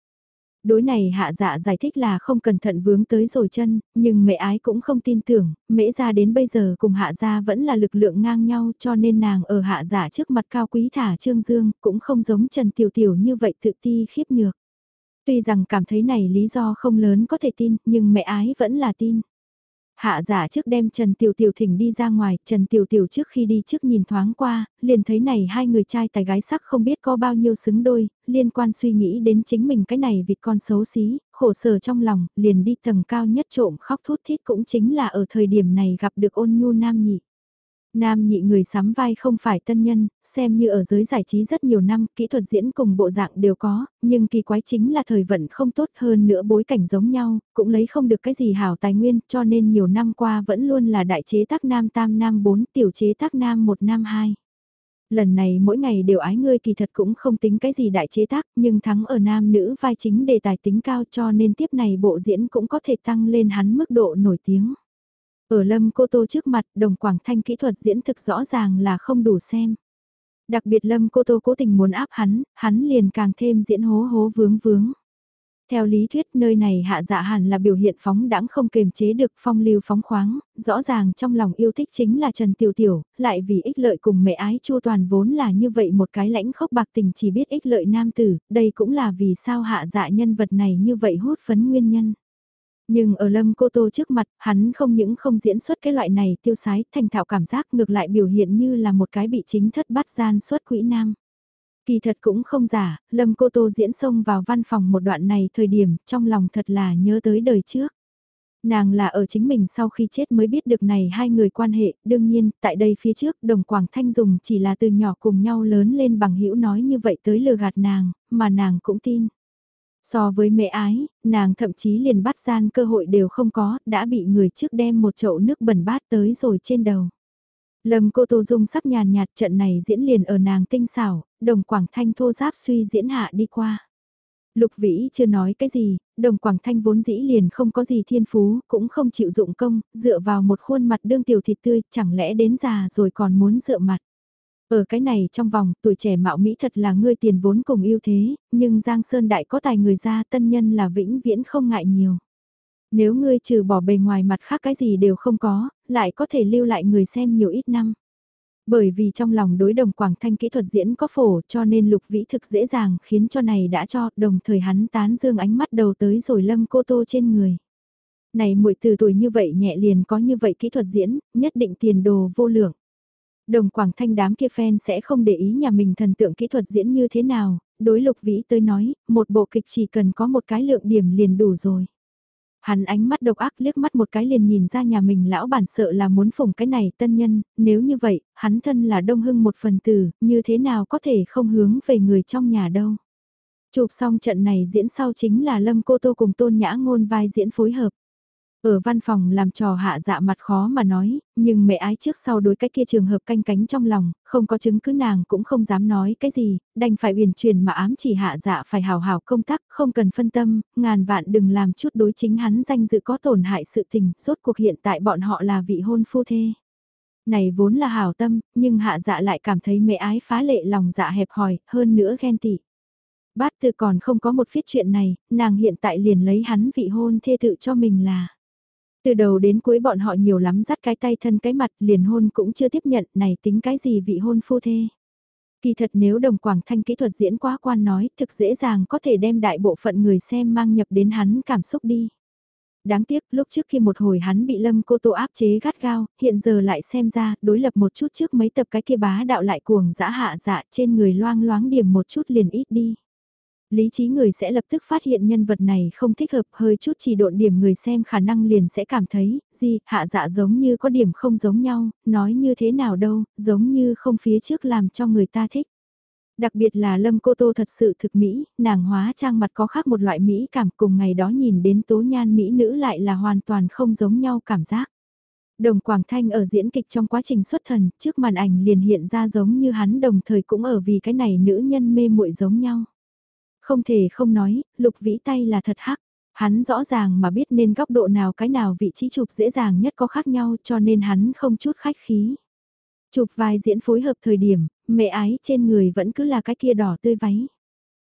Đối này hạ dạ giải thích là không cẩn thận vướng tới rồi chân, nhưng mẹ ái cũng không tin tưởng, mễ ra đến bây giờ cùng hạ gia vẫn là lực lượng ngang nhau cho nên nàng ở hạ dạ trước mặt cao quý thả trương dương, cũng không giống Trần Tiểu Tiểu như vậy tự ti khiếp nhược. Tuy rằng cảm thấy này lý do không lớn có thể tin, nhưng mẹ ái vẫn là tin. Hạ giả trước đem Trần Tiểu Tiểu thỉnh đi ra ngoài, Trần Tiểu Tiểu trước khi đi trước nhìn thoáng qua, liền thấy này hai người trai tài gái sắc không biết có bao nhiêu xứng đôi, liên quan suy nghĩ đến chính mình cái này vịt con xấu xí, khổ sở trong lòng, liền đi tầng cao nhất trộm khóc thút thít cũng chính là ở thời điểm này gặp được ôn nhu nam nhị. Nam nhị người sắm vai không phải tân nhân, xem như ở giới giải trí rất nhiều năm, kỹ thuật diễn cùng bộ dạng đều có, nhưng kỳ quái chính là thời vận không tốt hơn nữa bối cảnh giống nhau, cũng lấy không được cái gì hảo tài nguyên, cho nên nhiều năm qua vẫn luôn là đại chế tác nam tam nam 4, tiểu chế tác nam 1 nam 2 lần này mỗi ngày đều ái ngươi kỳ thật cũng không tính cái gì đại chế tác, nhưng thắng ở nam nữ vai chính đề tài tính cao cho nên tiếp này bộ diễn cũng có thể tăng lên hắn mức độ nổi tiếng. Ở Lâm Cô Tô trước mặt, đồng Quảng Thanh kỹ thuật diễn thực rõ ràng là không đủ xem. Đặc biệt Lâm Cô Tô cố tình muốn áp hắn, hắn liền càng thêm diễn hố hố vướng vướng. Theo lý thuyết nơi này hạ dạ hẳn là biểu hiện phóng đãng không kềm chế được phong lưu phóng khoáng, rõ ràng trong lòng yêu thích chính là Trần Tiểu Tiểu, lại vì ích lợi cùng mẹ ái chua toàn vốn là như vậy một cái lãnh khốc bạc tình chỉ biết ích lợi nam tử, đây cũng là vì sao hạ dạ nhân vật này như vậy hút phấn nguyên nhân. Nhưng ở Lâm Cô Tô trước mặt, hắn không những không diễn xuất cái loại này tiêu sái, thành thạo cảm giác ngược lại biểu hiện như là một cái bị chính thất bắt gian xuất quỹ nam. Kỳ thật cũng không giả, Lâm Cô Tô diễn xông vào văn phòng một đoạn này thời điểm, trong lòng thật là nhớ tới đời trước. Nàng là ở chính mình sau khi chết mới biết được này hai người quan hệ, đương nhiên, tại đây phía trước, đồng Quảng Thanh dùng chỉ là từ nhỏ cùng nhau lớn lên bằng hữu nói như vậy tới lừa gạt nàng, mà nàng cũng tin. So với mẹ ái, nàng thậm chí liền bắt gian cơ hội đều không có, đã bị người trước đem một chậu nước bẩn bát tới rồi trên đầu. Lâm cô Tô Dung sắc nhàn nhạt trận này diễn liền ở nàng tinh xảo, đồng Quảng Thanh thô giáp suy diễn hạ đi qua. Lục Vĩ chưa nói cái gì, đồng Quảng Thanh vốn dĩ liền không có gì thiên phú, cũng không chịu dụng công, dựa vào một khuôn mặt đương tiểu thịt tươi, chẳng lẽ đến già rồi còn muốn dựa mặt. Ở cái này trong vòng, tuổi trẻ mạo Mỹ thật là ngươi tiền vốn cùng ưu thế, nhưng Giang Sơn Đại có tài người ra tân nhân là vĩnh viễn không ngại nhiều. Nếu ngươi trừ bỏ bề ngoài mặt khác cái gì đều không có, lại có thể lưu lại người xem nhiều ít năm. Bởi vì trong lòng đối đồng Quảng Thanh kỹ thuật diễn có phổ cho nên lục vĩ thực dễ dàng khiến cho này đã cho đồng thời hắn tán dương ánh mắt đầu tới rồi lâm cô tô trên người. Này muội từ tuổi như vậy nhẹ liền có như vậy kỹ thuật diễn, nhất định tiền đồ vô lượng. Đồng Quảng Thanh đám kia fan sẽ không để ý nhà mình thần tượng kỹ thuật diễn như thế nào, đối lục vĩ tới nói, một bộ kịch chỉ cần có một cái lượng điểm liền đủ rồi. Hắn ánh mắt độc ác liếc mắt một cái liền nhìn ra nhà mình lão bản sợ là muốn phủng cái này tân nhân, nếu như vậy, hắn thân là đông hưng một phần tử, như thế nào có thể không hướng về người trong nhà đâu. Chụp xong trận này diễn sau chính là Lâm Cô Tô cùng Tôn Nhã Ngôn vai diễn phối hợp. Ở văn phòng làm trò hạ dạ mặt khó mà nói, nhưng mẹ ái trước sau đối cái kia trường hợp canh cánh trong lòng, không có chứng cứ nàng cũng không dám nói cái gì, đành phải uyển chuyển mà ám chỉ hạ dạ phải hào hào công tác, không cần phân tâm, ngàn vạn đừng làm chút đối chính hắn danh dự có tổn hại sự tình, rốt cuộc hiện tại bọn họ là vị hôn phu thê. Này vốn là hảo tâm, nhưng hạ dạ lại cảm thấy mẹ ái phá lệ lòng dạ hẹp hòi, hơn nữa ghen tị. Bát từ còn không có một phiết chuyện này, nàng hiện tại liền lấy hắn vị hôn thê tự cho mình là. Từ đầu đến cuối bọn họ nhiều lắm dắt cái tay thân cái mặt liền hôn cũng chưa tiếp nhận này tính cái gì vị hôn phu thê. Kỳ thật nếu đồng quảng thanh kỹ thuật diễn quá quan nói thực dễ dàng có thể đem đại bộ phận người xem mang nhập đến hắn cảm xúc đi. Đáng tiếc lúc trước khi một hồi hắn bị lâm cô tô áp chế gắt gao, hiện giờ lại xem ra đối lập một chút trước mấy tập cái kia bá đạo lại cuồng dã hạ dạ trên người loang loáng điểm một chút liền ít đi lý trí người sẽ lập tức phát hiện nhân vật này không thích hợp hơi chút chỉ độn điểm người xem khả năng liền sẽ cảm thấy, gì, hạ dạ giống như có điểm không giống nhau, nói như thế nào đâu, giống như không phía trước làm cho người ta thích. Đặc biệt là Lâm Cô Tô thật sự thực mỹ, nàng hóa trang mặt có khác một loại mỹ cảm cùng ngày đó nhìn đến tố nhan mỹ nữ lại là hoàn toàn không giống nhau cảm giác. Đồng Quảng Thanh ở diễn kịch trong quá trình xuất thần, trước màn ảnh liền hiện ra giống như hắn đồng thời cũng ở vì cái này nữ nhân mê muội giống nhau. Không thể không nói, lục vĩ tay là thật hắc. Hắn rõ ràng mà biết nên góc độ nào cái nào vị trí chụp dễ dàng nhất có khác nhau cho nên hắn không chút khách khí. Chụp vai diễn phối hợp thời điểm, mẹ ái trên người vẫn cứ là cái kia đỏ tươi váy.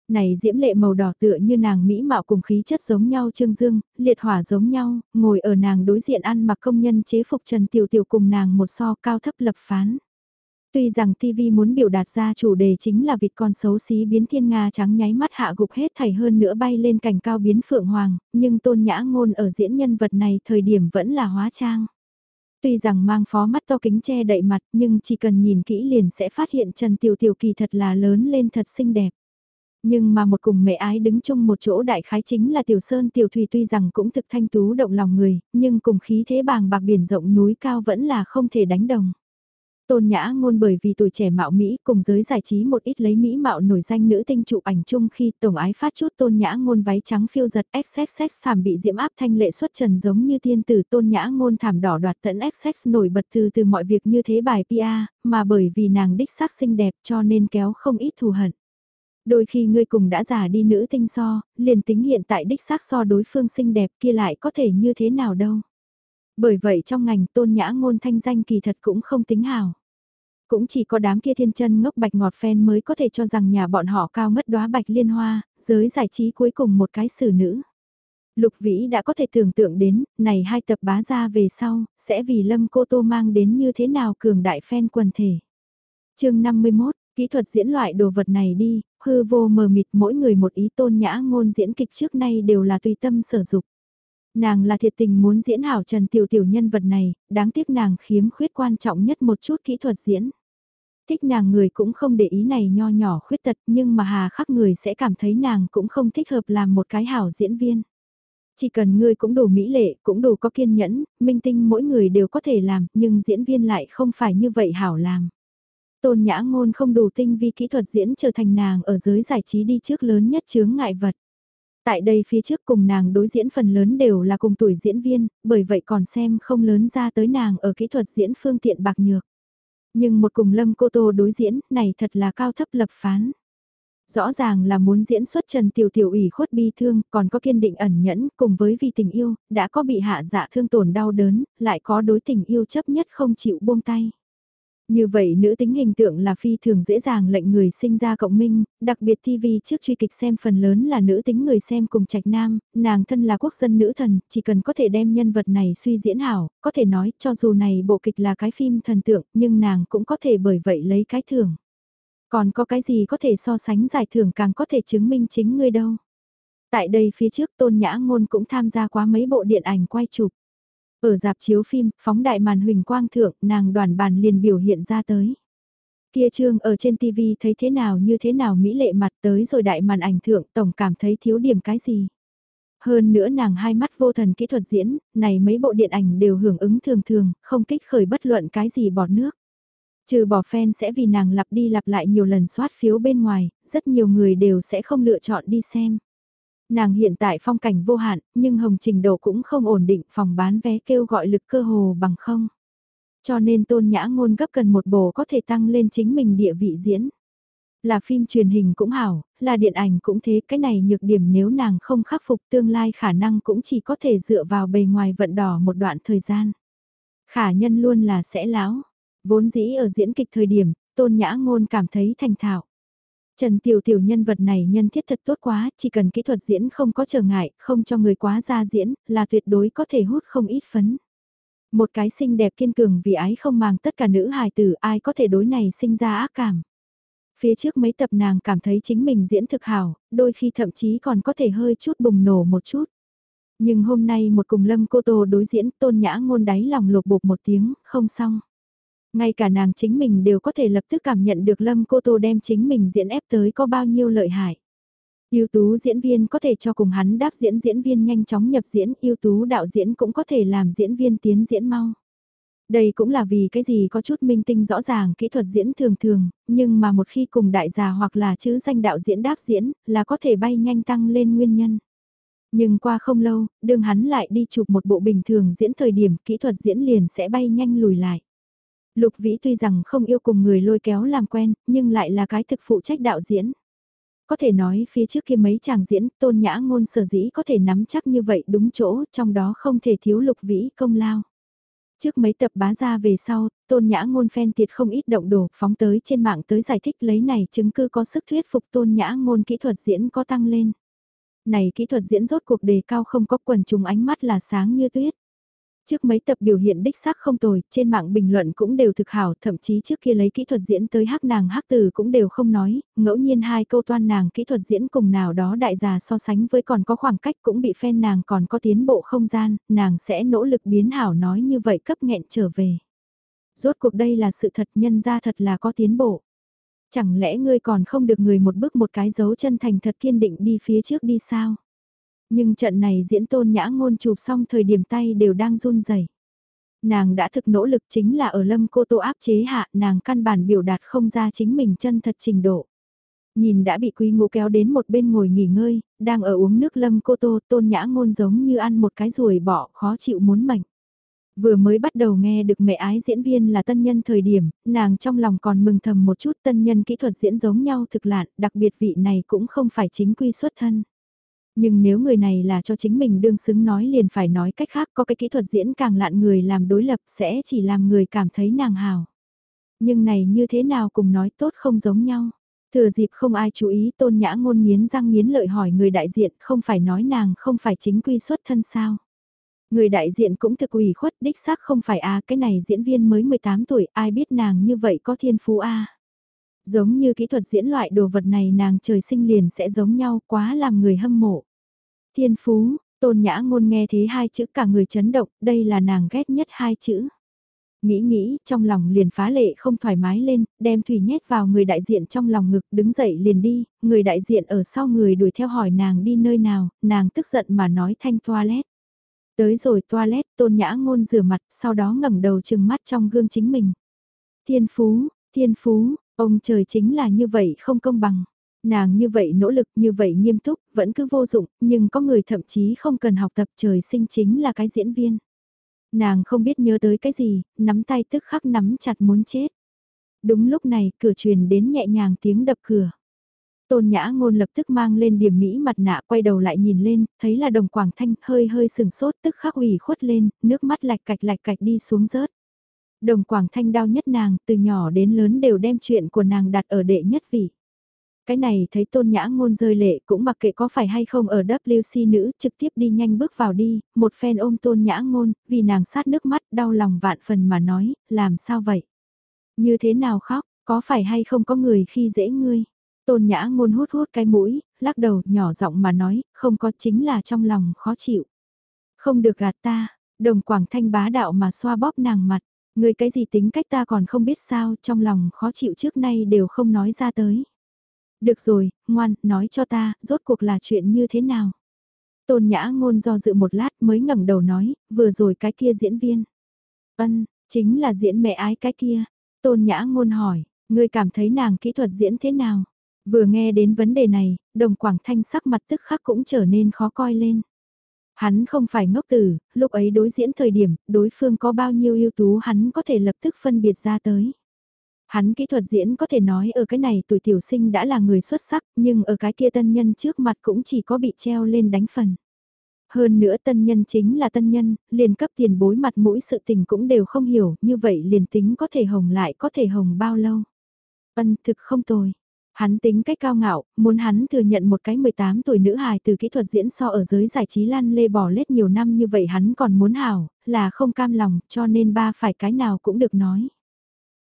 Này diễm lệ màu đỏ tựa như nàng mỹ mạo cùng khí chất giống nhau trương dương, liệt hỏa giống nhau, ngồi ở nàng đối diện ăn mặc công nhân chế phục Trần Tiểu Tiểu cùng nàng một so cao thấp lập phán. Tuy rằng TV muốn biểu đạt ra chủ đề chính là vịt con xấu xí biến thiên Nga trắng nháy mắt hạ gục hết thảy hơn nữa bay lên cảnh cao biến phượng hoàng, nhưng tôn nhã ngôn ở diễn nhân vật này thời điểm vẫn là hóa trang. Tuy rằng mang phó mắt to kính che đậy mặt nhưng chỉ cần nhìn kỹ liền sẽ phát hiện Trần Tiểu Tiểu kỳ thật là lớn lên thật xinh đẹp. Nhưng mà một cùng mẹ ái đứng chung một chỗ đại khái chính là Tiểu Sơn Tiểu Thủy tuy rằng cũng thực thanh tú động lòng người, nhưng cùng khí thế bàng bạc biển rộng núi cao vẫn là không thể đánh đồng. Tôn Nhã Ngôn bởi vì tuổi trẻ mạo Mỹ cùng giới giải trí một ít lấy Mỹ mạo nổi danh nữ tinh chụp ảnh chung khi tổng ái phát chút Tôn Nhã Ngôn váy trắng phiêu giật XXX thảm bị diễm áp thanh lệ xuất trần giống như tiên tử Tôn Nhã Ngôn thảm đỏ đoạt tận XX nổi bật từ từ mọi việc như thế bài PR, mà bởi vì nàng đích xác xinh đẹp cho nên kéo không ít thù hận. Đôi khi ngươi cùng đã già đi nữ tinh so, liền tính hiện tại đích xác so đối phương xinh đẹp kia lại có thể như thế nào đâu. Bởi vậy trong ngành tôn nhã ngôn thanh danh kỳ thật cũng không tính hào. Cũng chỉ có đám kia thiên chân ngốc bạch ngọt phen mới có thể cho rằng nhà bọn họ cao mất đóa bạch liên hoa, giới giải trí cuối cùng một cái xử nữ. Lục Vĩ đã có thể tưởng tượng đến, này hai tập bá ra về sau, sẽ vì Lâm Cô Tô mang đến như thế nào cường đại phen quần thể. chương 51, kỹ thuật diễn loại đồ vật này đi, hư vô mờ mịt mỗi người một ý tôn nhã ngôn diễn kịch trước nay đều là tùy tâm sở dục. Nàng là thiệt tình muốn diễn hảo Trần Tiểu Tiểu nhân vật này, đáng tiếc nàng khiếm khuyết quan trọng nhất một chút kỹ thuật diễn. Thích nàng người cũng không để ý này nho nhỏ khuyết tật nhưng mà hà khắc người sẽ cảm thấy nàng cũng không thích hợp làm một cái hảo diễn viên. Chỉ cần ngươi cũng đủ mỹ lệ, cũng đủ có kiên nhẫn, minh tinh mỗi người đều có thể làm, nhưng diễn viên lại không phải như vậy hảo làm. Tôn Nhã Ngôn không đủ tinh vi kỹ thuật diễn trở thành nàng ở giới giải trí đi trước lớn nhất chướng ngại vật. Tại đây phía trước cùng nàng đối diễn phần lớn đều là cùng tuổi diễn viên, bởi vậy còn xem không lớn ra tới nàng ở kỹ thuật diễn phương tiện bạc nhược. Nhưng một cùng Lâm Cô Tô đối diễn, này thật là cao thấp lập phán. Rõ ràng là muốn diễn xuất Trần Tiểu Tiểu ủy khuất bi thương, còn có kiên định ẩn nhẫn, cùng với vì tình yêu, đã có bị hạ dạ thương tổn đau đớn, lại có đối tình yêu chấp nhất không chịu buông tay. Như vậy nữ tính hình tượng là phi thường dễ dàng lệnh người sinh ra cộng minh, đặc biệt TV trước truy kịch xem phần lớn là nữ tính người xem cùng trạch nam, nàng thân là quốc dân nữ thần, chỉ cần có thể đem nhân vật này suy diễn hảo, có thể nói cho dù này bộ kịch là cái phim thần tượng nhưng nàng cũng có thể bởi vậy lấy cái thưởng. Còn có cái gì có thể so sánh giải thưởng càng có thể chứng minh chính ngươi đâu. Tại đây phía trước Tôn Nhã Ngôn cũng tham gia quá mấy bộ điện ảnh quay chụp. Ở dạp chiếu phim, phóng đại màn huỳnh quang thượng, nàng đoàn bàn liền biểu hiện ra tới. Kia trương ở trên TV thấy thế nào như thế nào mỹ lệ mặt tới rồi đại màn ảnh thượng tổng cảm thấy thiếu điểm cái gì. Hơn nữa nàng hai mắt vô thần kỹ thuật diễn, này mấy bộ điện ảnh đều hưởng ứng thường thường, không kích khởi bất luận cái gì bọt nước. Trừ bỏ fan sẽ vì nàng lặp đi lặp lại nhiều lần soát phiếu bên ngoài, rất nhiều người đều sẽ không lựa chọn đi xem. Nàng hiện tại phong cảnh vô hạn, nhưng hồng trình độ cũng không ổn định phòng bán vé kêu gọi lực cơ hồ bằng không. Cho nên tôn nhã ngôn gấp cần một bộ có thể tăng lên chính mình địa vị diễn. Là phim truyền hình cũng hảo, là điện ảnh cũng thế, cái này nhược điểm nếu nàng không khắc phục tương lai khả năng cũng chỉ có thể dựa vào bề ngoài vận đỏ một đoạn thời gian. Khả nhân luôn là sẽ láo, vốn dĩ ở diễn kịch thời điểm, tôn nhã ngôn cảm thấy thành thạo. Trần Tiểu Tiểu nhân vật này nhân thiết thật tốt quá, chỉ cần kỹ thuật diễn không có trở ngại, không cho người quá ra diễn, là tuyệt đối có thể hút không ít phấn. Một cái xinh đẹp kiên cường vì ái không màng tất cả nữ hài tử ai có thể đối này sinh ra ác cảm. Phía trước mấy tập nàng cảm thấy chính mình diễn thực hảo, đôi khi thậm chí còn có thể hơi chút bùng nổ một chút. Nhưng hôm nay một cùng lâm cô tô đối diễn tôn nhã ngôn đáy lòng lột bột một tiếng, không xong. Ngay cả nàng chính mình đều có thể lập tức cảm nhận được Lâm Cô Tô đem chính mình diễn ép tới có bao nhiêu lợi hại. Ưu tú diễn viên có thể cho cùng hắn đáp diễn diễn viên nhanh chóng nhập diễn, ưu tú đạo diễn cũng có thể làm diễn viên tiến diễn mau. Đây cũng là vì cái gì có chút minh tinh rõ ràng kỹ thuật diễn thường thường, nhưng mà một khi cùng đại già hoặc là chữ danh đạo diễn đáp diễn là có thể bay nhanh tăng lên nguyên nhân. Nhưng qua không lâu, đương hắn lại đi chụp một bộ bình thường diễn thời điểm kỹ thuật diễn liền sẽ bay nhanh lùi lại. Lục Vĩ tuy rằng không yêu cùng người lôi kéo làm quen, nhưng lại là cái thực phụ trách đạo diễn. Có thể nói phía trước kia mấy chàng diễn, tôn nhã ngôn sở dĩ có thể nắm chắc như vậy đúng chỗ, trong đó không thể thiếu Lục Vĩ công lao. Trước mấy tập bá ra về sau, tôn nhã ngôn phen tiệt không ít động đổ, phóng tới trên mạng tới giải thích lấy này chứng cứ có sức thuyết phục tôn nhã ngôn kỹ thuật diễn có tăng lên. Này kỹ thuật diễn rốt cuộc đề cao không có quần trùng ánh mắt là sáng như tuyết. Trước mấy tập biểu hiện đích xác không tồi, trên mạng bình luận cũng đều thực hảo, thậm chí trước kia lấy kỹ thuật diễn tới hắc nàng hắc từ cũng đều không nói, ngẫu nhiên hai câu toan nàng kỹ thuật diễn cùng nào đó đại già so sánh với còn có khoảng cách cũng bị phen nàng còn có tiến bộ không gian, nàng sẽ nỗ lực biến hảo nói như vậy cấp nghẹn trở về. Rốt cuộc đây là sự thật nhân ra thật là có tiến bộ. Chẳng lẽ ngươi còn không được người một bước một cái dấu chân thành thật kiên định đi phía trước đi sao? Nhưng trận này diễn tôn nhã ngôn chụp xong thời điểm tay đều đang run rẩy. Nàng đã thực nỗ lực chính là ở lâm cô tô áp chế hạ nàng căn bản biểu đạt không ra chính mình chân thật trình độ. Nhìn đã bị quý ngũ kéo đến một bên ngồi nghỉ ngơi, đang ở uống nước lâm cô tô tôn nhã ngôn giống như ăn một cái ruồi bỏ khó chịu muốn mệnh. Vừa mới bắt đầu nghe được mẹ ái diễn viên là tân nhân thời điểm, nàng trong lòng còn mừng thầm một chút tân nhân kỹ thuật diễn giống nhau thực lạn, đặc biệt vị này cũng không phải chính quy xuất thân. Nhưng nếu người này là cho chính mình đương xứng nói liền phải nói cách khác, có cái kỹ thuật diễn càng lạn người làm đối lập sẽ chỉ làm người cảm thấy nàng hào. Nhưng này như thế nào cùng nói tốt không giống nhau. Thừa dịp không ai chú ý tôn nhã ngôn miến răng miến lợi hỏi người đại diện không phải nói nàng không phải chính quy xuất thân sao. Người đại diện cũng thực ủy khuất, đích xác không phải a cái này diễn viên mới 18 tuổi, ai biết nàng như vậy có thiên phú a Giống như kỹ thuật diễn loại đồ vật này nàng trời sinh liền sẽ giống nhau, quá làm người hâm mộ. Thiên phú, tôn nhã ngôn nghe thế hai chữ cả người chấn động, đây là nàng ghét nhất hai chữ. Nghĩ nghĩ, trong lòng liền phá lệ không thoải mái lên, đem thủy nhét vào người đại diện trong lòng ngực đứng dậy liền đi, người đại diện ở sau người đuổi theo hỏi nàng đi nơi nào, nàng tức giận mà nói thanh toilet. Tới rồi toilet, tôn nhã ngôn rửa mặt, sau đó ngẩng đầu chừng mắt trong gương chính mình. Thiên phú, thiên phú, ông trời chính là như vậy không công bằng. Nàng như vậy nỗ lực, như vậy nghiêm túc, vẫn cứ vô dụng, nhưng có người thậm chí không cần học tập trời sinh chính là cái diễn viên. Nàng không biết nhớ tới cái gì, nắm tay tức khắc nắm chặt muốn chết. Đúng lúc này, cửa truyền đến nhẹ nhàng tiếng đập cửa. Tôn Nhã Ngôn lập tức mang lên điểm mỹ mặt nạ quay đầu lại nhìn lên, thấy là đồng Quảng Thanh hơi hơi sừng sốt tức khắc ủy khuất lên, nước mắt lạch cạch lạch cạch đi xuống rớt. Đồng Quảng Thanh đau nhất nàng, từ nhỏ đến lớn đều đem chuyện của nàng đặt ở đệ nhất vị. Cái này thấy tôn nhã ngôn rơi lệ cũng mặc kệ có phải hay không ở WC nữ trực tiếp đi nhanh bước vào đi, một phen ôm tôn nhã ngôn, vì nàng sát nước mắt đau lòng vạn phần mà nói, làm sao vậy? Như thế nào khóc, có phải hay không có người khi dễ ngươi? Tôn nhã ngôn hút hút cái mũi, lắc đầu nhỏ giọng mà nói, không có chính là trong lòng khó chịu. Không được gạt ta, đồng quảng thanh bá đạo mà xoa bóp nàng mặt, người cái gì tính cách ta còn không biết sao, trong lòng khó chịu trước nay đều không nói ra tới. Được rồi, ngoan, nói cho ta, rốt cuộc là chuyện như thế nào? Tôn Nhã Ngôn do dự một lát mới ngẩng đầu nói, vừa rồi cái kia diễn viên. Ân, chính là diễn mẹ ái cái kia. Tôn Nhã Ngôn hỏi, ngươi cảm thấy nàng kỹ thuật diễn thế nào? Vừa nghe đến vấn đề này, đồng quảng thanh sắc mặt tức khắc cũng trở nên khó coi lên. Hắn không phải ngốc tử, lúc ấy đối diễn thời điểm, đối phương có bao nhiêu ưu tú hắn có thể lập tức phân biệt ra tới. Hắn kỹ thuật diễn có thể nói ở cái này tuổi tiểu sinh đã là người xuất sắc, nhưng ở cái kia tân nhân trước mặt cũng chỉ có bị treo lên đánh phần. Hơn nữa tân nhân chính là tân nhân, liền cấp tiền bối mặt mũi sự tình cũng đều không hiểu, như vậy liền tính có thể hồng lại có thể hồng bao lâu. Ân thực không tồi. Hắn tính cách cao ngạo, muốn hắn thừa nhận một cái 18 tuổi nữ hài từ kỹ thuật diễn so ở giới giải trí lan lê bỏ lết nhiều năm như vậy hắn còn muốn hảo, là không cam lòng, cho nên ba phải cái nào cũng được nói.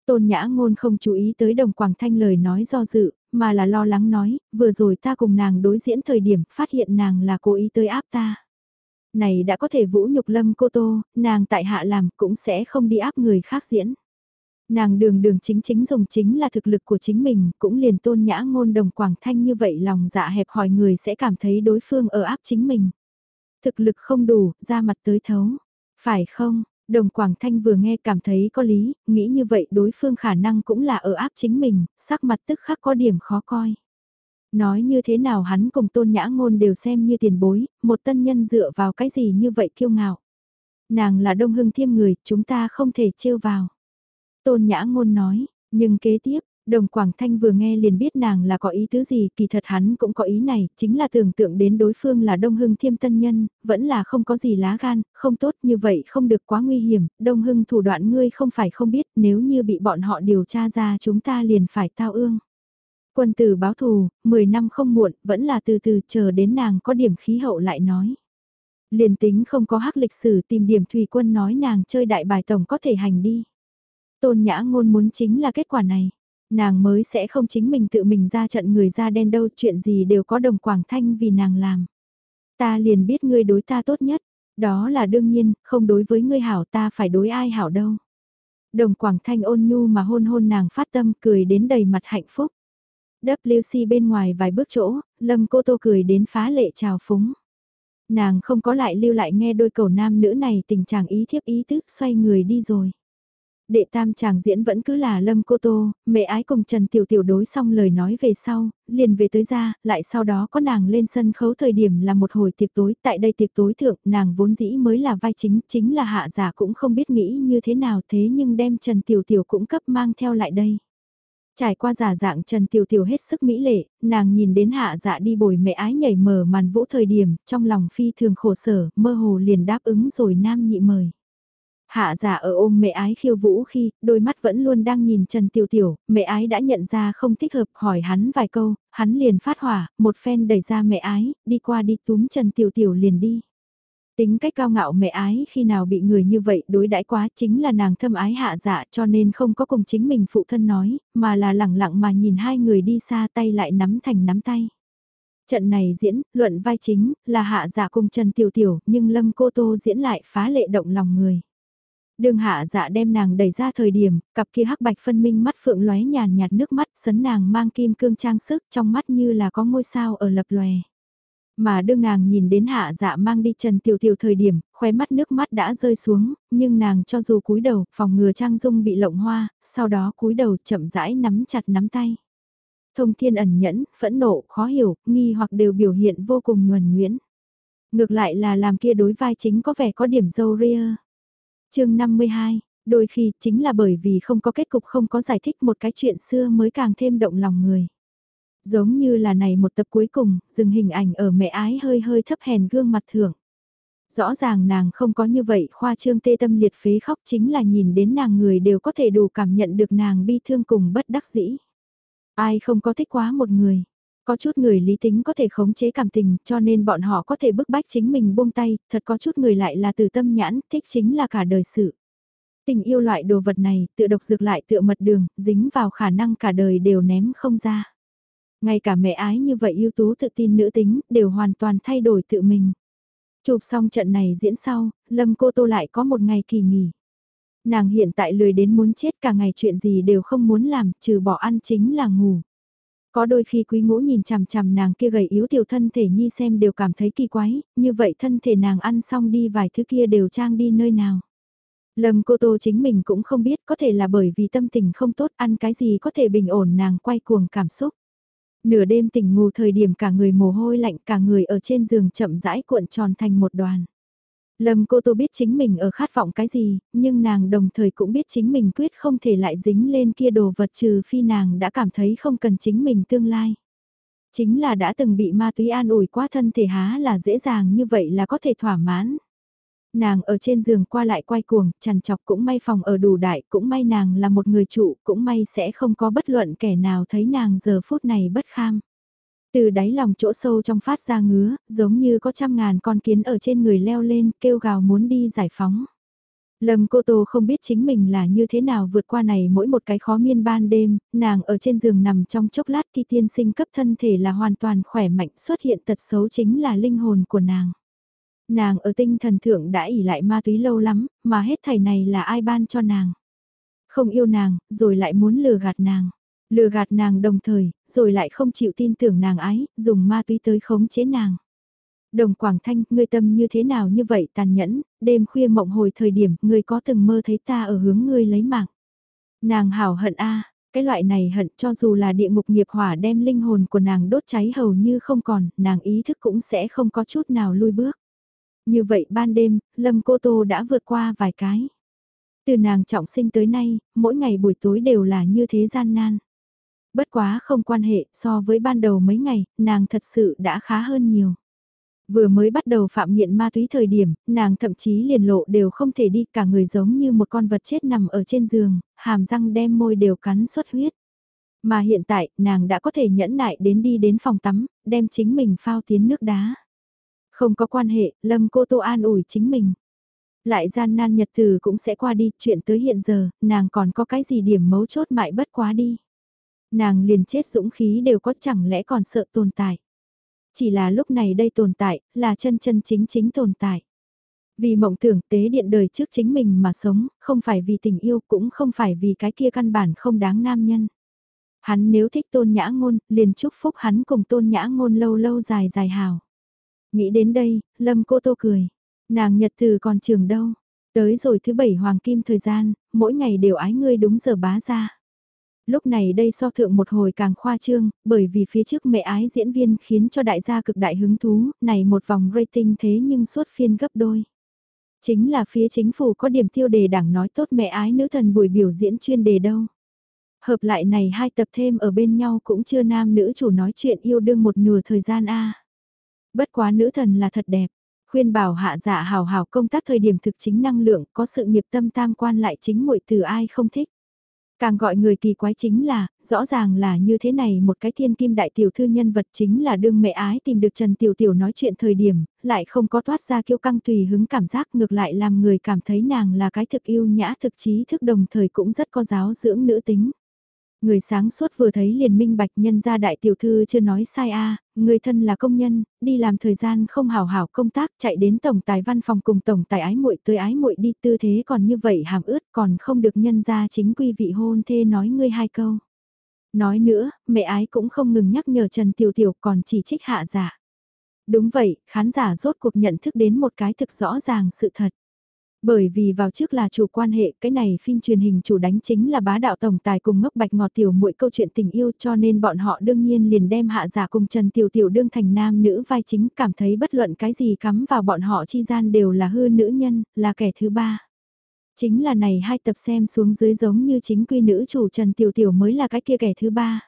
Tôn Nhã Ngôn không chú ý tới Đồng Quảng Thanh lời nói do dự, mà là lo lắng nói, vừa rồi ta cùng nàng đối diễn thời điểm phát hiện nàng là cố ý tới áp ta. Này đã có thể vũ nhục lâm cô tô, nàng tại hạ làm cũng sẽ không đi áp người khác diễn. Nàng đường đường chính chính dùng chính là thực lực của chính mình, cũng liền tôn nhã ngôn đồng quảng thanh như vậy lòng dạ hẹp hỏi người sẽ cảm thấy đối phương ở áp chính mình. Thực lực không đủ, ra mặt tới thấu. Phải không, Đồng Quảng Thanh vừa nghe cảm thấy có lý, nghĩ như vậy đối phương khả năng cũng là ở áp chính mình, sắc mặt tức khắc có điểm khó coi. Nói như thế nào hắn cùng tôn nhã ngôn đều xem như tiền bối, một tân nhân dựa vào cái gì như vậy kiêu ngạo. Nàng là đông hưng thiêm người, chúng ta không thể trêu vào. Tôn nhã ngôn nói, nhưng kế tiếp, Đồng Quảng Thanh vừa nghe liền biết nàng là có ý tứ gì, kỳ thật hắn cũng có ý này, chính là tưởng tượng đến đối phương là Đông Hưng thiêm tân nhân, vẫn là không có gì lá gan, không tốt như vậy không được quá nguy hiểm, Đông Hưng thủ đoạn ngươi không phải không biết, nếu như bị bọn họ điều tra ra chúng ta liền phải tao ương. Quân tử báo thù, 10 năm không muộn, vẫn là từ từ chờ đến nàng có điểm khí hậu lại nói. Liền tính không có hắc lịch sử tìm điểm thủy quân nói nàng chơi đại bài tổng có thể hành đi. Tôn nhã ngôn muốn chính là kết quả này nàng mới sẽ không chính mình tự mình ra trận người da đen đâu, chuyện gì đều có đồng quảng thanh vì nàng làm. Ta liền biết ngươi đối ta tốt nhất, đó là đương nhiên, không đối với ngươi hảo ta phải đối ai hảo đâu. Đồng quảng thanh ôn nhu mà hôn hôn nàng phát tâm cười đến đầy mặt hạnh phúc. WC bên ngoài vài bước chỗ, Lâm Cô Tô cười đến phá lệ trào phúng. Nàng không có lại lưu lại nghe đôi cầu nam nữ này tình trạng ý thiếp ý tức xoay người đi rồi. Đệ tam chàng diễn vẫn cứ là Lâm Cô Tô, mẹ ái cùng Trần Tiểu Tiểu đối xong lời nói về sau, liền về tới ra, lại sau đó có nàng lên sân khấu thời điểm là một hồi tiệc tối, tại đây tiệc tối thượng, nàng vốn dĩ mới là vai chính, chính là hạ giả cũng không biết nghĩ như thế nào thế nhưng đem Trần Tiểu Tiểu cũng cấp mang theo lại đây. Trải qua giả dạng Trần Tiểu Tiểu hết sức mỹ lệ, nàng nhìn đến hạ dạ đi bồi mẹ ái nhảy mở màn vũ thời điểm, trong lòng phi thường khổ sở, mơ hồ liền đáp ứng rồi nam nhị mời. Hạ giả ở ôm mẹ ái khiêu vũ khi, đôi mắt vẫn luôn đang nhìn Trần Tiểu Tiểu, mẹ ái đã nhận ra không thích hợp hỏi hắn vài câu, hắn liền phát hỏa, một phen đẩy ra mẹ ái, đi qua đi túm Trần Tiểu Tiểu liền đi. Tính cách cao ngạo mẹ ái khi nào bị người như vậy đối đãi quá chính là nàng thâm ái hạ dạ cho nên không có cùng chính mình phụ thân nói, mà là lẳng lặng mà nhìn hai người đi xa tay lại nắm thành nắm tay. Trận này diễn, luận vai chính, là hạ dạ cùng Trần Tiểu Tiểu, nhưng Lâm Cô Tô diễn lại phá lệ động lòng người. Đường hạ dạ đem nàng đẩy ra thời điểm, cặp kia hắc bạch phân minh mắt phượng lóe nhàn nhạt nước mắt sấn nàng mang kim cương trang sức trong mắt như là có ngôi sao ở lập lòe. Mà đương nàng nhìn đến hạ dạ mang đi trần tiểu tiểu thời điểm, khóe mắt nước mắt đã rơi xuống, nhưng nàng cho dù cúi đầu, phòng ngừa trang dung bị lộng hoa, sau đó cúi đầu chậm rãi nắm chặt nắm tay. Thông thiên ẩn nhẫn, phẫn nộ, khó hiểu, nghi hoặc đều biểu hiện vô cùng nhuần nguyễn Ngược lại là làm kia đối vai chính có vẻ có điểm dâu ria chương 52, đôi khi chính là bởi vì không có kết cục không có giải thích một cái chuyện xưa mới càng thêm động lòng người. Giống như là này một tập cuối cùng, dừng hình ảnh ở mẹ ái hơi hơi thấp hèn gương mặt thưởng. Rõ ràng nàng không có như vậy khoa trương tê tâm liệt phế khóc chính là nhìn đến nàng người đều có thể đủ cảm nhận được nàng bi thương cùng bất đắc dĩ. Ai không có thích quá một người, có chút người lý tính có thể khống chế cảm tình cho nên bọn họ có thể bức bách chính mình buông tay, thật có chút người lại là từ tâm nhãn, thích chính là cả đời sự. Tình yêu loại đồ vật này, tựa độc dược lại tựa mật đường, dính vào khả năng cả đời đều ném không ra. Ngay cả mẹ ái như vậy ưu tú tự tin nữ tính, đều hoàn toàn thay đổi tự mình. Chụp xong trận này diễn sau, Lâm Cô Tô lại có một ngày kỳ nghỉ. Nàng hiện tại lười đến muốn chết cả ngày chuyện gì đều không muốn làm, trừ bỏ ăn chính là ngủ. Có đôi khi quý ngũ nhìn chằm chằm nàng kia gầy yếu tiểu thân thể nhi xem đều cảm thấy kỳ quái, như vậy thân thể nàng ăn xong đi vài thứ kia đều trang đi nơi nào. Lâm cô tô chính mình cũng không biết có thể là bởi vì tâm tình không tốt ăn cái gì có thể bình ổn nàng quay cuồng cảm xúc. Nửa đêm tỉnh ngủ thời điểm cả người mồ hôi lạnh cả người ở trên giường chậm rãi cuộn tròn thành một đoàn. Lâm cô tô biết chính mình ở khát vọng cái gì, nhưng nàng đồng thời cũng biết chính mình quyết không thể lại dính lên kia đồ vật trừ phi nàng đã cảm thấy không cần chính mình tương lai. Chính là đã từng bị ma túy an ủi quá thân thể há là dễ dàng như vậy là có thể thỏa mãn. Nàng ở trên giường qua lại quay cuồng, chằn chọc cũng may phòng ở đủ đại, cũng may nàng là một người trụ, cũng may sẽ không có bất luận kẻ nào thấy nàng giờ phút này bất kham. Từ đáy lòng chỗ sâu trong phát ra ngứa, giống như có trăm ngàn con kiến ở trên người leo lên, kêu gào muốn đi giải phóng. Lâm Cô Tô không biết chính mình là như thế nào vượt qua này mỗi một cái khó miên ban đêm, nàng ở trên giường nằm trong chốc lát thì tiên sinh cấp thân thể là hoàn toàn khỏe mạnh xuất hiện tật xấu chính là linh hồn của nàng. Nàng ở tinh thần thượng đã ỉ lại ma túy lâu lắm, mà hết thảy này là ai ban cho nàng. Không yêu nàng, rồi lại muốn lừa gạt nàng. Lừa gạt nàng đồng thời, rồi lại không chịu tin tưởng nàng ái, dùng ma túy tới khống chế nàng. Đồng Quảng Thanh, ngươi tâm như thế nào như vậy tàn nhẫn, đêm khuya mộng hồi thời điểm, ngươi có từng mơ thấy ta ở hướng ngươi lấy mạng. Nàng hảo hận a cái loại này hận cho dù là địa ngục nghiệp hỏa đem linh hồn của nàng đốt cháy hầu như không còn, nàng ý thức cũng sẽ không có chút nào lui bước. Như vậy ban đêm, Lâm Cô Tô đã vượt qua vài cái. Từ nàng trọng sinh tới nay, mỗi ngày buổi tối đều là như thế gian nan. Bất quá không quan hệ, so với ban đầu mấy ngày, nàng thật sự đã khá hơn nhiều. Vừa mới bắt đầu phạm nghiện ma túy thời điểm, nàng thậm chí liền lộ đều không thể đi cả người giống như một con vật chết nằm ở trên giường, hàm răng đem môi đều cắn xuất huyết. Mà hiện tại, nàng đã có thể nhẫn nại đến đi đến phòng tắm, đem chính mình phao tiến nước đá. Không có quan hệ, Lâm cô Tô an ủi chính mình. Lại gian nan nhật từ cũng sẽ qua đi, chuyện tới hiện giờ, nàng còn có cái gì điểm mấu chốt mại bất quá đi. Nàng liền chết dũng khí đều có chẳng lẽ còn sợ tồn tại. Chỉ là lúc này đây tồn tại, là chân chân chính chính tồn tại. Vì mộng tưởng tế điện đời trước chính mình mà sống, không phải vì tình yêu cũng không phải vì cái kia căn bản không đáng nam nhân. Hắn nếu thích tôn nhã ngôn, liền chúc phúc hắn cùng tôn nhã ngôn lâu lâu dài dài hào. Nghĩ đến đây, Lâm cô tô cười. Nàng nhật từ còn trường đâu. Tới rồi thứ bảy hoàng kim thời gian, mỗi ngày đều ái ngươi đúng giờ bá ra lúc này đây so thượng một hồi càng khoa trương, bởi vì phía trước mẹ ái diễn viên khiến cho đại gia cực đại hứng thú, này một vòng rating thế nhưng suốt phiên gấp đôi. Chính là phía chính phủ có điểm tiêu đề đảng nói tốt mẹ ái nữ thần buổi biểu diễn chuyên đề đâu. Hợp lại này hai tập thêm ở bên nhau cũng chưa nam nữ chủ nói chuyện yêu đương một nửa thời gian a Bất quá nữ thần là thật đẹp, khuyên bảo hạ dạ hào hào công tác thời điểm thực chính năng lượng có sự nghiệp tâm tam quan lại chính muội từ ai không thích. Càng gọi người kỳ quái chính là, rõ ràng là như thế này một cái thiên kim đại tiểu thư nhân vật chính là đương mẹ ái tìm được Trần Tiểu Tiểu nói chuyện thời điểm, lại không có toát ra kiêu căng tùy hứng cảm giác ngược lại làm người cảm thấy nàng là cái thực yêu nhã thực trí thức đồng thời cũng rất có giáo dưỡng nữ tính. Người sáng suốt vừa thấy liền minh bạch nhân gia đại tiểu thư chưa nói sai a người thân là công nhân, đi làm thời gian không hào hảo công tác chạy đến tổng tài văn phòng cùng tổng tài ái muội tới ái muội đi tư thế còn như vậy hàm ướt còn không được nhân gia chính quy vị hôn thê nói ngươi hai câu. Nói nữa, mẹ ái cũng không ngừng nhắc nhở Trần Tiểu Tiểu còn chỉ trích hạ giả. Đúng vậy, khán giả rốt cuộc nhận thức đến một cái thực rõ ràng sự thật. Bởi vì vào trước là chủ quan hệ, cái này phim truyền hình chủ đánh chính là bá đạo tổng tài cùng ngốc bạch ngọt tiểu muội câu chuyện tình yêu cho nên bọn họ đương nhiên liền đem hạ giả cùng Trần Tiểu Tiểu đương thành nam nữ vai chính cảm thấy bất luận cái gì cắm vào bọn họ chi gian đều là hư nữ nhân, là kẻ thứ ba. Chính là này hai tập xem xuống dưới giống như chính quy nữ chủ Trần Tiểu Tiểu mới là cái kia kẻ thứ ba.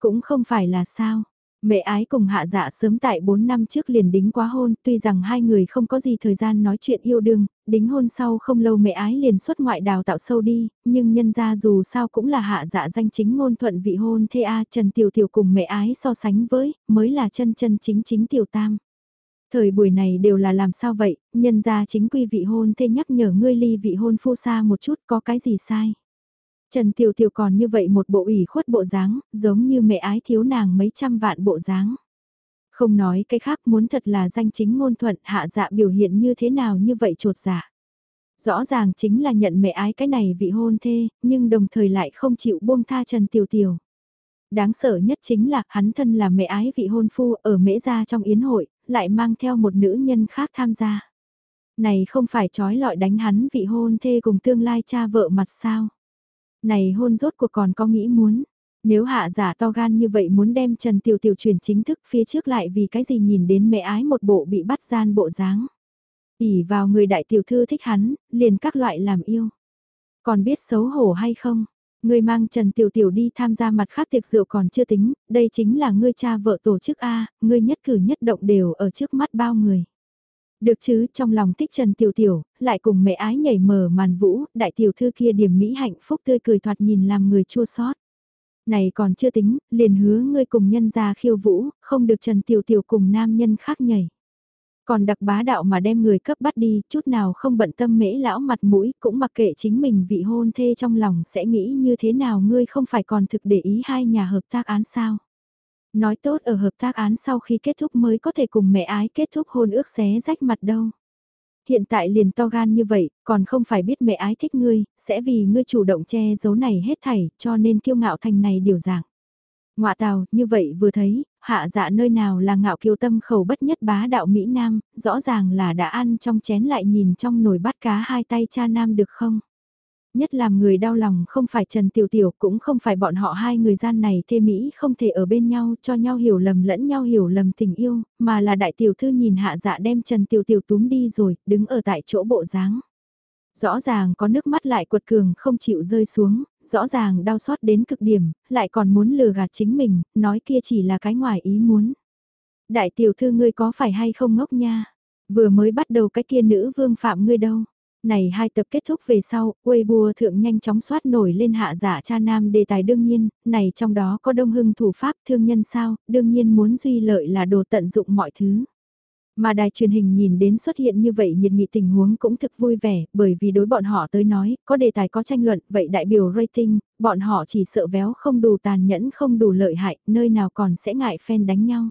Cũng không phải là sao, Mẹ ái cùng hạ dạ sớm tại 4 năm trước liền đính quá hôn, tuy rằng hai người không có gì thời gian nói chuyện yêu đương, đính hôn sau không lâu mẹ ái liền xuất ngoại đào tạo sâu đi, nhưng nhân ra dù sao cũng là hạ dạ danh chính ngôn thuận vị hôn thê A Trần Tiểu Tiểu cùng mẹ ái so sánh với, mới là chân chân chính chính Tiểu Tam. Thời buổi này đều là làm sao vậy, nhân ra chính quy vị hôn thê nhắc nhở ngươi ly vị hôn phu xa một chút có cái gì sai. Trần Tiểu Tiểu còn như vậy một bộ ủy khuất bộ dáng, giống như mẹ ái thiếu nàng mấy trăm vạn bộ dáng. Không nói cái khác muốn thật là danh chính ngôn thuận hạ dạ biểu hiện như thế nào như vậy trột dạ. Rõ ràng chính là nhận mẹ ái cái này vị hôn thê, nhưng đồng thời lại không chịu buông tha Trần Tiểu Tiểu. Đáng sợ nhất chính là hắn thân là mẹ ái vị hôn phu ở mễ gia trong yến hội, lại mang theo một nữ nhân khác tham gia. Này không phải trói lọi đánh hắn vị hôn thê cùng tương lai cha vợ mặt sao. Này hôn rốt cuộc còn có nghĩ muốn. Nếu hạ giả to gan như vậy muốn đem Trần Tiểu Tiểu chuyển chính thức phía trước lại vì cái gì nhìn đến mẹ ái một bộ bị bắt gian bộ dáng. ỉ vào người đại tiểu thư thích hắn, liền các loại làm yêu. Còn biết xấu hổ hay không? Người mang Trần Tiểu Tiểu đi tham gia mặt khác tiệc rượu còn chưa tính, đây chính là ngươi cha vợ tổ chức A, ngươi nhất cử nhất động đều ở trước mắt bao người. Được chứ, trong lòng thích Trần Tiểu Tiểu, lại cùng mẹ ái nhảy mở màn vũ, đại tiểu thư kia điểm mỹ hạnh phúc tươi cười thoạt nhìn làm người chua xót. Này còn chưa tính, liền hứa ngươi cùng nhân ra khiêu vũ, không được Trần Tiểu Tiểu cùng nam nhân khác nhảy. Còn đặc bá đạo mà đem người cấp bắt đi, chút nào không bận tâm mễ lão mặt mũi, cũng mặc kệ chính mình vị hôn thê trong lòng sẽ nghĩ như thế nào ngươi không phải còn thực để ý hai nhà hợp tác án sao. Nói tốt ở hợp tác án sau khi kết thúc mới có thể cùng mẹ ái kết thúc hôn ước xé rách mặt đâu. Hiện tại liền to gan như vậy, còn không phải biết mẹ ái thích ngươi, sẽ vì ngươi chủ động che giấu này hết thảy, cho nên kiêu ngạo thành này điều dạng. Ngoạ tào, như vậy vừa thấy, hạ dạ nơi nào là ngạo kiều tâm khẩu bất nhất bá đạo Mỹ Nam, rõ ràng là đã ăn trong chén lại nhìn trong nồi bát cá hai tay cha Nam được không? Nhất làm người đau lòng không phải Trần Tiểu Tiểu cũng không phải bọn họ hai người gian này thê Mỹ không thể ở bên nhau cho nhau hiểu lầm lẫn nhau hiểu lầm tình yêu, mà là đại tiểu thư nhìn hạ dạ đem Trần Tiểu Tiểu túm đi rồi, đứng ở tại chỗ bộ dáng rõ ràng có nước mắt lại quật cường không chịu rơi xuống, rõ ràng đau xót đến cực điểm, lại còn muốn lừa gạt chính mình, nói kia chỉ là cái ngoài ý muốn. Đại tiểu thư ngươi có phải hay không ngốc nha? Vừa mới bắt đầu cái kia nữ vương phạm ngươi đâu? Này hai tập kết thúc về sau, Weibo thượng nhanh chóng soát nổi lên hạ giả cha nam đề tài đương nhiên, này trong đó có đông hưng thủ pháp thương nhân sao, đương nhiên muốn duy lợi là đồ tận dụng mọi thứ. Mà đài truyền hình nhìn đến xuất hiện như vậy nhiệt nghị tình huống cũng thực vui vẻ, bởi vì đối bọn họ tới nói, có đề tài có tranh luận, vậy đại biểu rating, bọn họ chỉ sợ véo không đủ tàn nhẫn không đủ lợi hại, nơi nào còn sẽ ngại fan đánh nhau.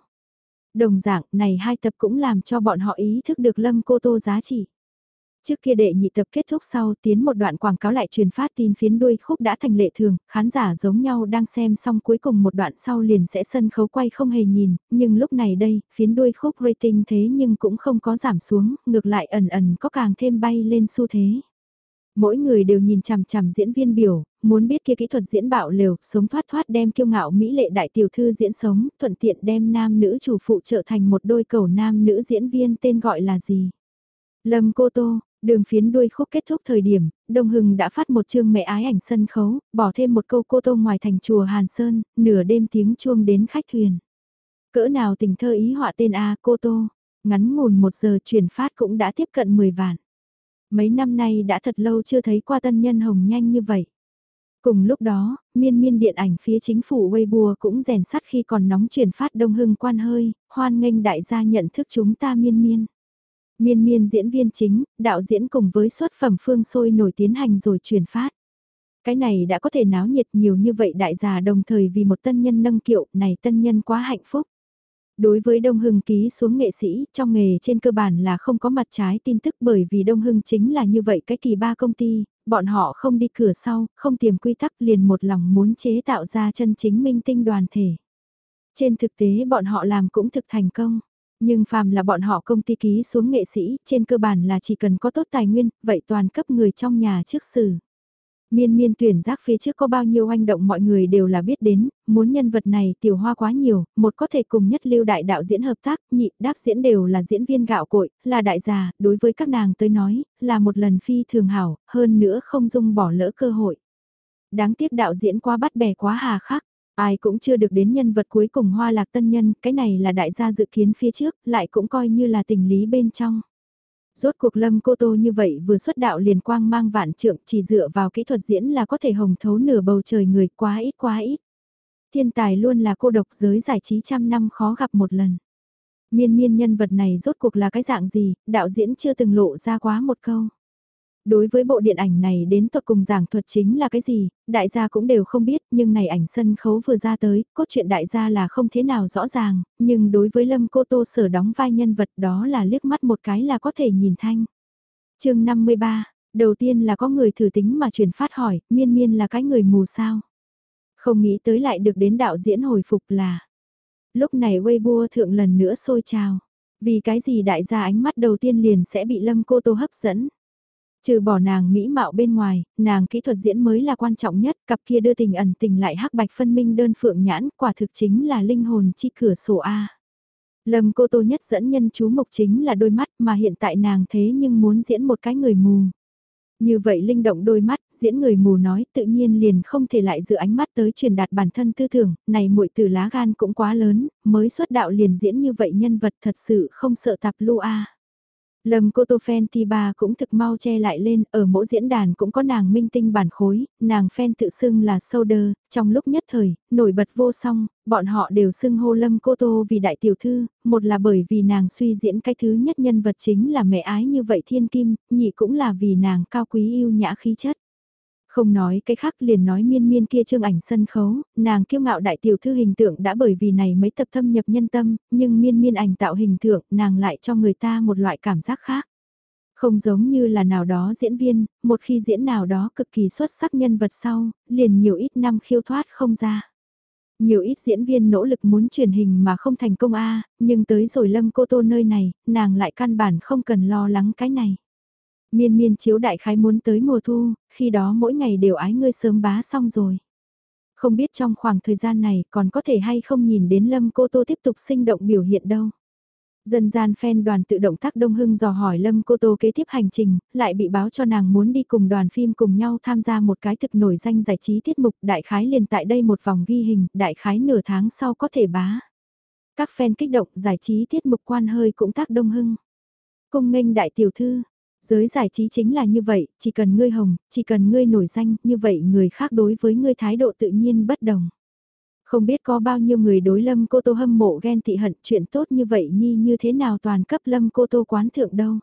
Đồng dạng, này hai tập cũng làm cho bọn họ ý thức được Lâm Cô Tô giá trị. Trước kia đệ nhị tập kết thúc sau tiến một đoạn quảng cáo lại truyền phát tin phiến đuôi khúc đã thành lệ thường, khán giả giống nhau đang xem xong cuối cùng một đoạn sau liền sẽ sân khấu quay không hề nhìn, nhưng lúc này đây, phiến đuôi khúc rating thế nhưng cũng không có giảm xuống, ngược lại ẩn ẩn có càng thêm bay lên xu thế. Mỗi người đều nhìn chằm chằm diễn viên biểu, muốn biết kia kỹ thuật diễn bạo lều, sống thoát thoát đem kiêu ngạo mỹ lệ đại tiểu thư diễn sống, thuận tiện đem nam nữ chủ phụ trở thành một đôi cầu nam nữ diễn viên tên gọi là gì. Lâm Cô Tô, Đường phiến đuôi khúc kết thúc thời điểm, Đông Hưng đã phát một chương mẹ ái ảnh sân khấu, bỏ thêm một câu cô tô ngoài thành chùa Hàn Sơn, nửa đêm tiếng chuông đến khách thuyền. Cỡ nào tình thơ ý họa tên A cô tô, ngắn ngủn một giờ chuyển phát cũng đã tiếp cận 10 vạn. Mấy năm nay đã thật lâu chưa thấy qua tân nhân hồng nhanh như vậy. Cùng lúc đó, miên miên điện ảnh phía chính phủ Weibo cũng rèn sắt khi còn nóng chuyển phát đông hưng quan hơi, hoan nghênh đại gia nhận thức chúng ta miên miên. Miên miên diễn viên chính, đạo diễn cùng với xuất phẩm phương sôi nổi tiến hành rồi truyền phát. Cái này đã có thể náo nhiệt nhiều như vậy đại già đồng thời vì một tân nhân nâng kiệu, này tân nhân quá hạnh phúc. Đối với Đông Hưng ký xuống nghệ sĩ, trong nghề trên cơ bản là không có mặt trái tin tức bởi vì Đông Hưng chính là như vậy cái kỳ ba công ty, bọn họ không đi cửa sau, không tìm quy tắc liền một lòng muốn chế tạo ra chân chính minh tinh đoàn thể. Trên thực tế bọn họ làm cũng thực thành công. Nhưng phàm là bọn họ công ty ký xuống nghệ sĩ, trên cơ bản là chỉ cần có tốt tài nguyên, vậy toàn cấp người trong nhà trước xử. Miên miên tuyển giác phía trước có bao nhiêu hành động mọi người đều là biết đến, muốn nhân vật này tiểu hoa quá nhiều, một có thể cùng nhất lưu đại đạo diễn hợp tác, nhị đáp diễn đều là diễn viên gạo cội, là đại già, đối với các nàng tới nói, là một lần phi thường hảo, hơn nữa không dung bỏ lỡ cơ hội. Đáng tiếc đạo diễn quá bắt bẻ quá hà khắc, Ai cũng chưa được đến nhân vật cuối cùng hoa lạc tân nhân, cái này là đại gia dự kiến phía trước, lại cũng coi như là tình lý bên trong. Rốt cuộc lâm cô tô như vậy vừa xuất đạo liền quang mang vạn trượng chỉ dựa vào kỹ thuật diễn là có thể hồng thấu nửa bầu trời người quá ít quá ít. Thiên tài luôn là cô độc giới giải trí trăm năm khó gặp một lần. Miên miên nhân vật này rốt cuộc là cái dạng gì, đạo diễn chưa từng lộ ra quá một câu. Đối với bộ điện ảnh này đến tột cùng giảng thuật chính là cái gì, đại gia cũng đều không biết, nhưng này ảnh sân khấu vừa ra tới, cốt truyện đại gia là không thế nào rõ ràng, nhưng đối với Lâm Cô Tô sở đóng vai nhân vật đó là liếc mắt một cái là có thể nhìn thanh. chương 53, đầu tiên là có người thử tính mà truyền phát hỏi, miên miên là cái người mù sao? Không nghĩ tới lại được đến đạo diễn hồi phục là. Lúc này Weibo thượng lần nữa sôi trào. Vì cái gì đại gia ánh mắt đầu tiên liền sẽ bị Lâm Cô Tô hấp dẫn? Trừ bỏ nàng mỹ mạo bên ngoài, nàng kỹ thuật diễn mới là quan trọng nhất, cặp kia đưa tình ẩn tình lại hắc bạch phân minh đơn phượng nhãn, quả thực chính là linh hồn chi cửa sổ A. Lâm cô tô nhất dẫn nhân chú mục chính là đôi mắt mà hiện tại nàng thế nhưng muốn diễn một cái người mù. Như vậy linh động đôi mắt, diễn người mù nói tự nhiên liền không thể lại dựa ánh mắt tới truyền đạt bản thân tư tưởng, này muội từ lá gan cũng quá lớn, mới xuất đạo liền diễn như vậy nhân vật thật sự không sợ tạp lu a. Lâm Cô Tô Fan T3 cũng thực mau che lại lên, ở mỗi diễn đàn cũng có nàng minh tinh bản khối, nàng fan tự xưng là Soder, trong lúc nhất thời, nổi bật vô song, bọn họ đều xưng hô Lâm Cô Tô vì đại tiểu thư, một là bởi vì nàng suy diễn cái thứ nhất nhân vật chính là mẹ ái như vậy thiên kim, nhị cũng là vì nàng cao quý yêu nhã khí chất. Không nói cái khác liền nói miên miên kia trương ảnh sân khấu, nàng kiêu ngạo đại tiểu thư hình tượng đã bởi vì này mấy tập thâm nhập nhân tâm, nhưng miên miên ảnh tạo hình tượng nàng lại cho người ta một loại cảm giác khác. Không giống như là nào đó diễn viên, một khi diễn nào đó cực kỳ xuất sắc nhân vật sau, liền nhiều ít năm khiêu thoát không ra. Nhiều ít diễn viên nỗ lực muốn truyền hình mà không thành công a nhưng tới rồi Lâm Cô Tô nơi này, nàng lại căn bản không cần lo lắng cái này. Miên miên chiếu đại khái muốn tới mùa thu, khi đó mỗi ngày đều ái ngươi sớm bá xong rồi. Không biết trong khoảng thời gian này còn có thể hay không nhìn đến Lâm Cô Tô tiếp tục sinh động biểu hiện đâu. Dân gian fan đoàn tự động tác Đông Hưng dò hỏi Lâm Cô Tô kế tiếp hành trình, lại bị báo cho nàng muốn đi cùng đoàn phim cùng nhau tham gia một cái thực nổi danh giải trí tiết mục đại khái liền tại đây một vòng ghi hình, đại khái nửa tháng sau có thể bá. Các fan kích động giải trí tiết mục quan hơi cũng tác Đông Hưng. Cùng nghênh đại tiểu thư, giới giải trí chính là như vậy, chỉ cần ngươi hồng, chỉ cần ngươi nổi danh, như vậy người khác đối với ngươi thái độ tự nhiên bất đồng. Không biết có bao nhiêu người đối Lâm Cô Tô hâm mộ ghen tị hận chuyện tốt như vậy nhi như thế nào toàn cấp Lâm Cô Tô quán thượng đâu.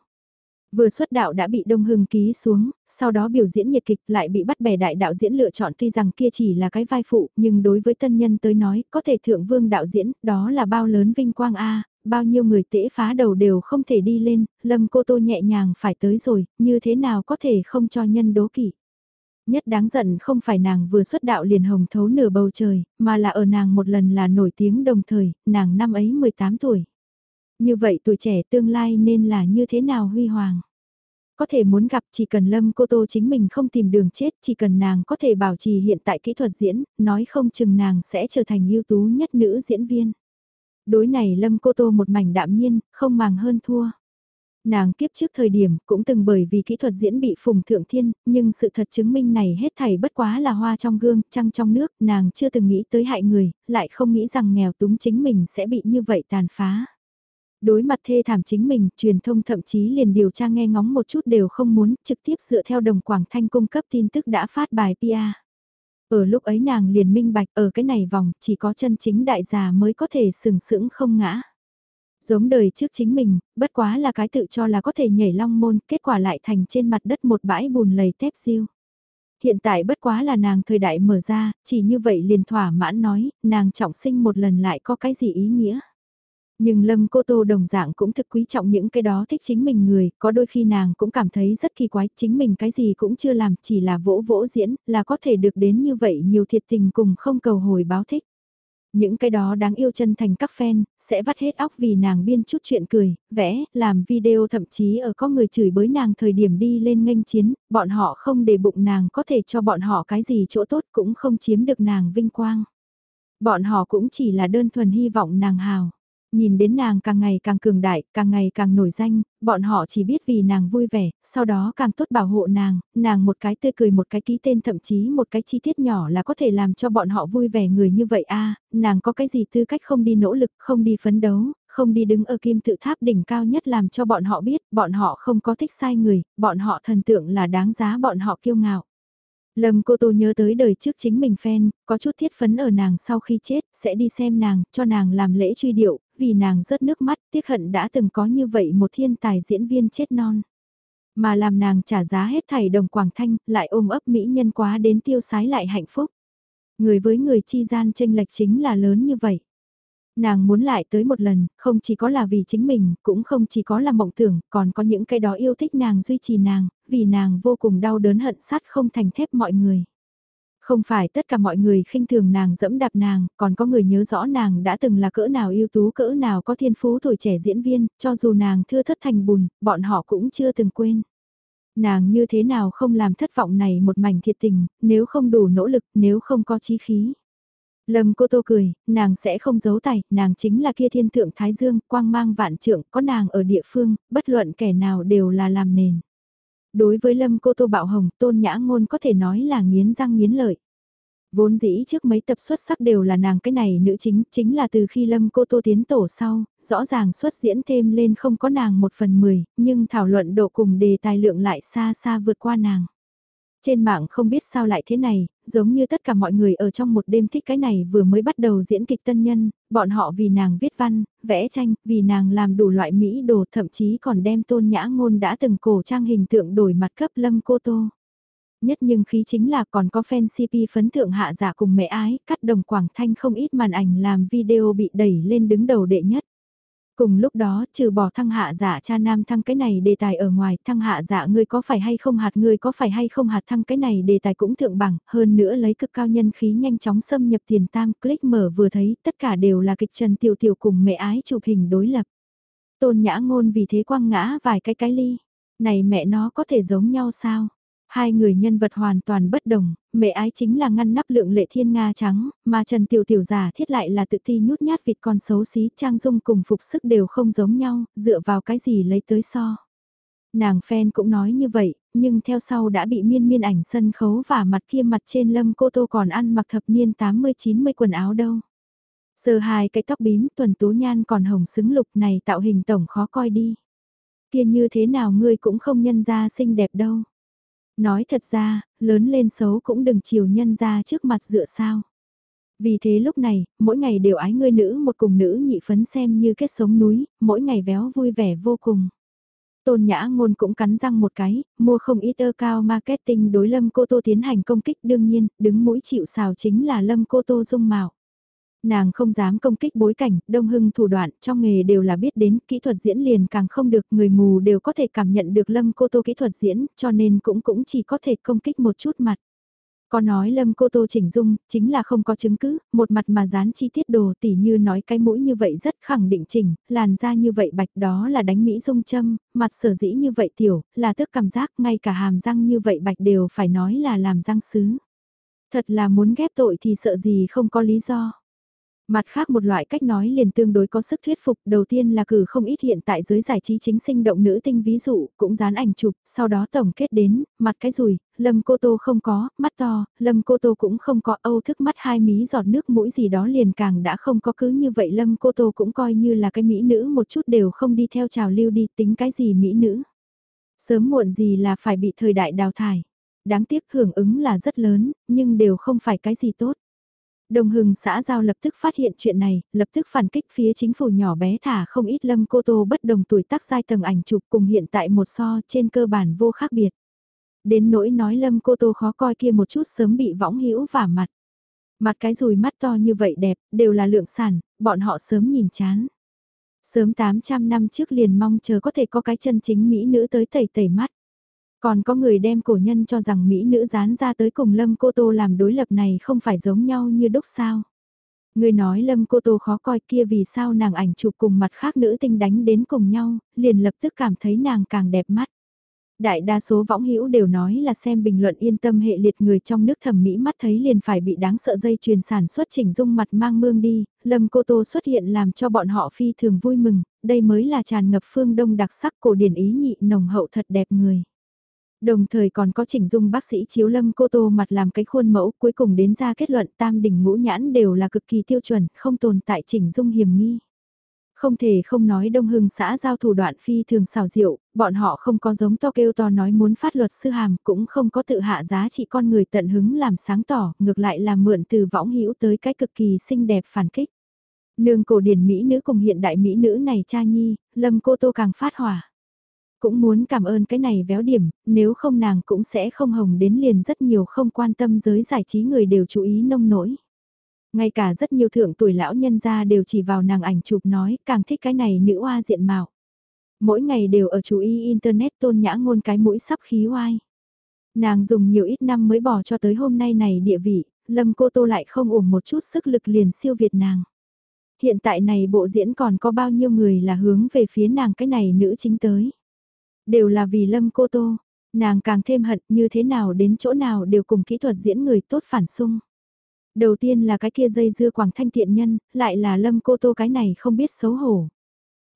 Vừa xuất đạo đã bị Đông Hưng ký xuống, sau đó biểu diễn nhiệt kịch lại bị bắt bẻ đại đạo diễn lựa chọn tuy rằng kia chỉ là cái vai phụ, nhưng đối với tân nhân tới nói, có thể thượng vương đạo diễn, đó là bao lớn vinh quang A, bao nhiêu người tễ phá đầu đều không thể đi lên, Lâm Cô Tô nhẹ nhàng phải tới rồi, như thế nào có thể không cho nhân đố kỵ. Nhất đáng giận không phải nàng vừa xuất đạo liền hồng thấu nửa bầu trời, mà là ở nàng một lần là nổi tiếng đồng thời, nàng năm ấy 18 tuổi. Như vậy tuổi trẻ tương lai nên là như thế nào huy hoàng. Có thể muốn gặp chỉ cần Lâm Cô Tô chính mình không tìm đường chết, chỉ cần nàng có thể bảo trì hiện tại kỹ thuật diễn, nói không chừng nàng sẽ trở thành ưu tú nhất nữ diễn viên. Đối này Lâm Cô Tô một mảnh đạm nhiên, không màng hơn thua. Nàng kiếp trước thời điểm cũng từng bởi vì kỹ thuật diễn bị phùng thượng thiên, nhưng sự thật chứng minh này hết thảy bất quá là hoa trong gương, trăng trong nước, nàng chưa từng nghĩ tới hại người, lại không nghĩ rằng nghèo túng chính mình sẽ bị như vậy tàn phá. Đối mặt thê thảm chính mình, truyền thông thậm chí liền điều tra nghe ngóng một chút đều không muốn, trực tiếp dựa theo đồng Quảng Thanh cung cấp tin tức đã phát bài PR. Ở lúc ấy nàng liền minh bạch ở cái này vòng chỉ có chân chính đại già mới có thể sừng sững không ngã giống đời trước chính mình, bất quá là cái tự cho là có thể nhảy long môn, kết quả lại thành trên mặt đất một bãi bùn lầy tép siêu. Hiện tại bất quá là nàng thời đại mở ra, chỉ như vậy liền thỏa mãn nói, nàng trọng sinh một lần lại có cái gì ý nghĩa. Nhưng Lâm Cô Tô đồng dạng cũng thực quý trọng những cái đó thích chính mình người, có đôi khi nàng cũng cảm thấy rất kỳ quái, chính mình cái gì cũng chưa làm, chỉ là vỗ vỗ diễn, là có thể được đến như vậy nhiều thiệt tình cùng không cầu hồi báo thích. Những cái đó đáng yêu chân thành các fan, sẽ vắt hết óc vì nàng biên chút chuyện cười, vẽ, làm video thậm chí ở có người chửi bới nàng thời điểm đi lên nghênh chiến, bọn họ không để bụng nàng có thể cho bọn họ cái gì chỗ tốt cũng không chiếm được nàng vinh quang. Bọn họ cũng chỉ là đơn thuần hy vọng nàng hào. Nhìn đến nàng càng ngày càng cường đại, càng ngày càng nổi danh, bọn họ chỉ biết vì nàng vui vẻ, sau đó càng tốt bảo hộ nàng, nàng một cái tươi cười một cái ký tên thậm chí một cái chi tiết nhỏ là có thể làm cho bọn họ vui vẻ người như vậy a nàng có cái gì tư cách không đi nỗ lực, không đi phấn đấu, không đi đứng ở kim tự tháp đỉnh cao nhất làm cho bọn họ biết, bọn họ không có thích sai người, bọn họ thần tượng là đáng giá bọn họ kiêu ngạo. Lâm cô tô nhớ tới đời trước chính mình fan, có chút thiết phấn ở nàng sau khi chết, sẽ đi xem nàng, cho nàng làm lễ truy điệu, vì nàng rớt nước mắt, tiếc hận đã từng có như vậy một thiên tài diễn viên chết non. Mà làm nàng trả giá hết thảy đồng quảng thanh, lại ôm ấp mỹ nhân quá đến tiêu sái lại hạnh phúc. Người với người chi gian tranh lệch chính là lớn như vậy. Nàng muốn lại tới một lần, không chỉ có là vì chính mình, cũng không chỉ có là mộng tưởng, còn có những cái đó yêu thích nàng duy trì nàng, vì nàng vô cùng đau đớn hận sát không thành thép mọi người. Không phải tất cả mọi người khinh thường nàng dẫm đạp nàng, còn có người nhớ rõ nàng đã từng là cỡ nào ưu tú cỡ nào có thiên phú tuổi trẻ diễn viên, cho dù nàng thưa thất thành bùn, bọn họ cũng chưa từng quên. Nàng như thế nào không làm thất vọng này một mảnh thiệt tình, nếu không đủ nỗ lực, nếu không có chí khí. Lâm cô tô cười, nàng sẽ không giấu tài, nàng chính là kia thiên thượng Thái Dương, quang mang vạn trượng, có nàng ở địa phương, bất luận kẻ nào đều là làm nền. Đối với Lâm cô tô bạo hồng, tôn nhã ngôn có thể nói là nghiến răng nghiến lợi. Vốn dĩ trước mấy tập xuất sắc đều là nàng cái này nữ chính, chính là từ khi Lâm cô tô tiến tổ sau, rõ ràng xuất diễn thêm lên không có nàng một phần mười, nhưng thảo luận độ cùng đề tài lượng lại xa xa vượt qua nàng. Trên mạng không biết sao lại thế này, giống như tất cả mọi người ở trong một đêm thích cái này vừa mới bắt đầu diễn kịch tân nhân, bọn họ vì nàng viết văn, vẽ tranh, vì nàng làm đủ loại mỹ đồ thậm chí còn đem tôn nhã ngôn đã từng cổ trang hình tượng đổi mặt cấp lâm cô tô. Nhất nhưng khí chính là còn có fan CP phấn thượng hạ giả cùng mẹ ái, cắt đồng quảng thanh không ít màn ảnh làm video bị đẩy lên đứng đầu đệ nhất. Cùng lúc đó, trừ bỏ thăng hạ giả cha nam thăng cái này đề tài ở ngoài, thăng hạ giả ngươi có phải hay không hạt ngươi có phải hay không hạt thăng cái này đề tài cũng thượng bằng, hơn nữa lấy cực cao nhân khí nhanh chóng xâm nhập tiền tam, click mở vừa thấy, tất cả đều là kịch trần tiểu tiểu cùng mẹ ái chụp hình đối lập. Tôn nhã ngôn vì thế quăng ngã vài cái cái ly. Này mẹ nó có thể giống nhau sao? Hai người nhân vật hoàn toàn bất đồng, mẹ ái chính là ngăn nắp lượng lệ thiên nga trắng, mà Trần Tiểu Tiểu giả thiết lại là tự ti nhút nhát vịt con xấu xí trang dung cùng phục sức đều không giống nhau, dựa vào cái gì lấy tới so. Nàng fan cũng nói như vậy, nhưng theo sau đã bị miên miên ảnh sân khấu và mặt kia mặt trên lâm cô tô còn ăn mặc thập niên 80-90 quần áo đâu. Giờ hai cái tóc bím tuần tú nhan còn hồng xứng lục này tạo hình tổng khó coi đi. Kia như thế nào ngươi cũng không nhân ra xinh đẹp đâu. Nói thật ra, lớn lên xấu cũng đừng chiều nhân ra trước mặt dựa sao. Vì thế lúc này, mỗi ngày đều ái ngươi nữ một cùng nữ nhị phấn xem như kết sống núi, mỗi ngày véo vui vẻ vô cùng. Tôn Nhã Ngôn cũng cắn răng một cái, mua không ít ơ cao marketing đối Lâm Cô Tô tiến hành công kích đương nhiên, đứng mũi chịu xào chính là Lâm Cô Tô dung mạo nàng không dám công kích bối cảnh, đông hưng thủ đoạn trong nghề đều là biết đến, kỹ thuật diễn liền càng không được, người mù đều có thể cảm nhận được Lâm Cô Tô kỹ thuật diễn, cho nên cũng cũng chỉ có thể công kích một chút mặt. Có nói Lâm Cô Tô chỉnh dung, chính là không có chứng cứ, một mặt mà dán chi tiết đồ tỉ như nói cái mũi như vậy rất khẳng định chỉnh, làn da như vậy bạch đó là đánh Mỹ dung châm, mặt sở dĩ như vậy tiểu, là tức cảm giác ngay cả hàm răng như vậy bạch đều phải nói là làm răng sứ. Thật là muốn ghép tội thì sợ gì không có lý do. Mặt khác một loại cách nói liền tương đối có sức thuyết phục, đầu tiên là cử không ít hiện tại giới giải trí chính sinh động nữ tinh ví dụ, cũng dán ảnh chụp, sau đó tổng kết đến, mặt cái rùi, lâm cô tô không có, mắt to, lâm cô tô cũng không có, âu thức mắt hai mí giọt nước mũi gì đó liền càng đã không có cứ như vậy lâm cô tô cũng coi như là cái mỹ nữ một chút đều không đi theo trào lưu đi tính cái gì mỹ nữ. Sớm muộn gì là phải bị thời đại đào thải. Đáng tiếc hưởng ứng là rất lớn, nhưng đều không phải cái gì tốt. Đồng hưng xã giao lập tức phát hiện chuyện này, lập tức phản kích phía chính phủ nhỏ bé thả không ít lâm cô tô bất đồng tuổi tác giai tầng ảnh chụp cùng hiện tại một so trên cơ bản vô khác biệt. Đến nỗi nói lâm cô tô khó coi kia một chút sớm bị võng hữu vả mặt. Mặt cái rùi mắt to như vậy đẹp, đều là lượng sản, bọn họ sớm nhìn chán. Sớm 800 năm trước liền mong chờ có thể có cái chân chính Mỹ nữ tới tẩy tẩy mắt. Còn có người đem cổ nhân cho rằng Mỹ nữ dán ra tới cùng Lâm Cô Tô làm đối lập này không phải giống nhau như đúc sao. Người nói Lâm Cô Tô khó coi kia vì sao nàng ảnh chụp cùng mặt khác nữ tinh đánh đến cùng nhau, liền lập tức cảm thấy nàng càng đẹp mắt. Đại đa số võng hữu đều nói là xem bình luận yên tâm hệ liệt người trong nước thẩm mỹ mắt thấy liền phải bị đáng sợ dây truyền sản xuất chỉnh dung mặt mang mương đi, Lâm Cô Tô xuất hiện làm cho bọn họ phi thường vui mừng, đây mới là tràn ngập phương đông đặc sắc cổ điển ý nhị nồng hậu thật đẹp người. Đồng thời còn có chỉnh dung bác sĩ Chiếu Lâm Cô Tô mặt làm cái khuôn mẫu cuối cùng đến ra kết luận tam đỉnh ngũ nhãn đều là cực kỳ tiêu chuẩn, không tồn tại chỉnh dung hiểm nghi. Không thể không nói Đông Hưng xã giao thủ đoạn phi thường xảo diệu, bọn họ không có giống to kêu to nói muốn phát luật sư hàm, cũng không có tự hạ giá trị con người tận hứng làm sáng tỏ, ngược lại là mượn từ võng hữu tới cái cực kỳ xinh đẹp phản kích. Nương cổ điển Mỹ nữ cùng hiện đại Mỹ nữ này cha nhi, Lâm Cô Tô càng phát hỏa. Cũng muốn cảm ơn cái này véo điểm, nếu không nàng cũng sẽ không hồng đến liền rất nhiều không quan tâm giới giải trí người đều chú ý nông nổi. Ngay cả rất nhiều thượng tuổi lão nhân gia đều chỉ vào nàng ảnh chụp nói càng thích cái này nữ hoa diện mạo. Mỗi ngày đều ở chú ý internet tôn nhã ngôn cái mũi sắp khí oai. Nàng dùng nhiều ít năm mới bỏ cho tới hôm nay này địa vị, lâm cô tô lại không ủng một chút sức lực liền siêu việt nàng. Hiện tại này bộ diễn còn có bao nhiêu người là hướng về phía nàng cái này nữ chính tới. Đều là vì Lâm Cô Tô, nàng càng thêm hận như thế nào đến chỗ nào đều cùng kỹ thuật diễn người tốt phản xung. Đầu tiên là cái kia dây dưa quảng thanh tiện nhân, lại là Lâm Cô Tô cái này không biết xấu hổ.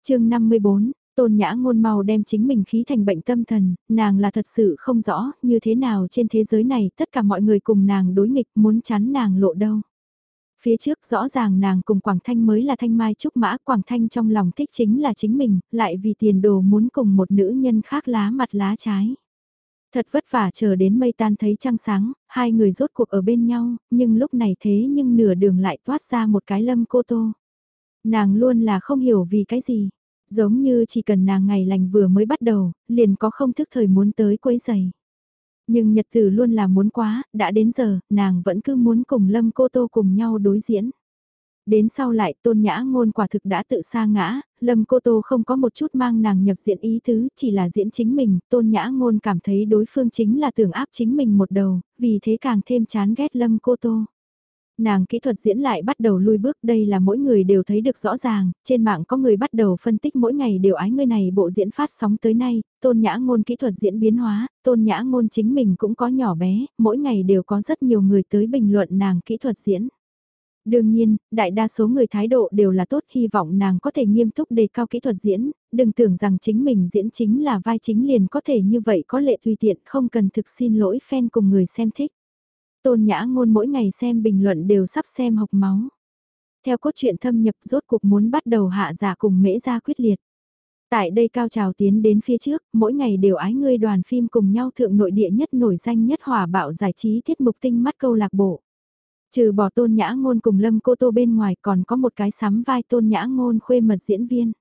chương 54, Tôn Nhã ngôn màu đem chính mình khí thành bệnh tâm thần, nàng là thật sự không rõ như thế nào trên thế giới này tất cả mọi người cùng nàng đối nghịch muốn chắn nàng lộ đâu. Phía trước rõ ràng nàng cùng Quảng Thanh mới là thanh mai trúc mã, Quảng Thanh trong lòng thích chính là chính mình, lại vì tiền đồ muốn cùng một nữ nhân khác lá mặt lá trái. Thật vất vả chờ đến mây tan thấy trăng sáng, hai người rốt cuộc ở bên nhau, nhưng lúc này thế nhưng nửa đường lại toát ra một cái lâm cô tô. Nàng luôn là không hiểu vì cái gì, giống như chỉ cần nàng ngày lành vừa mới bắt đầu, liền có không thức thời muốn tới quấy giày. Nhưng nhật tử luôn là muốn quá, đã đến giờ, nàng vẫn cứ muốn cùng Lâm Cô Tô cùng nhau đối diễn. Đến sau lại tôn nhã ngôn quả thực đã tự sa ngã, Lâm Cô Tô không có một chút mang nàng nhập diện ý tứ, chỉ là diễn chính mình, tôn nhã ngôn cảm thấy đối phương chính là tưởng áp chính mình một đầu, vì thế càng thêm chán ghét Lâm Cô Tô. Nàng kỹ thuật diễn lại bắt đầu lui bước đây là mỗi người đều thấy được rõ ràng, trên mạng có người bắt đầu phân tích mỗi ngày đều ái người này bộ diễn phát sóng tới nay, tôn nhã ngôn kỹ thuật diễn biến hóa, tôn nhã ngôn chính mình cũng có nhỏ bé, mỗi ngày đều có rất nhiều người tới bình luận nàng kỹ thuật diễn. Đương nhiên, đại đa số người thái độ đều là tốt hy vọng nàng có thể nghiêm túc đề cao kỹ thuật diễn, đừng tưởng rằng chính mình diễn chính là vai chính liền có thể như vậy có lệ tùy tiện không cần thực xin lỗi fan cùng người xem thích. Tôn Nhã Ngôn mỗi ngày xem bình luận đều sắp xem học máu. Theo cốt truyện thâm nhập rốt cuộc muốn bắt đầu hạ giả cùng mễ ra quyết liệt. Tại đây cao trào tiến đến phía trước, mỗi ngày đều ái ngươi đoàn phim cùng nhau thượng nội địa nhất nổi danh nhất hỏa bạo giải trí tiết mục tinh mắt câu lạc bộ. Trừ bỏ tôn nhã ngôn cùng lâm cô tô bên ngoài còn có một cái sắm vai tôn nhã ngôn khuê mật diễn viên.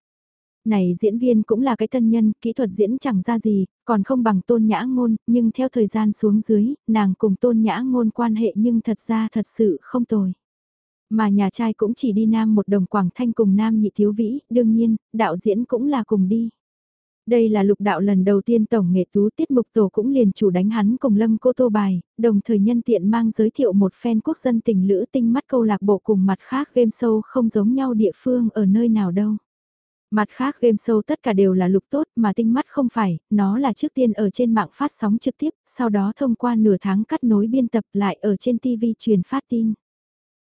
Này diễn viên cũng là cái tân nhân, kỹ thuật diễn chẳng ra gì, còn không bằng tôn nhã ngôn, nhưng theo thời gian xuống dưới, nàng cùng tôn nhã ngôn quan hệ nhưng thật ra thật sự không tồi. Mà nhà trai cũng chỉ đi nam một đồng Quảng Thanh cùng nam nhị thiếu vĩ, đương nhiên, đạo diễn cũng là cùng đi. Đây là lục đạo lần đầu tiên tổng nghệ tú tiết mục tổ cũng liền chủ đánh hắn cùng lâm cô tô bài, đồng thời nhân tiện mang giới thiệu một fan quốc dân tình lữ tinh mắt câu lạc bộ cùng mặt khác game show không giống nhau địa phương ở nơi nào đâu. Mặt khác game show tất cả đều là lục tốt mà tinh mắt không phải, nó là trước tiên ở trên mạng phát sóng trực tiếp, sau đó thông qua nửa tháng cắt nối biên tập lại ở trên TV truyền phát tin.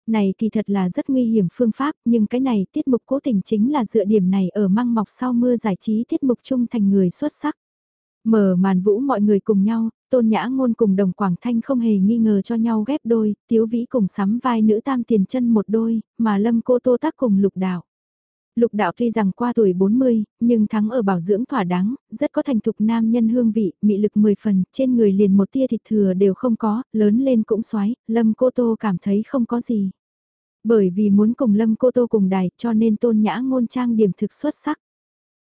Này kỳ thật là rất nguy hiểm phương pháp, nhưng cái này tiết mục cố tình chính là dựa điểm này ở măng mọc sau mưa giải trí tiết mục chung thành người xuất sắc. Mở màn vũ mọi người cùng nhau, tôn nhã ngôn cùng đồng Quảng Thanh không hề nghi ngờ cho nhau ghép đôi, tiếu vĩ cùng sắm vai nữ tam tiền chân một đôi, mà lâm cô tô tác cùng lục đạo. Lục đạo tuy rằng qua tuổi 40, nhưng thắng ở bảo dưỡng thỏa đáng, rất có thành thục nam nhân hương vị, mị lực 10 phần, trên người liền một tia thịt thừa đều không có, lớn lên cũng xoái, lâm cô tô cảm thấy không có gì. Bởi vì muốn cùng Lâm Cô Tô cùng đài cho nên tôn nhã ngôn trang điểm thực xuất sắc.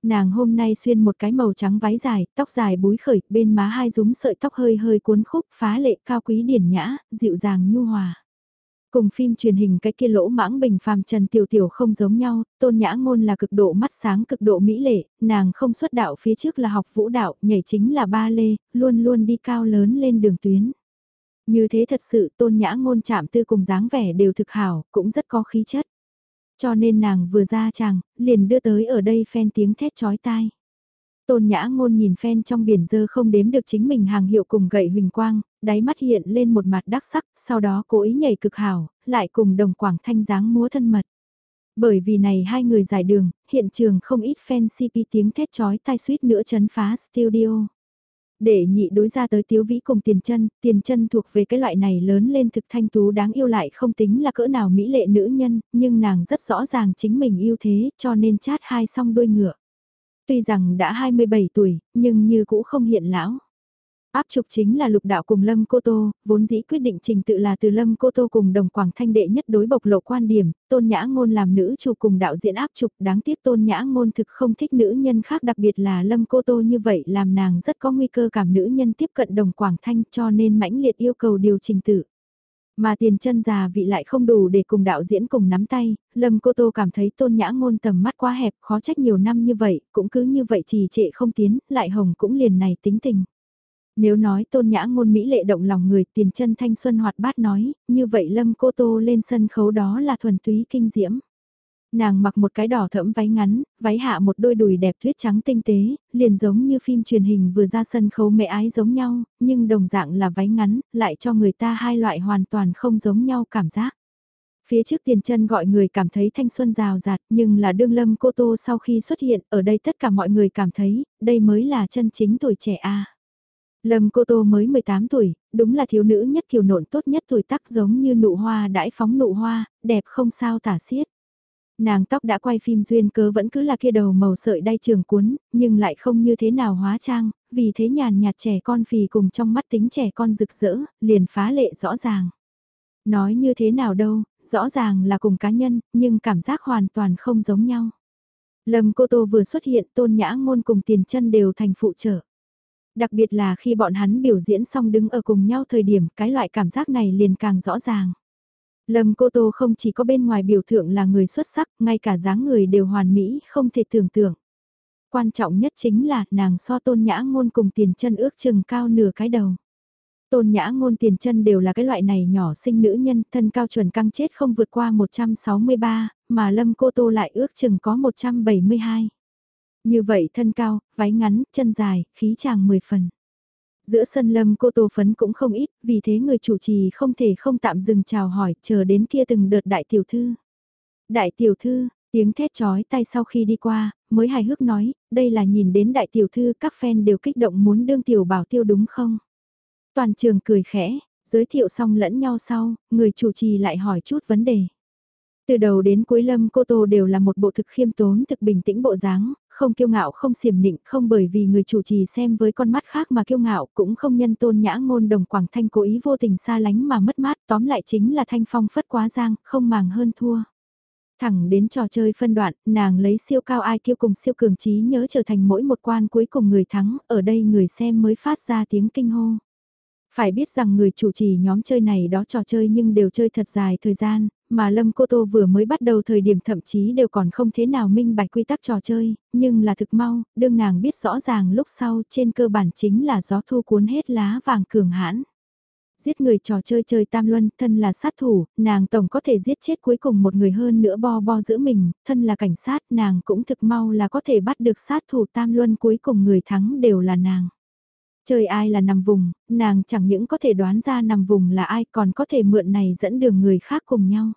Nàng hôm nay xuyên một cái màu trắng váy dài, tóc dài búi khởi, bên má hai rúm sợi tóc hơi hơi cuốn khúc, phá lệ cao quý điển nhã, dịu dàng nhu hòa. Cùng phim truyền hình cái kia lỗ mãng bình phàm Trần Tiểu Tiểu không giống nhau, tôn nhã ngôn là cực độ mắt sáng cực độ mỹ lệ, nàng không xuất đạo phía trước là học vũ đạo, nhảy chính là ba lê, luôn luôn đi cao lớn lên đường tuyến. Như thế thật sự tôn nhã ngôn chạm tư cùng dáng vẻ đều thực hảo, cũng rất có khí chất. Cho nên nàng vừa ra chàng, liền đưa tới ở đây phen tiếng thét chói tai. Tôn nhã ngôn nhìn phen trong biển dơ không đếm được chính mình hàng hiệu cùng gậy huỳnh quang, đáy mắt hiện lên một mặt đắc sắc, sau đó cố ý nhảy cực hảo, lại cùng đồng quảng thanh dáng múa thân mật. Bởi vì này hai người giải đường, hiện trường không ít fan CP tiếng thét chói tai suýt nữa chấn phá studio. Để nhị đối ra tới tiếu vĩ cùng tiền chân, tiền chân thuộc về cái loại này lớn lên thực thanh tú đáng yêu lại không tính là cỡ nào mỹ lệ nữ nhân, nhưng nàng rất rõ ràng chính mình yêu thế cho nên chát hai song đuôi ngựa. Tuy rằng đã 27 tuổi, nhưng như cũ không hiện lão. Áp trục chính là lục đạo cùng Lâm Cô Tô, vốn dĩ quyết định trình tự là từ Lâm Cô Tô cùng đồng quảng thanh đệ nhất đối bộc lộ quan điểm, tôn nhã ngôn làm nữ chủ cùng đạo diễn áp trục đáng tiếc tôn nhã ngôn thực không thích nữ nhân khác đặc biệt là Lâm Cô Tô như vậy làm nàng rất có nguy cơ cảm nữ nhân tiếp cận đồng quảng thanh cho nên mãnh liệt yêu cầu điều trình tự. Mà tiền chân già vị lại không đủ để cùng đạo diễn cùng nắm tay, Lâm Cô Tô cảm thấy tôn nhã ngôn tầm mắt quá hẹp khó trách nhiều năm như vậy, cũng cứ như vậy trì trệ không tiến, lại hồng cũng liền này tính tình. Nếu nói tôn nhã ngôn mỹ lệ động lòng người tiền chân thanh xuân hoạt bát nói, như vậy Lâm Cô Tô lên sân khấu đó là thuần túy kinh diễm. Nàng mặc một cái đỏ thẫm váy ngắn, váy hạ một đôi đùi đẹp tuyết trắng tinh tế, liền giống như phim truyền hình vừa ra sân khấu mẹ ái giống nhau, nhưng đồng dạng là váy ngắn, lại cho người ta hai loại hoàn toàn không giống nhau cảm giác. Phía trước tiền chân gọi người cảm thấy thanh xuân rào rạt nhưng là đương lâm cô tô sau khi xuất hiện ở đây tất cả mọi người cảm thấy đây mới là chân chính tuổi trẻ a Lâm Cô Tô mới 18 tuổi, đúng là thiếu nữ nhất kiều nộn tốt nhất tuổi tác giống như nụ hoa đãi phóng nụ hoa, đẹp không sao tả xiết. Nàng tóc đã quay phim duyên cớ vẫn cứ là kia đầu màu sợi đay trường cuốn, nhưng lại không như thế nào hóa trang, vì thế nhàn nhạt trẻ con phì cùng trong mắt tính trẻ con rực rỡ, liền phá lệ rõ ràng. Nói như thế nào đâu, rõ ràng là cùng cá nhân, nhưng cảm giác hoàn toàn không giống nhau. Lâm Cô Tô vừa xuất hiện tôn nhã ngôn cùng tiền chân đều thành phụ trợ. Đặc biệt là khi bọn hắn biểu diễn xong đứng ở cùng nhau thời điểm cái loại cảm giác này liền càng rõ ràng. Lâm Cô Tô không chỉ có bên ngoài biểu thượng là người xuất sắc, ngay cả dáng người đều hoàn mỹ, không thể tưởng tượng. Quan trọng nhất chính là nàng so tôn nhã ngôn cùng tiền chân ước chừng cao nửa cái đầu. Tôn nhã ngôn tiền chân đều là cái loại này nhỏ sinh nữ nhân, thân cao chuẩn căng chết không vượt qua 163, mà Lâm Cô Tô lại ước chừng có 172. Như vậy thân cao, váy ngắn, chân dài, khí chàng 10 phần. Giữa sân lâm cô tô phấn cũng không ít, vì thế người chủ trì không thể không tạm dừng chào hỏi, chờ đến kia từng đợt đại tiểu thư. Đại tiểu thư, tiếng thét chói tay sau khi đi qua, mới hài hước nói, đây là nhìn đến đại tiểu thư các fan đều kích động muốn đương tiểu bảo tiêu đúng không? Toàn trường cười khẽ, giới thiệu xong lẫn nhau sau, người chủ trì lại hỏi chút vấn đề. Từ đầu đến cuối Lâm Cô Tô đều là một bộ thực khiêm tốn thực bình tĩnh bộ dáng, không kiêu ngạo không xiểm nịnh, không bởi vì người chủ trì xem với con mắt khác mà kiêu ngạo, cũng không nhân tôn nhã ngôn đồng Quảng Thanh cố ý vô tình xa lánh mà mất mát, tóm lại chính là thanh phong phất quá giang, không màng hơn thua. Thẳng đến trò chơi phân đoạn, nàng lấy siêu cao ai kiêu cùng siêu cường trí nhớ trở thành mỗi một quan cuối cùng người thắng, ở đây người xem mới phát ra tiếng kinh hô. Phải biết rằng người chủ trì nhóm chơi này đó trò chơi nhưng đều chơi thật dài thời gian, mà Lâm Cô Tô vừa mới bắt đầu thời điểm thậm chí đều còn không thế nào minh bạch quy tắc trò chơi, nhưng là thực mau, đương nàng biết rõ ràng lúc sau trên cơ bản chính là gió thu cuốn hết lá vàng cường hãn. Giết người trò chơi chơi tam luân, thân là sát thủ, nàng tổng có thể giết chết cuối cùng một người hơn nữa bo bo giữa mình, thân là cảnh sát, nàng cũng thực mau là có thể bắt được sát thủ tam luân cuối cùng người thắng đều là nàng trời ai là nằm vùng, nàng chẳng những có thể đoán ra nằm vùng là ai còn có thể mượn này dẫn đường người khác cùng nhau.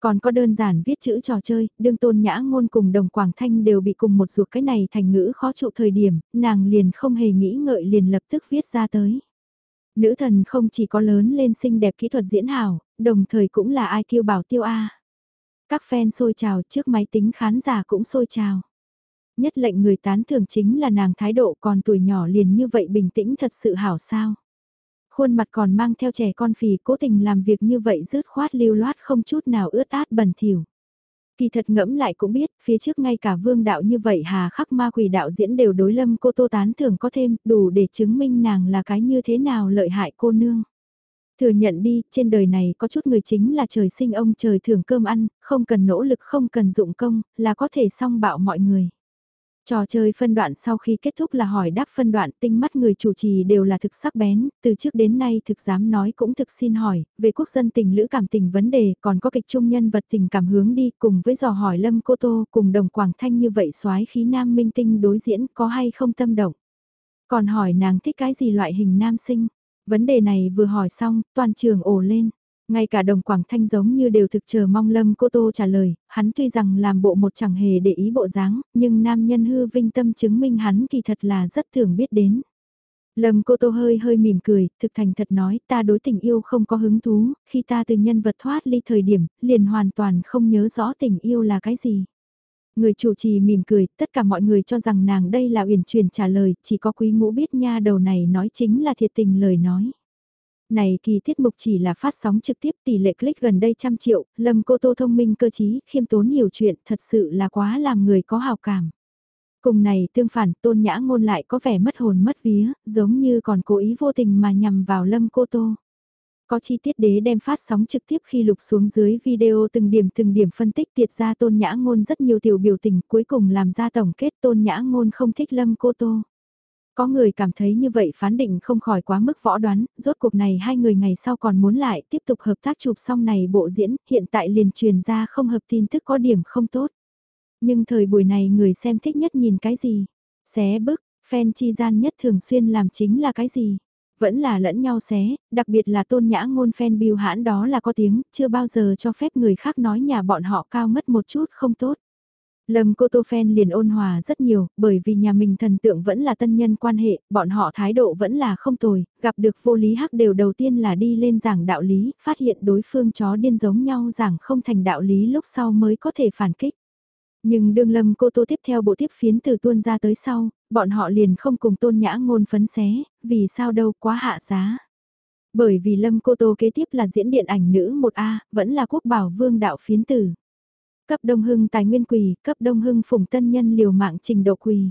Còn có đơn giản viết chữ trò chơi, đương tôn nhã ngôn cùng đồng Quảng Thanh đều bị cùng một ruột cái này thành ngữ khó trụ thời điểm, nàng liền không hề nghĩ ngợi liền lập tức viết ra tới. Nữ thần không chỉ có lớn lên xinh đẹp kỹ thuật diễn hảo, đồng thời cũng là ai kêu bảo tiêu A. Các fan sôi trào trước máy tính khán giả cũng sôi trào. Nhất lệnh người tán thưởng chính là nàng thái độ còn tuổi nhỏ liền như vậy bình tĩnh thật sự hảo sao. Khuôn mặt còn mang theo trẻ con phì cố tình làm việc như vậy rứt khoát lưu loát không chút nào ướt át bẩn thỉu. Kỳ thật ngẫm lại cũng biết, phía trước ngay cả vương đạo như vậy hà khắc ma quỷ đạo diễn đều đối lâm cô tô tán thưởng có thêm, đủ để chứng minh nàng là cái như thế nào lợi hại cô nương. Thừa nhận đi, trên đời này có chút người chính là trời sinh ông trời thưởng cơm ăn, không cần nỗ lực không cần dụng công, là có thể song bạo mọi người. Trò chơi phân đoạn sau khi kết thúc là hỏi đáp phân đoạn tinh mắt người chủ trì đều là thực sắc bén, từ trước đến nay thực dám nói cũng thực xin hỏi, về quốc dân tình lữ cảm tình vấn đề còn có kịch trung nhân vật tình cảm hướng đi cùng với dò hỏi Lâm Cô Tô cùng đồng Quảng Thanh như vậy soái khí nam minh tinh đối diễn có hay không tâm động. Còn hỏi nàng thích cái gì loại hình nam sinh, vấn đề này vừa hỏi xong toàn trường ồ lên. Ngay cả đồng Quảng Thanh giống như đều thực chờ mong Lâm Cô Tô trả lời, hắn tuy rằng làm bộ một chẳng hề để ý bộ dáng, nhưng nam nhân hư vinh tâm chứng minh hắn kỳ thật là rất thường biết đến. Lâm Cô Tô hơi hơi mỉm cười, thực thành thật nói ta đối tình yêu không có hứng thú, khi ta từ nhân vật thoát ly thời điểm, liền hoàn toàn không nhớ rõ tình yêu là cái gì. Người chủ trì mỉm cười, tất cả mọi người cho rằng nàng đây là uyển chuyển trả lời, chỉ có quý ngũ biết nha đầu này nói chính là thiệt tình lời nói. Này kỳ tiết mục chỉ là phát sóng trực tiếp tỷ lệ click gần đây trăm triệu, Lâm Cô Tô thông minh cơ trí, khiêm tốn hiểu chuyện, thật sự là quá làm người có hào cảm. Cùng này tương phản tôn nhã ngôn lại có vẻ mất hồn mất vía, giống như còn cố ý vô tình mà nhằm vào Lâm Cô Tô. Có chi tiết đế đem phát sóng trực tiếp khi lục xuống dưới video từng điểm từng điểm phân tích tiệt ra tôn nhã ngôn rất nhiều tiểu biểu tình cuối cùng làm ra tổng kết tôn nhã ngôn không thích Lâm Cô Tô. Có người cảm thấy như vậy phán định không khỏi quá mức võ đoán, rốt cuộc này hai người ngày sau còn muốn lại tiếp tục hợp tác chụp xong này bộ diễn, hiện tại liền truyền ra không hợp tin tức có điểm không tốt. Nhưng thời buổi này người xem thích nhất nhìn cái gì? Xé bức, fan chi gian nhất thường xuyên làm chính là cái gì? Vẫn là lẫn nhau xé, đặc biệt là tôn nhã ngôn fan biêu hãn đó là có tiếng, chưa bao giờ cho phép người khác nói nhà bọn họ cao mất một chút không tốt. Lâm Cô Tô Phen liền ôn hòa rất nhiều, bởi vì nhà mình thần tượng vẫn là tân nhân quan hệ, bọn họ thái độ vẫn là không tồi, gặp được vô lý hắc đều đầu tiên là đi lên giảng đạo lý, phát hiện đối phương chó điên giống nhau giảng không thành đạo lý lúc sau mới có thể phản kích. Nhưng đương Lâm Cô Tô tiếp theo bộ tiếp phiến từ tuôn ra tới sau, bọn họ liền không cùng tôn nhã ngôn phấn xé, vì sao đâu quá hạ giá. Bởi vì Lâm Cô Tô kế tiếp là diễn điện ảnh nữ 1A, vẫn là quốc bảo vương đạo phiến tử. Cấp Đông Hưng tài nguyên quỳ, cấp Đông Hưng phùng tân nhân liều mạng trình độ quỳ.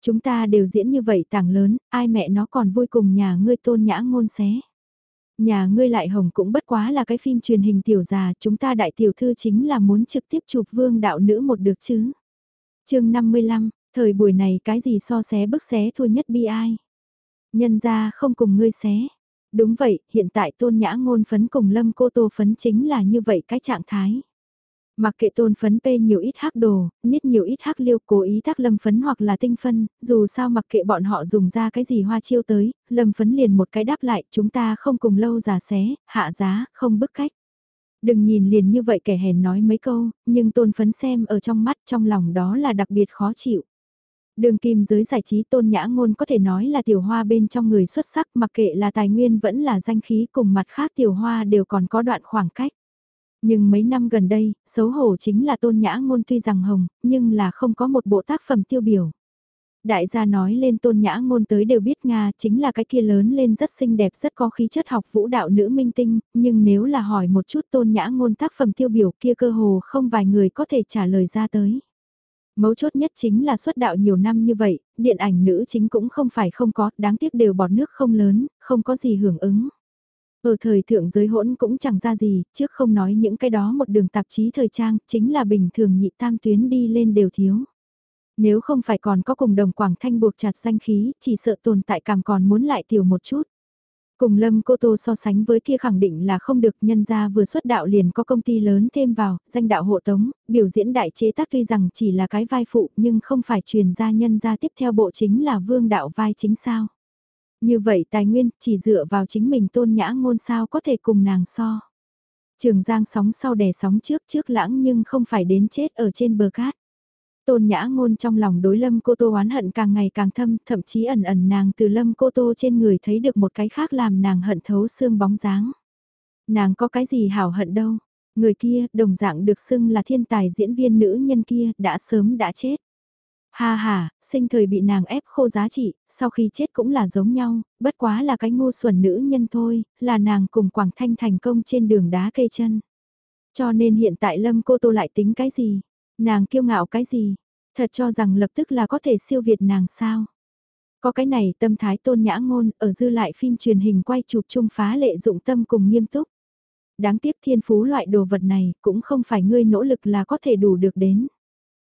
Chúng ta đều diễn như vậy tảng lớn, ai mẹ nó còn vui cùng nhà ngươi tôn nhã ngôn xé. Nhà ngươi lại hồng cũng bất quá là cái phim truyền hình tiểu già, chúng ta đại tiểu thư chính là muốn trực tiếp chụp vương đạo nữ một được chứ. chương 55, thời buổi này cái gì so xé bức xé thua nhất bi ai. Nhân ra không cùng ngươi xé. Đúng vậy, hiện tại tôn nhã ngôn phấn cùng lâm cô tô phấn chính là như vậy cái trạng thái. Mặc kệ tôn phấn p nhiều ít hắc đồ, nít nhiều ít hắc liêu cố ý thác lâm phấn hoặc là tinh phân, dù sao mặc kệ bọn họ dùng ra cái gì hoa chiêu tới, lâm phấn liền một cái đáp lại, chúng ta không cùng lâu già xé, hạ giá, không bức cách. Đừng nhìn liền như vậy kẻ hèn nói mấy câu, nhưng tôn phấn xem ở trong mắt trong lòng đó là đặc biệt khó chịu. Đường kim giới giải trí tôn nhã ngôn có thể nói là tiểu hoa bên trong người xuất sắc mặc kệ là tài nguyên vẫn là danh khí cùng mặt khác tiểu hoa đều còn có đoạn khoảng cách. Nhưng mấy năm gần đây, xấu hổ chính là tôn nhã ngôn tuy rằng hồng, nhưng là không có một bộ tác phẩm tiêu biểu. Đại gia nói lên tôn nhã ngôn tới đều biết Nga chính là cái kia lớn lên rất xinh đẹp rất có khí chất học vũ đạo nữ minh tinh, nhưng nếu là hỏi một chút tôn nhã ngôn tác phẩm tiêu biểu kia cơ hồ không vài người có thể trả lời ra tới. Mấu chốt nhất chính là xuất đạo nhiều năm như vậy, điện ảnh nữ chính cũng không phải không có, đáng tiếc đều bọt nước không lớn, không có gì hưởng ứng. Ở thời thượng giới hỗn cũng chẳng ra gì, trước không nói những cái đó một đường tạp chí thời trang, chính là bình thường nhị tam tuyến đi lên đều thiếu. Nếu không phải còn có cùng đồng Quảng Thanh buộc chặt danh khí, chỉ sợ tồn tại cảm còn muốn lại tiểu một chút. Cùng Lâm Cô Tô so sánh với kia khẳng định là không được nhân ra vừa xuất đạo liền có công ty lớn thêm vào, danh đạo hộ tống, biểu diễn đại chế tác tuy rằng chỉ là cái vai phụ nhưng không phải truyền ra nhân ra tiếp theo bộ chính là vương đạo vai chính sao. Như vậy tài nguyên chỉ dựa vào chính mình tôn nhã ngôn sao có thể cùng nàng so. Trường giang sóng sau đè sóng trước trước lãng nhưng không phải đến chết ở trên bờ cát. Tôn nhã ngôn trong lòng đối lâm cô tô oán hận càng ngày càng thâm, thậm chí ẩn ẩn nàng từ lâm cô tô trên người thấy được một cái khác làm nàng hận thấu xương bóng dáng. Nàng có cái gì hảo hận đâu, người kia đồng dạng được xưng là thiên tài diễn viên nữ nhân kia đã sớm đã chết. Ha ha, sinh thời bị nàng ép khô giá trị, sau khi chết cũng là giống nhau, bất quá là cái ngu xuẩn nữ nhân thôi, là nàng cùng Quảng Thanh thành công trên đường đá cây chân. Cho nên hiện tại Lâm cô tô lại tính cái gì? Nàng kiêu ngạo cái gì? Thật cho rằng lập tức là có thể siêu việt nàng sao? Có cái này tâm thái tôn nhã ngôn ở dư lại phim truyền hình quay chụp chung phá lệ dụng tâm cùng nghiêm túc. Đáng tiếc thiên phú loại đồ vật này cũng không phải ngươi nỗ lực là có thể đủ được đến.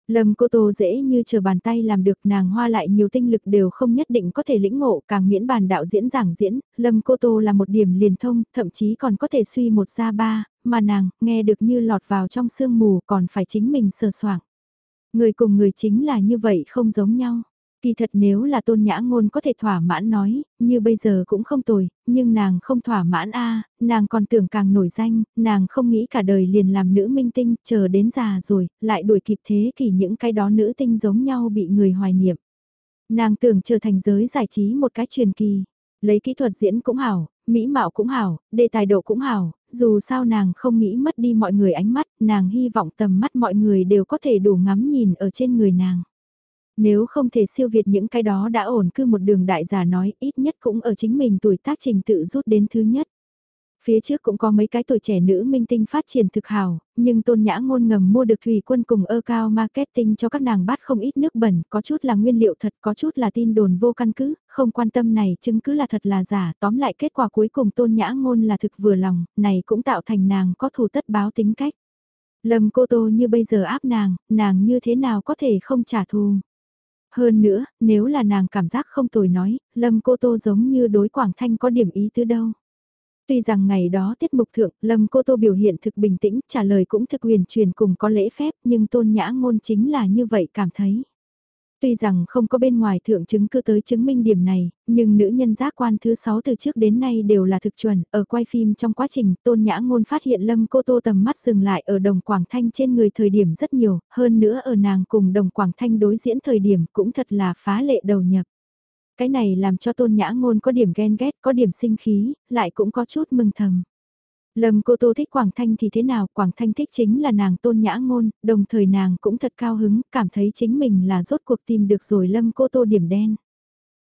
Lâm Cô Tô dễ như chờ bàn tay làm được nàng hoa lại nhiều tinh lực đều không nhất định có thể lĩnh ngộ càng miễn bàn đạo diễn giảng diễn, Lâm Cô Tô là một điểm liền thông, thậm chí còn có thể suy một ra ba, mà nàng nghe được như lọt vào trong sương mù còn phải chính mình sờ soảng. Người cùng người chính là như vậy không giống nhau. Kỳ thật nếu là tôn nhã ngôn có thể thỏa mãn nói, như bây giờ cũng không tồi, nhưng nàng không thỏa mãn a nàng còn tưởng càng nổi danh, nàng không nghĩ cả đời liền làm nữ minh tinh, chờ đến già rồi, lại đuổi kịp thế kỷ những cái đó nữ tinh giống nhau bị người hoài niệm. Nàng tưởng trở thành giới giải trí một cái truyền kỳ, lấy kỹ thuật diễn cũng hảo, mỹ mạo cũng hảo, đề tài độ cũng hảo, dù sao nàng không nghĩ mất đi mọi người ánh mắt, nàng hy vọng tầm mắt mọi người đều có thể đủ ngắm nhìn ở trên người nàng. Nếu không thể siêu việt những cái đó đã ổn cư một đường đại giả nói ít nhất cũng ở chính mình tuổi tác trình tự rút đến thứ nhất. Phía trước cũng có mấy cái tuổi trẻ nữ minh tinh phát triển thực hào, nhưng tôn nhã ngôn ngầm mua được thủy quân cùng ơ cao marketing cho các nàng bát không ít nước bẩn, có chút là nguyên liệu thật, có chút là tin đồn vô căn cứ, không quan tâm này chứng cứ là thật là giả, tóm lại kết quả cuối cùng tôn nhã ngôn là thực vừa lòng, này cũng tạo thành nàng có thù tất báo tính cách. Lâm cô tô như bây giờ áp nàng, nàng như thế nào có thể không trả thù. Hơn nữa, nếu là nàng cảm giác không tồi nói, Lâm Cô Tô giống như đối Quảng Thanh có điểm ý tứ đâu. Tuy rằng ngày đó tiết mục thượng, Lâm Cô Tô biểu hiện thực bình tĩnh, trả lời cũng thực huyền truyền cùng có lễ phép, nhưng tôn nhã ngôn chính là như vậy cảm thấy. Tuy rằng không có bên ngoài thượng chứng cứ tới chứng minh điểm này, nhưng nữ nhân giác quan thứ 6 từ trước đến nay đều là thực chuẩn. Ở quay phim trong quá trình, Tôn Nhã Ngôn phát hiện Lâm Cô Tô tầm mắt dừng lại ở đồng Quảng Thanh trên người thời điểm rất nhiều, hơn nữa ở nàng cùng đồng Quảng Thanh đối diễn thời điểm cũng thật là phá lệ đầu nhập. Cái này làm cho Tôn Nhã Ngôn có điểm ghen ghét, có điểm sinh khí, lại cũng có chút mừng thầm. Lâm cô tô thích Quảng Thanh thì thế nào, Quảng Thanh thích chính là nàng tôn nhã ngôn, đồng thời nàng cũng thật cao hứng, cảm thấy chính mình là rốt cuộc tìm được rồi Lâm cô tô điểm đen.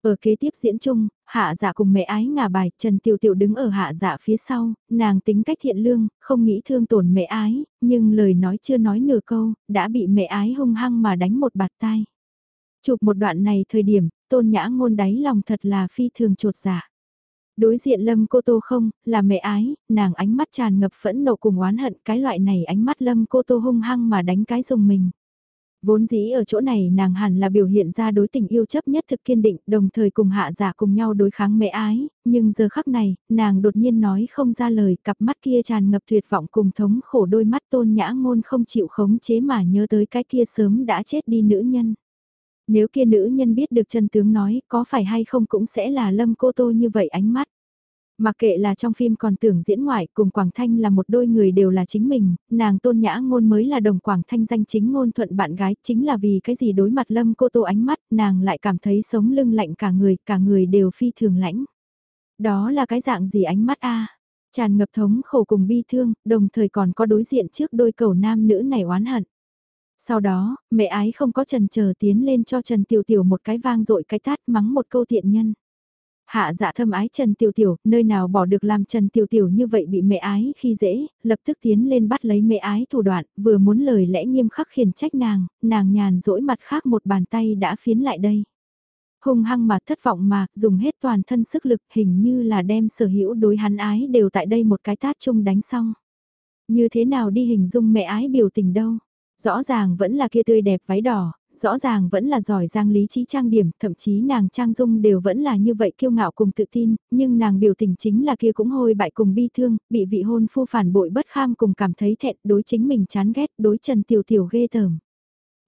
Ở kế tiếp diễn chung, hạ dạ cùng mẹ ái ngả bài, Trần Tiểu Tiểu đứng ở hạ dạ phía sau, nàng tính cách thiện lương, không nghĩ thương tổn mẹ ái, nhưng lời nói chưa nói nửa câu, đã bị mẹ ái hung hăng mà đánh một bạt tai. Chụp một đoạn này thời điểm, tôn nhã ngôn đáy lòng thật là phi thường trột dạ. Đối diện Lâm Cô Tô không, là mẹ ái, nàng ánh mắt tràn ngập phẫn nộ cùng oán hận, cái loại này ánh mắt Lâm Cô Tô hung hăng mà đánh cái dùng mình. Vốn dĩ ở chỗ này nàng hẳn là biểu hiện ra đối tình yêu chấp nhất thực kiên định, đồng thời cùng hạ giả cùng nhau đối kháng mẹ ái, nhưng giờ khắc này, nàng đột nhiên nói không ra lời, cặp mắt kia tràn ngập tuyệt vọng cùng thống khổ đôi mắt tôn nhã ngôn không chịu khống chế mà nhớ tới cái kia sớm đã chết đi nữ nhân. Nếu kia nữ nhân biết được chân tướng nói, có phải hay không cũng sẽ là lâm cô tô như vậy ánh mắt. Mà kệ là trong phim còn tưởng diễn ngoại cùng Quảng Thanh là một đôi người đều là chính mình, nàng tôn nhã ngôn mới là đồng Quảng Thanh danh chính ngôn thuận bạn gái chính là vì cái gì đối mặt lâm cô tô ánh mắt nàng lại cảm thấy sống lưng lạnh cả người, cả người đều phi thường lãnh. Đó là cái dạng gì ánh mắt a tràn ngập thống khổ cùng bi thương, đồng thời còn có đối diện trước đôi cầu nam nữ này oán hận. Sau đó, mẹ ái không có trần chờ tiến lên cho Trần Tiểu Tiểu một cái vang dội cái tát mắng một câu thiện nhân. Hạ dạ thâm ái Trần Tiểu Tiểu, nơi nào bỏ được làm Trần Tiểu Tiểu như vậy bị mẹ ái khi dễ, lập tức tiến lên bắt lấy mẹ ái thủ đoạn, vừa muốn lời lẽ nghiêm khắc khiển trách nàng, nàng nhàn dỗi mặt khác một bàn tay đã phiến lại đây. Hung hăng mà thất vọng mà, dùng hết toàn thân sức lực hình như là đem sở hữu đối hắn ái đều tại đây một cái tát chung đánh xong. Như thế nào đi hình dung mẹ ái biểu tình đâu? Rõ ràng vẫn là kia tươi đẹp váy đỏ, rõ ràng vẫn là giỏi giang lý trí trang điểm, thậm chí nàng trang dung đều vẫn là như vậy kiêu ngạo cùng tự tin, nhưng nàng biểu tình chính là kia cũng hôi bại cùng bi thương, bị vị hôn phu phản bội bất kham cùng cảm thấy thẹn đối chính mình chán ghét, đối Trần Tiểu Tiểu ghê tởm.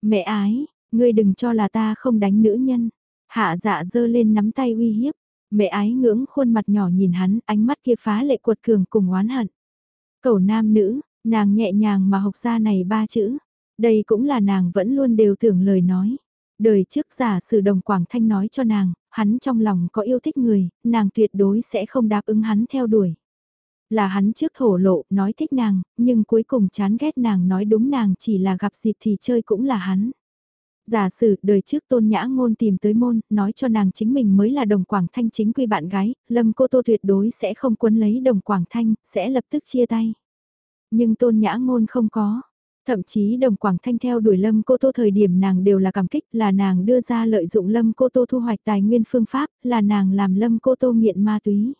Mẹ ái, ngươi đừng cho là ta không đánh nữ nhân. Hạ dạ dơ lên nắm tay uy hiếp. Mẹ ái ngưỡng khuôn mặt nhỏ nhìn hắn, ánh mắt kia phá lệ cuột cường cùng oán hận. Cầu nam nữ, nàng nhẹ nhàng mà học ra này ba chữ. Đây cũng là nàng vẫn luôn đều tưởng lời nói. Đời trước giả sử đồng Quảng Thanh nói cho nàng, hắn trong lòng có yêu thích người, nàng tuyệt đối sẽ không đáp ứng hắn theo đuổi. Là hắn trước thổ lộ, nói thích nàng, nhưng cuối cùng chán ghét nàng nói đúng nàng chỉ là gặp dịp thì chơi cũng là hắn. Giả sử đời trước tôn nhã ngôn tìm tới môn, nói cho nàng chính mình mới là đồng Quảng Thanh chính quy bạn gái, lâm cô tô tuyệt đối sẽ không quấn lấy đồng Quảng Thanh, sẽ lập tức chia tay. Nhưng tôn nhã ngôn không có, Thậm chí đồng Quảng Thanh theo đuổi Lâm Cô Tô thời điểm nàng đều là cảm kích, là nàng đưa ra lợi dụng Lâm Cô Tô thu hoạch tài nguyên phương pháp, là nàng làm Lâm Cô Tô nghiện ma túy.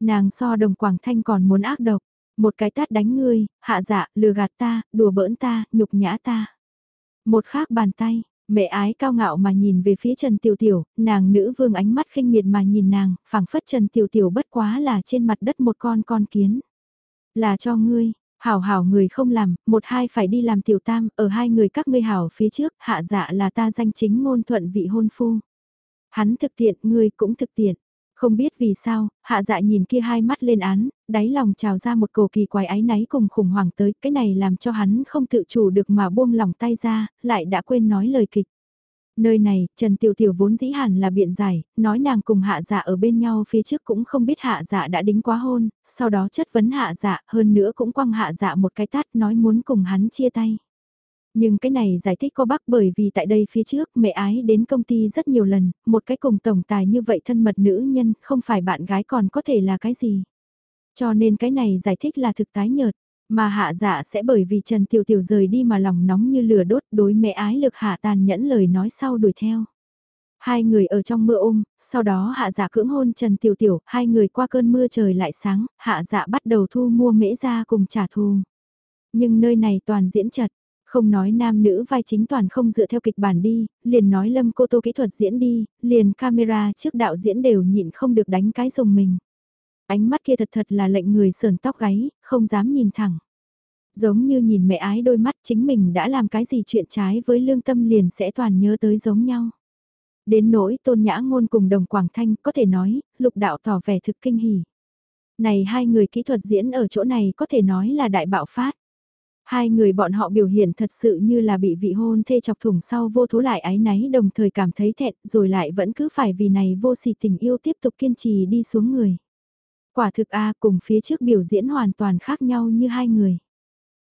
Nàng so đồng Quảng Thanh còn muốn ác độc, một cái tát đánh ngươi, hạ dạ, lừa gạt ta, đùa bỡn ta, nhục nhã ta. Một khác bàn tay, mẹ ái cao ngạo mà nhìn về phía Trần Tiểu Tiểu, nàng nữ vương ánh mắt khinh miệt mà nhìn nàng, phảng phất Trần Tiểu Tiểu bất quá là trên mặt đất một con con kiến. Là cho ngươi, Hảo hảo người không làm, một hai phải đi làm tiểu tam, ở hai người các ngươi hảo phía trước, hạ dạ là ta danh chính ngôn thuận vị hôn phu. Hắn thực tiện, ngươi cũng thực tiện. Không biết vì sao, hạ dạ nhìn kia hai mắt lên án, đáy lòng trào ra một cổ kỳ quái ái náy cùng khủng hoảng tới, cái này làm cho hắn không tự chủ được mà buông lòng tay ra, lại đã quên nói lời kịch. Nơi này, Trần Tiểu Tiểu vốn dĩ hẳn là biện giải, nói nàng cùng hạ dạ ở bên nhau phía trước cũng không biết hạ dạ đã đính quá hôn, sau đó chất vấn hạ dạ, hơn nữa cũng quăng hạ dạ một cái tát nói muốn cùng hắn chia tay. Nhưng cái này giải thích có bác bởi vì tại đây phía trước mẹ ái đến công ty rất nhiều lần, một cái cùng tổng tài như vậy thân mật nữ nhân không phải bạn gái còn có thể là cái gì. Cho nên cái này giải thích là thực tái nhợt. Mà hạ dạ sẽ bởi vì Trần Tiểu Tiểu rời đi mà lòng nóng như lửa đốt đối mẹ ái lực hạ tàn nhẫn lời nói sau đuổi theo. Hai người ở trong mưa ôm, sau đó hạ dạ cưỡng hôn Trần Tiểu Tiểu, hai người qua cơn mưa trời lại sáng, hạ dạ bắt đầu thu mua mễ ra cùng trả thù. Nhưng nơi này toàn diễn chật, không nói nam nữ vai chính toàn không dựa theo kịch bản đi, liền nói lâm cô tô kỹ thuật diễn đi, liền camera trước đạo diễn đều nhịn không được đánh cái dùng mình. Ánh mắt kia thật thật là lệnh người sờn tóc gáy, không dám nhìn thẳng. Giống như nhìn mẹ ái đôi mắt chính mình đã làm cái gì chuyện trái với lương tâm liền sẽ toàn nhớ tới giống nhau. Đến nỗi tôn nhã ngôn cùng đồng Quảng Thanh có thể nói, lục đạo tỏ vẻ thực kinh hỉ. Này hai người kỹ thuật diễn ở chỗ này có thể nói là đại bạo phát. Hai người bọn họ biểu hiện thật sự như là bị vị hôn thê chọc thủng sau vô thố lại ái náy đồng thời cảm thấy thẹn rồi lại vẫn cứ phải vì này vô sỉ tình yêu tiếp tục kiên trì đi xuống người. Quả thực A cùng phía trước biểu diễn hoàn toàn khác nhau như hai người.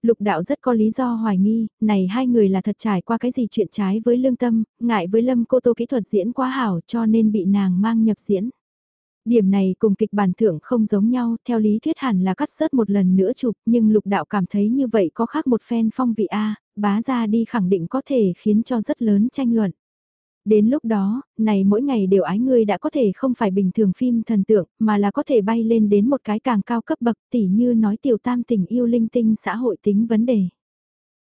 Lục đạo rất có lý do hoài nghi, này hai người là thật trải qua cái gì chuyện trái với lương tâm, ngại với lâm cô tô kỹ thuật diễn quá hảo cho nên bị nàng mang nhập diễn. Điểm này cùng kịch bản thưởng không giống nhau, theo lý thuyết hẳn là cắt sớt một lần nữa chụp, nhưng lục đạo cảm thấy như vậy có khác một phen phong vị A, bá ra đi khẳng định có thể khiến cho rất lớn tranh luận. Đến lúc đó, này mỗi ngày đều ái ngươi đã có thể không phải bình thường phim thần tượng, mà là có thể bay lên đến một cái càng cao cấp bậc tỉ như nói tiểu tam tình yêu linh tinh xã hội tính vấn đề.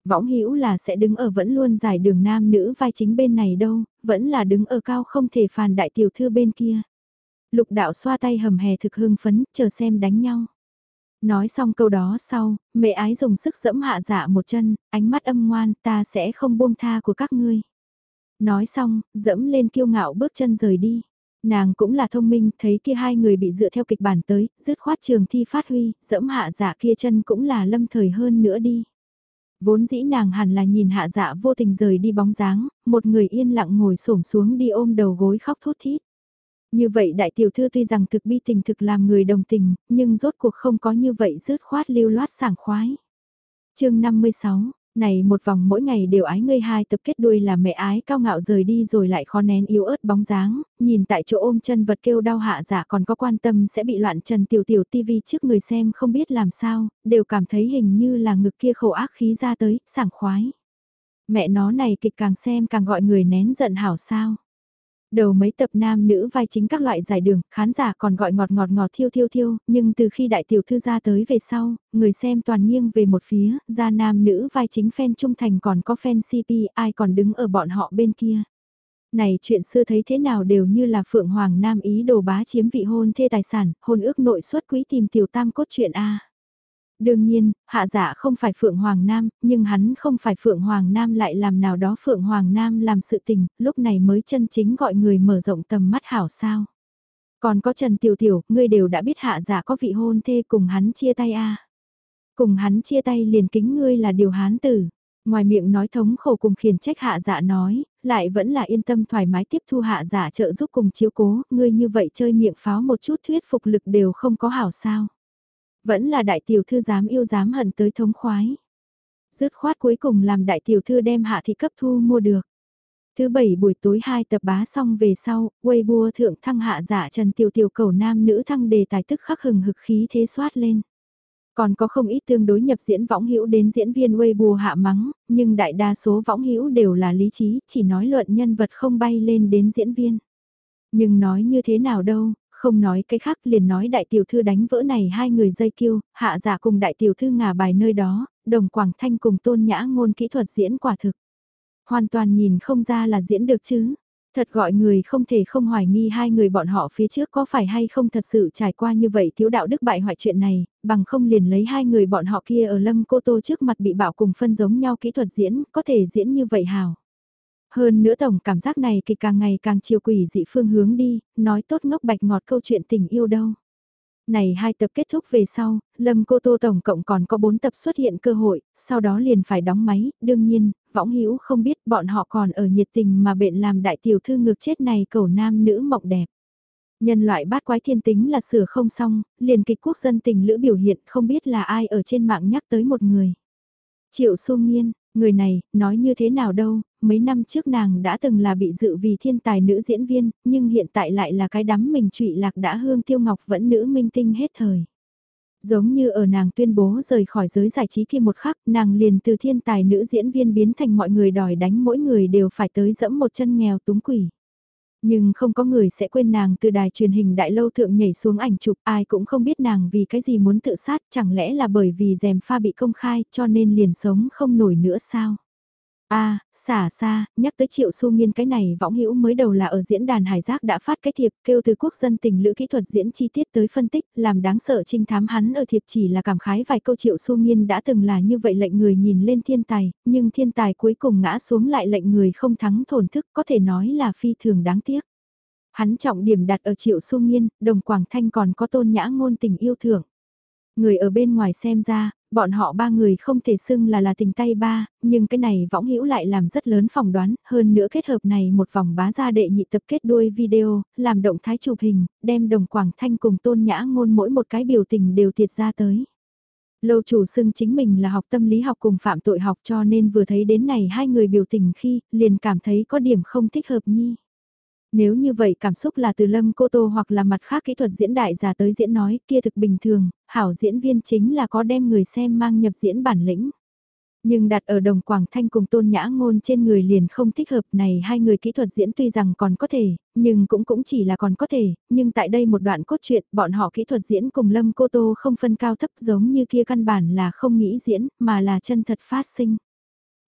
Võng hữu là sẽ đứng ở vẫn luôn giải đường nam nữ vai chính bên này đâu, vẫn là đứng ở cao không thể phàn đại tiểu thư bên kia. Lục đạo xoa tay hầm hè thực hưng phấn, chờ xem đánh nhau. Nói xong câu đó sau, mẹ ái dùng sức dẫm hạ dạ một chân, ánh mắt âm ngoan, ta sẽ không buông tha của các ngươi. Nói xong, dẫm lên kiêu ngạo bước chân rời đi. Nàng cũng là thông minh, thấy kia hai người bị dựa theo kịch bản tới, dứt khoát trường thi phát huy, dẫm hạ dạ kia chân cũng là lâm thời hơn nữa đi. Vốn dĩ nàng hẳn là nhìn hạ dạ vô tình rời đi bóng dáng, một người yên lặng ngồi xổm xuống đi ôm đầu gối khóc thút thít. Như vậy đại tiểu thư tuy rằng thực bi tình thực làm người đồng tình, nhưng rốt cuộc không có như vậy rớt khoát lưu loát sảng khoái. chương 56, này một vòng mỗi ngày đều ái ngươi hai tập kết đuôi là mẹ ái cao ngạo rời đi rồi lại khó nén yếu ớt bóng dáng, nhìn tại chỗ ôm chân vật kêu đau hạ giả còn có quan tâm sẽ bị loạn trần tiểu tiểu tivi trước người xem không biết làm sao, đều cảm thấy hình như là ngực kia khổ ác khí ra tới, sảng khoái. Mẹ nó này kịch càng xem càng gọi người nén giận hảo sao. Đầu mấy tập nam nữ vai chính các loại giải đường, khán giả còn gọi ngọt ngọt ngọt thiêu thiêu thiêu, nhưng từ khi đại tiểu thư ra tới về sau, người xem toàn nghiêng về một phía, ra nam nữ vai chính fan trung thành còn có fan CP, ai còn đứng ở bọn họ bên kia. Này chuyện xưa thấy thế nào đều như là Phượng Hoàng Nam ý đồ bá chiếm vị hôn thê tài sản, hôn ước nội xuất quý tìm tiểu tam cốt truyện A. Đương nhiên, hạ giả không phải Phượng Hoàng Nam, nhưng hắn không phải Phượng Hoàng Nam lại làm nào đó Phượng Hoàng Nam làm sự tình, lúc này mới chân chính gọi người mở rộng tầm mắt hảo sao. Còn có Trần Tiểu Tiểu, ngươi đều đã biết hạ giả có vị hôn thê cùng hắn chia tay a Cùng hắn chia tay liền kính ngươi là điều hán tử. Ngoài miệng nói thống khổ cùng khiển trách hạ dạ nói, lại vẫn là yên tâm thoải mái tiếp thu hạ dạ trợ giúp cùng chiếu cố, ngươi như vậy chơi miệng pháo một chút thuyết phục lực đều không có hảo sao. Vẫn là đại tiểu thư dám yêu dám hận tới thống khoái. Dứt khoát cuối cùng làm đại tiểu thư đem hạ thị cấp thu mua được. Thứ bảy buổi tối hai tập bá xong về sau, Weibo thượng thăng hạ giả trần tiểu tiểu cầu nam nữ thăng đề tài tức khắc hừng hực khí thế soát lên. Còn có không ít tương đối nhập diễn võng hữu đến diễn viên Weibo hạ mắng, nhưng đại đa số võng hữu đều là lý trí, chỉ nói luận nhân vật không bay lên đến diễn viên. Nhưng nói như thế nào đâu, không nói cái khác liền nói đại tiểu thư đánh vỡ này hai người dây kiêu, hạ giả cùng đại tiểu thư ngả bài nơi đó, đồng Quảng Thanh cùng tôn nhã ngôn kỹ thuật diễn quả thực. Hoàn toàn nhìn không ra là diễn được chứ. Thật gọi người không thể không hoài nghi hai người bọn họ phía trước có phải hay không thật sự trải qua như vậy thiếu đạo đức bại hoại chuyện này, bằng không liền lấy hai người bọn họ kia ở lâm cô tô trước mặt bị bảo cùng phân giống nhau kỹ thuật diễn, có thể diễn như vậy hào. Hơn nữa tổng cảm giác này kịch càng ngày càng chiều quỷ dị phương hướng đi, nói tốt ngốc bạch ngọt câu chuyện tình yêu đâu. Này hai tập kết thúc về sau, Lâm Cô Tô tổng cộng còn có bốn tập xuất hiện cơ hội, sau đó liền phải đóng máy, đương nhiên, võng hữu không biết bọn họ còn ở nhiệt tình mà bệnh làm đại tiểu thư ngược chết này cầu nam nữ mộng đẹp. Nhân loại bát quái thiên tính là sửa không xong, liền kịch quốc dân tình lữ biểu hiện không biết là ai ở trên mạng nhắc tới một người. Triệu Xu Nghiên, Người này, nói như thế nào đâu, mấy năm trước nàng đã từng là bị dự vì thiên tài nữ diễn viên, nhưng hiện tại lại là cái đắm mình trụy lạc đã hương tiêu ngọc vẫn nữ minh tinh hết thời. Giống như ở nàng tuyên bố rời khỏi giới giải trí kia một khắc, nàng liền từ thiên tài nữ diễn viên biến thành mọi người đòi đánh mỗi người đều phải tới dẫm một chân nghèo túng quỷ. Nhưng không có người sẽ quên nàng từ đài truyền hình đại lâu thượng nhảy xuống ảnh chụp, ai cũng không biết nàng vì cái gì muốn tự sát, chẳng lẽ là bởi vì dèm pha bị công khai cho nên liền sống không nổi nữa sao? A à, xả xa, nhắc tới triệu su nghiên cái này võng hữu mới đầu là ở diễn đàn hải giác đã phát cái thiệp kêu từ quốc dân tình lữ kỹ thuật diễn chi tiết tới phân tích, làm đáng sợ trinh thám hắn ở thiệp chỉ là cảm khái vài câu triệu su nghiên đã từng là như vậy lệnh người nhìn lên thiên tài, nhưng thiên tài cuối cùng ngã xuống lại lệnh người không thắng thổn thức có thể nói là phi thường đáng tiếc. Hắn trọng điểm đặt ở triệu su nghiên, đồng Quảng Thanh còn có tôn nhã ngôn tình yêu thưởng. Người ở bên ngoài xem ra, bọn họ ba người không thể xưng là là tình tay ba, nhưng cái này võng hữu lại làm rất lớn phỏng đoán, hơn nữa kết hợp này một vòng bá ra đệ nhị tập kết đuôi video, làm động thái chụp hình, đem đồng Quảng Thanh cùng tôn nhã ngôn mỗi một cái biểu tình đều thiệt ra tới. Lâu chủ xưng chính mình là học tâm lý học cùng phạm tội học cho nên vừa thấy đến này hai người biểu tình khi, liền cảm thấy có điểm không thích hợp nhi. Nếu như vậy cảm xúc là từ Lâm Cô Tô hoặc là mặt khác kỹ thuật diễn đại giả tới diễn nói kia thực bình thường, hảo diễn viên chính là có đem người xem mang nhập diễn bản lĩnh. Nhưng đặt ở đồng Quảng Thanh cùng tôn nhã ngôn trên người liền không thích hợp này hai người kỹ thuật diễn tuy rằng còn có thể, nhưng cũng cũng chỉ là còn có thể, nhưng tại đây một đoạn cốt truyện bọn họ kỹ thuật diễn cùng Lâm Cô Tô không phân cao thấp giống như kia căn bản là không nghĩ diễn mà là chân thật phát sinh.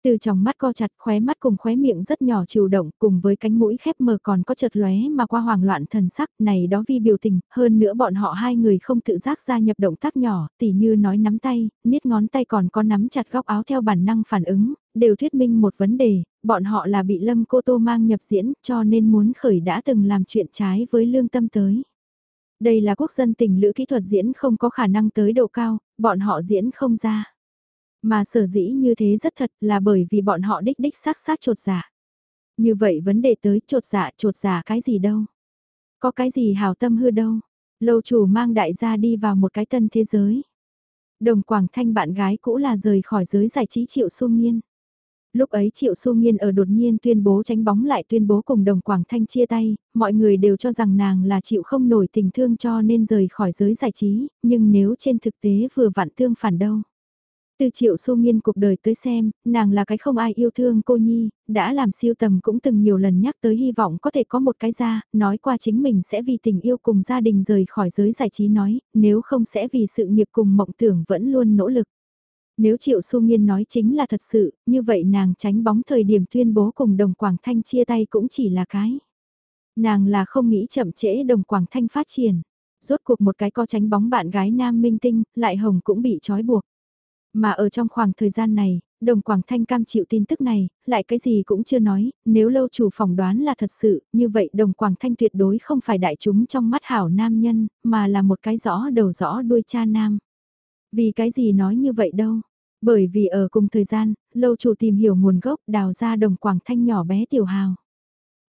Từ trong mắt co chặt khóe mắt cùng khóe miệng rất nhỏ chịu động cùng với cánh mũi khép mờ còn có chợt lóe mà qua hoảng loạn thần sắc này đó vì biểu tình, hơn nữa bọn họ hai người không tự giác gia nhập động tác nhỏ, tỉ như nói nắm tay, niết ngón tay còn có nắm chặt góc áo theo bản năng phản ứng, đều thuyết minh một vấn đề, bọn họ là bị Lâm Cô Tô mang nhập diễn cho nên muốn khởi đã từng làm chuyện trái với lương tâm tới. Đây là quốc dân tình lữ kỹ thuật diễn không có khả năng tới độ cao, bọn họ diễn không ra. Mà sở dĩ như thế rất thật là bởi vì bọn họ đích đích xác xác trột giả. Như vậy vấn đề tới trột giả trột giả cái gì đâu. Có cái gì hào tâm hư đâu. Lâu chủ mang đại gia đi vào một cái tân thế giới. Đồng Quảng Thanh bạn gái cũ là rời khỏi giới giải trí Triệu Xu Nghiên. Lúc ấy Triệu Xu Nghiên ở đột nhiên tuyên bố tránh bóng lại tuyên bố cùng Đồng Quảng Thanh chia tay, mọi người đều cho rằng nàng là chịu không nổi tình thương cho nên rời khỏi giới giải trí, nhưng nếu trên thực tế vừa vặn tương phản đâu. Từ triệu xu nghiên cuộc đời tới xem, nàng là cái không ai yêu thương cô Nhi, đã làm siêu tầm cũng từng nhiều lần nhắc tới hy vọng có thể có một cái ra, nói qua chính mình sẽ vì tình yêu cùng gia đình rời khỏi giới giải trí nói, nếu không sẽ vì sự nghiệp cùng mộng tưởng vẫn luôn nỗ lực. Nếu Triệu Xu Nghiên nói chính là thật sự, như vậy nàng tránh bóng thời điểm tuyên bố cùng Đồng Quảng Thanh chia tay cũng chỉ là cái. Nàng là không nghĩ chậm trễ Đồng Quảng Thanh phát triển. Rốt cuộc một cái co tránh bóng bạn gái nam minh tinh, lại hồng cũng bị trói buộc. Mà ở trong khoảng thời gian này, đồng Quảng Thanh cam chịu tin tức này, lại cái gì cũng chưa nói, nếu lâu chủ phỏng đoán là thật sự, như vậy đồng Quảng Thanh tuyệt đối không phải đại chúng trong mắt hảo nam nhân, mà là một cái rõ đầu rõ đuôi cha nam. Vì cái gì nói như vậy đâu? Bởi vì ở cùng thời gian, lâu chủ tìm hiểu nguồn gốc đào ra đồng Quảng Thanh nhỏ bé tiểu hào.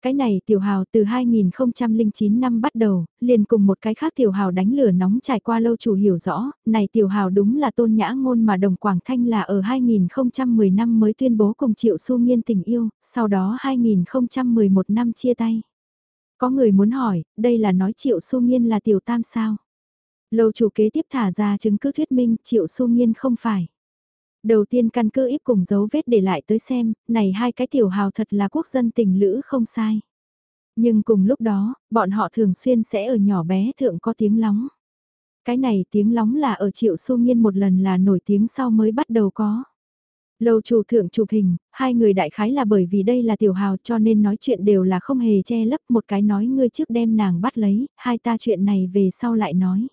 Cái này tiểu hào từ 2009 năm bắt đầu, liền cùng một cái khác tiểu hào đánh lửa nóng trải qua lâu chủ hiểu rõ, này tiểu hào đúng là tôn nhã ngôn mà đồng Quảng Thanh là ở 2010 năm mới tuyên bố cùng triệu su nghiên tình yêu, sau đó 2011 năm chia tay. Có người muốn hỏi, đây là nói triệu su nghiên là tiểu tam sao? Lâu chủ kế tiếp thả ra chứng cứ thuyết minh triệu su nghiên không phải. Đầu tiên căn cứ íp cùng dấu vết để lại tới xem, này hai cái tiểu hào thật là quốc dân tình lữ không sai. Nhưng cùng lúc đó, bọn họ thường xuyên sẽ ở nhỏ bé thượng có tiếng lóng. Cái này tiếng lóng là ở triệu su nghiên một lần là nổi tiếng sau mới bắt đầu có. Lâu chủ thượng chụp hình, hai người đại khái là bởi vì đây là tiểu hào cho nên nói chuyện đều là không hề che lấp một cái nói ngươi trước đem nàng bắt lấy, hai ta chuyện này về sau lại nói.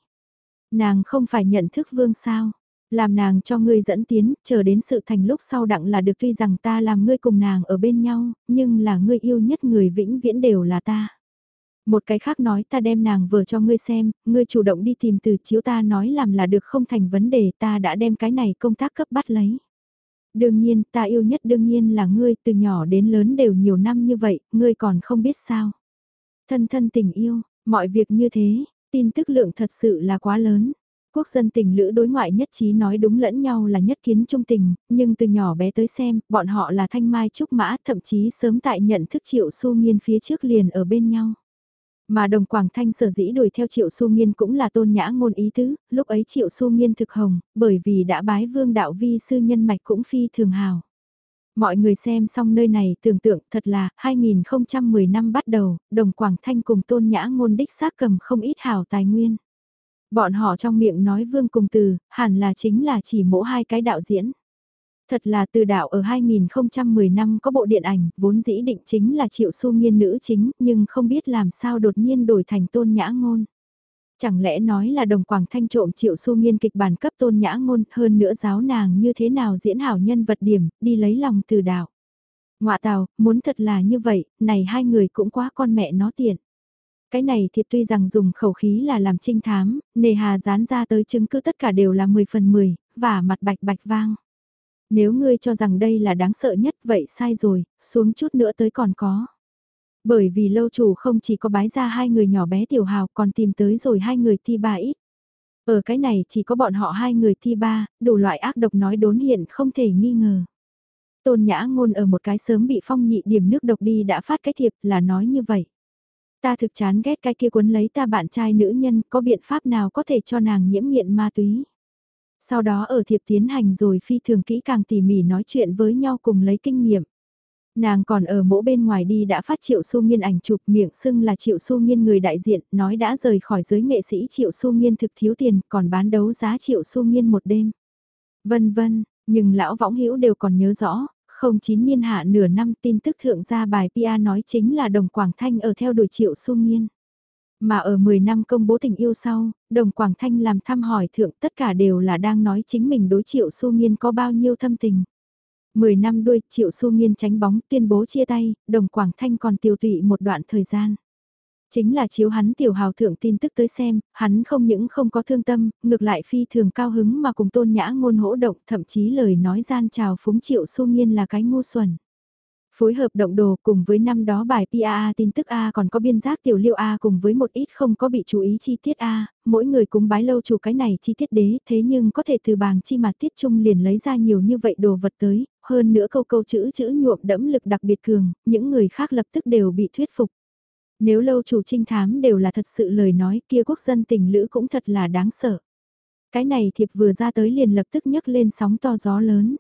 Nàng không phải nhận thức vương sao, làm nàng cho ngươi dẫn tiến, chờ đến sự thành lúc sau đặng là được tuy rằng ta làm ngươi cùng nàng ở bên nhau, nhưng là ngươi yêu nhất người vĩnh viễn đều là ta. Một cái khác nói ta đem nàng vừa cho ngươi xem, ngươi chủ động đi tìm từ chiếu ta nói làm là được không thành vấn đề ta đã đem cái này công tác cấp bắt lấy. Đương nhiên, ta yêu nhất đương nhiên là ngươi từ nhỏ đến lớn đều nhiều năm như vậy, ngươi còn không biết sao. Thân thân tình yêu, mọi việc như thế, tin tức lượng thật sự là quá lớn. Quốc dân tình lữ đối ngoại nhất trí nói đúng lẫn nhau là nhất kiến trung tình, nhưng từ nhỏ bé tới xem, bọn họ là thanh mai trúc mã, thậm chí sớm tại nhận thức triệu su nghiên phía trước liền ở bên nhau. Mà đồng Quảng Thanh sở dĩ đuổi theo Triệu Su Nghiên cũng là tôn nhã ngôn ý tứ, lúc ấy Triệu Su Nghiên thực hồng, bởi vì đã bái vương đạo vi sư nhân mạch cũng phi thường hào. Mọi người xem xong nơi này tưởng tượng thật là 2010 năm bắt đầu, đồng Quảng Thanh cùng tôn nhã ngôn đích xác cầm không ít hào tài nguyên. Bọn họ trong miệng nói vương cùng từ, hẳn là chính là chỉ mỗi hai cái đạo diễn. Thật là từ đạo ở 2010 năm có bộ điện ảnh, vốn dĩ định chính là triệu su nghiên nữ chính, nhưng không biết làm sao đột nhiên đổi thành tôn nhã ngôn. Chẳng lẽ nói là đồng quảng thanh trộm triệu su nghiên kịch bản cấp tôn nhã ngôn hơn nữa giáo nàng như thế nào diễn hảo nhân vật điểm, đi lấy lòng từ đạo. Ngoạ tào, muốn thật là như vậy, này hai người cũng quá con mẹ nó tiện. Cái này thiệp tuy rằng dùng khẩu khí là làm trinh thám, nề hà dán ra tới chứng cứ tất cả đều là 10 phần 10, và mặt bạch bạch vang. Nếu ngươi cho rằng đây là đáng sợ nhất vậy sai rồi, xuống chút nữa tới còn có. Bởi vì lâu chủ không chỉ có bái ra hai người nhỏ bé tiểu hào còn tìm tới rồi hai người thi ba ít. Ở cái này chỉ có bọn họ hai người thi ba, đủ loại ác độc nói đốn hiện không thể nghi ngờ. Tôn nhã ngôn ở một cái sớm bị phong nhị điểm nước độc đi đã phát cái thiệp là nói như vậy. Ta thực chán ghét cái kia cuốn lấy ta bạn trai nữ nhân, có biện pháp nào có thể cho nàng nhiễm nghiện ma túy. Sau đó ở thiệp tiến hành rồi phi thường kỹ càng tỉ mỉ nói chuyện với nhau cùng lấy kinh nghiệm. Nàng còn ở mỗ bên ngoài đi đã phát triệu su nghiên ảnh chụp miệng xưng là triệu su nghiên người đại diện, nói đã rời khỏi giới nghệ sĩ triệu su nghiên thực thiếu tiền, còn bán đấu giá triệu su nghiên một đêm. Vân vân, nhưng lão võng hữu đều còn nhớ rõ, không chín niên hạ nửa năm tin tức thượng ra bài PA nói chính là đồng Quảng Thanh ở theo đuổi triệu Xu nghiên. Mà ở 10 năm công bố tình yêu sau, đồng Quảng Thanh làm thăm hỏi thượng tất cả đều là đang nói chính mình đối triệu Xu nghiên có bao nhiêu thâm tình. 10 năm đuôi, Triệu Xu Nghiên tránh bóng tuyên bố chia tay, đồng Quảng Thanh còn tiêu tụy một đoạn thời gian. Chính là chiếu hắn tiểu hào thượng tin tức tới xem, hắn không những không có thương tâm, ngược lại phi thường cao hứng mà cùng tôn nhã ngôn hỗ động, thậm chí lời nói gian chào phúng Triệu su Nghiên là cái ngu xuẩn. Phối hợp động đồ cùng với năm đó bài PAA tin tức A còn có biên giác tiểu liêu A cùng với một ít không có bị chú ý chi tiết A, mỗi người cúng bái lâu chủ cái này chi tiết đế thế nhưng có thể từ bàng chi mà tiết trung liền lấy ra nhiều như vậy đồ vật tới, hơn nữa câu câu chữ chữ nhuộm đẫm lực đặc biệt cường, những người khác lập tức đều bị thuyết phục. Nếu lâu chủ trinh thám đều là thật sự lời nói kia quốc dân tình lữ cũng thật là đáng sợ. Cái này thiệp vừa ra tới liền lập tức nhấc lên sóng to gió lớn.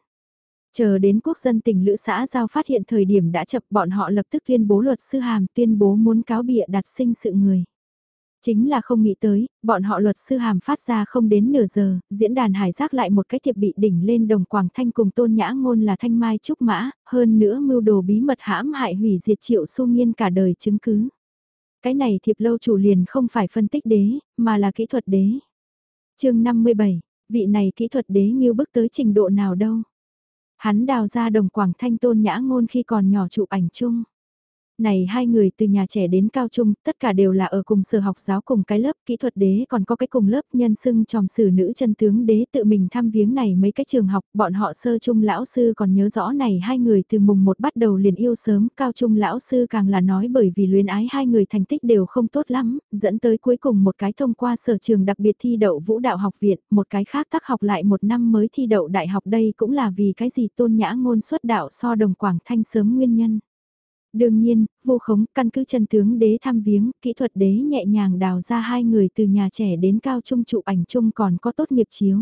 Chờ đến quốc dân tỉnh lữ xã giao phát hiện thời điểm đã chập bọn họ lập tức tuyên bố luật sư hàm tuyên bố muốn cáo bịa đặt sinh sự người. Chính là không nghĩ tới, bọn họ luật sư hàm phát ra không đến nửa giờ, diễn đàn hải giác lại một cái thiệp bị đỉnh lên đồng Quảng Thanh cùng tôn nhã ngôn là thanh mai trúc mã, hơn nữa mưu đồ bí mật hãm hại hủy diệt triệu su nghiên cả đời chứng cứ. Cái này thiệp lâu chủ liền không phải phân tích đế, mà là kỹ thuật đế. chương 57, vị này kỹ thuật đế như bước tới trình độ nào đâu. Hắn đào ra đồng quảng thanh tôn nhã ngôn khi còn nhỏ chụp ảnh chung. Này hai người từ nhà trẻ đến cao trung, tất cả đều là ở cùng sở học giáo cùng cái lớp kỹ thuật đế còn có cái cùng lớp nhân sưng tròm sử nữ chân tướng đế tự mình thăm viếng này mấy cái trường học, bọn họ sơ trung lão sư còn nhớ rõ này hai người từ mùng một bắt đầu liền yêu sớm, cao trung lão sư càng là nói bởi vì luyến ái hai người thành tích đều không tốt lắm, dẫn tới cuối cùng một cái thông qua sở trường đặc biệt thi đậu vũ đạo học viện, một cái khác tác học lại một năm mới thi đậu đại học đây cũng là vì cái gì tôn nhã ngôn xuất đạo so đồng quảng thanh sớm nguyên nhân. Đương nhiên, vô khống căn cứ chân tướng đế thăm viếng, kỹ thuật đế nhẹ nhàng đào ra hai người từ nhà trẻ đến cao trung trụ ảnh chung còn có tốt nghiệp chiếu.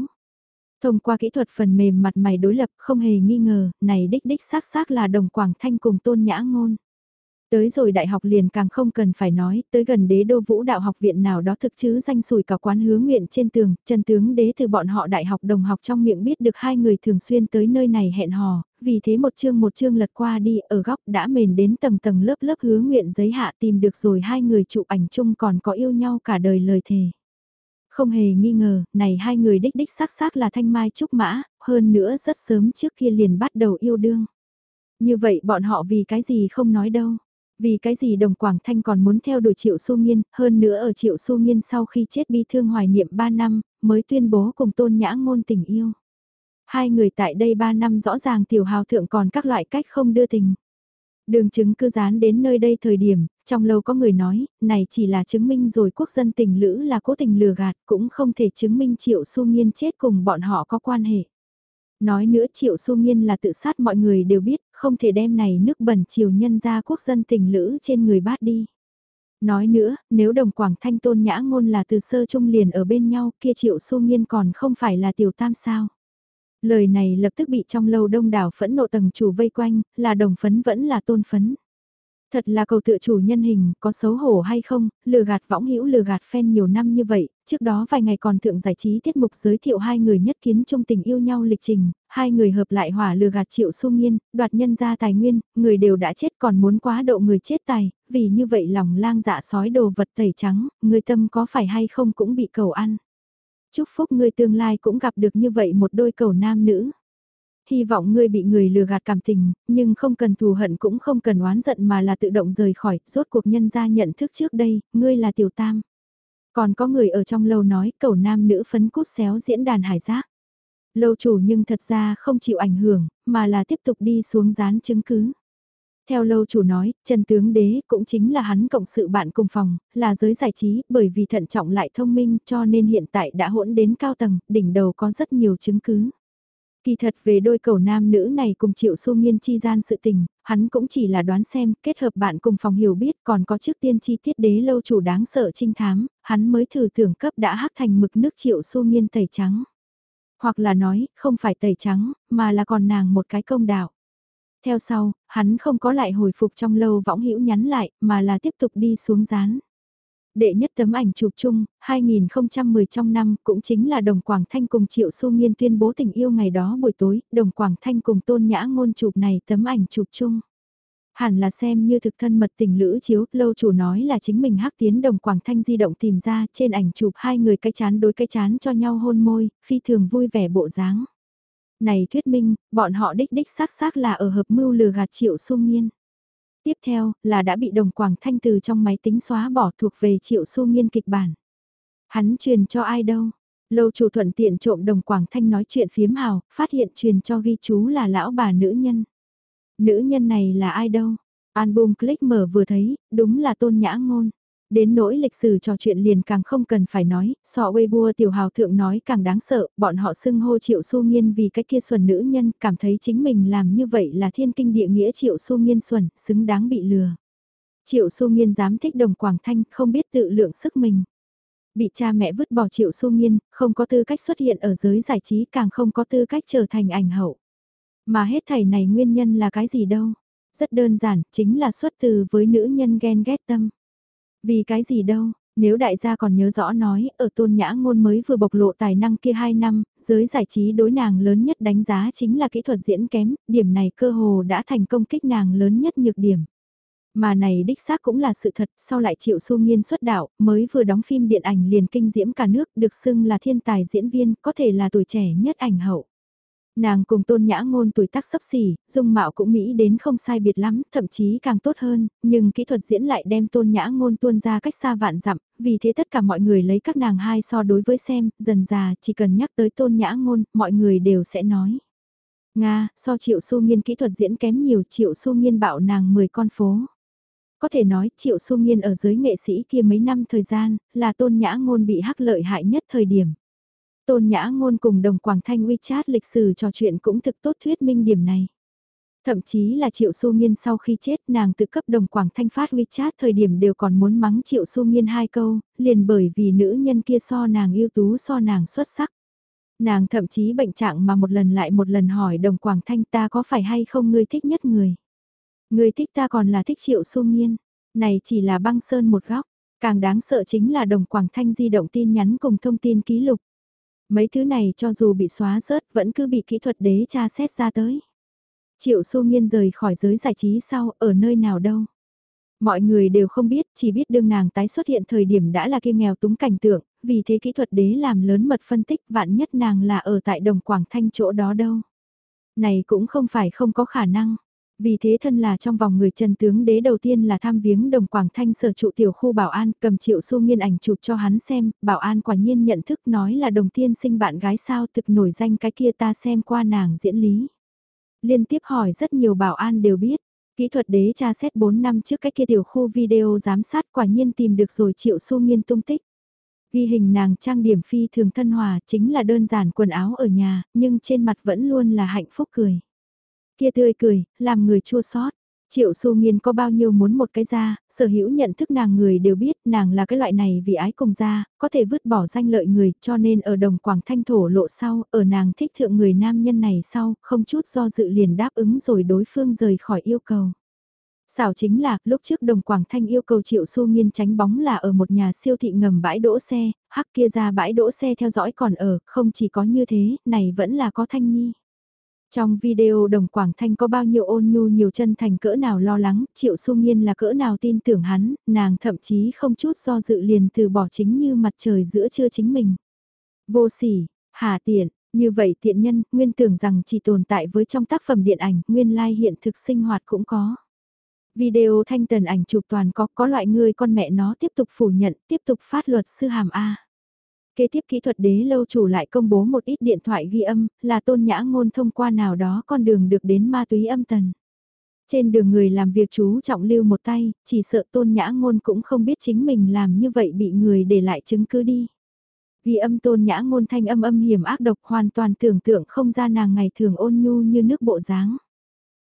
Thông qua kỹ thuật phần mềm mặt mày đối lập không hề nghi ngờ, này đích đích xác xác là đồng quảng thanh cùng tôn nhã ngôn. Tới rồi đại học liền càng không cần phải nói, tới gần đế đô vũ đạo học viện nào đó thực chứ danh sùi cả quán hứa nguyện trên tường, chân tướng đế từ bọn họ đại học đồng học trong miệng biết được hai người thường xuyên tới nơi này hẹn hò, vì thế một chương một chương lật qua đi ở góc đã mền đến tầng tầng lớp lớp hứa nguyện giấy hạ tìm được rồi hai người chụp ảnh chung còn có yêu nhau cả đời lời thề. Không hề nghi ngờ, này hai người đích đích xác xác là thanh mai trúc mã, hơn nữa rất sớm trước kia liền bắt đầu yêu đương. Như vậy bọn họ vì cái gì không nói đâu. Vì cái gì đồng Quảng Thanh còn muốn theo đuổi Triệu Xu Nghiên, hơn nữa ở Triệu Xu Nghiên sau khi chết bi thương hoài niệm 3 năm, mới tuyên bố cùng tôn nhã ngôn tình yêu. Hai người tại đây 3 năm rõ ràng tiểu hào thượng còn các loại cách không đưa tình. Đường chứng cứ dán đến nơi đây thời điểm, trong lâu có người nói, này chỉ là chứng minh rồi quốc dân tình lữ là cố tình lừa gạt, cũng không thể chứng minh Triệu Xu Nghiên chết cùng bọn họ có quan hệ. Nói nữa Triệu su Nghiên là tự sát mọi người đều biết, không thể đem này nước bẩn triều nhân ra quốc dân tình lữ trên người bát đi. Nói nữa, nếu đồng quảng thanh tôn nhã ngôn là từ sơ trung liền ở bên nhau kia Triệu su Nghiên còn không phải là tiểu tam sao. Lời này lập tức bị trong lâu đông đảo phẫn nộ tầng chủ vây quanh, là đồng phấn vẫn là tôn phấn. Thật là cầu tựa chủ nhân hình, có xấu hổ hay không, lừa gạt võng hữu lừa gạt fan nhiều năm như vậy, trước đó vài ngày còn thượng giải trí tiết mục giới thiệu hai người nhất kiến trong tình yêu nhau lịch trình, hai người hợp lại hỏa lừa gạt triệu su nghiên, đoạt nhân ra tài nguyên, người đều đã chết còn muốn quá độ người chết tài, vì như vậy lòng lang dạ sói đồ vật tẩy trắng, người tâm có phải hay không cũng bị cầu ăn. Chúc phúc người tương lai cũng gặp được như vậy một đôi cầu nam nữ hy vọng ngươi bị người lừa gạt cảm tình, nhưng không cần thù hận cũng không cần oán giận mà là tự động rời khỏi, rốt cuộc nhân ra nhận thức trước đây, ngươi là tiểu tam. Còn có người ở trong lâu nói cầu nam nữ phấn cút xéo diễn đàn hải giác. Lâu chủ nhưng thật ra không chịu ảnh hưởng, mà là tiếp tục đi xuống dán chứng cứ. Theo lâu chủ nói, Trần Tướng Đế cũng chính là hắn cộng sự bạn cùng phòng, là giới giải trí, bởi vì thận trọng lại thông minh cho nên hiện tại đã hỗn đến cao tầng, đỉnh đầu có rất nhiều chứng cứ. Kỳ thật về đôi cầu nam nữ này cùng Triệu Xu Nghiên chi gian sự tình, hắn cũng chỉ là đoán xem, kết hợp bạn cùng phòng hiểu biết còn có trước tiên chi tiết đế lâu chủ đáng sợ trinh thám, hắn mới thử tưởng cấp đã hắc thành mực nước Triệu Xu Nghiên tẩy trắng. Hoặc là nói, không phải tẩy trắng, mà là còn nàng một cái công đạo. Theo sau, hắn không có lại hồi phục trong lâu võng hữu nhắn lại, mà là tiếp tục đi xuống rán Đệ nhất tấm ảnh chụp chung, 2010 trong năm cũng chính là Đồng Quảng Thanh cùng Triệu Xu Nghiên tuyên bố tình yêu ngày đó buổi tối, Đồng Quảng Thanh cùng Tôn Nhã ngôn chụp này tấm ảnh chụp chung. Hẳn là xem như thực thân mật tình lữ chiếu, lâu chủ nói là chính mình hắc tiến Đồng Quảng Thanh di động tìm ra trên ảnh chụp hai người cái chán đối cái chán cho nhau hôn môi, phi thường vui vẻ bộ dáng. Này thuyết minh, bọn họ đích đích xác xác là ở hợp mưu lừa gạt Triệu Xu Nghiên. Tiếp theo, là đã bị đồng quảng thanh từ trong máy tính xóa bỏ thuộc về triệu su nghiên kịch bản. Hắn truyền cho ai đâu? Lâu chủ thuận tiện trộm đồng quảng thanh nói chuyện phiếm hào, phát hiện truyền cho ghi chú là lão bà nữ nhân. Nữ nhân này là ai đâu? Album click mở vừa thấy, đúng là tôn nhã ngôn. Đến nỗi lịch sử trò chuyện liền càng không cần phải nói, so Weibo tiểu hào thượng nói càng đáng sợ, bọn họ xưng hô triệu su nghiên vì cái kia xuẩn nữ nhân, cảm thấy chính mình làm như vậy là thiên kinh địa nghĩa triệu su nghiên xuẩn, xứng đáng bị lừa. Triệu su nghiên dám thích đồng Quảng Thanh, không biết tự lượng sức mình. Bị cha mẹ vứt bỏ triệu su nghiên, không có tư cách xuất hiện ở giới giải trí càng không có tư cách trở thành ảnh hậu. Mà hết thảy này nguyên nhân là cái gì đâu? Rất đơn giản, chính là xuất từ với nữ nhân ghen ghét tâm. Vì cái gì đâu, nếu đại gia còn nhớ rõ nói, ở tôn nhã ngôn mới vừa bộc lộ tài năng kia 2 năm, giới giải trí đối nàng lớn nhất đánh giá chính là kỹ thuật diễn kém, điểm này cơ hồ đã thành công kích nàng lớn nhất nhược điểm. Mà này đích xác cũng là sự thật, sau lại chịu su nghiên xuất đạo, mới vừa đóng phim điện ảnh liền kinh diễm cả nước, được xưng là thiên tài diễn viên, có thể là tuổi trẻ nhất ảnh hậu. Nàng cùng tôn nhã ngôn tuổi tác sấp xỉ, dung mạo cũng mỹ đến không sai biệt lắm, thậm chí càng tốt hơn, nhưng kỹ thuật diễn lại đem tôn nhã ngôn tuôn ra cách xa vạn dặm, vì thế tất cả mọi người lấy các nàng hai so đối với xem, dần già chỉ cần nhắc tới tôn nhã ngôn, mọi người đều sẽ nói. Nga, so triệu su nghiên kỹ thuật diễn kém nhiều triệu su nghiên bạo nàng 10 con phố. Có thể nói triệu su nghiên ở giới nghệ sĩ kia mấy năm thời gian, là tôn nhã ngôn bị hắc lợi hại nhất thời điểm. Tôn Nhã Ngôn cùng đồng Quảng Thanh WeChat lịch sử trò chuyện cũng thực tốt thuyết minh điểm này. Thậm chí là Triệu Xu Nghiên sau khi chết nàng tự cấp đồng Quảng Thanh phát WeChat thời điểm đều còn muốn mắng Triệu Xu Nghiên hai câu, liền bởi vì nữ nhân kia so nàng ưu tú so nàng xuất sắc. Nàng thậm chí bệnh trạng mà một lần lại một lần hỏi đồng Quảng Thanh ta có phải hay không ngươi thích nhất người. Người thích ta còn là thích Triệu Xu Nghiên. Này chỉ là băng sơn một góc, càng đáng sợ chính là đồng Quảng Thanh di động tin nhắn cùng thông tin ký lục. Mấy thứ này cho dù bị xóa rớt vẫn cứ bị kỹ thuật đế tra xét ra tới. Triệu Xu Nghiên rời khỏi giới giải trí sau, ở nơi nào đâu. Mọi người đều không biết, chỉ biết đương nàng tái xuất hiện thời điểm đã là kia nghèo túng cảnh tượng, vì thế kỹ thuật đế làm lớn mật phân tích vạn nhất nàng là ở tại đồng Quảng Thanh chỗ đó đâu. Này cũng không phải không có khả năng. Vì thế thân là trong vòng người trần tướng đế đầu tiên là tham viếng đồng Quảng Thanh sở trụ tiểu khu bảo an cầm triệu xu nghiên ảnh chụp cho hắn xem, bảo an quả nhiên nhận thức nói là đồng tiên sinh bạn gái sao thực nổi danh cái kia ta xem qua nàng diễn lý. Liên tiếp hỏi rất nhiều bảo an đều biết, kỹ thuật đế tra xét 4 năm trước cái kia tiểu khu video giám sát quả nhiên tìm được rồi triệu xu nghiên tung tích. Ghi hình nàng trang điểm phi thường thân hòa chính là đơn giản quần áo ở nhà, nhưng trên mặt vẫn luôn là hạnh phúc cười. Kia tươi cười, làm người chua xót. Triệu Xu Nghiên có bao nhiêu muốn một cái ra, sở hữu nhận thức nàng người đều biết nàng là cái loại này vì ái cùng ra, có thể vứt bỏ danh lợi người cho nên ở đồng quảng thanh thổ lộ sau, ở nàng thích thượng người nam nhân này sau, không chút do dự liền đáp ứng rồi đối phương rời khỏi yêu cầu. Xảo chính là, lúc trước đồng Quảng Thanh yêu cầu Triệu Xu Nghiên tránh bóng là ở một nhà siêu thị ngầm bãi đỗ xe, hắc kia ra bãi đỗ xe theo dõi còn ở, không chỉ có như thế, này vẫn là có Thanh Nhi. Trong video đồng Quảng Thanh có bao nhiêu ôn nhu nhiều chân thành cỡ nào lo lắng, Triệu Xu Nghiên là cỡ nào tin tưởng hắn, nàng thậm chí không chút do dự liền từ bỏ chính như mặt trời giữa trưa chính mình. Vô sỉ, hà tiện, như vậy tiện nhân, nguyên tưởng rằng chỉ tồn tại với trong tác phẩm điện ảnh, nguyên lai like hiện thực sinh hoạt cũng có. Video thanh tần ảnh chụp toàn có, có loại người con mẹ nó tiếp tục phủ nhận, tiếp tục phát luật sư hàm A. Kế tiếp kỹ thuật đế lâu chủ lại công bố một ít điện thoại ghi âm, là tôn nhã ngôn thông qua nào đó con đường được đến ma túy âm tần. Trên đường người làm việc chú trọng lưu một tay, chỉ sợ tôn nhã ngôn cũng không biết chính mình làm như vậy bị người để lại chứng cứ đi. Ghi âm tôn nhã ngôn thanh âm âm hiểm ác độc hoàn toàn tưởng tượng không ra nàng ngày thường ôn nhu như nước bộ dáng.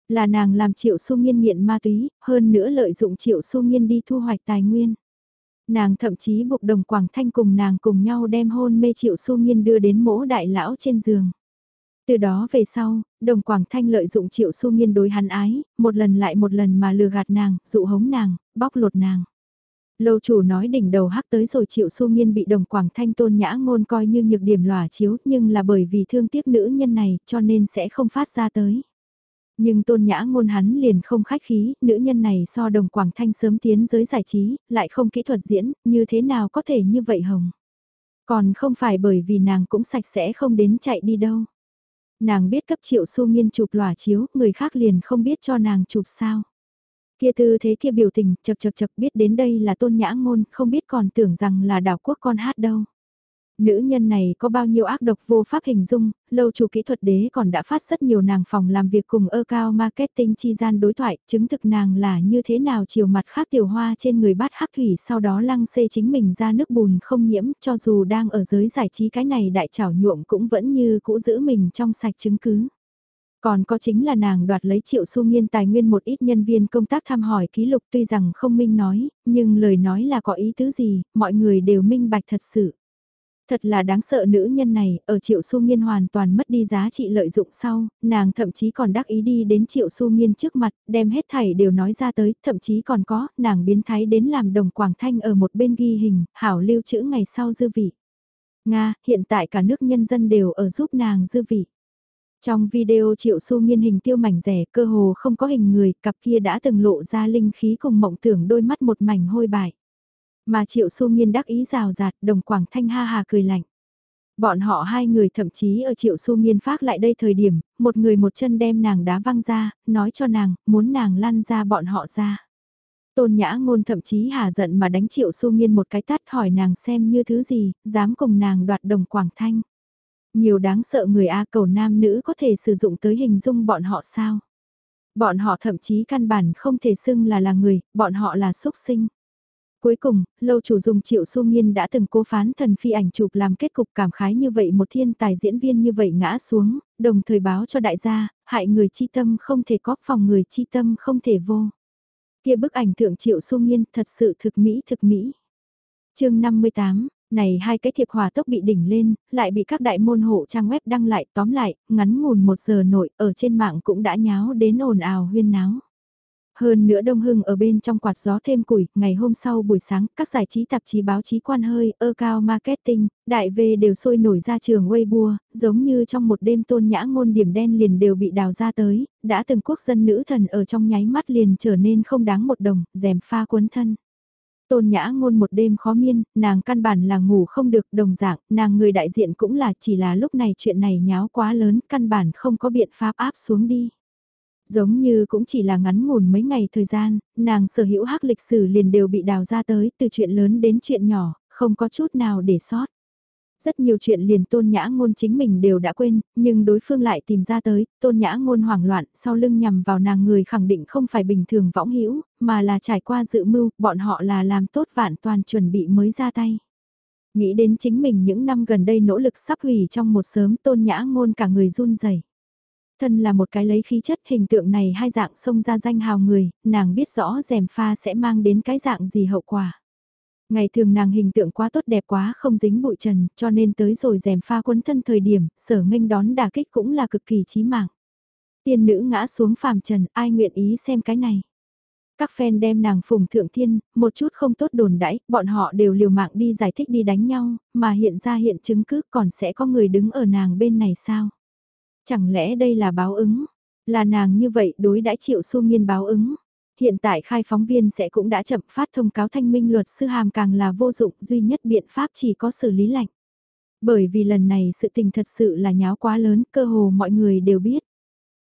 Là nàng làm triệu su nghiên nghiện ma túy, hơn nữa lợi dụng triệu su nghiên đi thu hoạch tài nguyên. Nàng thậm chí buộc đồng Quảng Thanh cùng nàng cùng nhau đem hôn mê triệu su nghiên đưa đến mỗ đại lão trên giường. Từ đó về sau, đồng Quảng Thanh lợi dụng triệu su nghiên đối hắn ái, một lần lại một lần mà lừa gạt nàng, dụ hống nàng, bóc lột nàng. Lâu chủ nói đỉnh đầu hắc tới rồi triệu su nghiên bị đồng Quảng Thanh tôn nhã ngôn coi như nhược điểm lòa chiếu nhưng là bởi vì thương tiếc nữ nhân này cho nên sẽ không phát ra tới. Nhưng tôn nhã ngôn hắn liền không khách khí, nữ nhân này so đồng Quảng Thanh sớm tiến giới giải trí, lại không kỹ thuật diễn, như thế nào có thể như vậy hồng. Còn không phải bởi vì nàng cũng sạch sẽ không đến chạy đi đâu. Nàng biết cấp triệu su nghiên chụp lòa chiếu, người khác liền không biết cho nàng chụp sao. Kia tư thế kia biểu tình, chật chật chật biết đến đây là tôn nhã ngôn, không biết còn tưởng rằng là đảo quốc con hát đâu. Nữ nhân này có bao nhiêu ác độc vô pháp hình dung, lâu chủ kỹ thuật đế còn đã phát rất nhiều nàng phòng làm việc cùng ơ cao marketing chi gian đối thoại, chứng thực nàng là như thế nào chiều mặt khác tiểu hoa trên người bát hắc thủy sau đó lăng xê chính mình ra nước bùn không nhiễm cho dù đang ở giới giải trí cái này đại trảo nhuộm cũng vẫn như cũ giữ mình trong sạch chứng cứ. Còn có chính là nàng đoạt lấy triệu su nghiên tài nguyên một ít nhân viên công tác thăm hỏi ký lục tuy rằng không minh nói, nhưng lời nói là có ý tứ gì, mọi người đều minh bạch thật sự. Thật là đáng sợ nữ nhân này, ở triệu su nghiên hoàn toàn mất đi giá trị lợi dụng sau, nàng thậm chí còn đắc ý đi đến triệu su nghiên trước mặt, đem hết thảy đều nói ra tới, thậm chí còn có, nàng biến thái đến làm đồng quảng thanh ở một bên ghi hình, hảo lưu trữ ngày sau dư vị. Nga, hiện tại cả nước nhân dân đều ở giúp nàng dư vị. Trong video triệu su nghiên hình tiêu mảnh rẻ cơ hồ không có hình người, cặp kia đã từng lộ ra linh khí cùng mộng tưởng đôi mắt một mảnh hôi bại. Mà triệu su nghiên đắc ý rào rạt, đồng quảng thanh ha hà cười lạnh. Bọn họ hai người thậm chí ở triệu su nghiên phát lại đây thời điểm, một người một chân đem nàng đá văng ra, nói cho nàng, muốn nàng lăn ra bọn họ ra. Tôn nhã ngôn thậm chí hà giận mà đánh triệu su nghiên một cái tát hỏi nàng xem như thứ gì, dám cùng nàng đoạt đồng quảng thanh. Nhiều đáng sợ người A cầu nam nữ có thể sử dụng tới hình dung bọn họ sao? Bọn họ thậm chí căn bản không thể xưng là là người, bọn họ là xúc sinh. Cuối cùng, lâu chủ dùng triệu su nghiên đã từng cố phán thần phi ảnh chụp làm kết cục cảm khái như vậy một thiên tài diễn viên như vậy ngã xuống, đồng thời báo cho đại gia, hại người chi tâm không thể có phòng người chi tâm không thể vô. Kia bức ảnh thượng triệu su nghiên thật sự thực mỹ thực mỹ. chương 58, này hai cái thiệp hòa tốc bị đỉnh lên, lại bị các đại môn hộ trang web đăng lại tóm lại, ngắn ngủn một giờ nội ở trên mạng cũng đã nháo đến ồn ào huyên náo. Hơn nữa Đông Hưng ở bên trong quạt gió thêm củi, ngày hôm sau buổi sáng, các giải trí tạp chí báo chí quan hơi, ơ cao marketing, đại về đều sôi nổi ra trường Weibo, giống như trong một đêm tôn nhã ngôn điểm đen liền đều bị đào ra tới, đã từng quốc dân nữ thần ở trong nháy mắt liền trở nên không đáng một đồng, dèm pha cuốn thân. Tôn nhã ngôn một đêm khó miên, nàng căn bản là ngủ không được đồng dạng, nàng người đại diện cũng là chỉ là lúc này chuyện này nháo quá lớn, căn bản không có biện pháp áp xuống đi. Giống như cũng chỉ là ngắn ngủn mấy ngày thời gian, nàng sở hữu hắc lịch sử liền đều bị đào ra tới từ chuyện lớn đến chuyện nhỏ, không có chút nào để sót. Rất nhiều chuyện liền tôn nhã ngôn chính mình đều đã quên, nhưng đối phương lại tìm ra tới, tôn nhã ngôn hoảng loạn, sau lưng nhằm vào nàng người khẳng định không phải bình thường võng hữu mà là trải qua dự mưu, bọn họ là làm tốt vạn toàn chuẩn bị mới ra tay. Nghĩ đến chính mình những năm gần đây nỗ lực sắp hủy trong một sớm tôn nhã ngôn cả người run rẩy Thân là một cái lấy khí chất hình tượng này hai dạng xông ra danh hào người, nàng biết rõ rèm pha sẽ mang đến cái dạng gì hậu quả. Ngày thường nàng hình tượng quá tốt đẹp quá không dính bụi trần, cho nên tới rồi rèm pha quấn thân thời điểm, sở nghênh đón đà kích cũng là cực kỳ chí mạng. Tiên nữ ngã xuống phàm trần, ai nguyện ý xem cái này. Các fan đem nàng phùng thượng thiên, một chút không tốt đồn đãi, bọn họ đều liều mạng đi giải thích đi đánh nhau, mà hiện ra hiện chứng cứ còn sẽ có người đứng ở nàng bên này sao? Chẳng lẽ đây là báo ứng? Là nàng như vậy đối đãi triệu su nghiên báo ứng? Hiện tại khai phóng viên sẽ cũng đã chậm phát thông cáo thanh minh luật sư hàm càng là vô dụng, duy nhất biện pháp chỉ có xử lý lạnh. Bởi vì lần này sự tình thật sự là nháo quá lớn, cơ hồ mọi người đều biết.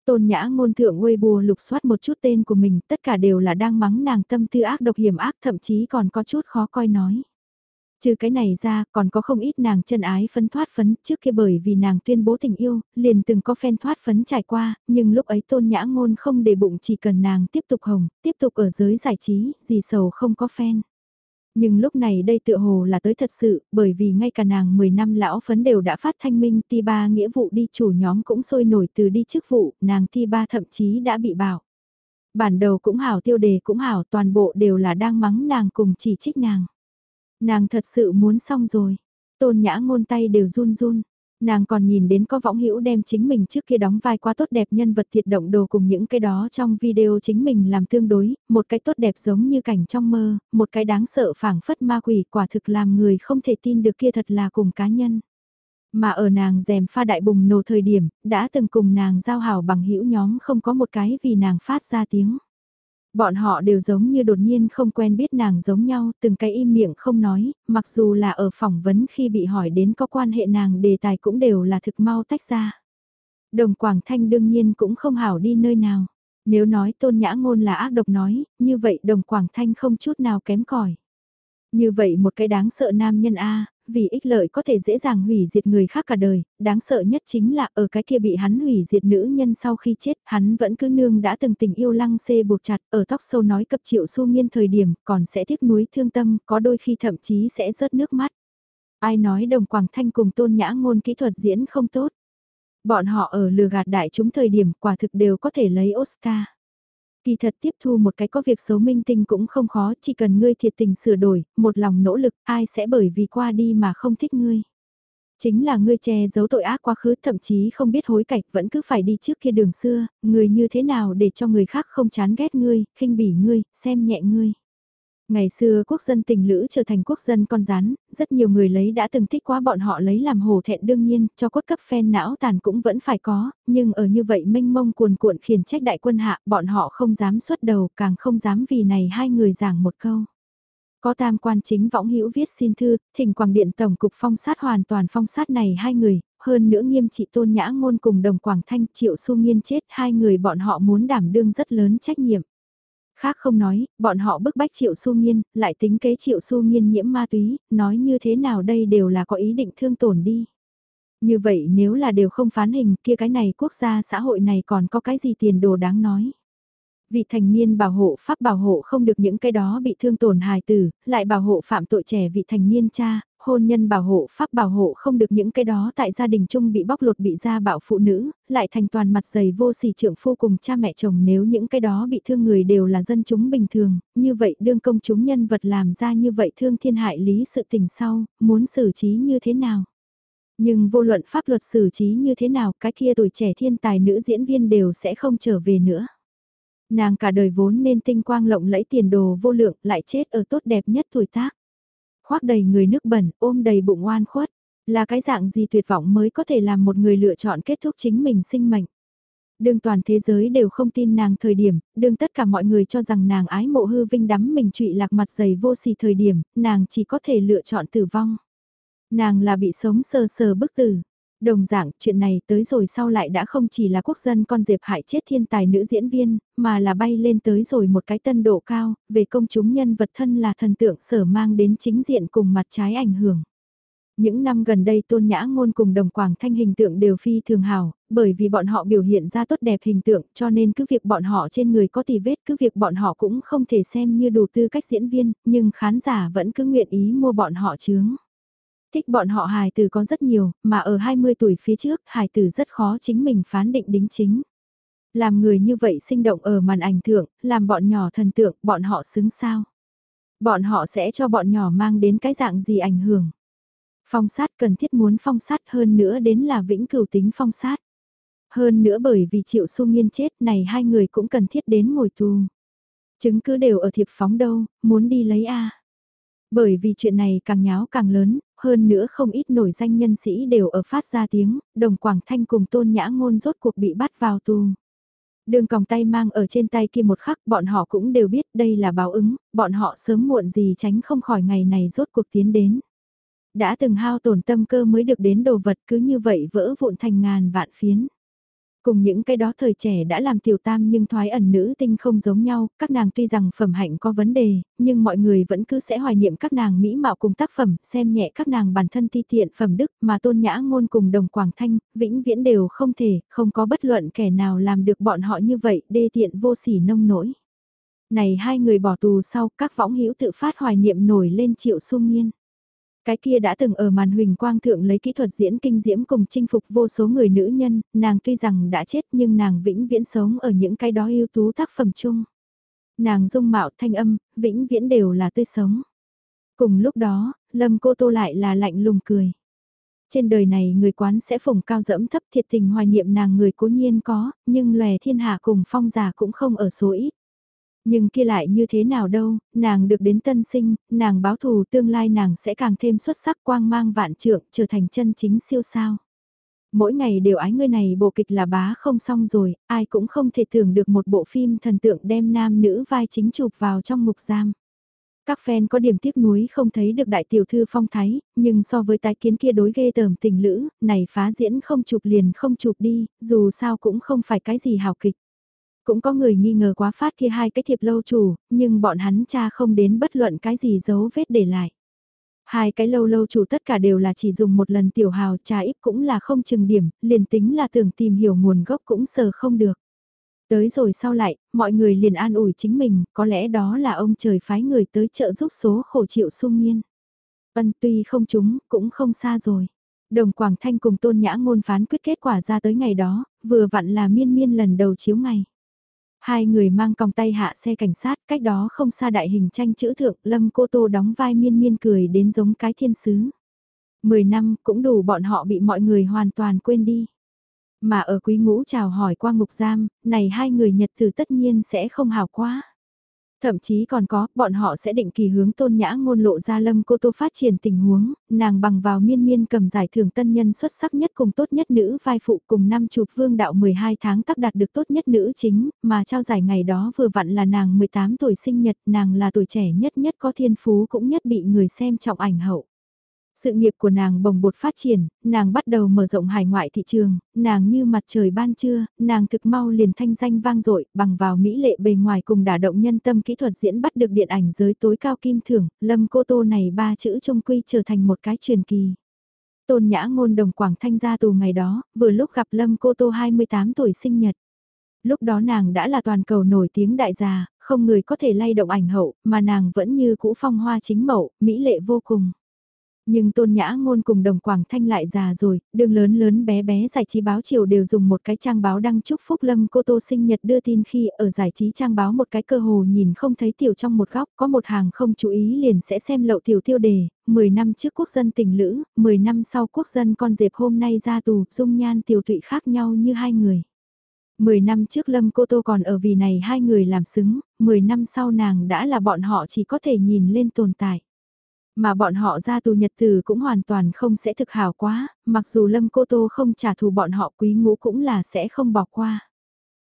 Tôn nhã ngôn thượng Weibo lục soát một chút tên của mình, tất cả đều là đang mắng nàng tâm tư ác độc hiểm ác, thậm chí còn có chút khó coi nói. Trừ cái này ra, còn có không ít nàng chân ái phấn thoát phấn, trước kia bởi vì nàng tuyên bố tình yêu, liền từng có phen thoát phấn trải qua, nhưng lúc ấy tôn nhã ngôn không để bụng chỉ cần nàng tiếp tục hồng, tiếp tục ở giới giải trí, gì sầu không có phen. Nhưng lúc này đây tựa hồ là tới thật sự, bởi vì ngay cả nàng 10 năm lão phấn đều đã phát thanh minh ti ba nghĩa vụ đi chủ nhóm cũng sôi nổi từ đi chức vụ, nàng ti ba thậm chí đã bị bảo. Bản đầu cũng hảo tiêu đề cũng hảo toàn bộ đều là đang mắng nàng cùng chỉ trích nàng. Nàng thật sự muốn xong rồi. Tôn nhã ngôn tay đều run run. Nàng còn nhìn đến có võng hữu đem chính mình trước kia đóng vai quá tốt đẹp nhân vật thiệt động đồ cùng những cái đó trong video chính mình làm tương đối, một cái tốt đẹp giống như cảnh trong mơ, một cái đáng sợ phảng phất ma quỷ quả thực làm người không thể tin được kia thật là cùng cá nhân. Mà ở nàng rèm pha đại bùng nổ thời điểm, đã từng cùng nàng giao hảo bằng hữu nhóm không có một cái vì nàng phát ra tiếng. Bọn họ đều giống như đột nhiên không quen biết nàng giống nhau, từng cái im miệng không nói, mặc dù là ở phỏng vấn khi bị hỏi đến có quan hệ nàng đề tài cũng đều là thực mau tách ra. Đồng Quảng Thanh đương nhiên cũng không hảo đi nơi nào. Nếu nói tôn nhã ngôn là ác độc nói, như vậy đồng Quảng Thanh không chút nào kém cỏi Như vậy một cái đáng sợ nam nhân A, vì ích lợi có thể dễ dàng hủy diệt người khác cả đời, đáng sợ nhất chính là ở cái kia bị hắn hủy diệt nữ nhân sau khi chết, hắn vẫn cứ nương đã từng tình yêu lăng xê buộc chặt, ở tóc sâu nói cập triệu su nghiên thời điểm, còn sẽ tiếc nuối thương tâm, có đôi khi thậm chí sẽ rớt nước mắt. Ai nói đồng Quảng Thanh cùng tôn nhã ngôn kỹ thuật diễn không tốt. Bọn họ ở lừa gạt đại chúng thời điểm quả thực đều có thể lấy Oscar. Kỳ thật tiếp thu một cái có việc xấu minh tinh cũng không khó, chỉ cần ngươi thiệt tình sửa đổi, một lòng nỗ lực, ai sẽ bởi vì qua đi mà không thích ngươi. Chính là ngươi che giấu tội ác quá khứ thậm chí không biết hối cải vẫn cứ phải đi trước kia đường xưa, người như thế nào để cho người khác không chán ghét ngươi, khinh bỉ ngươi, xem nhẹ ngươi. Ngày xưa quốc dân tình lữ trở thành quốc dân con rán, rất nhiều người lấy đã từng thích quá bọn họ lấy làm hổ thẹn đương nhiên, cho cốt cấp phen não tàn cũng vẫn phải có, nhưng ở như vậy mênh mông cuồn cuộn khiển trách đại quân hạ, bọn họ không dám xuất đầu, càng không dám vì này hai người giảng một câu. Có tam quan chính võng hữu viết xin thư, thỉnh quảng điện tổng cục phong sát hoàn toàn phong sát này hai người, hơn nữa nghiêm trị tôn nhã ngôn cùng đồng quảng thanh triệu su nghiên chết hai người bọn họ muốn đảm đương rất lớn trách nhiệm. Khác không nói, bọn họ bức bách Triệu Xu Nghiên, lại tính kế Triệu Xu Nghiên nhiễm ma túy, nói như thế nào đây đều là có ý định thương tổn đi. Như vậy nếu là đều không phán hình kia cái này quốc gia xã hội này còn có cái gì tiền đồ đáng nói. Vị thành niên bảo hộ pháp bảo hộ không được những cái đó bị thương tổn hài tử, lại bảo hộ phạm tội trẻ vị thành niên cha, hôn nhân bảo hộ pháp bảo hộ không được những cái đó tại gia đình chung bị bóc lột bị gia bạo phụ nữ, lại thành toàn mặt dày vô sỉ trưởng phu cùng cha mẹ chồng nếu những cái đó bị thương người đều là dân chúng bình thường, như vậy đương công chúng nhân vật làm ra như vậy thương thiên hại lý sự tình sau, muốn xử trí như thế nào? Nhưng vô luận pháp luật xử trí như thế nào cái kia tuổi trẻ thiên tài nữ diễn viên đều sẽ không trở về nữa. Nàng cả đời vốn nên tinh quang lộng lẫy tiền đồ vô lượng lại chết ở tốt đẹp nhất tuổi tác khoác đầy người nước bẩn, ôm đầy bụng oan khuất, là cái dạng gì tuyệt vọng mới có thể làm một người lựa chọn kết thúc chính mình sinh mệnh. Đương toàn thế giới đều không tin nàng thời điểm, đương tất cả mọi người cho rằng nàng ái mộ hư vinh đắm mình trụy lạc mặt dày vô sỉ thời điểm, nàng chỉ có thể lựa chọn tử vong. Nàng là bị sống sờ sờ bức tử, Đồng dạng, chuyện này tới rồi sau lại đã không chỉ là quốc dân con dẹp hại chết thiên tài nữ diễn viên, mà là bay lên tới rồi một cái tân độ cao, về công chúng nhân vật thân là thần tượng sở mang đến chính diện cùng mặt trái ảnh hưởng. Những năm gần đây tôn nhã ngôn cùng đồng quảng thanh hình tượng đều phi thường hào, bởi vì bọn họ biểu hiện ra tốt đẹp hình tượng cho nên cứ việc bọn họ trên người có tì vết cứ việc bọn họ cũng không thể xem như đủ tư cách diễn viên, nhưng khán giả vẫn cứ nguyện ý mua bọn họ chướng. Thích bọn họ hài tử có rất nhiều, mà ở 20 tuổi phía trước, hài tử rất khó chính mình phán định đính chính. Làm người như vậy sinh động ở màn ảnh thượng, làm bọn nhỏ thần tượng, bọn họ xứng sao. Bọn họ sẽ cho bọn nhỏ mang đến cái dạng gì ảnh hưởng. Phong sát cần thiết muốn phong sát hơn nữa đến là vĩnh cửu tính phong sát. Hơn nữa bởi vì triệu su nghiên chết này hai người cũng cần thiết đến ngồi tù. Chứng cứ đều ở thiệp phóng đâu, muốn đi lấy A. Bởi vì chuyện này càng nháo càng lớn, hơn nữa không ít nổi danh nhân sĩ đều ở phát ra tiếng, đồng Quảng Thanh cùng tôn nhã ngôn rốt cuộc bị bắt vào tù. Đường còng tay mang ở trên tay kia một khắc bọn họ cũng đều biết đây là báo ứng, bọn họ sớm muộn gì tránh không khỏi ngày này rốt cuộc tiến đến. Đã từng hao tổn tâm cơ mới được đến đồ vật cứ như vậy vỡ vụn thành ngàn vạn phiến. Cùng những cái đó thời trẻ đã làm tiểu tam nhưng thoái ẩn nữ tinh không giống nhau, các nàng tuy rằng phẩm hạnh có vấn đề, nhưng mọi người vẫn cứ sẽ hoài niệm các nàng mỹ mạo cùng tác phẩm, xem nhẹ các nàng bản thân ti tiện phẩm đức mà tôn nhã ngôn cùng đồng quảng thanh, vĩnh viễn đều không thể, không có bất luận kẻ nào làm được bọn họ như vậy, đê tiện vô sỉ nông nổi. Này hai người bỏ tù sau, các võng hữu tự phát hoài niệm nổi lên triệu sung nhiên. Cái kia đã từng ở màn huỳnh quang thượng lấy kỹ thuật diễn kinh diễm cùng chinh phục vô số người nữ nhân, nàng tuy rằng đã chết nhưng nàng vĩnh viễn sống ở những cái đó ưu tú tác phẩm chung. Nàng dung mạo thanh âm, vĩnh viễn đều là tươi sống. Cùng lúc đó, Lâm Cô Tô lại là lạnh lùng cười. Trên đời này người quán sẽ phồng cao dẫm thấp thiệt tình hoài niệm nàng người cố nhiên có, nhưng lòe thiên hạ cùng phong giả cũng không ở số ít. Nhưng kia lại như thế nào đâu, nàng được đến tân sinh, nàng báo thù tương lai nàng sẽ càng thêm xuất sắc quang mang vạn trượng trở thành chân chính siêu sao. Mỗi ngày đều ái ngươi này bộ kịch là bá không xong rồi, ai cũng không thể tưởng được một bộ phim thần tượng đem nam nữ vai chính chụp vào trong mục giam. Các fan có điểm tiếc nuối không thấy được đại tiểu thư phong thái, nhưng so với tái kiến kia đối ghê tởm tình lữ, này phá diễn không chụp liền không chụp đi, dù sao cũng không phải cái gì hào kịch. Cũng có người nghi ngờ quá phát kia hai cái thiệp lâu chủ, nhưng bọn hắn cha không đến bất luận cái gì dấu vết để lại. Hai cái lâu lâu chủ tất cả đều là chỉ dùng một lần tiểu hào trà ít cũng là không chừng điểm, liền tính là tưởng tìm hiểu nguồn gốc cũng sờ không được. Tới rồi sau lại, mọi người liền an ủi chính mình, có lẽ đó là ông trời phái người tới trợ giúp số khổ chịu sung nhiên. Ân tuy không chúng, cũng không xa rồi. Đồng Quảng Thanh cùng Tôn Nhã ngôn phán quyết kết quả ra tới ngày đó, vừa vặn là miên miên lần đầu chiếu ngày. Hai người mang còng tay hạ xe cảnh sát, cách đó không xa đại hình tranh chữ thượng, Lâm Cô Tô đóng vai miên miên cười đến giống cái thiên sứ. Mười năm cũng đủ bọn họ bị mọi người hoàn toàn quên đi. Mà ở quý ngũ chào hỏi qua ngục giam, này hai người nhật từ tất nhiên sẽ không hào quá. Thậm chí còn có, bọn họ sẽ định kỳ hướng tôn nhã ngôn lộ ra lâm cô tô phát triển tình huống, nàng bằng vào miên miên cầm giải thưởng tân nhân xuất sắc nhất cùng tốt nhất nữ vai phụ cùng năm chụp vương đạo 12 tháng tác đạt được tốt nhất nữ chính, mà trao giải ngày đó vừa vặn là nàng 18 tuổi sinh nhật, nàng là tuổi trẻ nhất nhất có thiên phú cũng nhất bị người xem trọng ảnh hậu. Sự nghiệp của nàng bồng bột phát triển, nàng bắt đầu mở rộng hải ngoại thị trường, nàng như mặt trời ban trưa, nàng thực mau liền thanh danh vang dội bằng vào mỹ lệ bề ngoài cùng đả động nhân tâm kỹ thuật diễn bắt được điện ảnh giới tối cao kim thưởng, lâm cô tô này ba chữ trông quy trở thành một cái truyền kỳ. Tôn nhã ngôn đồng quảng thanh ra tù ngày đó, vừa lúc gặp lâm cô tô 28 tuổi sinh nhật. Lúc đó nàng đã là toàn cầu nổi tiếng đại gia, không người có thể lay động ảnh hậu, mà nàng vẫn như cũ phong hoa chính mậu, mỹ lệ vô cùng. Nhưng tôn nhã ngôn cùng đồng quảng thanh lại già rồi, đường lớn lớn bé bé giải trí báo chiều đều dùng một cái trang báo đăng chúc Phúc Lâm cô tô sinh nhật đưa tin khi ở giải trí trang báo một cái cơ hồ nhìn không thấy tiểu trong một góc có một hàng không chú ý liền sẽ xem lậu tiểu tiêu đề, 10 năm trước quốc dân tình lữ, 10 năm sau quốc dân con dẹp hôm nay ra tù, dung nhan tiểu tụy khác nhau như hai người. 10 năm trước Lâm Cô Tô còn ở vì này hai người làm xứng, 10 năm sau nàng đã là bọn họ chỉ có thể nhìn lên tồn tại. Mà bọn họ ra tù nhật từ cũng hoàn toàn không sẽ thực hảo quá, mặc dù Lâm Cô Tô không trả thù bọn họ quý ngũ cũng là sẽ không bỏ qua.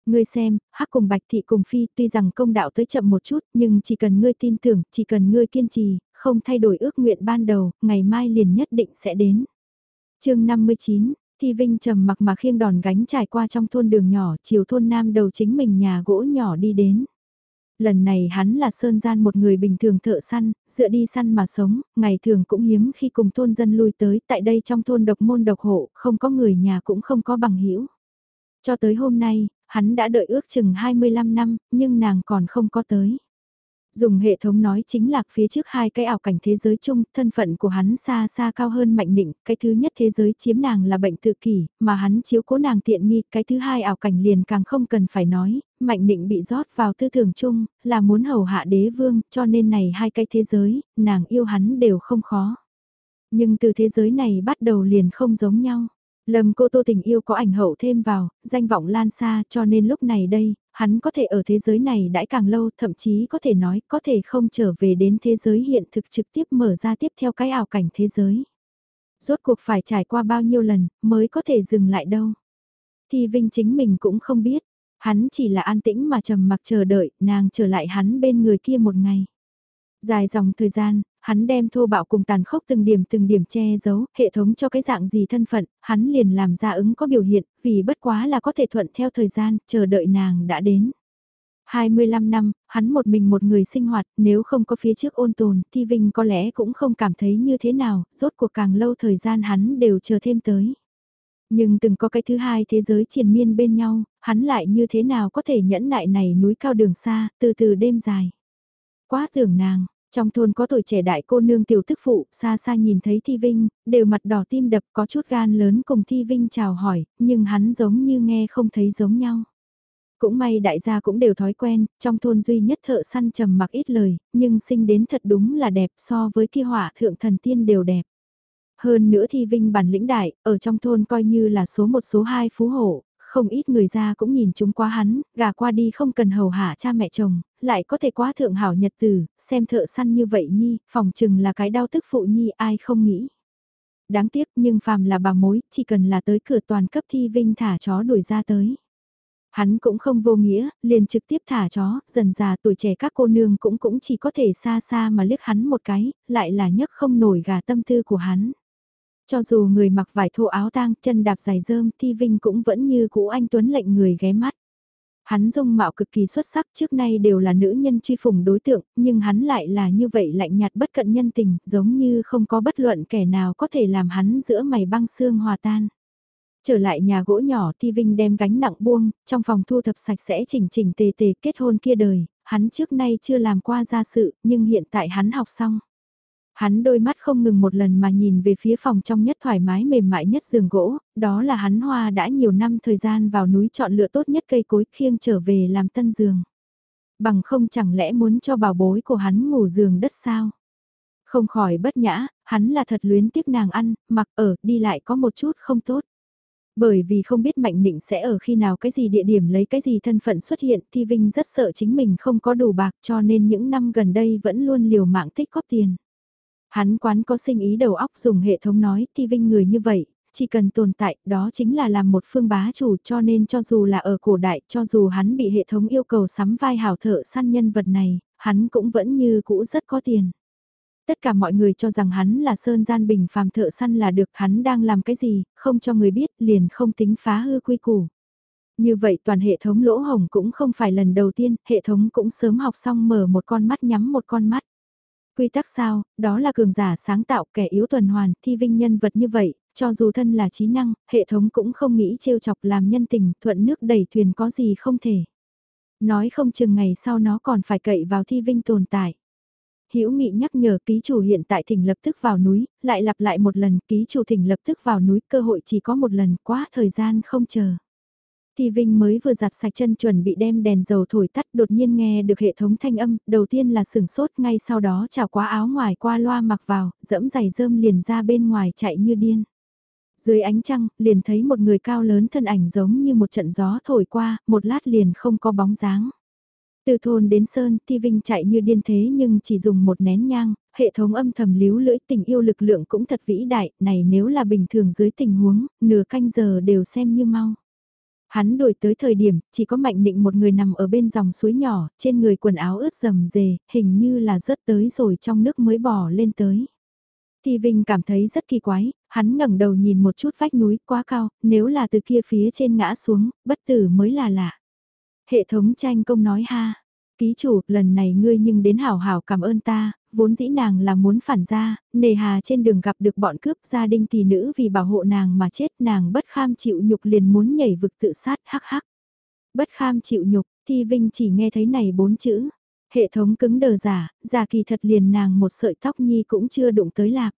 Ngươi xem, hắc cùng bạch thị cùng phi tuy rằng công đạo tới chậm một chút nhưng chỉ cần ngươi tin tưởng, chỉ cần ngươi kiên trì, không thay đổi ước nguyện ban đầu, ngày mai liền nhất định sẽ đến. chương 59, Thi Vinh trầm mặc mà khiêng đòn gánh trải qua trong thôn đường nhỏ, chiều thôn nam đầu chính mình nhà gỗ nhỏ đi đến lần này hắn là sơn gian một người bình thường thợ săn, dựa đi săn mà sống, ngày thường cũng hiếm khi cùng thôn dân lui tới, tại đây trong thôn độc môn độc hộ, không có người nhà cũng không có bằng hữu Cho tới hôm nay, hắn đã đợi ước chừng 25 năm, nhưng nàng còn không có tới. Dùng hệ thống nói chính là phía trước hai cái ảo cảnh thế giới chung, thân phận của hắn xa xa cao hơn mạnh định, cái thứ nhất thế giới chiếm nàng là bệnh tự kỷ, mà hắn chiếu cố nàng tiện nghi, cái thứ hai ảo cảnh liền càng không cần phải nói, mạnh định bị rót vào tư tưởng chung, là muốn hầu hạ đế vương, cho nên này hai cái thế giới, nàng yêu hắn đều không khó. Nhưng từ thế giới này bắt đầu liền không giống nhau. Lâm cô tô tình yêu có ảnh hậu thêm vào, danh vọng lan xa cho nên lúc này đây, hắn có thể ở thế giới này đãi càng lâu thậm chí có thể nói có thể không trở về đến thế giới hiện thực trực tiếp mở ra tiếp theo cái ảo cảnh thế giới. Rốt cuộc phải trải qua bao nhiêu lần mới có thể dừng lại đâu. Thì Vinh chính mình cũng không biết, hắn chỉ là an tĩnh mà trầm mặc chờ đợi nàng trở lại hắn bên người kia một ngày. Dài dòng thời gian, hắn đem thô bạo cùng tàn khốc từng điểm từng điểm che giấu, hệ thống cho cái dạng gì thân phận, hắn liền làm ra ứng có biểu hiện, vì bất quá là có thể thuận theo thời gian, chờ đợi nàng đã đến. 25 năm, hắn một mình một người sinh hoạt, nếu không có phía trước ôn tồn, thì Vinh có lẽ cũng không cảm thấy như thế nào, rốt cuộc càng lâu thời gian hắn đều chờ thêm tới. Nhưng từng có cái thứ hai thế giới triền miên bên nhau, hắn lại như thế nào có thể nhẫn nại này núi cao đường xa, từ từ đêm dài. Quá tưởng nàng, trong thôn có tuổi trẻ đại cô nương tiểu thức phụ, xa xa nhìn thấy Thi Vinh, đều mặt đỏ tim đập có chút gan lớn cùng Thi Vinh chào hỏi, nhưng hắn giống như nghe không thấy giống nhau. Cũng may đại gia cũng đều thói quen, trong thôn duy nhất thợ săn trầm mặc ít lời, nhưng sinh đến thật đúng là đẹp so với kia hỏa thượng thần tiên đều đẹp. Hơn nữa thi Vinh bản lĩnh đại, ở trong thôn coi như là số một số hai phú hộ, không ít người ra cũng nhìn chúng qua hắn, gà qua đi không cần hầu hạ cha mẹ chồng, lại có thể quá thượng hảo nhật tử, xem thợ săn như vậy nhi, phòng chừng là cái đau tức phụ nhi ai không nghĩ. Đáng tiếc nhưng phàm là bà mối, chỉ cần là tới cửa toàn cấp thi Vinh thả chó đuổi ra tới. Hắn cũng không vô nghĩa, liền trực tiếp thả chó, dần già tuổi trẻ các cô nương cũng cũng chỉ có thể xa xa mà liếc hắn một cái, lại là nhấc không nổi gà tâm tư của hắn. Cho dù người mặc vải thô áo tang, chân đạp giày rơm, Thi Vinh cũng vẫn như cũ anh Tuấn lệnh người ghé mắt. Hắn dung mạo cực kỳ xuất sắc trước nay đều là nữ nhân truy phủng đối tượng, nhưng hắn lại là như vậy lạnh nhạt bất cận nhân tình, giống như không có bất luận kẻ nào có thể làm hắn giữa mày băng xương hòa tan. Trở lại nhà gỗ nhỏ Thi Vinh đem gánh nặng buông, trong phòng thu thập sạch sẽ chỉnh chỉnh tề tề kết hôn kia đời, hắn trước nay chưa làm qua gia sự, nhưng hiện tại hắn học xong. Hắn đôi mắt không ngừng một lần mà nhìn về phía phòng trong nhất thoải mái mềm mại nhất giường gỗ, đó là hắn hoa đã nhiều năm thời gian vào núi chọn lựa tốt nhất cây cối khiêng trở về làm tân giường. Bằng không chẳng lẽ muốn cho bảo bối của hắn ngủ giường đất sao? Không khỏi bất nhã, hắn là thật luyến tiếc nàng ăn, mặc ở, đi lại có một chút không tốt. Bởi vì không biết Mạnh Định sẽ ở khi nào cái gì địa điểm lấy cái gì thân phận xuất hiện thì Vinh rất sợ chính mình không có đủ bạc cho nên những năm gần đây vẫn luôn liều mạng tích góp tiền. Hắn quán có sinh ý đầu óc dùng hệ thống nói thì Vinh người như vậy, chỉ cần tồn tại đó chính là làm một phương bá chủ cho nên cho dù là ở cổ đại cho dù hắn bị hệ thống yêu cầu sắm vai hảo thợ săn nhân vật này, hắn cũng vẫn như cũ rất có tiền. Tất cả mọi người cho rằng hắn là Sơn Gian Bình phàm thợ săn là được hắn đang làm cái gì, không cho người biết liền không tính phá hư quy củ. Như vậy toàn hệ thống lỗ hồng cũng không phải lần đầu tiên, hệ thống cũng sớm học xong mở một con mắt nhắm một con mắt. Quy tắc sao, đó là cường giả sáng tạo kẻ yếu tuần hoàn, thi vinh nhân vật như vậy, cho dù thân là trí năng, hệ thống cũng không nghĩ trêu chọc làm nhân tình, thuận nước đẩy thuyền có gì không thể. Nói không chừng ngày sau nó còn phải cậy vào thi vinh tồn tại. Hữu Nghị nhắc nhở ký chủ hiện tại thỉnh lập tức vào núi, lại lặp lại một lần ký chủ thỉnh lập tức vào núi cơ hội chỉ có một lần quá thời gian không chờ. Ti Vinh mới vừa giặt sạch chân chuẩn bị đem đèn dầu thổi tắt đột nhiên nghe được hệ thống thanh âm, đầu tiên là sừng sốt ngay sau đó chào quá áo ngoài qua loa mặc vào, dẫm giày rơm liền ra bên ngoài chạy như điên. Dưới ánh trăng, liền thấy một người cao lớn thân ảnh giống như một trận gió thổi qua, một lát liền không có bóng dáng. Từ thôn đến sơn, Ti Vinh chạy như điên thế nhưng chỉ dùng một nén nhang, hệ thống âm thầm líu lưỡi tình yêu lực lượng cũng thật vĩ đại, này nếu là bình thường dưới tình huống, nửa canh giờ đều xem như mau. Hắn đổi tới thời điểm, chỉ có mạnh định một người nằm ở bên dòng suối nhỏ, trên người quần áo ướt rầm rề, hình như là rớt tới rồi trong nước mới bỏ lên tới. Thì Vinh cảm thấy rất kỳ quái, hắn ngẩng đầu nhìn một chút vách núi quá cao, nếu là từ kia phía trên ngã xuống, bất tử mới là lạ. Hệ thống tranh công nói ha, ký chủ, lần này ngươi nhưng đến hảo hảo cảm ơn ta, vốn dĩ nàng là muốn phản ra, nề hà trên đường gặp được bọn cướp gia đình tỷ nữ vì bảo hộ nàng mà chết nàng bất kham chịu nhục liền muốn nhảy vực tự sát hắc hắc. Bất kham chịu nhục, thi vinh chỉ nghe thấy này bốn chữ. Hệ thống cứng đờ giả, giả kỳ thật liền nàng một sợi tóc nhi cũng chưa đụng tới lạc.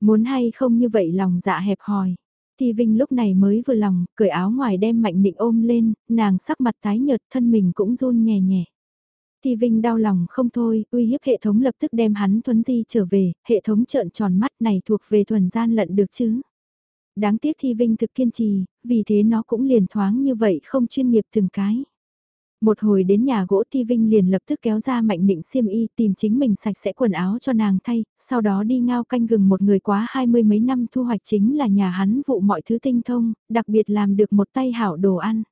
Muốn hay không như vậy lòng dạ hẹp hòi. Thi Vinh lúc này mới vừa lòng, cởi áo ngoài đem Mạnh định ôm lên, nàng sắc mặt tái nhợt thân mình cũng run nhẹ nhẹ. Thi Vinh đau lòng không thôi, uy hiếp hệ thống lập tức đem hắn thuấn di trở về, hệ thống trợn tròn mắt này thuộc về thuần gian lận được chứ. Đáng tiếc Thi Vinh thực kiên trì, vì thế nó cũng liền thoáng như vậy không chuyên nghiệp từng cái. Một hồi đến nhà gỗ Ti Vinh liền lập tức kéo ra mạnh định xiêm y tìm chính mình sạch sẽ quần áo cho nàng thay, sau đó đi ngao canh gừng một người quá hai mươi mấy năm thu hoạch chính là nhà hắn vụ mọi thứ tinh thông, đặc biệt làm được một tay hảo đồ ăn.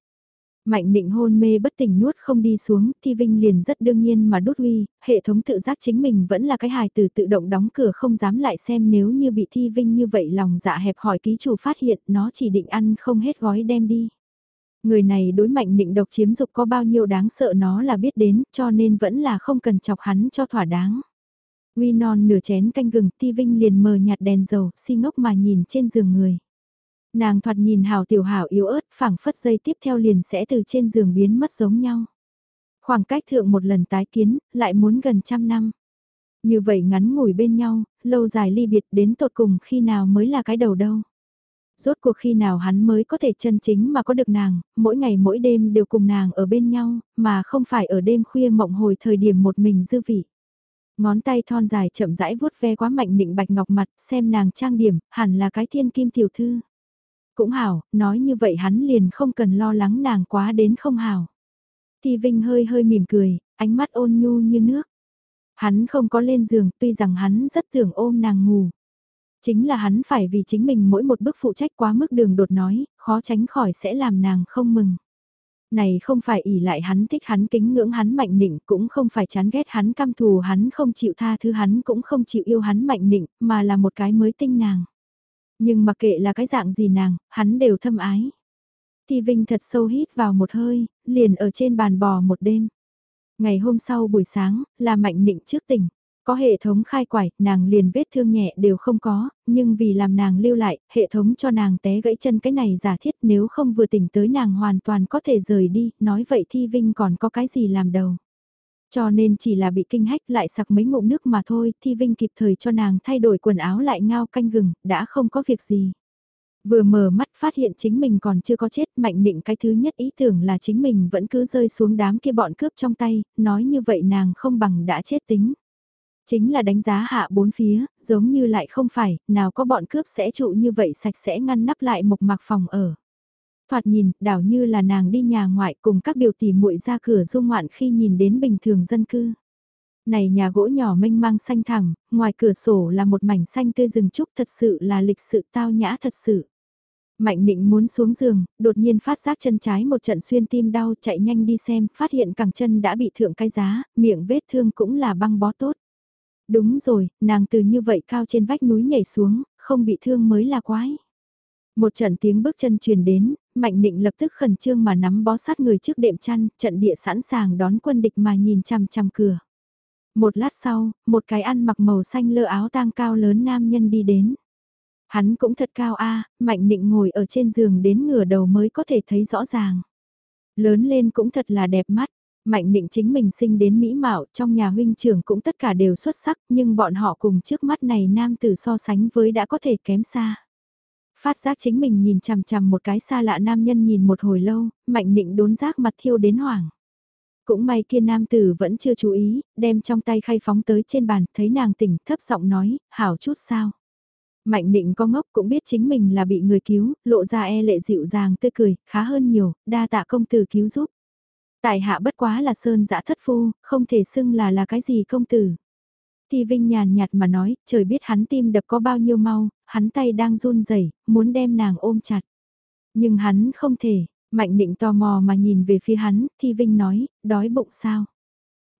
Mạnh định hôn mê bất tỉnh nuốt không đi xuống, Thi Vinh liền rất đương nhiên mà đút huy, hệ thống tự giác chính mình vẫn là cái hài từ tự động đóng cửa không dám lại xem nếu như bị Thi Vinh như vậy lòng dạ hẹp hỏi ký chủ phát hiện nó chỉ định ăn không hết gói đem đi. Người này đối mạnh định độc chiếm dục có bao nhiêu đáng sợ nó là biết đến cho nên vẫn là không cần chọc hắn cho thỏa đáng. Uy non nửa chén canh gừng thi Vinh liền mờ nhạt đèn dầu si ngốc mà nhìn trên giường người. Nàng thoạt nhìn hào tiểu hảo yếu ớt phảng phất dây tiếp theo liền sẽ từ trên giường biến mất giống nhau. Khoảng cách thượng một lần tái kiến, lại muốn gần trăm năm. Như vậy ngắn ngủi bên nhau, lâu dài ly biệt đến tột cùng khi nào mới là cái đầu đâu. Rốt cuộc khi nào hắn mới có thể chân chính mà có được nàng, mỗi ngày mỗi đêm đều cùng nàng ở bên nhau, mà không phải ở đêm khuya mộng hồi thời điểm một mình dư vị. Ngón tay thon dài chậm rãi vuốt ve quá mạnh định bạch ngọc mặt, xem nàng trang điểm, hẳn là cái thiên kim tiểu thư. Cũng hảo, nói như vậy hắn liền không cần lo lắng nàng quá đến không hảo. Thì Vinh hơi hơi mỉm cười, ánh mắt ôn nhu như nước. Hắn không có lên giường, tuy rằng hắn rất tưởng ôm nàng ngủ. Chính là hắn phải vì chính mình mỗi một bước phụ trách quá mức đường đột nói, khó tránh khỏi sẽ làm nàng không mừng. Này không phải ỉ lại hắn thích hắn kính ngưỡng hắn mạnh nịnh, cũng không phải chán ghét hắn căm thù hắn không chịu tha thứ hắn cũng không chịu yêu hắn mạnh nịnh, mà là một cái mới tinh nàng. Nhưng mà kệ là cái dạng gì nàng, hắn đều thâm ái. Thì Vinh thật sâu hít vào một hơi, liền ở trên bàn bò một đêm. Ngày hôm sau buổi sáng, là mạnh nịnh trước tỉnh. Có hệ thống khai quải, nàng liền vết thương nhẹ đều không có, nhưng vì làm nàng lưu lại, hệ thống cho nàng té gãy chân cái này giả thiết nếu không vừa tỉnh tới nàng hoàn toàn có thể rời đi, nói vậy Thi Vinh còn có cái gì làm đầu. Cho nên chỉ là bị kinh hách lại sặc mấy ngụm nước mà thôi, Thi Vinh kịp thời cho nàng thay đổi quần áo lại ngao canh gừng, đã không có việc gì. Vừa mở mắt phát hiện chính mình còn chưa có chết, mạnh định cái thứ nhất ý tưởng là chính mình vẫn cứ rơi xuống đám kia bọn cướp trong tay, nói như vậy nàng không bằng đã chết tính. Chính là đánh giá hạ bốn phía, giống như lại không phải, nào có bọn cướp sẽ trụ như vậy sạch sẽ ngăn nắp lại một mạc phòng ở. Thoạt nhìn, đảo như là nàng đi nhà ngoại cùng các biểu tỷ muội ra cửa du ngoạn khi nhìn đến bình thường dân cư. Này nhà gỗ nhỏ mênh mang xanh thẳng, ngoài cửa sổ là một mảnh xanh tươi rừng trúc thật sự là lịch sự tao nhã thật sự. Mạnh định muốn xuống giường, đột nhiên phát giác chân trái một trận xuyên tim đau chạy nhanh đi xem, phát hiện cẳng chân đã bị thượng cái giá, miệng vết thương cũng là băng bó tốt. Đúng rồi, nàng từ như vậy cao trên vách núi nhảy xuống, không bị thương mới là quái. Một trận tiếng bước chân truyền đến, Mạnh Định lập tức khẩn trương mà nắm bó sát người trước đệm chăn, trận địa sẵn sàng đón quân địch mà nhìn chằm chằm cửa. Một lát sau, một cái ăn mặc màu xanh lơ áo tang cao lớn nam nhân đi đến. Hắn cũng thật cao a, Mạnh Định ngồi ở trên giường đến ngửa đầu mới có thể thấy rõ ràng. Lớn lên cũng thật là đẹp mắt, Mạnh định chính mình sinh đến mỹ mạo, trong nhà huynh trưởng cũng tất cả đều xuất sắc, nhưng bọn họ cùng trước mắt này nam tử so sánh với đã có thể kém xa. Phát giác chính mình nhìn chằm chằm một cái xa lạ nam nhân nhìn một hồi lâu, mạnh định đốn giác mặt thiêu đến hoảng. Cũng may kia nam tử vẫn chưa chú ý, đem trong tay khay phóng tới trên bàn, thấy nàng tỉnh, thấp giọng nói, hảo chút sao. Mạnh định có ngốc cũng biết chính mình là bị người cứu, lộ ra e lệ dịu dàng tươi cười, khá hơn nhiều, đa tạ công tử cứu giúp. Tài hạ bất quá là sơn dã thất phu, không thể xưng là là cái gì công tử. Thì Vinh nhàn nhạt mà nói, trời biết hắn tim đập có bao nhiêu mau, hắn tay đang run rẩy muốn đem nàng ôm chặt. Nhưng hắn không thể, Mạnh định tò mò mà nhìn về phía hắn, Thi Vinh nói, đói bụng sao?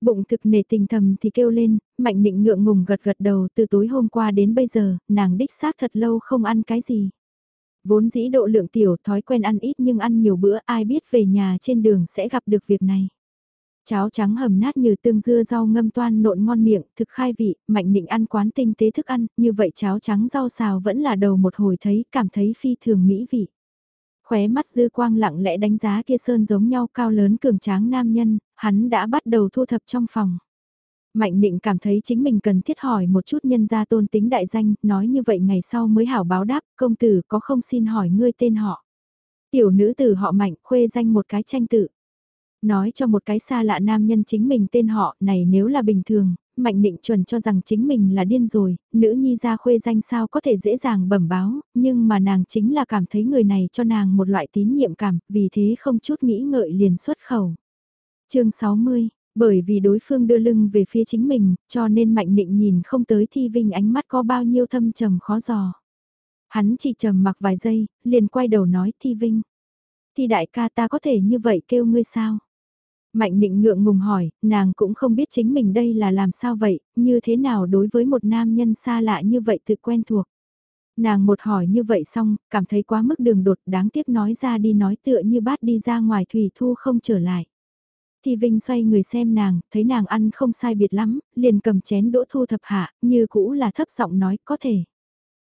Bụng thực nề tình thầm thì kêu lên, Mạnh định ngượng ngùng gật gật đầu từ tối hôm qua đến bây giờ, nàng đích xác thật lâu không ăn cái gì. Vốn dĩ độ lượng tiểu thói quen ăn ít nhưng ăn nhiều bữa ai biết về nhà trên đường sẽ gặp được việc này. Cháo trắng hầm nát như tương dưa rau ngâm toan nộn ngon miệng, thực khai vị, mạnh định ăn quán tinh tế thức ăn, như vậy cháo trắng rau xào vẫn là đầu một hồi thấy, cảm thấy phi thường mỹ vị. Khóe mắt dư quang lặng lẽ đánh giá kia sơn giống nhau cao lớn cường tráng nam nhân, hắn đã bắt đầu thu thập trong phòng. Mạnh định cảm thấy chính mình cần thiết hỏi một chút nhân gia tôn tính đại danh, nói như vậy ngày sau mới hảo báo đáp, công tử có không xin hỏi ngươi tên họ. Tiểu nữ tử họ mạnh khuê danh một cái tranh tự. Nói cho một cái xa lạ nam nhân chính mình tên họ này nếu là bình thường, mạnh định chuẩn cho rằng chính mình là điên rồi, nữ nhi ra khuê danh sao có thể dễ dàng bẩm báo, nhưng mà nàng chính là cảm thấy người này cho nàng một loại tín nhiệm cảm, vì thế không chút nghĩ ngợi liền xuất khẩu. chương 60 bởi vì đối phương đưa lưng về phía chính mình, cho nên Mạnh Nịnh nhìn không tới Thi Vinh ánh mắt có bao nhiêu thâm trầm khó dò. Hắn chỉ trầm mặc vài giây, liền quay đầu nói Thi Vinh. Thi đại ca ta có thể như vậy kêu ngươi sao? Mạnh định ngượng ngùng hỏi, nàng cũng không biết chính mình đây là làm sao vậy, như thế nào đối với một nam nhân xa lạ như vậy tự quen thuộc. Nàng một hỏi như vậy xong, cảm thấy quá mức đường đột đáng tiếc nói ra đi nói tựa như bát đi ra ngoài thủy thu không trở lại. Thì Vinh xoay người xem nàng, thấy nàng ăn không sai biệt lắm, liền cầm chén đỗ thu thập hạ, như cũ là thấp giọng nói có thể.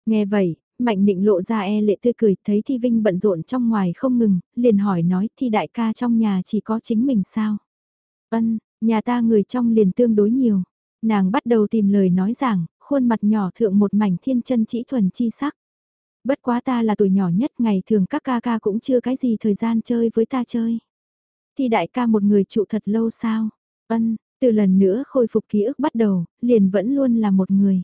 Nghe vậy, Mạnh định lộ ra e lệ tươi cười, thấy Thi Vinh bận rộn trong ngoài không ngừng, liền hỏi nói Thi đại ca trong nhà chỉ có chính mình sao? Ân, nhà ta người trong liền tương đối nhiều. Nàng bắt đầu tìm lời nói rằng, khuôn mặt nhỏ thượng một mảnh thiên chân chỉ thuần chi sắc. Bất quá ta là tuổi nhỏ nhất ngày thường các ca ca cũng chưa cái gì thời gian chơi với ta chơi. Thì đại ca một người trụ thật lâu sao? Ân, từ lần nữa khôi phục ký ức bắt đầu, liền vẫn luôn là một người.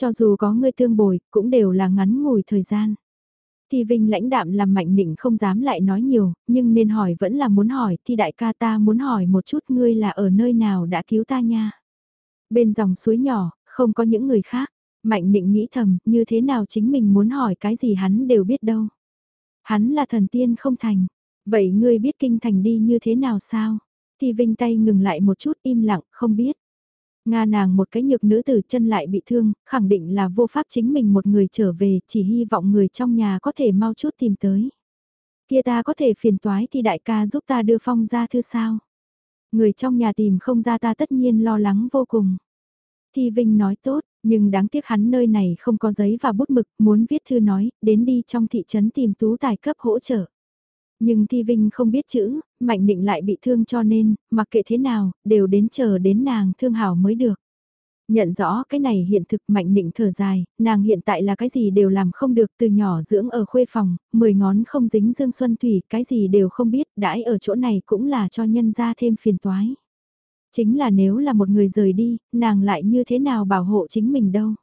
Cho dù có người tương bồi, cũng đều là ngắn ngủi thời gian. Thì Vinh lãnh đạm làm mạnh nịnh không dám lại nói nhiều, nhưng nên hỏi vẫn là muốn hỏi, thì đại ca ta muốn hỏi một chút ngươi là ở nơi nào đã cứu ta nha. Bên dòng suối nhỏ, không có những người khác, mạnh nịnh nghĩ thầm, như thế nào chính mình muốn hỏi cái gì hắn đều biết đâu. Hắn là thần tiên không thành, vậy ngươi biết kinh thành đi như thế nào sao? Thì Vinh tay ngừng lại một chút im lặng, không biết. Nga nàng một cái nhược nữ tử chân lại bị thương, khẳng định là vô pháp chính mình một người trở về, chỉ hy vọng người trong nhà có thể mau chút tìm tới. Kia ta có thể phiền toái thì đại ca giúp ta đưa phong ra thư sao? Người trong nhà tìm không ra ta tất nhiên lo lắng vô cùng. Thi Vinh nói tốt, nhưng đáng tiếc hắn nơi này không có giấy và bút mực, muốn viết thư nói, đến đi trong thị trấn tìm tú tài cấp hỗ trợ. Nhưng Thi Vinh không biết chữ, Mạnh Định lại bị thương cho nên, mặc kệ thế nào, đều đến chờ đến nàng thương hảo mới được. Nhận rõ cái này hiện thực Mạnh Định thở dài, nàng hiện tại là cái gì đều làm không được từ nhỏ dưỡng ở khuê phòng, mười ngón không dính dương xuân thủy, cái gì đều không biết, đãi ở chỗ này cũng là cho nhân ra thêm phiền toái. Chính là nếu là một người rời đi, nàng lại như thế nào bảo hộ chính mình đâu.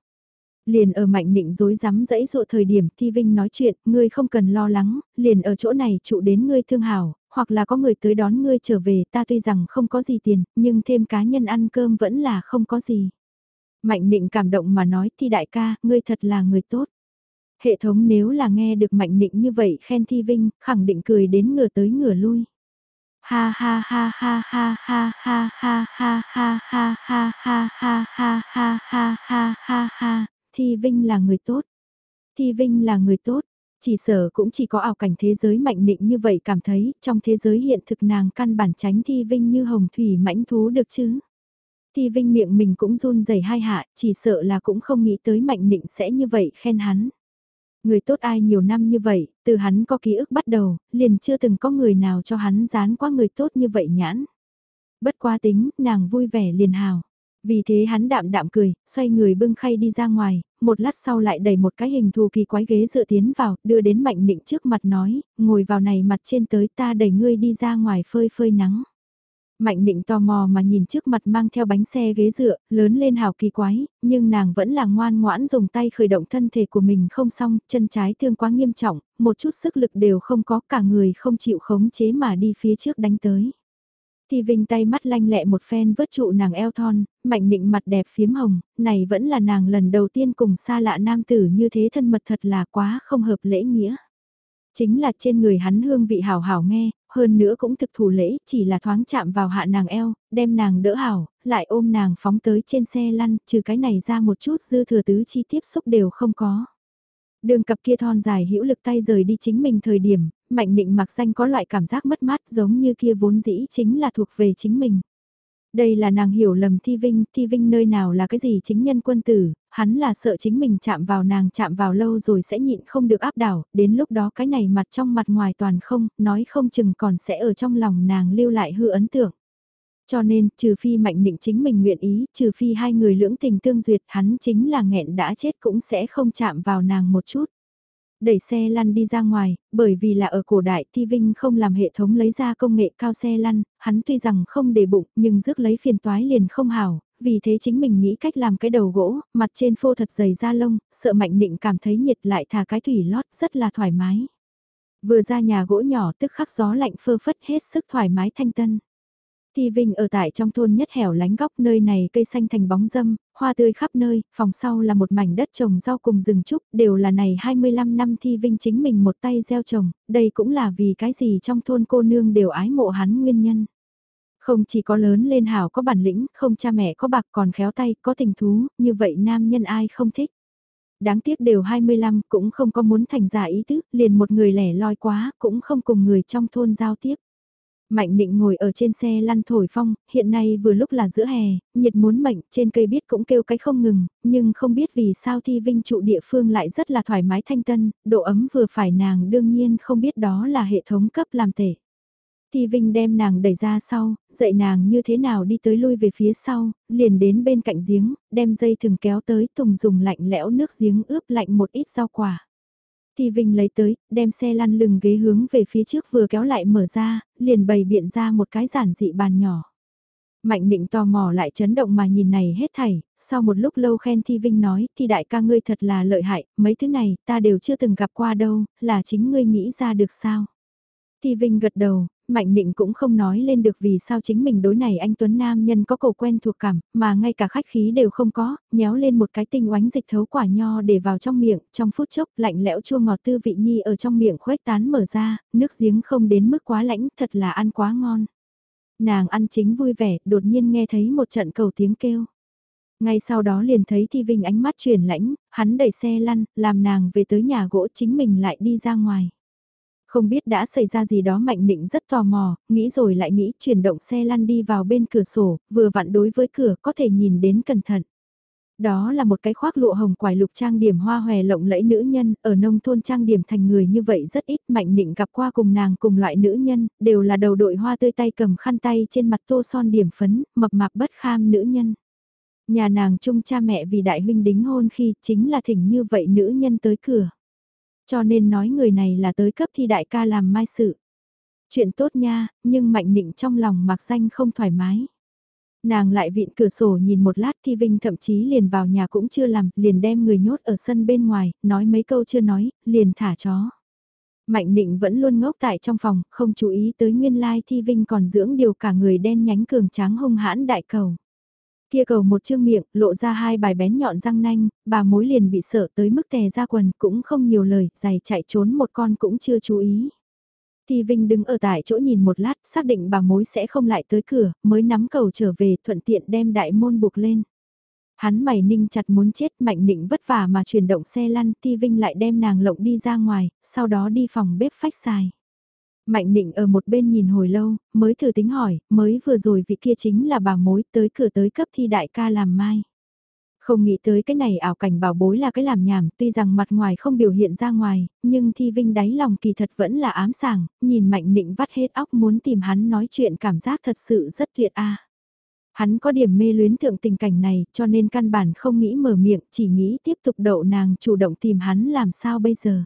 Liền ở mạnh định dối rắm dẫy dụ thời điểm Thi Vinh nói chuyện, ngươi không cần lo lắng, liền ở chỗ này trụ đến ngươi thương hảo, hoặc là có người tới đón ngươi trở về ta tuy rằng không có gì tiền, nhưng thêm cá nhân ăn cơm vẫn là không có gì. Mạnh định cảm động mà nói Thi đại ca, ngươi thật là người tốt. Hệ thống nếu là nghe được mạnh định như vậy khen Thi Vinh, khẳng định cười đến ngửa tới ngửa lui. Ha ha ha ha ha ha ha ha ha ha ha ha ha ha ha ha ha ha ha ha Thi Vinh là người tốt. Thi Vinh là người tốt. Chỉ sở cũng chỉ có ảo cảnh thế giới mạnh định như vậy cảm thấy, trong thế giới hiện thực nàng căn bản tránh Thi Vinh như hồng thủy mãnh thú được chứ. Thi Vinh miệng mình cũng run rẩy hai hạ, chỉ sợ là cũng không nghĩ tới mạnh định sẽ như vậy khen hắn. Người tốt ai nhiều năm như vậy, từ hắn có ký ức bắt đầu, liền chưa từng có người nào cho hắn dán qua người tốt như vậy nhãn. Bất qua tính, nàng vui vẻ liền hào. Vì thế hắn đạm đạm cười, xoay người bưng khay đi ra ngoài, một lát sau lại đẩy một cái hình thù kỳ quái ghế dựa tiến vào, đưa đến Mạnh Nịnh trước mặt nói, ngồi vào này mặt trên tới ta đẩy ngươi đi ra ngoài phơi phơi nắng. Mạnh Nịnh tò mò mà nhìn trước mặt mang theo bánh xe ghế dựa, lớn lên hào kỳ quái, nhưng nàng vẫn là ngoan ngoãn dùng tay khởi động thân thể của mình không xong, chân trái thương quá nghiêm trọng, một chút sức lực đều không có cả người không chịu khống chế mà đi phía trước đánh tới. Thì Vinh tay mắt lanh lẹ một phen vớt trụ nàng eo thon, mạnh nịnh mặt đẹp phiếm hồng, này vẫn là nàng lần đầu tiên cùng xa lạ nam tử như thế thân mật thật là quá không hợp lễ nghĩa. Chính là trên người hắn hương vị hảo hảo nghe, hơn nữa cũng thực thủ lễ, chỉ là thoáng chạm vào hạ nàng eo, đem nàng đỡ hảo, lại ôm nàng phóng tới trên xe lăn, trừ cái này ra một chút dư thừa tứ chi tiếp xúc đều không có. Đường cặp kia thon dài hữu lực tay rời đi chính mình thời điểm, mạnh định mặc danh có loại cảm giác mất mát giống như kia vốn dĩ chính là thuộc về chính mình. Đây là nàng hiểu lầm Thi Vinh, Thi Vinh nơi nào là cái gì chính nhân quân tử, hắn là sợ chính mình chạm vào nàng chạm vào lâu rồi sẽ nhịn không được áp đảo, đến lúc đó cái này mặt trong mặt ngoài toàn không, nói không chừng còn sẽ ở trong lòng nàng lưu lại hư ấn tượng. Cho nên, trừ phi mạnh định chính mình nguyện ý, trừ phi hai người lưỡng tình tương duyệt, hắn chính là nghẹn đã chết cũng sẽ không chạm vào nàng một chút. Đẩy xe lăn đi ra ngoài, bởi vì là ở cổ đại Thi Vinh không làm hệ thống lấy ra công nghệ cao xe lăn, hắn tuy rằng không để bụng nhưng rước lấy phiền toái liền không hảo, vì thế chính mình nghĩ cách làm cái đầu gỗ, mặt trên phô thật dày da lông, sợ mạnh định cảm thấy nhiệt lại thả cái thủy lót rất là thoải mái. Vừa ra nhà gỗ nhỏ tức khắc gió lạnh phơ phất hết sức thoải mái thanh tân. Thi Vinh ở tại trong thôn nhất hẻo lánh góc nơi này cây xanh thành bóng dâm, hoa tươi khắp nơi, phòng sau là một mảnh đất trồng rau cùng rừng trúc, đều là này 25 năm Thi Vinh chính mình một tay gieo trồng, đây cũng là vì cái gì trong thôn cô nương đều ái mộ hắn nguyên nhân. Không chỉ có lớn lên hảo có bản lĩnh, không cha mẹ có bạc còn khéo tay, có tình thú, như vậy nam nhân ai không thích. Đáng tiếc đều 25 cũng không có muốn thành giả ý tứ, liền một người lẻ loi quá, cũng không cùng người trong thôn giao tiếp. Mạnh định ngồi ở trên xe lăn thổi phong, hiện nay vừa lúc là giữa hè, nhiệt muốn mệnh, trên cây biết cũng kêu cái không ngừng, nhưng không biết vì sao thi vinh trụ địa phương lại rất là thoải mái thanh tân, độ ấm vừa phải nàng đương nhiên không biết đó là hệ thống cấp làm thể. Thi Vinh đem nàng đẩy ra sau, dạy nàng như thế nào đi tới lui về phía sau, liền đến bên cạnh giếng, đem dây thừng kéo tới tùng dùng lạnh lẽo nước giếng ướp lạnh một ít rau quả. Thi Vinh lấy tới, đem xe lăn lừng ghế hướng về phía trước vừa kéo lại mở ra, liền bày biện ra một cái giản dị bàn nhỏ. Mạnh định tò mò lại chấn động mà nhìn này hết thảy, sau một lúc lâu khen Thi Vinh nói, thì đại ca ngươi thật là lợi hại, mấy thứ này ta đều chưa từng gặp qua đâu, là chính ngươi nghĩ ra được sao. Thi Vinh gật đầu, Mạnh Định cũng không nói lên được vì sao chính mình đối này anh Tuấn Nam nhân có cầu quen thuộc cảm, mà ngay cả khách khí đều không có, nhéo lên một cái tinh oánh dịch thấu quả nho để vào trong miệng, trong phút chốc lạnh lẽo chua ngọt tư vị nhi ở trong miệng khuếch tán mở ra, nước giếng không đến mức quá lãnh, thật là ăn quá ngon. Nàng ăn chính vui vẻ, đột nhiên nghe thấy một trận cầu tiếng kêu. Ngay sau đó liền thấy Thi Vinh ánh mắt chuyển lãnh, hắn đẩy xe lăn, làm nàng về tới nhà gỗ chính mình lại đi ra ngoài. Không biết đã xảy ra gì đó Mạnh Định rất tò mò, nghĩ rồi lại nghĩ chuyển động xe lăn đi vào bên cửa sổ, vừa vặn đối với cửa có thể nhìn đến cẩn thận. Đó là một cái khoác lụa hồng quải lục trang điểm hoa hòe lộng lẫy nữ nhân, ở nông thôn trang điểm thành người như vậy rất ít mạnh định gặp qua cùng nàng cùng loại nữ nhân, đều là đầu đội hoa tươi tay cầm khăn tay trên mặt tô son điểm phấn, mập mạp bất kham nữ nhân. Nhà nàng chung cha mẹ vì đại huynh đính hôn khi chính là thỉnh như vậy nữ nhân tới cửa. Cho nên nói người này là tới cấp thi đại ca làm mai sự. Chuyện tốt nha, nhưng mạnh định trong lòng mặc danh không thoải mái. Nàng lại vịn cửa sổ nhìn một lát Thi Vinh thậm chí liền vào nhà cũng chưa làm, liền đem người nhốt ở sân bên ngoài, nói mấy câu chưa nói, liền thả chó. Mạnh định vẫn luôn ngốc tại trong phòng, không chú ý tới nguyên lai Thi Vinh còn dưỡng điều cả người đen nhánh cường tráng hung hãn đại cầu. Kia cầu một chương miệng, lộ ra hai bài bén nhọn răng nanh, bà mối liền bị sợ tới mức tè ra quần, cũng không nhiều lời, giày chạy trốn một con cũng chưa chú ý. Thì Vinh đứng ở tại chỗ nhìn một lát, xác định bà mối sẽ không lại tới cửa, mới nắm cầu trở về thuận tiện đem đại môn buộc lên. Hắn mày ninh chặt muốn chết mạnh định vất vả mà chuyển động xe lăn, Ti Vinh lại đem nàng lộng đi ra ngoài, sau đó đi phòng bếp phách xài. Mạnh định ở một bên nhìn hồi lâu, mới thử tính hỏi, mới vừa rồi vị kia chính là bà mối tới cửa tới cấp thi đại ca làm mai. Không nghĩ tới cái này ảo cảnh bảo bối là cái làm nhảm, tuy rằng mặt ngoài không biểu hiện ra ngoài, nhưng thi vinh đáy lòng kỳ thật vẫn là ám sảng, nhìn mạnh định vắt hết óc muốn tìm hắn nói chuyện cảm giác thật sự rất tuyệt a. Hắn có điểm mê luyến thượng tình cảnh này cho nên căn bản không nghĩ mở miệng, chỉ nghĩ tiếp tục đậu nàng chủ động tìm hắn làm sao bây giờ.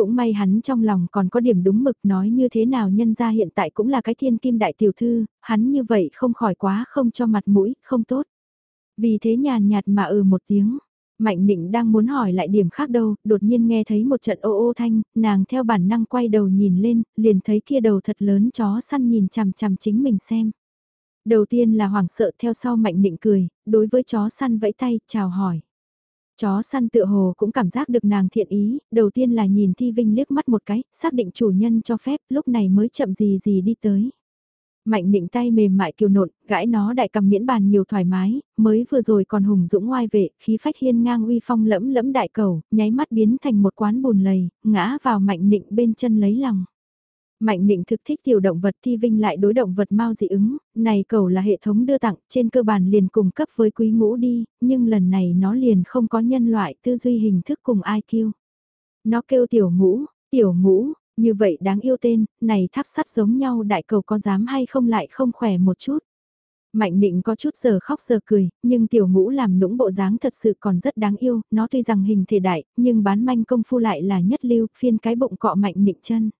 Cũng may hắn trong lòng còn có điểm đúng mực nói như thế nào nhân ra hiện tại cũng là cái thiên kim đại tiểu thư, hắn như vậy không khỏi quá không cho mặt mũi, không tốt. Vì thế nhàn nhạt mà ừ một tiếng. Mạnh định đang muốn hỏi lại điểm khác đâu, đột nhiên nghe thấy một trận ô ô thanh, nàng theo bản năng quay đầu nhìn lên, liền thấy kia đầu thật lớn chó săn nhìn chằm chằm chính mình xem. Đầu tiên là hoảng sợ theo sau mạnh định cười, đối với chó săn vẫy tay, chào hỏi. Chó săn tựa hồ cũng cảm giác được nàng thiện ý, đầu tiên là nhìn Thi Vinh liếc mắt một cái, xác định chủ nhân cho phép, lúc này mới chậm gì gì đi tới. Mạnh định tay mềm mại kiều nộn, gãi nó đại cầm miễn bàn nhiều thoải mái, mới vừa rồi còn hùng dũng ngoai vệ, khí phách hiên ngang uy phong lẫm lẫm đại cầu, nháy mắt biến thành một quán bùn lầy, ngã vào mạnh định bên chân lấy lòng. Mạnh định thực thích tiểu động vật thi vinh lại đối động vật mau dị ứng, này cầu là hệ thống đưa tặng, trên cơ bản liền cùng cấp với quý ngũ đi, nhưng lần này nó liền không có nhân loại tư duy hình thức cùng ai kêu. Nó kêu tiểu ngũ, tiểu ngũ, như vậy đáng yêu tên, này tháp sắt giống nhau đại cầu có dám hay không lại không khỏe một chút. Mạnh định có chút giờ khóc giờ cười, nhưng tiểu ngũ làm nũng bộ dáng thật sự còn rất đáng yêu, nó tuy rằng hình thể đại, nhưng bán manh công phu lại là nhất lưu, phiên cái bụng cọ mạnh định chân.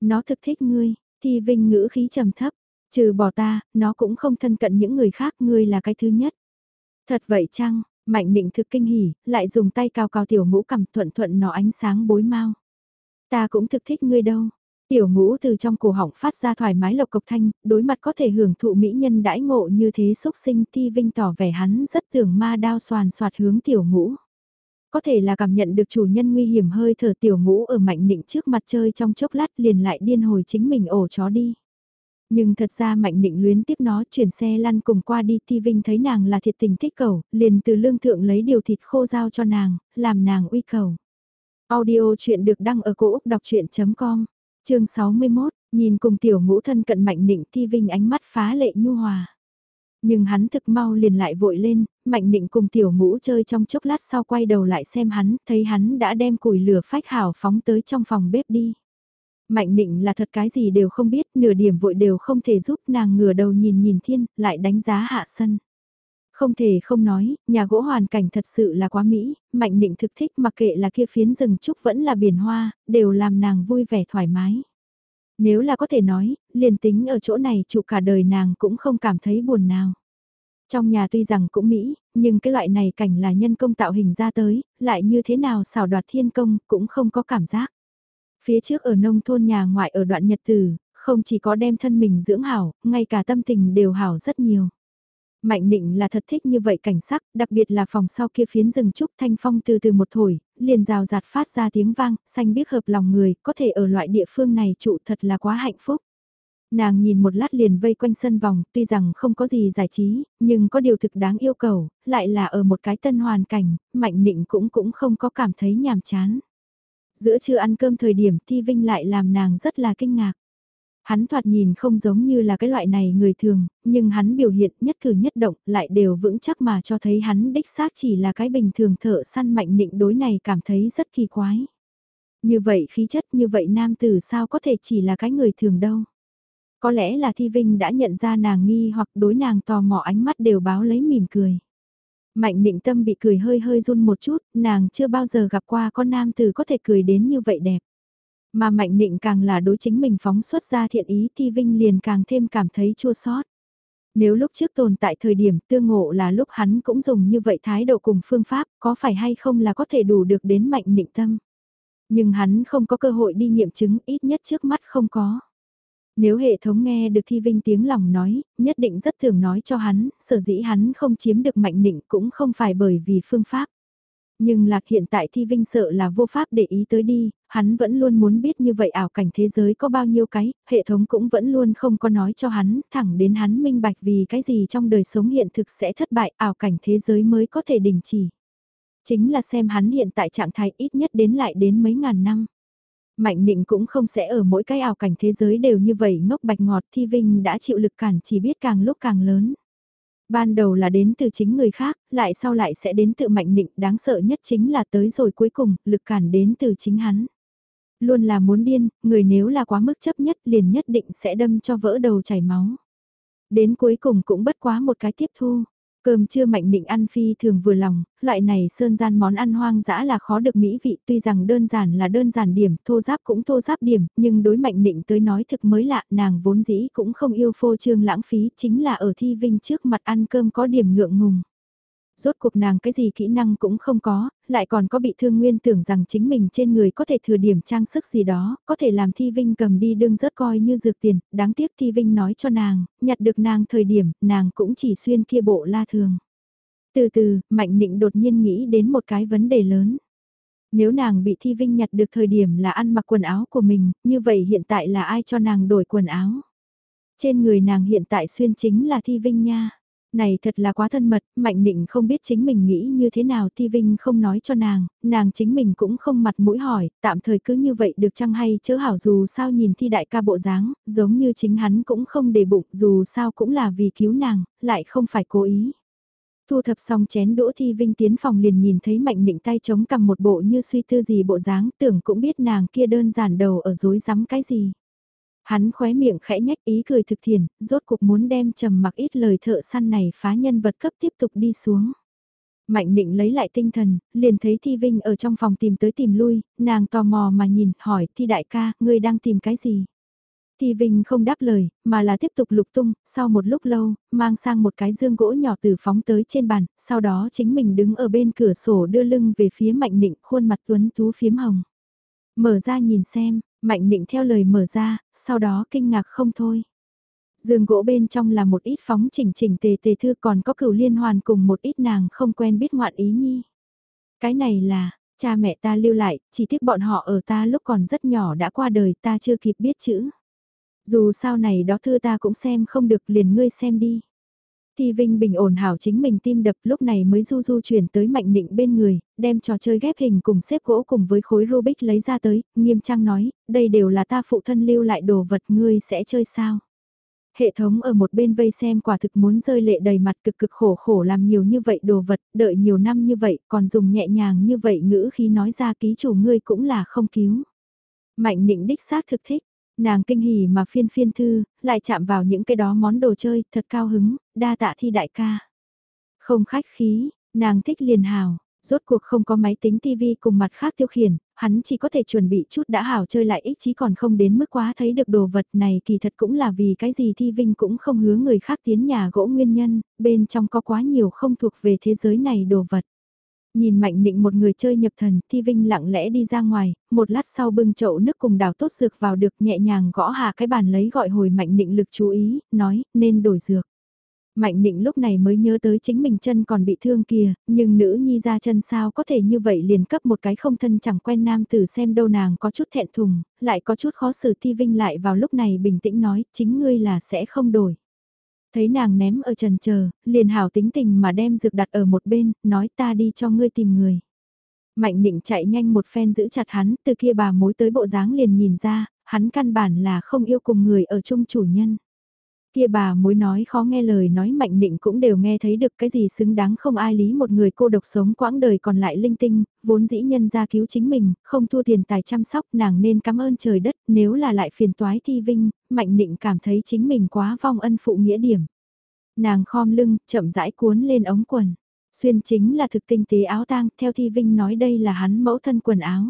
Nó thực thích ngươi, thì vinh ngữ khí trầm thấp, trừ bỏ ta, nó cũng không thân cận những người khác, ngươi là cái thứ nhất. Thật vậy chăng, mạnh định thực kinh hỉ, lại dùng tay cao cao tiểu ngũ cầm thuận thuận nó ánh sáng bối mau. Ta cũng thực thích ngươi đâu. Tiểu ngũ từ trong cổ họng phát ra thoải mái lộc cộc thanh, đối mặt có thể hưởng thụ mỹ nhân đãi ngộ như thế xúc sinh thi vinh tỏ vẻ hắn rất tưởng ma đao soàn soạt hướng tiểu ngũ. Có thể là cảm nhận được chủ nhân nguy hiểm hơi thở tiểu ngũ ở mạnh nịnh trước mặt chơi trong chốc lát liền lại điên hồi chính mình ổ chó đi. Nhưng thật ra mạnh định luyến tiếp nó chuyển xe lăn cùng qua đi Ti Vinh thấy nàng là thiệt tình thích cầu, liền từ lương thượng lấy điều thịt khô giao cho nàng, làm nàng uy cầu. Audio chuyện được đăng ở cổ Úc đọc chuyện.com, chương 61, nhìn cùng tiểu ngũ thân cận mạnh định Ti Vinh ánh mắt phá lệ nhu hòa. Nhưng hắn thực mau liền lại vội lên, mạnh định cùng tiểu ngũ chơi trong chốc lát sau quay đầu lại xem hắn, thấy hắn đã đem củi lửa phách hảo phóng tới trong phòng bếp đi. Mạnh định là thật cái gì đều không biết, nửa điểm vội đều không thể giúp nàng ngửa đầu nhìn nhìn thiên, lại đánh giá hạ sân. Không thể không nói, nhà gỗ hoàn cảnh thật sự là quá mỹ, Mạnh Định thực thích mặc kệ là kia phiến rừng trúc vẫn là biển hoa, đều làm nàng vui vẻ thoải mái. Nếu là có thể nói, liền tính ở chỗ này trụ cả đời nàng cũng không cảm thấy buồn nào. Trong nhà tuy rằng cũng Mỹ, nhưng cái loại này cảnh là nhân công tạo hình ra tới, lại như thế nào xảo đoạt thiên công cũng không có cảm giác. Phía trước ở nông thôn nhà ngoại ở đoạn nhật tử, không chỉ có đem thân mình dưỡng hảo, ngay cả tâm tình đều hảo rất nhiều. Mạnh định là thật thích như vậy cảnh sắc, đặc biệt là phòng sau kia phiến rừng trúc thanh phong từ từ một thổi, liền rào rạt phát ra tiếng vang, xanh biết hợp lòng người, có thể ở loại địa phương này trụ thật là quá hạnh phúc. Nàng nhìn một lát liền vây quanh sân vòng, tuy rằng không có gì giải trí, nhưng có điều thực đáng yêu cầu, lại là ở một cái tân hoàn cảnh, mạnh định cũng cũng không có cảm thấy nhàm chán. Giữa trưa ăn cơm thời điểm Thi Vinh lại làm nàng rất là kinh ngạc. Hắn thoạt nhìn không giống như là cái loại này người thường, nhưng hắn biểu hiện nhất cử nhất động lại đều vững chắc mà cho thấy hắn đích xác chỉ là cái bình thường thợ săn mạnh nịnh đối này cảm thấy rất kỳ quái. Như vậy khí chất như vậy nam tử sao có thể chỉ là cái người thường đâu. Có lẽ là Thi Vinh đã nhận ra nàng nghi hoặc đối nàng tò mò ánh mắt đều báo lấy mỉm cười. Mạnh định tâm bị cười hơi hơi run một chút, nàng chưa bao giờ gặp qua con nam tử có thể cười đến như vậy đẹp. Mà mạnh định càng là đối chính mình phóng xuất ra thiện ý Thi Vinh liền càng thêm cảm thấy chua sót. Nếu lúc trước tồn tại thời điểm tương ngộ là lúc hắn cũng dùng như vậy thái độ cùng phương pháp, có phải hay không là có thể đủ được đến mạnh định tâm. Nhưng hắn không có cơ hội đi nghiệm chứng ít nhất trước mắt không có. Nếu hệ thống nghe được Thi Vinh tiếng lòng nói, nhất định rất thường nói cho hắn, sở dĩ hắn không chiếm được mạnh định cũng không phải bởi vì phương pháp. Nhưng lạc hiện tại Thi Vinh sợ là vô pháp để ý tới đi, hắn vẫn luôn muốn biết như vậy ảo cảnh thế giới có bao nhiêu cái, hệ thống cũng vẫn luôn không có nói cho hắn, thẳng đến hắn minh bạch vì cái gì trong đời sống hiện thực sẽ thất bại, ảo cảnh thế giới mới có thể đình chỉ. Chính là xem hắn hiện tại trạng thái ít nhất đến lại đến mấy ngàn năm. Mạnh định cũng không sẽ ở mỗi cái ảo cảnh thế giới đều như vậy ngốc bạch ngọt thi vinh đã chịu lực cản chỉ biết càng lúc càng lớn. Ban đầu là đến từ chính người khác, lại sau lại sẽ đến tự mạnh định, đáng sợ nhất chính là tới rồi cuối cùng, lực cản đến từ chính hắn. Luôn là muốn điên, người nếu là quá mức chấp nhất liền nhất định sẽ đâm cho vỡ đầu chảy máu. Đến cuối cùng cũng bất quá một cái tiếp thu. Cơm trưa mạnh định ăn phi thường vừa lòng, loại này sơn gian món ăn hoang dã là khó được mỹ vị tuy rằng đơn giản là đơn giản điểm, thô giáp cũng thô giáp điểm, nhưng đối mạnh định tới nói thực mới lạ, nàng vốn dĩ cũng không yêu phô trương lãng phí, chính là ở thi vinh trước mặt ăn cơm có điểm ngượng ngùng. Rốt cuộc nàng cái gì kỹ năng cũng không có, lại còn có bị thương nguyên tưởng rằng chính mình trên người có thể thừa điểm trang sức gì đó, có thể làm Thi Vinh cầm đi đương rớt coi như dược tiền, đáng tiếc Thi Vinh nói cho nàng, nhặt được nàng thời điểm, nàng cũng chỉ xuyên kia bộ la thường. Từ từ, Mạnh Nịnh đột nhiên nghĩ đến một cái vấn đề lớn. Nếu nàng bị Thi Vinh nhặt được thời điểm là ăn mặc quần áo của mình, như vậy hiện tại là ai cho nàng đổi quần áo? Trên người nàng hiện tại xuyên chính là Thi Vinh nha. Này thật là quá thân mật, Mạnh Nịnh không biết chính mình nghĩ như thế nào Thi Vinh không nói cho nàng, nàng chính mình cũng không mặt mũi hỏi, tạm thời cứ như vậy được chăng hay chớ hảo dù sao nhìn Thi đại ca bộ dáng, giống như chính hắn cũng không để bụng dù sao cũng là vì cứu nàng, lại không phải cố ý. Thu thập xong chén đũa, Thi Vinh tiến phòng liền nhìn thấy Mạnh Nịnh tay chống cầm một bộ như suy tư gì bộ dáng tưởng cũng biết nàng kia đơn giản đầu ở dối rắm cái gì. Hắn khóe miệng khẽ nhách ý cười thực thiền, rốt cuộc muốn đem trầm mặc ít lời thợ săn này phá nhân vật cấp tiếp tục đi xuống. Mạnh định lấy lại tinh thần, liền thấy Thi Vinh ở trong phòng tìm tới tìm lui, nàng tò mò mà nhìn, hỏi Thi đại ca, ngươi đang tìm cái gì? Thi Vinh không đáp lời, mà là tiếp tục lục tung, sau một lúc lâu, mang sang một cái dương gỗ nhỏ từ phóng tới trên bàn, sau đó chính mình đứng ở bên cửa sổ đưa lưng về phía mạnh định khuôn mặt tuấn tú phiếm hồng. Mở ra nhìn xem, Mạnh định theo lời mở ra, sau đó kinh ngạc không thôi. Giường gỗ bên trong là một ít phóng chỉnh chỉnh tề tề thư còn có cửu liên hoàn cùng một ít nàng không quen biết ngoạn ý nhi. Cái này là, cha mẹ ta lưu lại, chỉ tiếc bọn họ ở ta lúc còn rất nhỏ đã qua đời ta chưa kịp biết chữ. Dù sao này đó thư ta cũng xem không được liền ngươi xem đi. Thi Vinh bình ổn hảo chính mình tim đập lúc này mới du du chuyển tới Mạnh Nịnh bên người, đem trò chơi ghép hình cùng xếp gỗ cùng với khối Rubik lấy ra tới, nghiêm trang nói, đây đều là ta phụ thân lưu lại đồ vật ngươi sẽ chơi sao. Hệ thống ở một bên vây xem quả thực muốn rơi lệ đầy mặt cực cực khổ khổ làm nhiều như vậy đồ vật, đợi nhiều năm như vậy, còn dùng nhẹ nhàng như vậy ngữ khi nói ra ký chủ ngươi cũng là không cứu. Mạnh nịnh đích xác thực thích, Nàng kinh hỉ mà phiên phiên thư, lại chạm vào những cái đó món đồ chơi, thật cao hứng, đa tạ thi đại ca. Không khách khí, nàng thích liền hào, rốt cuộc không có máy tính tivi cùng mặt khác tiêu khiển, hắn chỉ có thể chuẩn bị chút đã hảo chơi lại ích chí còn không đến mức quá thấy được đồ vật này kỳ thật cũng là vì cái gì Thi Vinh cũng không hứa người khác tiến nhà gỗ nguyên nhân, bên trong có quá nhiều không thuộc về thế giới này đồ vật. Nhìn Mạnh Nịnh một người chơi nhập thần, Thi Vinh lặng lẽ đi ra ngoài, một lát sau bưng chậu nước cùng đào tốt dược vào được nhẹ nhàng gõ hạ cái bàn lấy gọi hồi Mạnh Nịnh lực chú ý, nói, nên đổi dược. Mạnh Nịnh lúc này mới nhớ tới chính mình chân còn bị thương kìa, nhưng nữ nhi ra chân sao có thể như vậy liền cấp một cái không thân chẳng quen nam tử xem đâu nàng có chút thẹn thùng, lại có chút khó xử Thi Vinh lại vào lúc này bình tĩnh nói, chính ngươi là sẽ không đổi. Thấy nàng ném ở trần chờ, liền hảo tính tình mà đem dược đặt ở một bên, nói ta đi cho ngươi tìm người. Mạnh định chạy nhanh một phen giữ chặt hắn, từ kia bà mối tới bộ dáng liền nhìn ra, hắn căn bản là không yêu cùng người ở chung chủ nhân. Kia bà mối nói khó nghe lời nói mạnh định cũng đều nghe thấy được cái gì xứng đáng không ai lý một người cô độc sống quãng đời còn lại linh tinh, vốn dĩ nhân ra cứu chính mình, không thua tiền tài chăm sóc nàng nên cảm ơn trời đất, nếu là lại phiền toái thi vinh, mạnh định cảm thấy chính mình quá vong ân phụ nghĩa điểm. Nàng khom lưng, chậm rãi cuốn lên ống quần. Xuyên chính là thực tinh tế áo tang, theo thi vinh nói đây là hắn mẫu thân quần áo.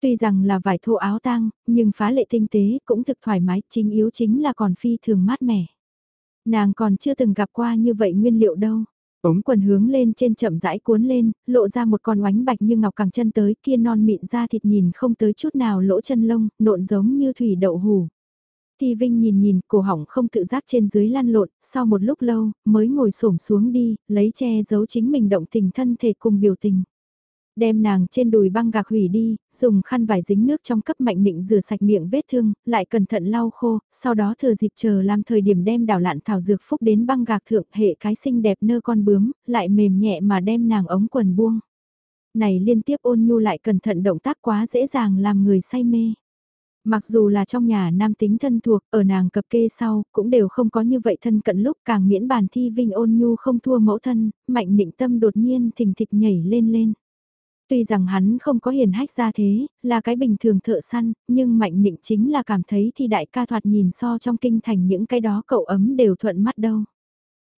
Tuy rằng là vải thô áo tang, nhưng phá lệ tinh tế cũng thực thoải mái, chính yếu chính là còn phi thường mát mẻ. Nàng còn chưa từng gặp qua như vậy nguyên liệu đâu. Ống quần hướng lên trên chậm rãi cuốn lên, lộ ra một con oánh bạch như ngọc càng chân tới kia non mịn ra thịt nhìn không tới chút nào lỗ chân lông, nộn giống như thủy đậu hủ. Thì Vinh nhìn nhìn, cổ họng không tự giác trên dưới lăn lộn, sau một lúc lâu, mới ngồi xổm xuống đi, lấy che giấu chính mình động tình thân thể cùng biểu tình đem nàng trên đùi băng gạc hủy đi, dùng khăn vải dính nước trong cấp mạnh nịnh rửa sạch miệng vết thương, lại cẩn thận lau khô, sau đó thừa dịp chờ làm thời điểm đem đảo lạn thảo dược phúc đến băng gạc thượng hệ cái xinh đẹp nơ con bướm, lại mềm nhẹ mà đem nàng ống quần buông. Này liên tiếp ôn nhu lại cẩn thận động tác quá dễ dàng làm người say mê. Mặc dù là trong nhà nam tính thân thuộc, ở nàng cập kê sau, cũng đều không có như vậy thân cận lúc càng miễn bàn thi vinh ôn nhu không thua mẫu thân, mạnh nịnh tâm đột nhiên thình thịch nhảy lên lên. Tuy rằng hắn không có hiền hách ra thế, là cái bình thường thợ săn, nhưng mạnh nịnh chính là cảm thấy thì đại ca thoạt nhìn so trong kinh thành những cái đó cậu ấm đều thuận mắt đâu.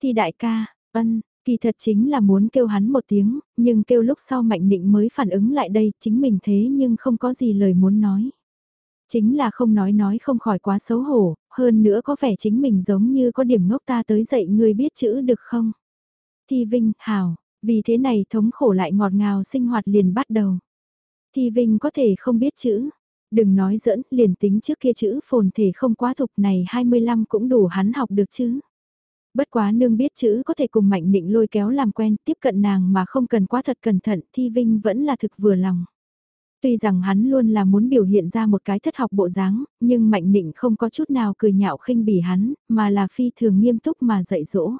Thì đại ca, ân, kỳ thật chính là muốn kêu hắn một tiếng, nhưng kêu lúc sau mạnh nịnh mới phản ứng lại đây, chính mình thế nhưng không có gì lời muốn nói. Chính là không nói nói không khỏi quá xấu hổ, hơn nữa có vẻ chính mình giống như có điểm ngốc ta tới dậy người biết chữ được không? Thi Vinh, hảo vì thế này thống khổ lại ngọt ngào sinh hoạt liền bắt đầu. Thi Vinh có thể không biết chữ. Đừng nói giỡn, liền tính trước kia chữ phồn thể không quá thục này 25 cũng đủ hắn học được chứ. Bất quá nương biết chữ có thể cùng mạnh định lôi kéo làm quen tiếp cận nàng mà không cần quá thật cẩn thận Thi Vinh vẫn là thực vừa lòng. Tuy rằng hắn luôn là muốn biểu hiện ra một cái thất học bộ dáng, nhưng Mạnh Nịnh không có chút nào cười nhạo khinh bỉ hắn, mà là phi thường nghiêm túc mà dạy dỗ.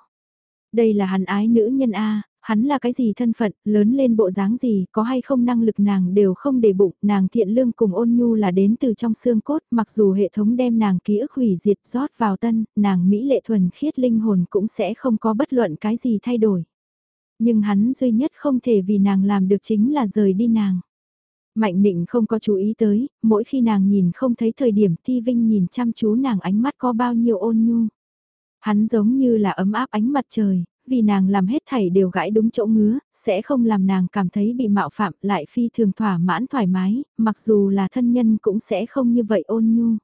Đây là hắn ái nữ nhân A, hắn là cái gì thân phận, lớn lên bộ dáng gì, có hay không năng lực nàng đều không để bụng, nàng thiện lương cùng ôn nhu là đến từ trong xương cốt, mặc dù hệ thống đem nàng ký ức hủy diệt rót vào tân, nàng mỹ lệ thuần khiết linh hồn cũng sẽ không có bất luận cái gì thay đổi. Nhưng hắn duy nhất không thể vì nàng làm được chính là rời đi nàng. Mạnh định không có chú ý tới, mỗi khi nàng nhìn không thấy thời điểm thi Vinh nhìn chăm chú nàng ánh mắt có bao nhiêu ôn nhu. Hắn giống như là ấm áp ánh mặt trời, vì nàng làm hết thảy đều gãi đúng chỗ ngứa, sẽ không làm nàng cảm thấy bị mạo phạm lại phi thường thỏa mãn thoải mái, mặc dù là thân nhân cũng sẽ không như vậy ôn nhu.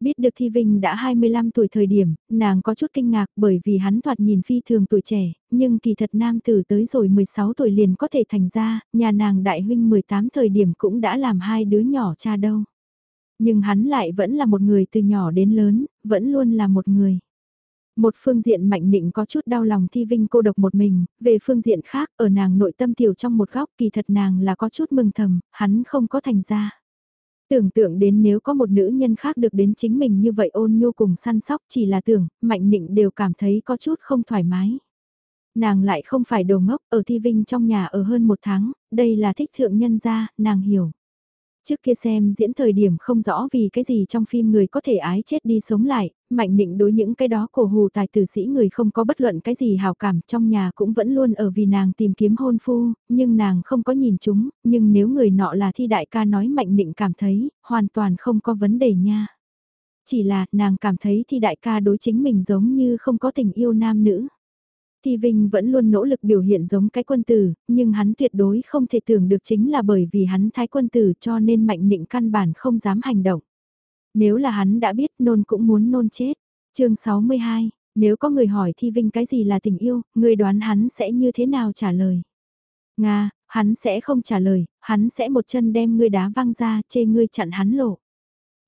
Biết được Thi Vinh đã 25 tuổi thời điểm, nàng có chút kinh ngạc bởi vì hắn thoạt nhìn phi thường tuổi trẻ, nhưng kỳ thật nam tử tới rồi 16 tuổi liền có thể thành ra, nhà nàng đại huynh 18 thời điểm cũng đã làm hai đứa nhỏ cha đâu. Nhưng hắn lại vẫn là một người từ nhỏ đến lớn, vẫn luôn là một người. Một phương diện mạnh định có chút đau lòng thi vinh cô độc một mình, về phương diện khác ở nàng nội tâm tiểu trong một góc kỳ thật nàng là có chút mừng thầm, hắn không có thành ra. Tưởng tượng đến nếu có một nữ nhân khác được đến chính mình như vậy ôn nhu cùng săn sóc chỉ là tưởng, mạnh định đều cảm thấy có chút không thoải mái. Nàng lại không phải đồ ngốc, ở thi vinh trong nhà ở hơn một tháng, đây là thích thượng nhân gia, nàng hiểu. Trước kia xem diễn thời điểm không rõ vì cái gì trong phim người có thể ái chết đi sống lại, mạnh định đối những cái đó cổ hù tài tử sĩ người không có bất luận cái gì hào cảm trong nhà cũng vẫn luôn ở vì nàng tìm kiếm hôn phu, nhưng nàng không có nhìn chúng, nhưng nếu người nọ là thi đại ca nói mạnh định cảm thấy, hoàn toàn không có vấn đề nha. Chỉ là nàng cảm thấy thi đại ca đối chính mình giống như không có tình yêu nam nữ. Thi Vinh vẫn luôn nỗ lực biểu hiện giống cái quân tử, nhưng hắn tuyệt đối không thể tưởng được chính là bởi vì hắn thái quân tử cho nên mạnh nịnh căn bản không dám hành động. Nếu là hắn đã biết nôn cũng muốn nôn chết. chương 62, nếu có người hỏi Thi Vinh cái gì là tình yêu, người đoán hắn sẽ như thế nào trả lời. Nga, hắn sẽ không trả lời, hắn sẽ một chân đem ngươi đá văng ra, chê ngươi chặn hắn lộ.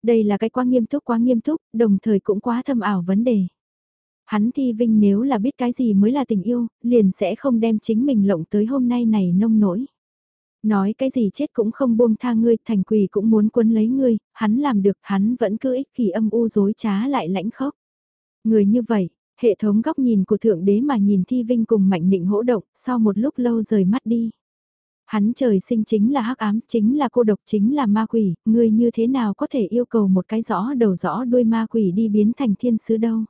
Đây là cái quá nghiêm túc quá nghiêm túc, đồng thời cũng quá thâm ảo vấn đề. Hắn thi vinh nếu là biết cái gì mới là tình yêu, liền sẽ không đem chính mình lộng tới hôm nay này nông nổi. Nói cái gì chết cũng không buông tha ngươi, thành quỷ cũng muốn quấn lấy ngươi, hắn làm được, hắn vẫn cứ ích kỷ âm u dối trá lại lãnh khốc. Người như vậy, hệ thống góc nhìn của Thượng Đế mà nhìn Thi Vinh cùng Mạnh định hỗ động, sau một lúc lâu rời mắt đi. Hắn trời sinh chính là hắc ám, chính là cô độc, chính là ma quỷ, người như thế nào có thể yêu cầu một cái rõ đầu rõ đuôi ma quỷ đi biến thành thiên sứ đâu.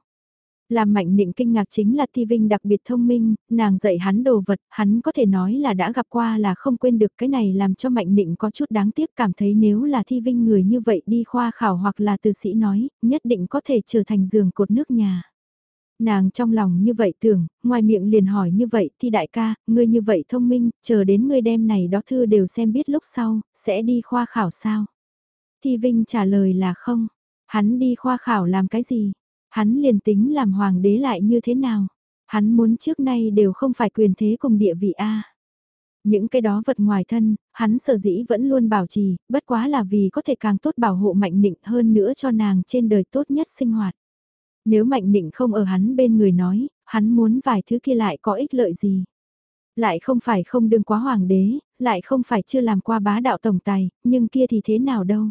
Làm mạnh nịnh kinh ngạc chính là Ti Vinh đặc biệt thông minh, nàng dạy hắn đồ vật, hắn có thể nói là đã gặp qua là không quên được cái này làm cho mạnh nịnh có chút đáng tiếc cảm thấy nếu là Thi Vinh người như vậy đi khoa khảo hoặc là từ sĩ nói, nhất định có thể trở thành giường cột nước nhà. Nàng trong lòng như vậy tưởng, ngoài miệng liền hỏi như vậy thì đại ca, ngươi như vậy thông minh, chờ đến ngươi đem này đó thư đều xem biết lúc sau, sẽ đi khoa khảo sao? Thi Vinh trả lời là không. Hắn đi khoa khảo làm cái gì? Hắn liền tính làm hoàng đế lại như thế nào? Hắn muốn trước nay đều không phải quyền thế cùng địa vị A. Những cái đó vật ngoài thân, hắn sở dĩ vẫn luôn bảo trì, bất quá là vì có thể càng tốt bảo hộ mạnh nịnh hơn nữa cho nàng trên đời tốt nhất sinh hoạt. Nếu Mạnh Nịnh không ở hắn bên người nói, hắn muốn vài thứ kia lại có ích lợi gì. Lại không phải không đương quá hoàng đế, lại không phải chưa làm qua bá đạo tổng tài, nhưng kia thì thế nào đâu.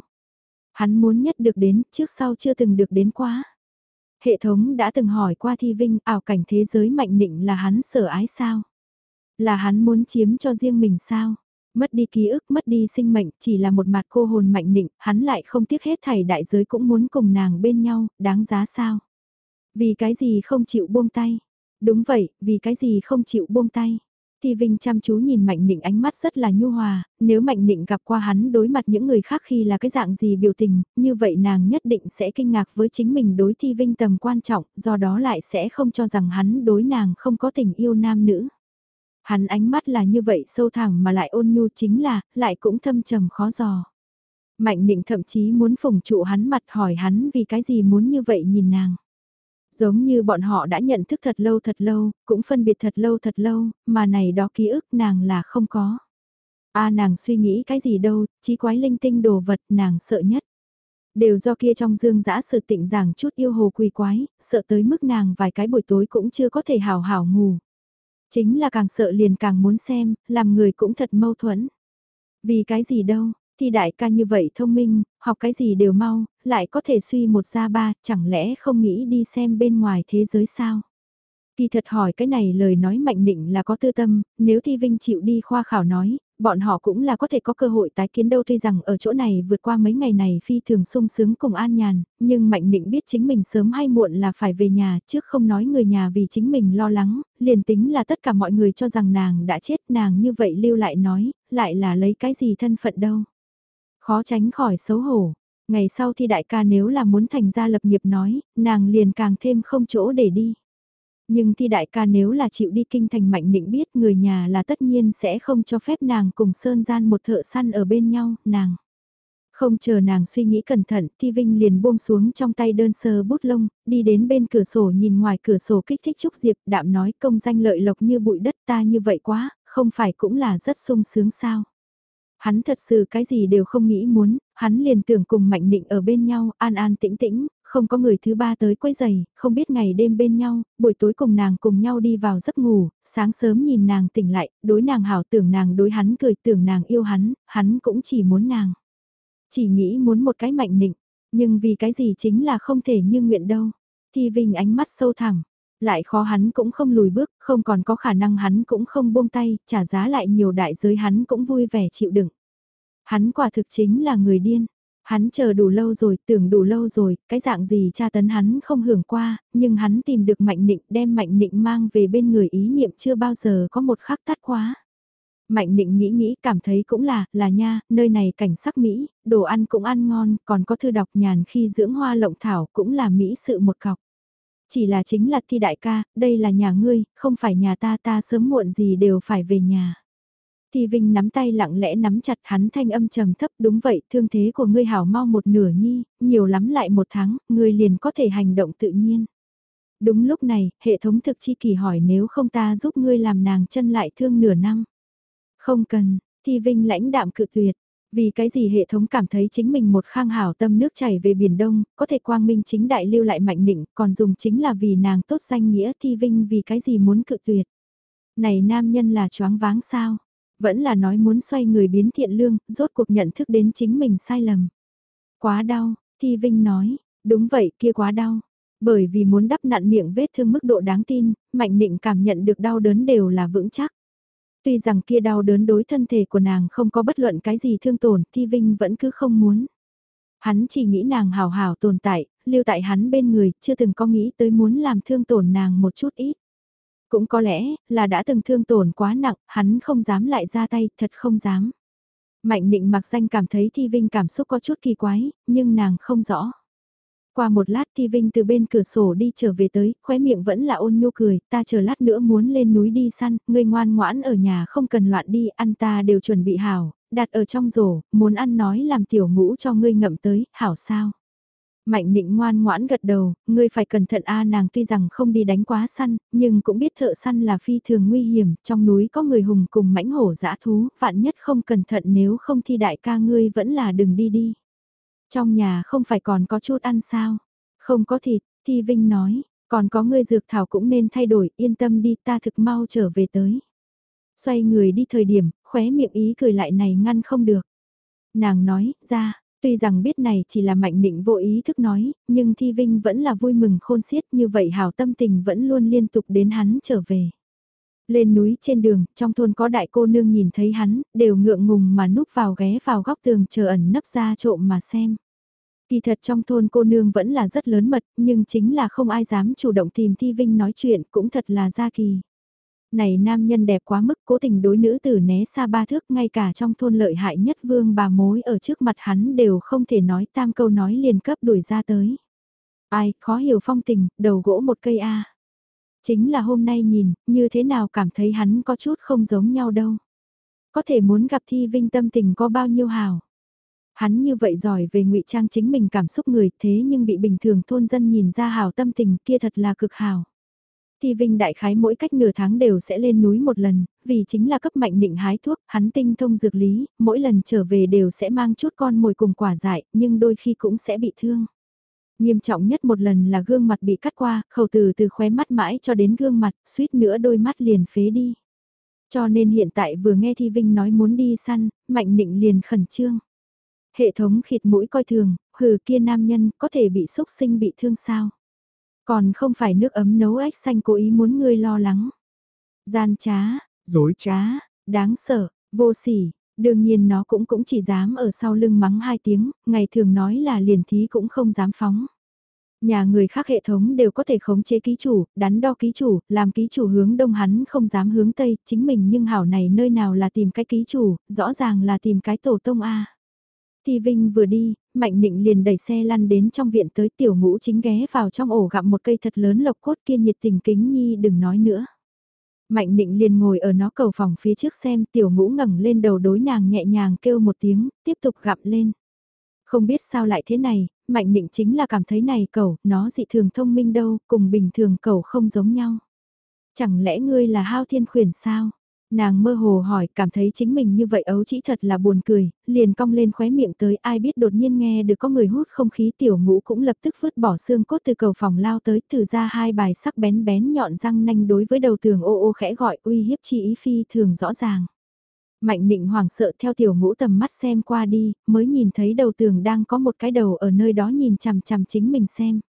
Hắn muốn nhất được đến, trước sau chưa từng được đến quá. Hệ thống đã từng hỏi qua Thi Vinh ảo cảnh thế giới Mạnh Nịnh là hắn sở ái sao? Là hắn muốn chiếm cho riêng mình sao? Mất đi ký ức, mất đi sinh mệnh, chỉ là một mặt cô hồn mạnh nịnh, hắn lại không tiếc hết thảy đại giới cũng muốn cùng nàng bên nhau, đáng giá sao? Vì cái gì không chịu buông tay? Đúng vậy, vì cái gì không chịu buông tay? Thì Vinh chăm chú nhìn Mạnh Nịnh ánh mắt rất là nhu hòa, nếu Mạnh Nịnh gặp qua hắn đối mặt những người khác khi là cái dạng gì biểu tình, như vậy nàng nhất định sẽ kinh ngạc với chính mình đối Thi Vinh tầm quan trọng, do đó lại sẽ không cho rằng hắn đối nàng không có tình yêu nam nữ. Hắn ánh mắt là như vậy sâu thẳm mà lại ôn nhu chính là, lại cũng thâm trầm khó dò. Mạnh Nịnh thậm chí muốn phủng trụ hắn mặt hỏi hắn vì cái gì muốn như vậy nhìn nàng. Giống như bọn họ đã nhận thức thật lâu thật lâu, cũng phân biệt thật lâu thật lâu, mà này đó ký ức nàng là không có. a nàng suy nghĩ cái gì đâu, chí quái linh tinh đồ vật nàng sợ nhất. Đều do kia trong dương giã sự tịnh giảng chút yêu hồ quỳ quái, sợ tới mức nàng vài cái buổi tối cũng chưa có thể hào hảo ngủ. Chính là càng sợ liền càng muốn xem, làm người cũng thật mâu thuẫn. Vì cái gì đâu, thì đại ca như vậy thông minh, học cái gì đều mau, lại có thể suy một ra ba, chẳng lẽ không nghĩ đi xem bên ngoài thế giới sao? Kỳ thật hỏi cái này lời nói mạnh định là có tư tâm, nếu Thi Vinh chịu đi khoa khảo nói, bọn họ cũng là có thể có cơ hội tái kiến đâu tuy rằng ở chỗ này vượt qua mấy ngày này phi thường sung sướng cùng an nhàn, nhưng Mạnh Định biết chính mình sớm hay muộn là phải về nhà trước không nói người nhà vì chính mình lo lắng, liền tính là tất cả mọi người cho rằng nàng đã chết nàng như vậy lưu lại nói, lại là lấy cái gì thân phận đâu. Khó tránh khỏi xấu hổ. Ngày sau thì đại ca nếu là muốn thành gia lập nghiệp nói, nàng liền càng thêm không chỗ để đi. Nhưng thi đại ca nếu là chịu đi kinh thành mạnh định biết người nhà là tất nhiên sẽ không cho phép nàng cùng Sơn Gian một thợ săn ở bên nhau, nàng. Không chờ nàng suy nghĩ cẩn thận, Thi Vinh liền buông xuống trong tay đơn sơ bút lông, đi đến bên cửa sổ nhìn ngoài cửa sổ kích thích Trúc Diệp, đạm nói công danh lợi lộc như bụi đất ta như vậy quá, không phải cũng là rất sung sướng sao. Hắn thật sự cái gì đều không nghĩ muốn, hắn liền tưởng cùng Mạnh Nịnh ở bên nhau, an an tĩnh tĩnh, không có người thứ ba tới quấy giày, không biết ngày đêm bên nhau, buổi tối cùng nàng cùng nhau đi vào giấc ngủ, sáng sớm nhìn nàng tỉnh lại, đối nàng hảo tưởng nàng đối hắn cười tưởng nàng yêu hắn, hắn cũng chỉ muốn nàng. Chỉ nghĩ muốn một cái Mạnh Nịnh, nhưng vì cái gì chính là không thể như nguyện đâu. Thi Vinh ánh mắt sâu thẳng, lại khó hắn cũng không lùi bước, không còn có khả năng hắn cũng không buông tay, trả giá lại nhiều đại giới hắn cũng vui vẻ chịu đựng. Hắn quả thực chính là người điên. Hắn chờ đủ lâu rồi, tưởng đủ lâu rồi, cái dạng gì cha tấn hắn không hưởng qua, nhưng hắn tìm được Mạnh Nịnh đem Mạnh Nịnh mang về bên người ý niệm chưa bao giờ có một khắc tắt quá. Mạnh Nịnh nghĩ nghĩ cảm thấy cũng là, là nha, nơi này cảnh sắc Mỹ, đồ ăn cũng ăn ngon, còn có thư đọc nhàn khi dưỡng hoa lộng thảo cũng là Mỹ sự một cọc. Chỉ là chính là thi đại ca, đây là nhà ngươi, không phải nhà ta ta sớm muộn gì đều phải về nhà. Thi Vinh nắm tay lặng lẽ nắm chặt hắn thanh âm trầm thấp đúng vậy thương thế của ngươi hảo mau một nửa nhi, nhiều lắm lại một tháng, ngươi liền có thể hành động tự nhiên. Đúng lúc này, hệ thống thực chi kỳ hỏi nếu không ta giúp ngươi làm nàng chân lại thương nửa năm. Không cần, Thi Vinh lãnh đạm cự tuyệt, vì cái gì hệ thống cảm thấy chính mình một khang hảo tâm nước chảy về Biển Đông, có thể quang minh chính đại lưu lại mạnh định, còn dùng chính là vì nàng tốt danh nghĩa Thi Vinh vì cái gì muốn cự tuyệt. Này nam nhân là choáng váng sao? Vẫn là nói muốn xoay người biến thiện lương, rốt cuộc nhận thức đến chính mình sai lầm. Quá đau, Thi Vinh nói, đúng vậy kia quá đau. Bởi vì muốn đắp nặn miệng vết thương mức độ đáng tin, Mạnh Nịnh cảm nhận được đau đớn đều là vững chắc. Tuy rằng kia đau đớn đối thân thể của nàng không có bất luận cái gì thương tổn, Thi Vinh vẫn cứ không muốn. Hắn chỉ nghĩ nàng hào hào tồn tại, lưu tại hắn bên người, chưa từng có nghĩ tới muốn làm thương tổn nàng một chút ít. Cũng có lẽ, là đã từng thương tổn quá nặng, hắn không dám lại ra tay, thật không dám. Mạnh định mặc danh cảm thấy Thi Vinh cảm xúc có chút kỳ quái, nhưng nàng không rõ. Qua một lát Thi Vinh từ bên cửa sổ đi trở về tới, khóe miệng vẫn là ôn nhu cười, ta chờ lát nữa muốn lên núi đi săn, ngươi ngoan ngoãn ở nhà không cần loạn đi, ăn ta đều chuẩn bị hảo, đặt ở trong rổ, muốn ăn nói làm tiểu ngũ cho ngươi ngậm tới, hảo sao. Mạnh nịnh ngoan ngoãn gật đầu, ngươi phải cẩn thận a nàng tuy rằng không đi đánh quá săn, nhưng cũng biết thợ săn là phi thường nguy hiểm, trong núi có người hùng cùng mãnh hổ dã thú, vạn nhất không cẩn thận nếu không thi đại ca ngươi vẫn là đừng đi đi. Trong nhà không phải còn có chút ăn sao? Không có thịt, Thi Vinh nói, còn có ngươi dược thảo cũng nên thay đổi, yên tâm đi ta thực mau trở về tới. Xoay người đi thời điểm, khóe miệng ý cười lại này ngăn không được. Nàng nói, ra, tuy rằng biết này chỉ là mạnh định vô ý thức nói, nhưng Thi Vinh vẫn là vui mừng khôn xiết như vậy hào tâm tình vẫn luôn liên tục đến hắn trở về. Lên núi trên đường, trong thôn có đại cô nương nhìn thấy hắn, đều ngượng ngùng mà núp vào ghé vào góc tường chờ ẩn nấp ra trộm mà xem. Kỳ thật trong thôn cô nương vẫn là rất lớn mật, nhưng chính là không ai dám chủ động tìm Thi Vinh nói chuyện cũng thật là ra kỳ. Này nam nhân đẹp quá mức cố tình đối nữ tử né xa ba thước ngay cả trong thôn lợi hại nhất vương bà mối ở trước mặt hắn đều không thể nói tam câu nói liền cấp đuổi ra tới. Ai, khó hiểu phong tình, đầu gỗ một cây A. Chính là hôm nay nhìn, như thế nào cảm thấy hắn có chút không giống nhau đâu. Có thể muốn gặp Thi Vinh tâm tình có bao nhiêu hào. Hắn như vậy giỏi về ngụy trang chính mình cảm xúc người thế nhưng bị bình thường thôn dân nhìn ra hào tâm tình kia thật là cực hào. Thi Vinh đại khái mỗi cách nửa tháng đều sẽ lên núi một lần, vì chính là cấp mạnh định hái thuốc, hắn tinh thông dược lý, mỗi lần trở về đều sẽ mang chút con mồi cùng quả dại, nhưng đôi khi cũng sẽ bị thương. Nghiêm trọng nhất một lần là gương mặt bị cắt qua, khẩu từ từ khóe mắt mãi cho đến gương mặt, suýt nữa đôi mắt liền phế đi. Cho nên hiện tại vừa nghe Thi Vinh nói muốn đi săn, Mạnh Nịnh liền khẩn trương. Hệ thống khịt mũi coi thường, hừ kia nam nhân có thể bị xúc sinh bị thương sao. Còn không phải nước ấm nấu ếch xanh cố ý muốn ngươi lo lắng. Gian trá, dối trá, đáng sợ, vô sỉ, đương nhiên nó cũng cũng chỉ dám ở sau lưng mắng hai tiếng, ngày thường nói là liền thí cũng không dám phóng. Nhà người khác hệ thống đều có thể khống chế ký chủ, đắn đo ký chủ, làm ký chủ hướng đông hắn không dám hướng tây, chính mình nhưng hảo này nơi nào là tìm cái ký chủ, rõ ràng là tìm cái tổ tông A. Thi Vinh vừa đi, Mạnh Nịnh liền đẩy xe lăn đến trong viện tới tiểu ngũ chính ghé vào trong ổ gặm một cây thật lớn lộc cốt kia nhiệt tình kính nhi đừng nói nữa. Mạnh Định liền ngồi ở nó cầu phòng phía trước xem tiểu ngũ ngẩng lên đầu đối nàng nhẹ nhàng kêu một tiếng, tiếp tục gặm lên. Không biết sao lại thế này, Mạnh Định chính là cảm thấy này cầu, nó dị thường thông minh đâu, cùng bình thường cầu không giống nhau. Chẳng lẽ ngươi là hao thiên khuyển sao? Nàng mơ hồ hỏi cảm thấy chính mình như vậy ấu chỉ thật là buồn cười, liền cong lên khóe miệng tới ai biết đột nhiên nghe được có người hút không khí tiểu ngũ cũng lập tức vứt bỏ xương cốt từ cầu phòng lao tới từ ra hai bài sắc bén bén nhọn răng nanh đối với đầu tường ô ô khẽ gọi uy hiếp chi ý phi thường rõ ràng. Mạnh nịnh hoảng sợ theo tiểu ngũ tầm mắt xem qua đi, mới nhìn thấy đầu tường đang có một cái đầu ở nơi đó nhìn chằm chằm chính mình xem.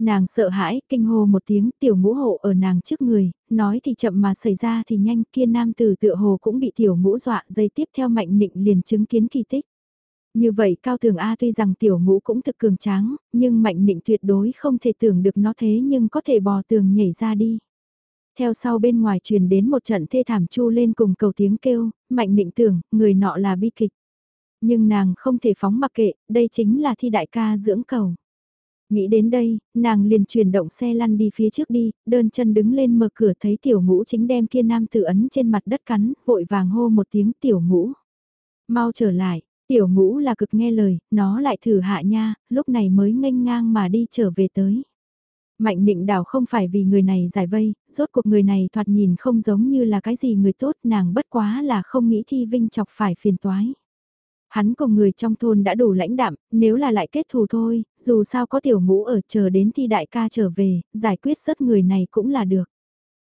Nàng sợ hãi, kinh hô một tiếng, tiểu ngũ hộ ở nàng trước người, nói thì chậm mà xảy ra thì nhanh, kia nam tử tựa hồ cũng bị tiểu ngũ dọa, dây tiếp theo mạnh nịnh liền chứng kiến kỳ tích. Như vậy Cao Tường A tuy rằng tiểu ngũ cũng thực cường tráng, nhưng mạnh nịnh tuyệt đối không thể tưởng được nó thế nhưng có thể bò tường nhảy ra đi. Theo sau bên ngoài truyền đến một trận thê thảm chu lên cùng cầu tiếng kêu, mạnh nịnh tưởng, người nọ là bi kịch. Nhưng nàng không thể phóng mặc kệ, đây chính là thi đại ca dưỡng cầu. Nghĩ đến đây, nàng liền chuyển động xe lăn đi phía trước đi, đơn chân đứng lên mở cửa thấy tiểu ngũ chính đem kia nam tử ấn trên mặt đất cắn, vội vàng hô một tiếng tiểu ngũ. Mau trở lại, tiểu ngũ là cực nghe lời, nó lại thử hạ nha, lúc này mới nghênh ngang mà đi trở về tới. Mạnh định đảo không phải vì người này giải vây, rốt cuộc người này thoạt nhìn không giống như là cái gì người tốt nàng bất quá là không nghĩ thi vinh chọc phải phiền toái. Hắn cùng người trong thôn đã đủ lãnh đạm, nếu là lại kết thù thôi, dù sao có tiểu ngũ ở chờ đến thi đại ca trở về, giải quyết rớt người này cũng là được.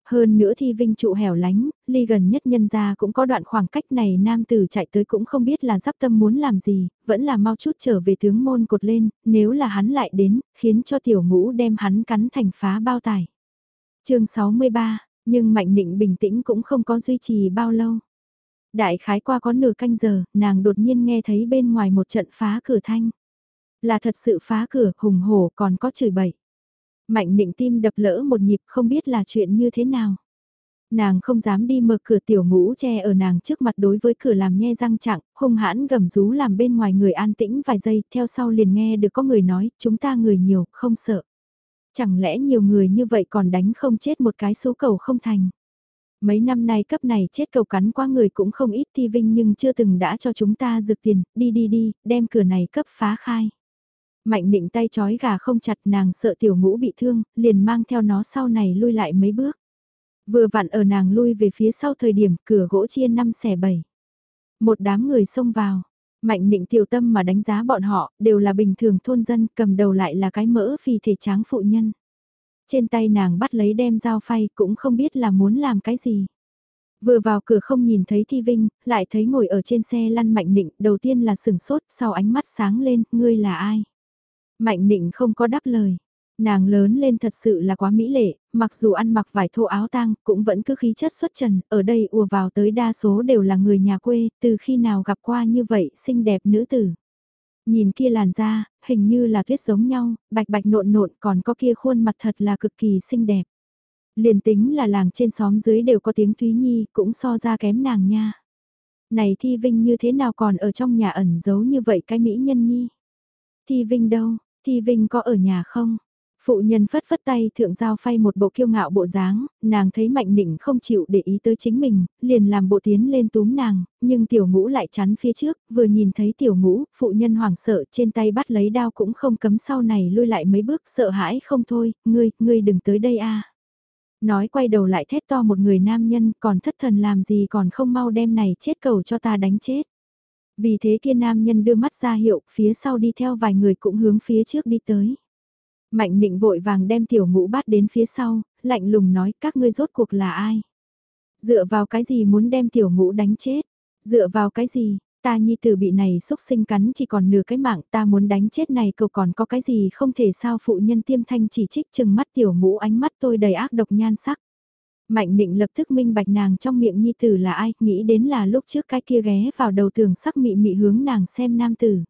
Hơn nữa thi vinh trụ hẻo lánh, ly gần nhất nhân ra cũng có đoạn khoảng cách này nam tử chạy tới cũng không biết là giáp tâm muốn làm gì, vẫn là mau chút trở về tướng môn cột lên, nếu là hắn lại đến, khiến cho tiểu ngũ đem hắn cắn thành phá bao tải. chương 63, nhưng Mạnh Nịnh bình tĩnh cũng không có duy trì bao lâu. Đại khái qua có nửa canh giờ, nàng đột nhiên nghe thấy bên ngoài một trận phá cửa thanh. Là thật sự phá cửa, hùng hổ còn có chửi bậy. Mạnh nịnh tim đập lỡ một nhịp không biết là chuyện như thế nào. Nàng không dám đi mở cửa tiểu ngũ che ở nàng trước mặt đối với cửa làm nhe răng trạng, hung hãn gầm rú làm bên ngoài người an tĩnh vài giây, theo sau liền nghe được có người nói, chúng ta người nhiều, không sợ. Chẳng lẽ nhiều người như vậy còn đánh không chết một cái số cầu không thành. Mấy năm nay cấp này chết cầu cắn qua người cũng không ít thi vinh nhưng chưa từng đã cho chúng ta dược tiền, đi đi đi, đem cửa này cấp phá khai. Mạnh định tay chói gà không chặt nàng sợ tiểu ngũ bị thương, liền mang theo nó sau này lui lại mấy bước. Vừa vặn ở nàng lui về phía sau thời điểm cửa gỗ chia năm xẻ bảy. Một đám người xông vào, mạnh định tiểu tâm mà đánh giá bọn họ, đều là bình thường thôn dân, cầm đầu lại là cái mỡ phi thể tráng phụ nhân. Trên tay nàng bắt lấy đem dao phay cũng không biết là muốn làm cái gì. Vừa vào cửa không nhìn thấy Thi Vinh, lại thấy ngồi ở trên xe lăn Mạnh Nịnh, đầu tiên là sừng sốt, sau ánh mắt sáng lên, ngươi là ai? Mạnh Nịnh không có đáp lời. Nàng lớn lên thật sự là quá mỹ lệ, mặc dù ăn mặc vải thô áo tang, cũng vẫn cứ khí chất xuất trần, ở đây ùa vào tới đa số đều là người nhà quê, từ khi nào gặp qua như vậy xinh đẹp nữ tử. Nhìn kia làn da, hình như là tuyết giống nhau, bạch bạch nộn nộn còn có kia khuôn mặt thật là cực kỳ xinh đẹp. Liền tính là làng trên xóm dưới đều có tiếng Thúy Nhi, cũng so ra kém nàng nha. Này Thi Vinh như thế nào còn ở trong nhà ẩn giấu như vậy cái mỹ nhân nhi? Thi Vinh đâu? Thi Vinh có ở nhà không? Phụ nhân phất phất tay thượng giao phay một bộ kiêu ngạo bộ dáng, nàng thấy mạnh nịnh không chịu để ý tới chính mình, liền làm bộ tiến lên túm nàng, nhưng tiểu ngũ lại chắn phía trước, vừa nhìn thấy tiểu ngũ, phụ nhân hoảng sợ trên tay bắt lấy đao cũng không cấm sau này lui lại mấy bước sợ hãi không thôi, ngươi, ngươi đừng tới đây a Nói quay đầu lại thét to một người nam nhân còn thất thần làm gì còn không mau đem này chết cầu cho ta đánh chết. Vì thế kia nam nhân đưa mắt ra hiệu, phía sau đi theo vài người cũng hướng phía trước đi tới. Mạnh nịnh vội vàng đem tiểu ngũ bát đến phía sau, lạnh lùng nói các ngươi rốt cuộc là ai? Dựa vào cái gì muốn đem tiểu ngũ đánh chết? Dựa vào cái gì? Ta nhi tử bị này xúc sinh cắn chỉ còn nửa cái mạng ta muốn đánh chết này cậu còn có cái gì không thể sao phụ nhân tiêm thanh chỉ trích chừng mắt tiểu ngũ ánh mắt tôi đầy ác độc nhan sắc. Mạnh định lập tức minh bạch nàng trong miệng nhi tử là ai, nghĩ đến là lúc trước cái kia ghé vào đầu tường sắc mị mị hướng nàng xem nam tử.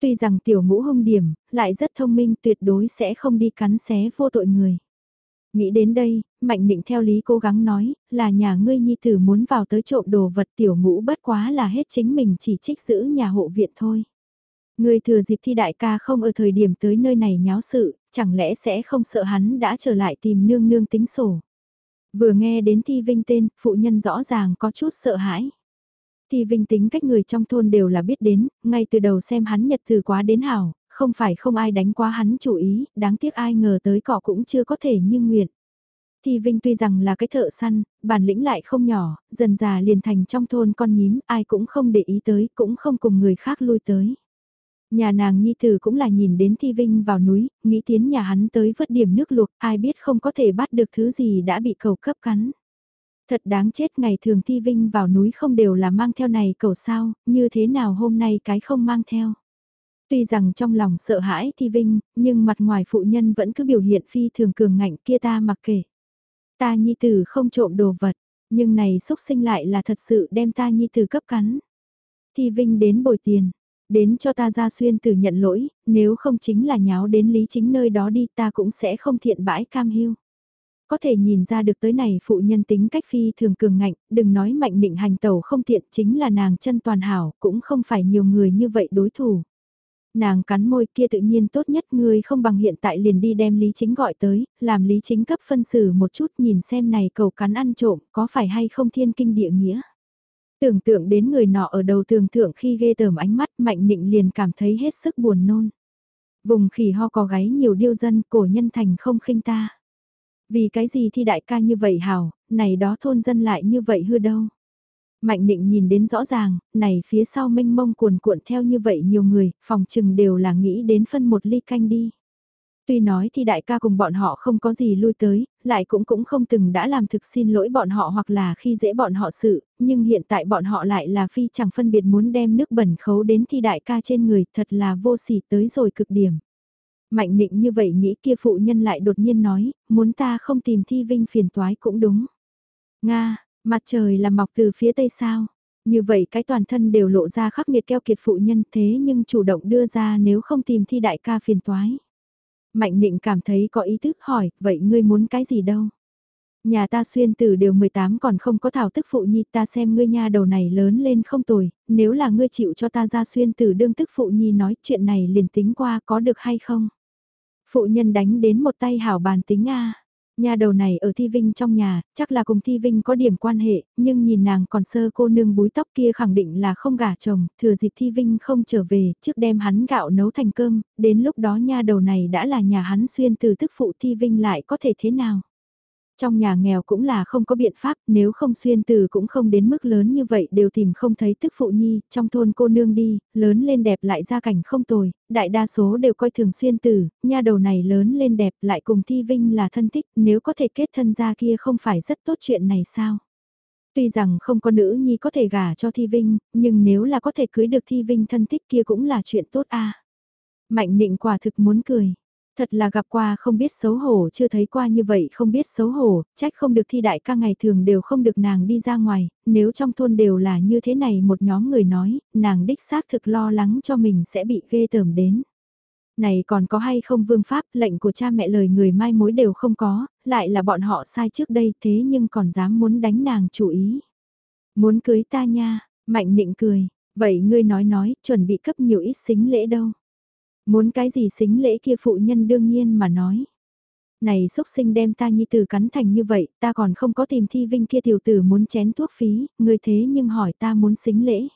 Tuy rằng tiểu ngũ hung điểm, lại rất thông minh tuyệt đối sẽ không đi cắn xé vô tội người. Nghĩ đến đây, Mạnh Định theo lý cố gắng nói, là nhà ngươi nhi tử muốn vào tới trộm đồ vật tiểu ngũ bất quá là hết chính mình chỉ trích giữ nhà hộ viện thôi. Ngươi thừa dịp thi đại ca không ở thời điểm tới nơi này nháo sự, chẳng lẽ sẽ không sợ hắn đã trở lại tìm nương nương tính sổ. Vừa nghe đến Thi Vinh tên, phụ nhân rõ ràng có chút sợ hãi. Thi Vinh tính cách người trong thôn đều là biết đến, ngay từ đầu xem hắn nhật từ quá đến hảo, không phải không ai đánh quá hắn chủ ý, đáng tiếc ai ngờ tới cọ cũng chưa có thể như nguyện. Thi Vinh tuy rằng là cái thợ săn, bản lĩnh lại không nhỏ, dần già liền thành trong thôn con nhím, ai cũng không để ý tới, cũng không cùng người khác lui tới. Nhà nàng nhi tử cũng là nhìn đến Thi Vinh vào núi, nghĩ tiến nhà hắn tới vớt điểm nước luộc, ai biết không có thể bắt được thứ gì đã bị cầu cấp cắn. Thật đáng chết ngày thường Thi Vinh vào núi không đều là mang theo này cầu sao, như thế nào hôm nay cái không mang theo. Tuy rằng trong lòng sợ hãi Thi Vinh, nhưng mặt ngoài phụ nhân vẫn cứ biểu hiện phi thường cường ngạnh kia ta mặc kệ. Ta nhi tử không trộm đồ vật, nhưng này xúc sinh lại là thật sự đem ta nhi tử cấp cắn. Thi Vinh đến bồi tiền, đến cho ta ra xuyên tử nhận lỗi, nếu không chính là nháo đến lý chính nơi đó đi ta cũng sẽ không thiện bãi cam hiu. Có thể nhìn ra được tới này phụ nhân tính cách phi thường cường ngạnh, đừng nói mạnh định hành tẩu không tiện chính là nàng chân toàn hảo, cũng không phải nhiều người như vậy đối thủ. Nàng cắn môi kia tự nhiên tốt nhất ngươi không bằng hiện tại liền đi đem Lý Chính gọi tới, làm Lý Chính cấp phân xử một chút nhìn xem này cầu cắn ăn trộm có phải hay không thiên kinh địa nghĩa. Tưởng tượng đến người nọ ở đầu tường thượng khi ghê tởm ánh mắt mạnh nịnh liền cảm thấy hết sức buồn nôn. Vùng khỉ ho có gáy nhiều điêu dân cổ nhân thành không khinh ta. Vì cái gì thi đại ca như vậy hảo, này đó thôn dân lại như vậy hư đâu. Mạnh định nhìn đến rõ ràng, này phía sau mênh mông cuồn cuộn theo như vậy nhiều người, phòng chừng đều là nghĩ đến phân một ly canh đi. Tuy nói thì đại ca cùng bọn họ không có gì lui tới, lại cũng cũng không từng đã làm thực xin lỗi bọn họ hoặc là khi dễ bọn họ sự, nhưng hiện tại bọn họ lại là phi chẳng phân biệt muốn đem nước bẩn khấu đến thi đại ca trên người, thật là vô sỉ tới rồi cực điểm. Mạnh định như vậy nghĩ kia phụ nhân lại đột nhiên nói, muốn ta không tìm thi vinh phiền toái cũng đúng. Nga, mặt trời là mọc từ phía tây sao? Như vậy cái toàn thân đều lộ ra khắc nghiệt keo kiệt phụ nhân thế nhưng chủ động đưa ra nếu không tìm thi đại ca phiền toái. Mạnh định cảm thấy có ý thức hỏi, vậy ngươi muốn cái gì đâu? Nhà ta xuyên từ đều 18 còn không có thảo tức phụ nhi ta xem ngươi nha đầu này lớn lên không tồi, nếu là ngươi chịu cho ta ra xuyên từ đương tức phụ nhi nói chuyện này liền tính qua có được hay không? Phụ nhân đánh đến một tay hảo bàn tính a Nhà đầu này ở Thi Vinh trong nhà, chắc là cùng Thi Vinh có điểm quan hệ, nhưng nhìn nàng còn sơ cô nương búi tóc kia khẳng định là không gả chồng, thừa dịp Thi Vinh không trở về, trước đem hắn gạo nấu thành cơm, đến lúc đó nha đầu này đã là nhà hắn xuyên từ tức phụ Thi Vinh lại có thể thế nào. Trong nhà nghèo cũng là không có biện pháp, nếu không xuyên từ cũng không đến mức lớn như vậy đều tìm không thấy tức phụ nhi, trong thôn cô nương đi, lớn lên đẹp lại ra cảnh không tồi, đại đa số đều coi thường xuyên từ, nha đầu này lớn lên đẹp lại cùng Thi Vinh là thân thích, nếu có thể kết thân ra kia không phải rất tốt chuyện này sao? Tuy rằng không có nữ nhi có thể gả cho Thi Vinh, nhưng nếu là có thể cưới được Thi Vinh thân thích kia cũng là chuyện tốt a Mạnh định quả thực muốn cười. Thật là gặp qua không biết xấu hổ chưa thấy qua như vậy không biết xấu hổ, trách không được thi đại ca ngày thường đều không được nàng đi ra ngoài, nếu trong thôn đều là như thế này một nhóm người nói, nàng đích xác thực lo lắng cho mình sẽ bị ghê tởm đến. Này còn có hay không vương pháp, lệnh của cha mẹ lời người mai mối đều không có, lại là bọn họ sai trước đây thế nhưng còn dám muốn đánh nàng chủ ý. Muốn cưới ta nha, mạnh nịnh cười, vậy ngươi nói nói, chuẩn bị cấp nhiều ít xính lễ đâu. Muốn cái gì xính lễ kia phụ nhân đương nhiên mà nói. Này xúc sinh đem ta nhi tử cắn thành như vậy, ta còn không có tìm thi vinh kia tiểu tử muốn chén thuốc phí, ngươi thế nhưng hỏi ta muốn xính lễ.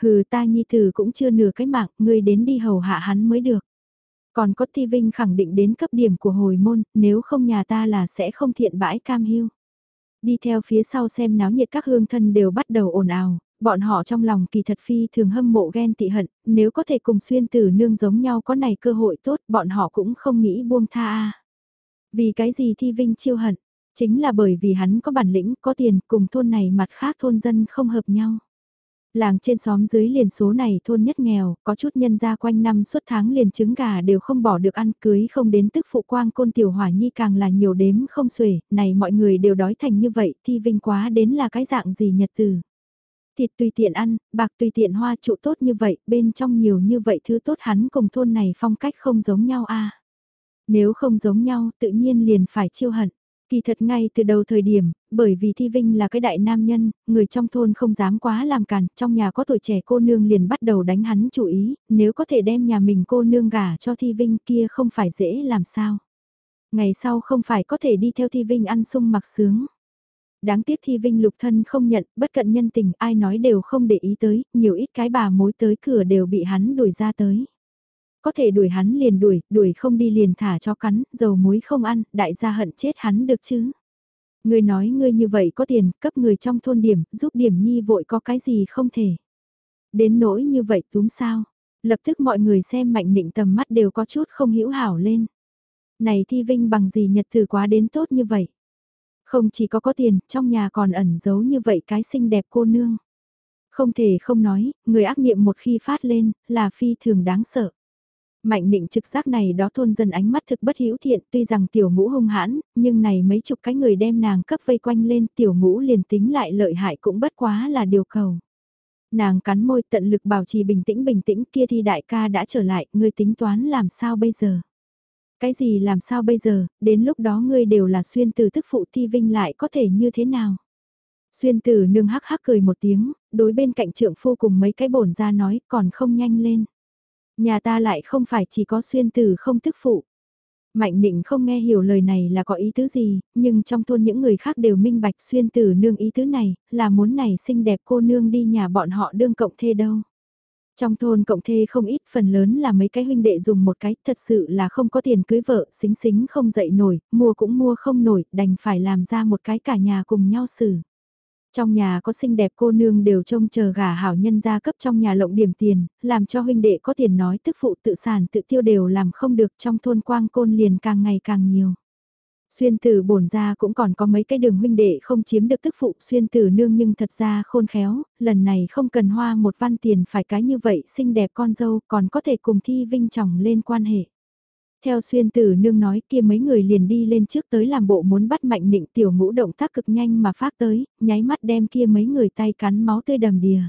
Hừ ta nhi tử cũng chưa nửa cái mạng, ngươi đến đi hầu hạ hắn mới được. Còn có thi vinh khẳng định đến cấp điểm của hồi môn, nếu không nhà ta là sẽ không thiện bãi cam hiu. Đi theo phía sau xem náo nhiệt các hương thân đều bắt đầu ồn ào, bọn họ trong lòng kỳ thật phi thường hâm mộ ghen tị hận, nếu có thể cùng xuyên tử nương giống nhau có này cơ hội tốt bọn họ cũng không nghĩ buông tha a Vì cái gì thi vinh chiêu hận, chính là bởi vì hắn có bản lĩnh, có tiền, cùng thôn này mặt khác thôn dân không hợp nhau. Làng trên xóm dưới liền số này thôn nhất nghèo, có chút nhân gia quanh năm suốt tháng liền trứng gà đều không bỏ được ăn cưới không đến tức phụ quang côn tiểu hỏa nhi càng là nhiều đếm không xuể, này mọi người đều đói thành như vậy thi vinh quá đến là cái dạng gì nhật từ. Thịt tùy tiện ăn, bạc tùy tiện hoa trụ tốt như vậy, bên trong nhiều như vậy thứ tốt hắn cùng thôn này phong cách không giống nhau a Nếu không giống nhau, tự nhiên liền phải chiêu hận. Kỳ thật ngay từ đầu thời điểm, bởi vì Thi Vinh là cái đại nam nhân, người trong thôn không dám quá làm càn, trong nhà có tuổi trẻ cô nương liền bắt đầu đánh hắn chủ ý, nếu có thể đem nhà mình cô nương gả cho Thi Vinh kia không phải dễ làm sao. Ngày sau không phải có thể đi theo Thi Vinh ăn sung mặc sướng đáng tiếc thi vinh lục thân không nhận, bất cận nhân tình, ai nói đều không để ý tới, nhiều ít cái bà mối tới cửa đều bị hắn đuổi ra tới. Có thể đuổi hắn liền đuổi, đuổi không đi liền thả cho cắn, dầu muối không ăn, đại gia hận chết hắn được chứ. Người nói ngươi như vậy có tiền, cấp người trong thôn điểm, giúp điểm nhi vội có cái gì không thể. Đến nỗi như vậy túm sao, lập tức mọi người xem mạnh định tầm mắt đều có chút không hiểu hảo lên. Này thi vinh bằng gì nhật thử quá đến tốt như vậy. Không chỉ có có tiền, trong nhà còn ẩn giấu như vậy cái xinh đẹp cô nương. Không thể không nói, người ác niệm một khi phát lên, là phi thường đáng sợ. Mạnh định trực giác này đó thôn dân ánh mắt thực bất hữu thiện tuy rằng tiểu ngũ hung hãn, nhưng này mấy chục cái người đem nàng cấp vây quanh lên tiểu ngũ liền tính lại lợi hại cũng bất quá là điều cầu. Nàng cắn môi tận lực bảo trì bình tĩnh bình tĩnh kia thì đại ca đã trở lại, ngươi tính toán làm sao bây giờ. Cái gì làm sao bây giờ, đến lúc đó ngươi đều là xuyên từ tức phụ thi vinh lại có thể như thế nào? Xuyên tử nương hắc hắc cười một tiếng, đối bên cạnh trượng phu cùng mấy cái bổn ra nói còn không nhanh lên. Nhà ta lại không phải chỉ có xuyên tử không tức phụ. Mạnh định không nghe hiểu lời này là có ý tứ gì, nhưng trong thôn những người khác đều minh bạch xuyên tử nương ý tứ này, là muốn này xinh đẹp cô nương đi nhà bọn họ đương cộng thê đâu. Trong thôn cộng thê không ít phần lớn là mấy cái huynh đệ dùng một cái thật sự là không có tiền cưới vợ, xính xính không dậy nổi, mua cũng mua không nổi, đành phải làm ra một cái cả nhà cùng nhau xử. Trong nhà có xinh đẹp cô nương đều trông chờ gả hảo nhân gia cấp trong nhà lộng điểm tiền, làm cho huynh đệ có tiền nói tức phụ tự sản tự tiêu đều làm không được trong thôn quang côn liền càng ngày càng nhiều. Xuyên tử bổn ra cũng còn có mấy cái đường huynh đệ không chiếm được tức phụ xuyên tử nương nhưng thật ra khôn khéo, lần này không cần hoa một văn tiền phải cái như vậy xinh đẹp con dâu còn có thể cùng thi vinh trọng lên quan hệ. Theo xuyên tử nương nói kia mấy người liền đi lên trước tới làm bộ muốn bắt mạnh nịnh tiểu ngũ động tác cực nhanh mà phát tới, nháy mắt đem kia mấy người tay cắn máu tươi đầm đìa.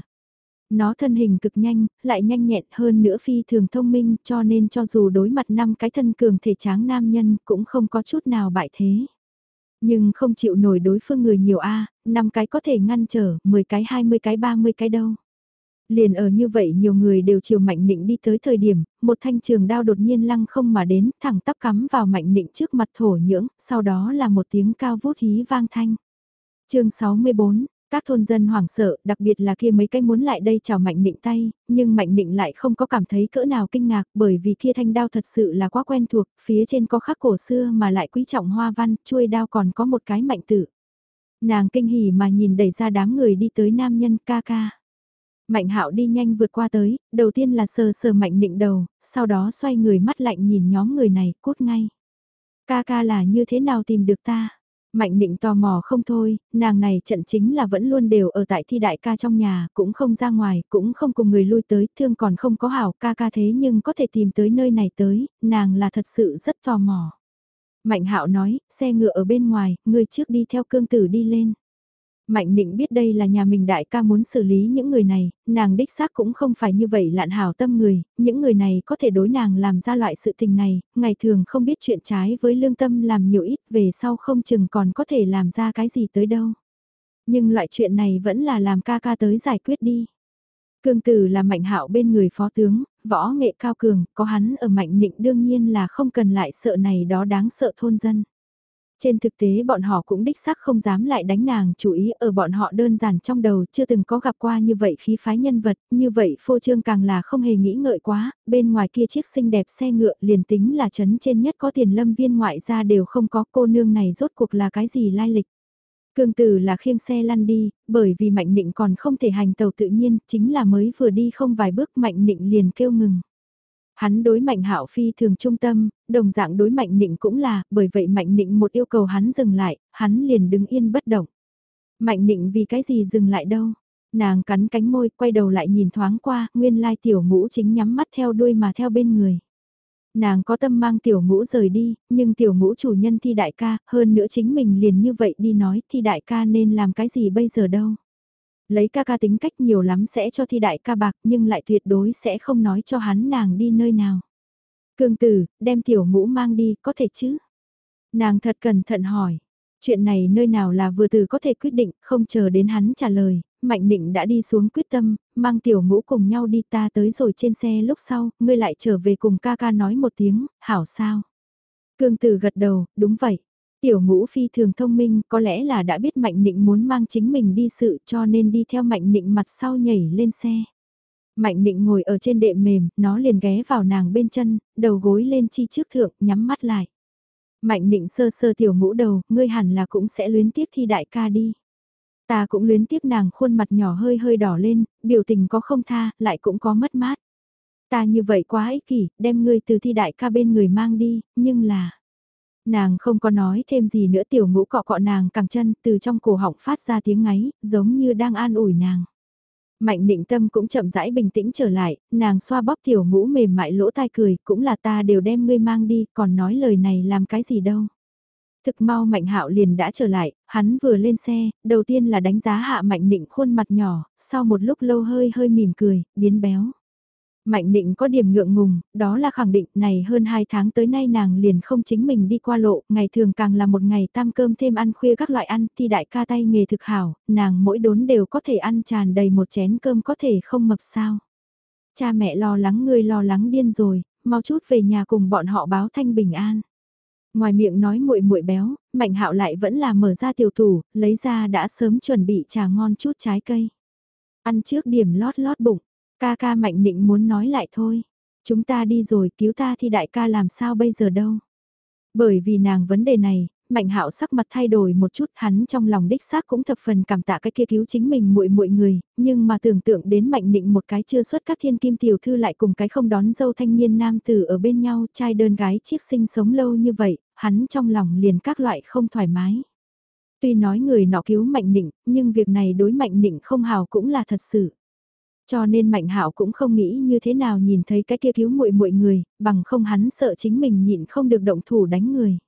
Nó thân hình cực nhanh, lại nhanh nhẹn hơn nữa phi thường thông minh cho nên cho dù đối mặt năm cái thân cường thể tráng nam nhân cũng không có chút nào bại thế. Nhưng không chịu nổi đối phương người nhiều a năm cái có thể ngăn trở, 10 cái 20 cái 30 cái đâu. Liền ở như vậy nhiều người đều chiều Mạnh Nịnh đi tới thời điểm, một thanh trường đao đột nhiên lăng không mà đến, thẳng tắp cắm vào Mạnh Nịnh trước mặt thổ nhưỡng, sau đó là một tiếng cao vút hí vang thanh. chương 64, các thôn dân hoảng sợ, đặc biệt là kia mấy cái muốn lại đây chào Mạnh Nịnh tay, nhưng Mạnh Nịnh lại không có cảm thấy cỡ nào kinh ngạc bởi vì kia thanh đao thật sự là quá quen thuộc, phía trên có khắc cổ xưa mà lại quý trọng hoa văn, chuôi đao còn có một cái mạnh tử. Nàng kinh hỉ mà nhìn đẩy ra đám người đi tới nam nhân ca ca. Mạnh hạo đi nhanh vượt qua tới, đầu tiên là sờ sờ mạnh nịnh đầu, sau đó xoay người mắt lạnh nhìn nhóm người này, cút ngay. Ca ca là như thế nào tìm được ta? Mạnh định tò mò không thôi, nàng này trận chính là vẫn luôn đều ở tại thi đại ca trong nhà, cũng không ra ngoài, cũng không cùng người lui tới, thương còn không có hảo ca ca thế nhưng có thể tìm tới nơi này tới, nàng là thật sự rất tò mò. Mạnh hạo nói, xe ngựa ở bên ngoài, người trước đi theo cương tử đi lên. Mạnh định biết đây là nhà mình đại ca muốn xử lý những người này, nàng đích xác cũng không phải như vậy lạn hảo tâm người, những người này có thể đối nàng làm ra loại sự tình này, ngày thường không biết chuyện trái với lương tâm làm nhiều ít về sau không chừng còn có thể làm ra cái gì tới đâu. Nhưng loại chuyện này vẫn là làm ca ca tới giải quyết đi. Cương tử là mạnh hạo bên người phó tướng, võ nghệ cao cường, có hắn ở mạnh định đương nhiên là không cần lại sợ này đó đáng sợ thôn dân. Trên thực tế bọn họ cũng đích xác không dám lại đánh nàng, chú ý ở bọn họ đơn giản trong đầu chưa từng có gặp qua như vậy khí phái nhân vật, như vậy phô trương càng là không hề nghĩ ngợi quá, bên ngoài kia chiếc xinh đẹp xe ngựa liền tính là chấn trên nhất có tiền lâm viên ngoại ra đều không có cô nương này rốt cuộc là cái gì lai lịch. Cương tử là khiêng xe lăn đi, bởi vì mạnh nịnh còn không thể hành tàu tự nhiên, chính là mới vừa đi không vài bước mạnh nịnh liền kêu ngừng. Hắn đối mạnh hạo phi thường trung tâm, đồng dạng đối mạnh nịnh cũng là, bởi vậy mạnh nịnh một yêu cầu hắn dừng lại, hắn liền đứng yên bất động. Mạnh nịnh vì cái gì dừng lại đâu? Nàng cắn cánh môi, quay đầu lại nhìn thoáng qua, nguyên lai tiểu ngũ chính nhắm mắt theo đuôi mà theo bên người. Nàng có tâm mang tiểu ngũ rời đi, nhưng tiểu ngũ chủ nhân thi đại ca, hơn nữa chính mình liền như vậy đi nói thi đại ca nên làm cái gì bây giờ đâu. Lấy ca ca tính cách nhiều lắm sẽ cho thi đại ca bạc nhưng lại tuyệt đối sẽ không nói cho hắn nàng đi nơi nào. Cương tử, đem tiểu ngũ mang đi, có thể chứ? Nàng thật cẩn thận hỏi. Chuyện này nơi nào là vừa từ có thể quyết định, không chờ đến hắn trả lời, Mạnh Định đã đi xuống quyết tâm, mang tiểu ngũ cùng nhau đi ta tới rồi trên xe lúc sau, ngươi lại trở về cùng ca ca nói một tiếng, hảo sao? Cương tử gật đầu, đúng vậy. Tiểu ngũ phi thường thông minh có lẽ là đã biết Mạnh Nịnh muốn mang chính mình đi sự cho nên đi theo Mạnh Nịnh mặt sau nhảy lên xe. Mạnh Nịnh ngồi ở trên đệm mềm, nó liền ghé vào nàng bên chân, đầu gối lên chi trước thượng, nhắm mắt lại. Mạnh Nịnh sơ sơ tiểu ngũ đầu, ngươi hẳn là cũng sẽ luyến tiếc thi đại ca đi. Ta cũng luyến tiếc nàng khuôn mặt nhỏ hơi hơi đỏ lên, biểu tình có không tha, lại cũng có mất mát. Ta như vậy quá ích kỷ, đem ngươi từ thi đại ca bên người mang đi, nhưng là... Nàng không có nói thêm gì nữa tiểu ngũ cọ cọ nàng cẳng chân từ trong cổ họng phát ra tiếng ngáy, giống như đang an ủi nàng. Mạnh định tâm cũng chậm rãi bình tĩnh trở lại, nàng xoa bóp tiểu ngũ mềm mại lỗ tai cười, cũng là ta đều đem ngươi mang đi, còn nói lời này làm cái gì đâu. Thực mau mạnh hạo liền đã trở lại, hắn vừa lên xe, đầu tiên là đánh giá hạ mạnh định khuôn mặt nhỏ, sau một lúc lâu hơi hơi mỉm cười, biến béo. Mạnh định có điểm ngượng ngùng, đó là khẳng định này hơn 2 tháng tới nay nàng liền không chính mình đi qua lộ, ngày thường càng là một ngày tam cơm thêm ăn khuya các loại ăn thì đại ca tay nghề thực hảo, nàng mỗi đốn đều có thể ăn tràn đầy một chén cơm có thể không mập sao. Cha mẹ lo lắng ngươi lo lắng điên rồi, mau chút về nhà cùng bọn họ báo thanh bình an. Ngoài miệng nói muội muội béo, Mạnh Hạo lại vẫn là mở ra tiểu tủ, lấy ra đã sớm chuẩn bị trà ngon chút trái cây. Ăn trước điểm lót lót bụng, ca ca Mạnh Nịnh muốn nói lại thôi. Chúng ta đi rồi cứu ta thì đại ca làm sao bây giờ đâu. Bởi vì nàng vấn đề này, Mạnh Hạo sắc mặt thay đổi một chút, hắn trong lòng đích xác cũng thập phần cảm tạ cái kia cứu chính mình muội muội người, nhưng mà tưởng tượng đến Mạnh Định một cái chưa xuất các thiên kim tiểu thư lại cùng cái không đón dâu thanh niên nam tử ở bên nhau, trai đơn gái chiếc sinh sống lâu như vậy, hắn trong lòng liền các loại không thoải mái. Tuy nói người nọ cứu Mạnh Định, nhưng việc này đối Mạnh Định không hào cũng là thật sự. Cho nên Mạnh Hạo cũng không nghĩ như thế nào nhìn thấy cái kia cứu muội muội người, bằng không hắn sợ chính mình nhịn không được động thủ đánh người.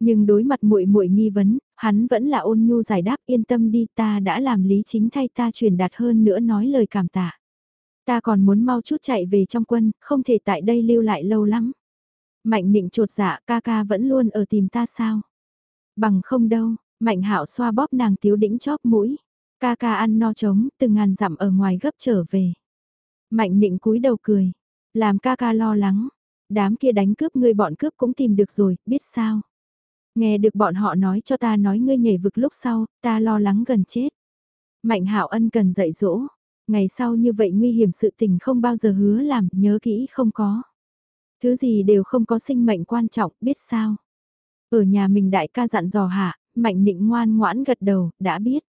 Nhưng đối mặt muội muội nghi vấn, hắn vẫn là ôn nhu giải đáp yên tâm đi ta đã làm lý chính thay ta truyền đạt hơn nữa nói lời cảm tạ. Ta còn muốn mau chút chạy về trong quân, không thể tại đây lưu lại lâu lắm. Mạnh nịnh trột dạ ca ca vẫn luôn ở tìm ta sao? Bằng không đâu, mạnh hạo xoa bóp nàng tiếu đĩnh chóp mũi. Ca ca ăn no trống, từng ngàn dặm ở ngoài gấp trở về. Mạnh nịnh cúi đầu cười, làm ca ca lo lắng. Đám kia đánh cướp ngươi bọn cướp cũng tìm được rồi, biết sao? Nghe được bọn họ nói cho ta nói ngươi nhảy vực lúc sau, ta lo lắng gần chết. Mạnh hạo ân cần dạy dỗ, ngày sau như vậy nguy hiểm sự tình không bao giờ hứa làm, nhớ kỹ không có. Thứ gì đều không có sinh mệnh quan trọng, biết sao. Ở nhà mình đại ca dặn dò hạ, mạnh nịnh ngoan ngoãn gật đầu, đã biết.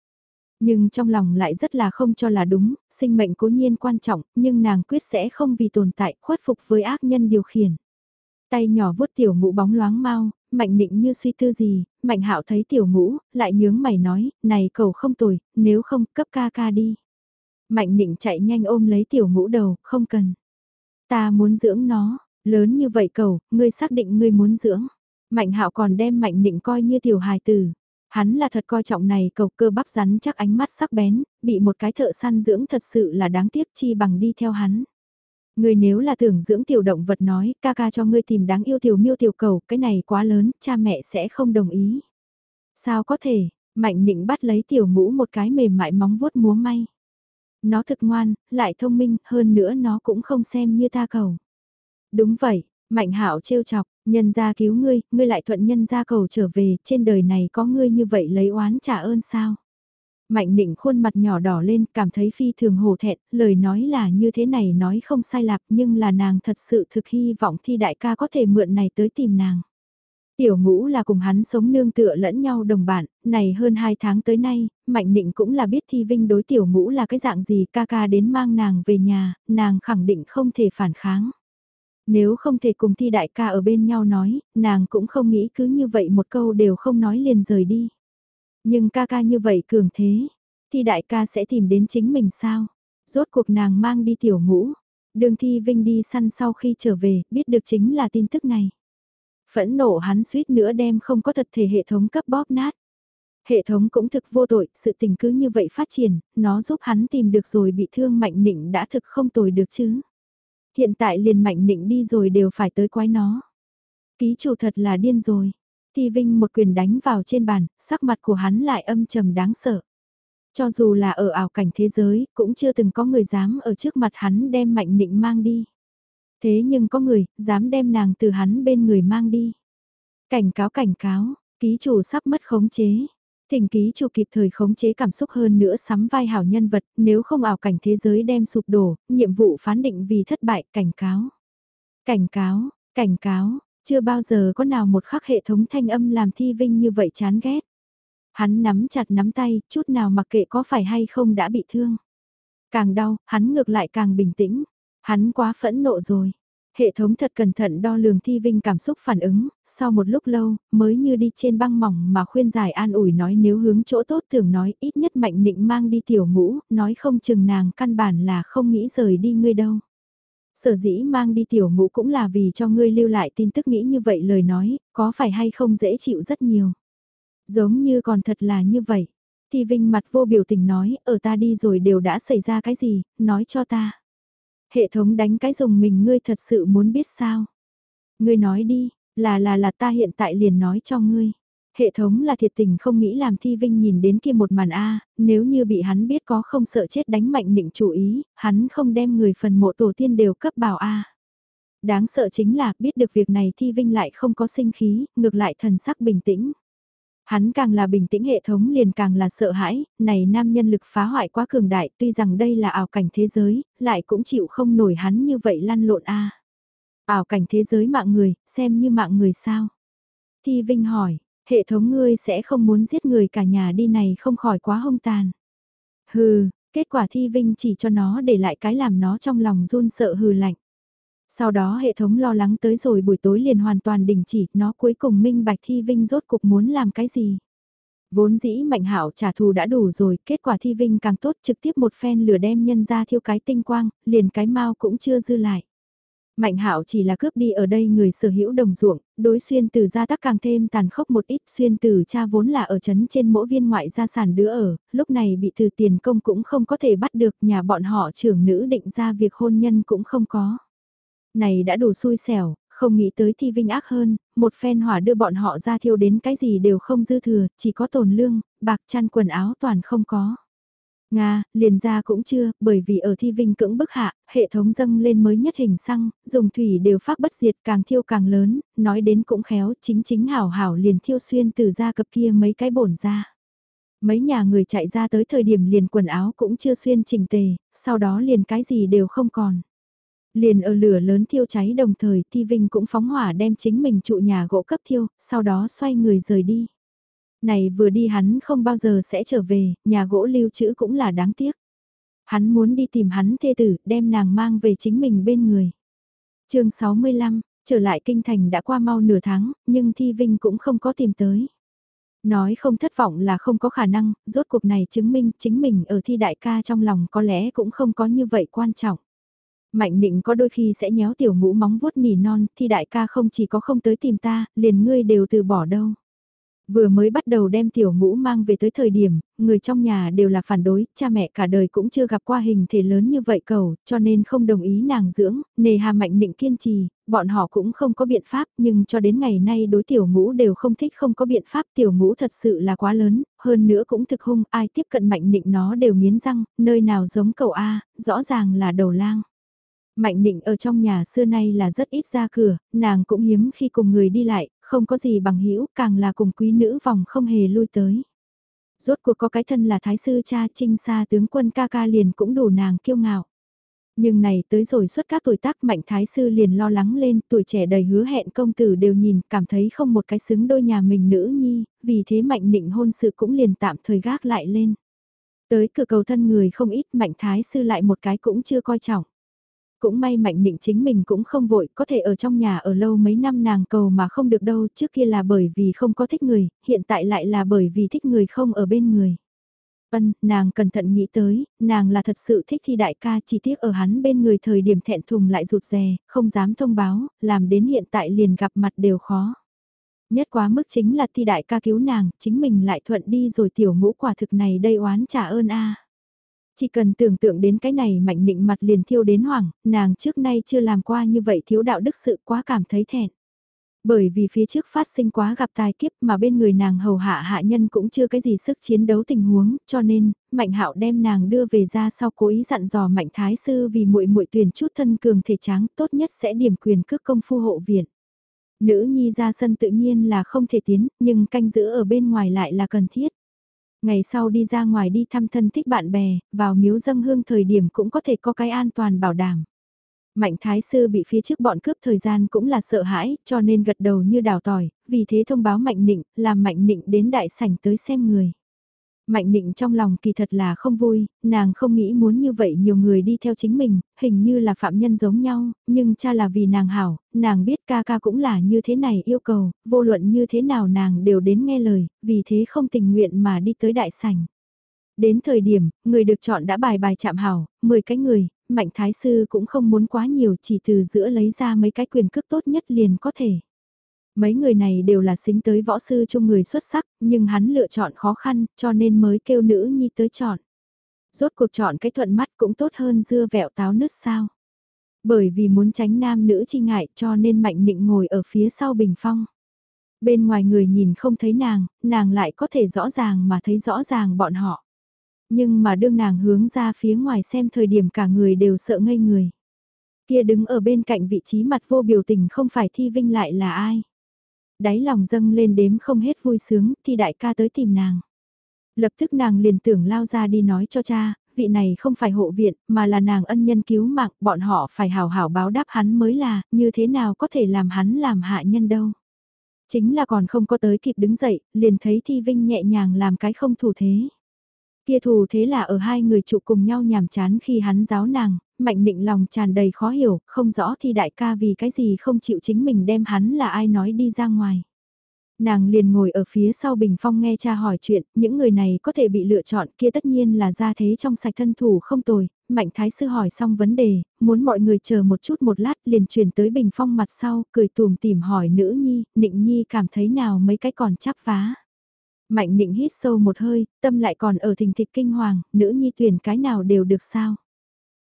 Nhưng trong lòng lại rất là không cho là đúng, sinh mệnh cố nhiên quan trọng, nhưng nàng quyết sẽ không vì tồn tại khuất phục với ác nhân điều khiển. Tay nhỏ vuốt tiểu ngũ bóng loáng mau, mạnh nịnh như suy tư gì, mạnh hạo thấy tiểu ngũ, lại nhướng mày nói, này cầu không tồi, nếu không cấp ca ca đi. Mạnh nịnh chạy nhanh ôm lấy tiểu ngũ đầu, không cần. Ta muốn dưỡng nó, lớn như vậy cầu, ngươi xác định ngươi muốn dưỡng. Mạnh hạo còn đem mạnh nịnh coi như tiểu hài tử. Hắn là thật coi trọng này cầu cơ bắp rắn chắc ánh mắt sắc bén, bị một cái thợ săn dưỡng thật sự là đáng tiếc chi bằng đi theo hắn. người nếu là tưởng dưỡng tiểu động vật nói, ca ca cho ngươi tìm đáng yêu tiểu miêu tiểu cầu, cái này quá lớn, cha mẹ sẽ không đồng ý. Sao có thể, mạnh nịnh bắt lấy tiểu ngũ một cái mềm mại móng vuốt múa may. Nó thực ngoan, lại thông minh, hơn nữa nó cũng không xem như ta cầu. Đúng vậy, mạnh hạo trêu chọc, nhân gia cứu ngươi, ngươi lại thuận nhân gia cầu trở về, trên đời này có ngươi như vậy lấy oán trả ơn sao? Mạnh định khuôn mặt nhỏ đỏ lên, cảm thấy phi thường hổ thẹn, lời nói là như thế này nói không sai lạc nhưng là nàng thật sự thực hy vọng thi đại ca có thể mượn này tới tìm nàng. Tiểu ngũ là cùng hắn sống nương tựa lẫn nhau đồng bạn, này hơn 2 tháng tới nay, Mạnh Định cũng là biết Thi Vinh đối tiểu ngũ là cái dạng gì ca ca đến mang nàng về nhà, nàng khẳng định không thể phản kháng. Nếu không thể cùng Thi đại ca ở bên nhau nói, nàng cũng không nghĩ cứ như vậy một câu đều không nói liền rời đi. Nhưng ca ca như vậy cường thế, thi đại ca sẽ tìm đến chính mình sao? Rốt cuộc nàng mang đi tiểu ngũ. Đường thi vinh đi săn sau khi trở về, biết được chính là tin tức này. Phẫn nộ hắn suýt nữa đem không có thật thể hệ thống cấp bóp nát. Hệ thống cũng thực vô tội, sự tình cứ như vậy phát triển, nó giúp hắn tìm được rồi bị thương mạnh nịnh đã thực không tồi được chứ. Hiện tại liền mạnh nịnh đi rồi đều phải tới quái nó. Ký chủ thật là điên rồi. Thi Vinh một quyền đánh vào trên bàn, sắc mặt của hắn lại âm trầm đáng sợ. Cho dù là ở ảo cảnh thế giới, cũng chưa từng có người dám ở trước mặt hắn đem mạnh nịnh mang đi. Thế nhưng có người, dám đem nàng từ hắn bên người mang đi. Cảnh cáo cảnh cáo, ký chủ sắp mất khống chế. Thỉnh ký chủ kịp thời khống chế cảm xúc hơn nữa sắm vai hảo nhân vật, nếu không ảo cảnh thế giới đem sụp đổ, nhiệm vụ phán định vì thất bại, cảnh cáo. Cảnh cáo, cảnh cáo, chưa bao giờ có nào một khắc hệ thống thanh âm làm thi vinh như vậy chán ghét. Hắn nắm chặt nắm tay, chút nào mặc kệ có phải hay không đã bị thương. Càng đau, hắn ngược lại càng bình tĩnh. Hắn quá phẫn nộ rồi. Hệ thống thật cẩn thận đo lường thi vinh cảm xúc phản ứng, sau một lúc lâu, mới như đi trên băng mỏng mà khuyên giải an ủi nói nếu hướng chỗ tốt tưởng nói ít nhất mạnh nịnh mang đi tiểu ngũ, nói không chừng nàng căn bản là không nghĩ rời đi ngươi đâu. Sở dĩ mang đi tiểu ngũ cũng là vì cho ngươi lưu lại tin tức nghĩ như vậy lời nói, có phải hay không dễ chịu rất nhiều. Giống như còn thật là như vậy. Thì Vinh mặt vô biểu tình nói, ở ta đi rồi đều đã xảy ra cái gì, nói cho ta. Hệ thống đánh cái dùng mình ngươi thật sự muốn biết sao. Ngươi nói đi, là là là ta hiện tại liền nói cho ngươi. Hệ thống là thiệt tình không nghĩ làm Thi Vinh nhìn đến kia một màn A, nếu như bị hắn biết có không sợ chết đánh mạnh định chủ ý, hắn không đem người phần mộ tổ tiên đều cấp bảo A. Đáng sợ chính là biết được việc này Thi Vinh lại không có sinh khí, ngược lại thần sắc bình tĩnh. Hắn càng là bình tĩnh hệ thống liền càng là sợ hãi, này nam nhân lực phá hoại quá cường đại tuy rằng đây là ảo cảnh thế giới, lại cũng chịu không nổi hắn như vậy lăn lộn a Ảo cảnh thế giới mạng người, xem như mạng người sao? Thi Vinh hỏi, hệ thống ngươi sẽ không muốn giết người cả nhà đi này không khỏi quá hông tàn. Hừ, kết quả Thi Vinh chỉ cho nó để lại cái làm nó trong lòng run sợ hừ lạnh. Sau đó hệ thống lo lắng tới rồi buổi tối liền hoàn toàn đình chỉ, nó cuối cùng minh bạch Thi Vinh rốt cục muốn làm cái gì. Vốn dĩ Mạnh hảo trả thù đã đủ rồi, kết quả Thi Vinh càng tốt trực tiếp một phen lửa đem nhân ra thiêu cái tinh quang, liền cái mau cũng chưa dư lại. Mạnh hạo chỉ là cướp đi ở đây người sở hữu đồng ruộng, đối xuyên từ gia tắc càng thêm tàn khốc một ít xuyên từ cha vốn là ở chấn trên mỗi viên ngoại gia sản đứa ở, lúc này bị từ tiền công cũng không có thể bắt được nhà bọn họ trưởng nữ định ra việc hôn nhân cũng không có. Này đã đủ xui xẻo, không nghĩ tới thi vinh ác hơn, một phen hỏa đưa bọn họ ra thiêu đến cái gì đều không dư thừa, chỉ có tồn lương, bạc chăn quần áo toàn không có. Nga, liền ra cũng chưa, bởi vì ở thi vinh cưỡng bức hạ, hệ thống dâng lên mới nhất hình xăng, dùng thủy đều phát bất diệt càng thiêu càng lớn, nói đến cũng khéo, chính chính hảo hảo liền thiêu xuyên từ ra cập kia mấy cái bổn ra. Mấy nhà người chạy ra tới thời điểm liền quần áo cũng chưa xuyên chỉnh tề, sau đó liền cái gì đều không còn. Liền ở lửa lớn thiêu cháy đồng thời Thi Vinh cũng phóng hỏa đem chính mình trụ nhà gỗ cấp thiêu, sau đó xoay người rời đi. Này vừa đi hắn không bao giờ sẽ trở về, nhà gỗ lưu trữ cũng là đáng tiếc. Hắn muốn đi tìm hắn thê tử, đem nàng mang về chính mình bên người. chương 65, trở lại kinh thành đã qua mau nửa tháng, nhưng Thi Vinh cũng không có tìm tới. Nói không thất vọng là không có khả năng, rốt cuộc này chứng minh chính mình ở thi đại ca trong lòng có lẽ cũng không có như vậy quan trọng. Mạnh định có đôi khi sẽ nhéo tiểu ngũ móng vuốt nỉ non, thì đại ca không chỉ có không tới tìm ta, liền ngươi đều từ bỏ đâu. Vừa mới bắt đầu đem tiểu ngũ mang về tới thời điểm, người trong nhà đều là phản đối, cha mẹ cả đời cũng chưa gặp qua hình thể lớn như vậy cầu, cho nên không đồng ý nàng dưỡng, nề hà mạnh định kiên trì, bọn họ cũng không có biện pháp, nhưng cho đến ngày nay đối tiểu ngũ đều không thích không có biện pháp, tiểu ngũ thật sự là quá lớn, hơn nữa cũng thực hung, ai tiếp cận mạnh định nó đều miến răng, nơi nào giống cầu A, rõ ràng là đầu lang. Mạnh định ở trong nhà xưa nay là rất ít ra cửa, nàng cũng hiếm khi cùng người đi lại, không có gì bằng hữu càng là cùng quý nữ vòng không hề lui tới. Rốt cuộc có cái thân là thái sư cha trinh xa tướng quân ca ca liền cũng đủ nàng kiêu ngạo. Nhưng này tới rồi suốt các tuổi tác mạnh thái sư liền lo lắng lên, tuổi trẻ đầy hứa hẹn công tử đều nhìn, cảm thấy không một cái xứng đôi nhà mình nữ nhi, vì thế mạnh định hôn sự cũng liền tạm thời gác lại lên. Tới cửa cầu thân người không ít mạnh thái sư lại một cái cũng chưa coi trọng. Cũng may mạnh định chính mình cũng không vội, có thể ở trong nhà ở lâu mấy năm nàng cầu mà không được đâu, trước kia là bởi vì không có thích người, hiện tại lại là bởi vì thích người không ở bên người. Ân, nàng cẩn thận nghĩ tới, nàng là thật sự thích thi đại ca chỉ tiếc ở hắn bên người thời điểm thẹn thùng lại rụt rè, không dám thông báo, làm đến hiện tại liền gặp mặt đều khó. Nhất quá mức chính là thi đại ca cứu nàng, chính mình lại thuận đi rồi tiểu ngũ quả thực này đây oán trả ơn a chỉ cần tưởng tượng đến cái này mạnh định mặt liền thiêu đến hoảng, nàng trước nay chưa làm qua như vậy thiếu đạo đức sự quá cảm thấy thẹn. Bởi vì phía trước phát sinh quá gặp tai kiếp mà bên người nàng hầu hạ hạ nhân cũng chưa cái gì sức chiến đấu tình huống, cho nên, Mạnh Hạo đem nàng đưa về ra sau cố ý dặn dò Mạnh Thái sư vì muội muội tuyển chút thân cường thể tráng, tốt nhất sẽ điểm quyền cước công phu hộ viện. Nữ nhi ra sân tự nhiên là không thể tiến, nhưng canh giữ ở bên ngoài lại là cần thiết. Ngày sau đi ra ngoài đi thăm thân thích bạn bè, vào miếu dâng hương thời điểm cũng có thể có cái an toàn bảo đảm. Mạnh thái sư bị phía trước bọn cướp thời gian cũng là sợ hãi, cho nên gật đầu như đào tỏi, vì thế thông báo mạnh nịnh, làm mạnh nịnh đến đại sảnh tới xem người. Mạnh định trong lòng kỳ thật là không vui, nàng không nghĩ muốn như vậy nhiều người đi theo chính mình, hình như là phạm nhân giống nhau, nhưng cha là vì nàng hảo, nàng biết ca ca cũng là như thế này yêu cầu, vô luận như thế nào nàng đều đến nghe lời, vì thế không tình nguyện mà đi tới đại sảnh. Đến thời điểm, người được chọn đã bài bài chạm hảo, 10 cái người, mạnh thái sư cũng không muốn quá nhiều chỉ từ giữa lấy ra mấy cái quyền cước tốt nhất liền có thể. Mấy người này đều là xính tới võ sư chung người xuất sắc, nhưng hắn lựa chọn khó khăn, cho nên mới kêu nữ nhi tới chọn. Rốt cuộc chọn cái thuận mắt cũng tốt hơn dưa vẹo táo nứt sao. Bởi vì muốn tránh nam nữ chi ngại cho nên mạnh định ngồi ở phía sau bình phong. Bên ngoài người nhìn không thấy nàng, nàng lại có thể rõ ràng mà thấy rõ ràng bọn họ. Nhưng mà đương nàng hướng ra phía ngoài xem thời điểm cả người đều sợ ngây người. Kia đứng ở bên cạnh vị trí mặt vô biểu tình không phải Thi Vinh lại là ai. Đáy lòng dâng lên đếm không hết vui sướng, thì đại ca tới tìm nàng. Lập tức nàng liền tưởng lao ra đi nói cho cha, vị này không phải hộ viện, mà là nàng ân nhân cứu mạng, bọn họ phải hào hảo báo đáp hắn mới là, như thế nào có thể làm hắn làm hạ nhân đâu. Chính là còn không có tới kịp đứng dậy, liền thấy Thi Vinh nhẹ nhàng làm cái không thủ thế. Kia thù thế là ở hai người trụ cùng nhau nhàm chán khi hắn giáo nàng, mạnh định lòng tràn đầy khó hiểu, không rõ thì đại ca vì cái gì không chịu chính mình đem hắn là ai nói đi ra ngoài. Nàng liền ngồi ở phía sau bình phong nghe cha hỏi chuyện, những người này có thể bị lựa chọn kia tất nhiên là gia thế trong sạch thân thủ không tồi, mạnh thái sư hỏi xong vấn đề, muốn mọi người chờ một chút một lát liền chuyển tới bình phong mặt sau, cười tùm tìm hỏi nữ nhi, nịnh nhi cảm thấy nào mấy cái còn chắp phá. Mạnh nịnh hít sâu một hơi, tâm lại còn ở thình thịch kinh hoàng, nữ nhi tuyển cái nào đều được sao.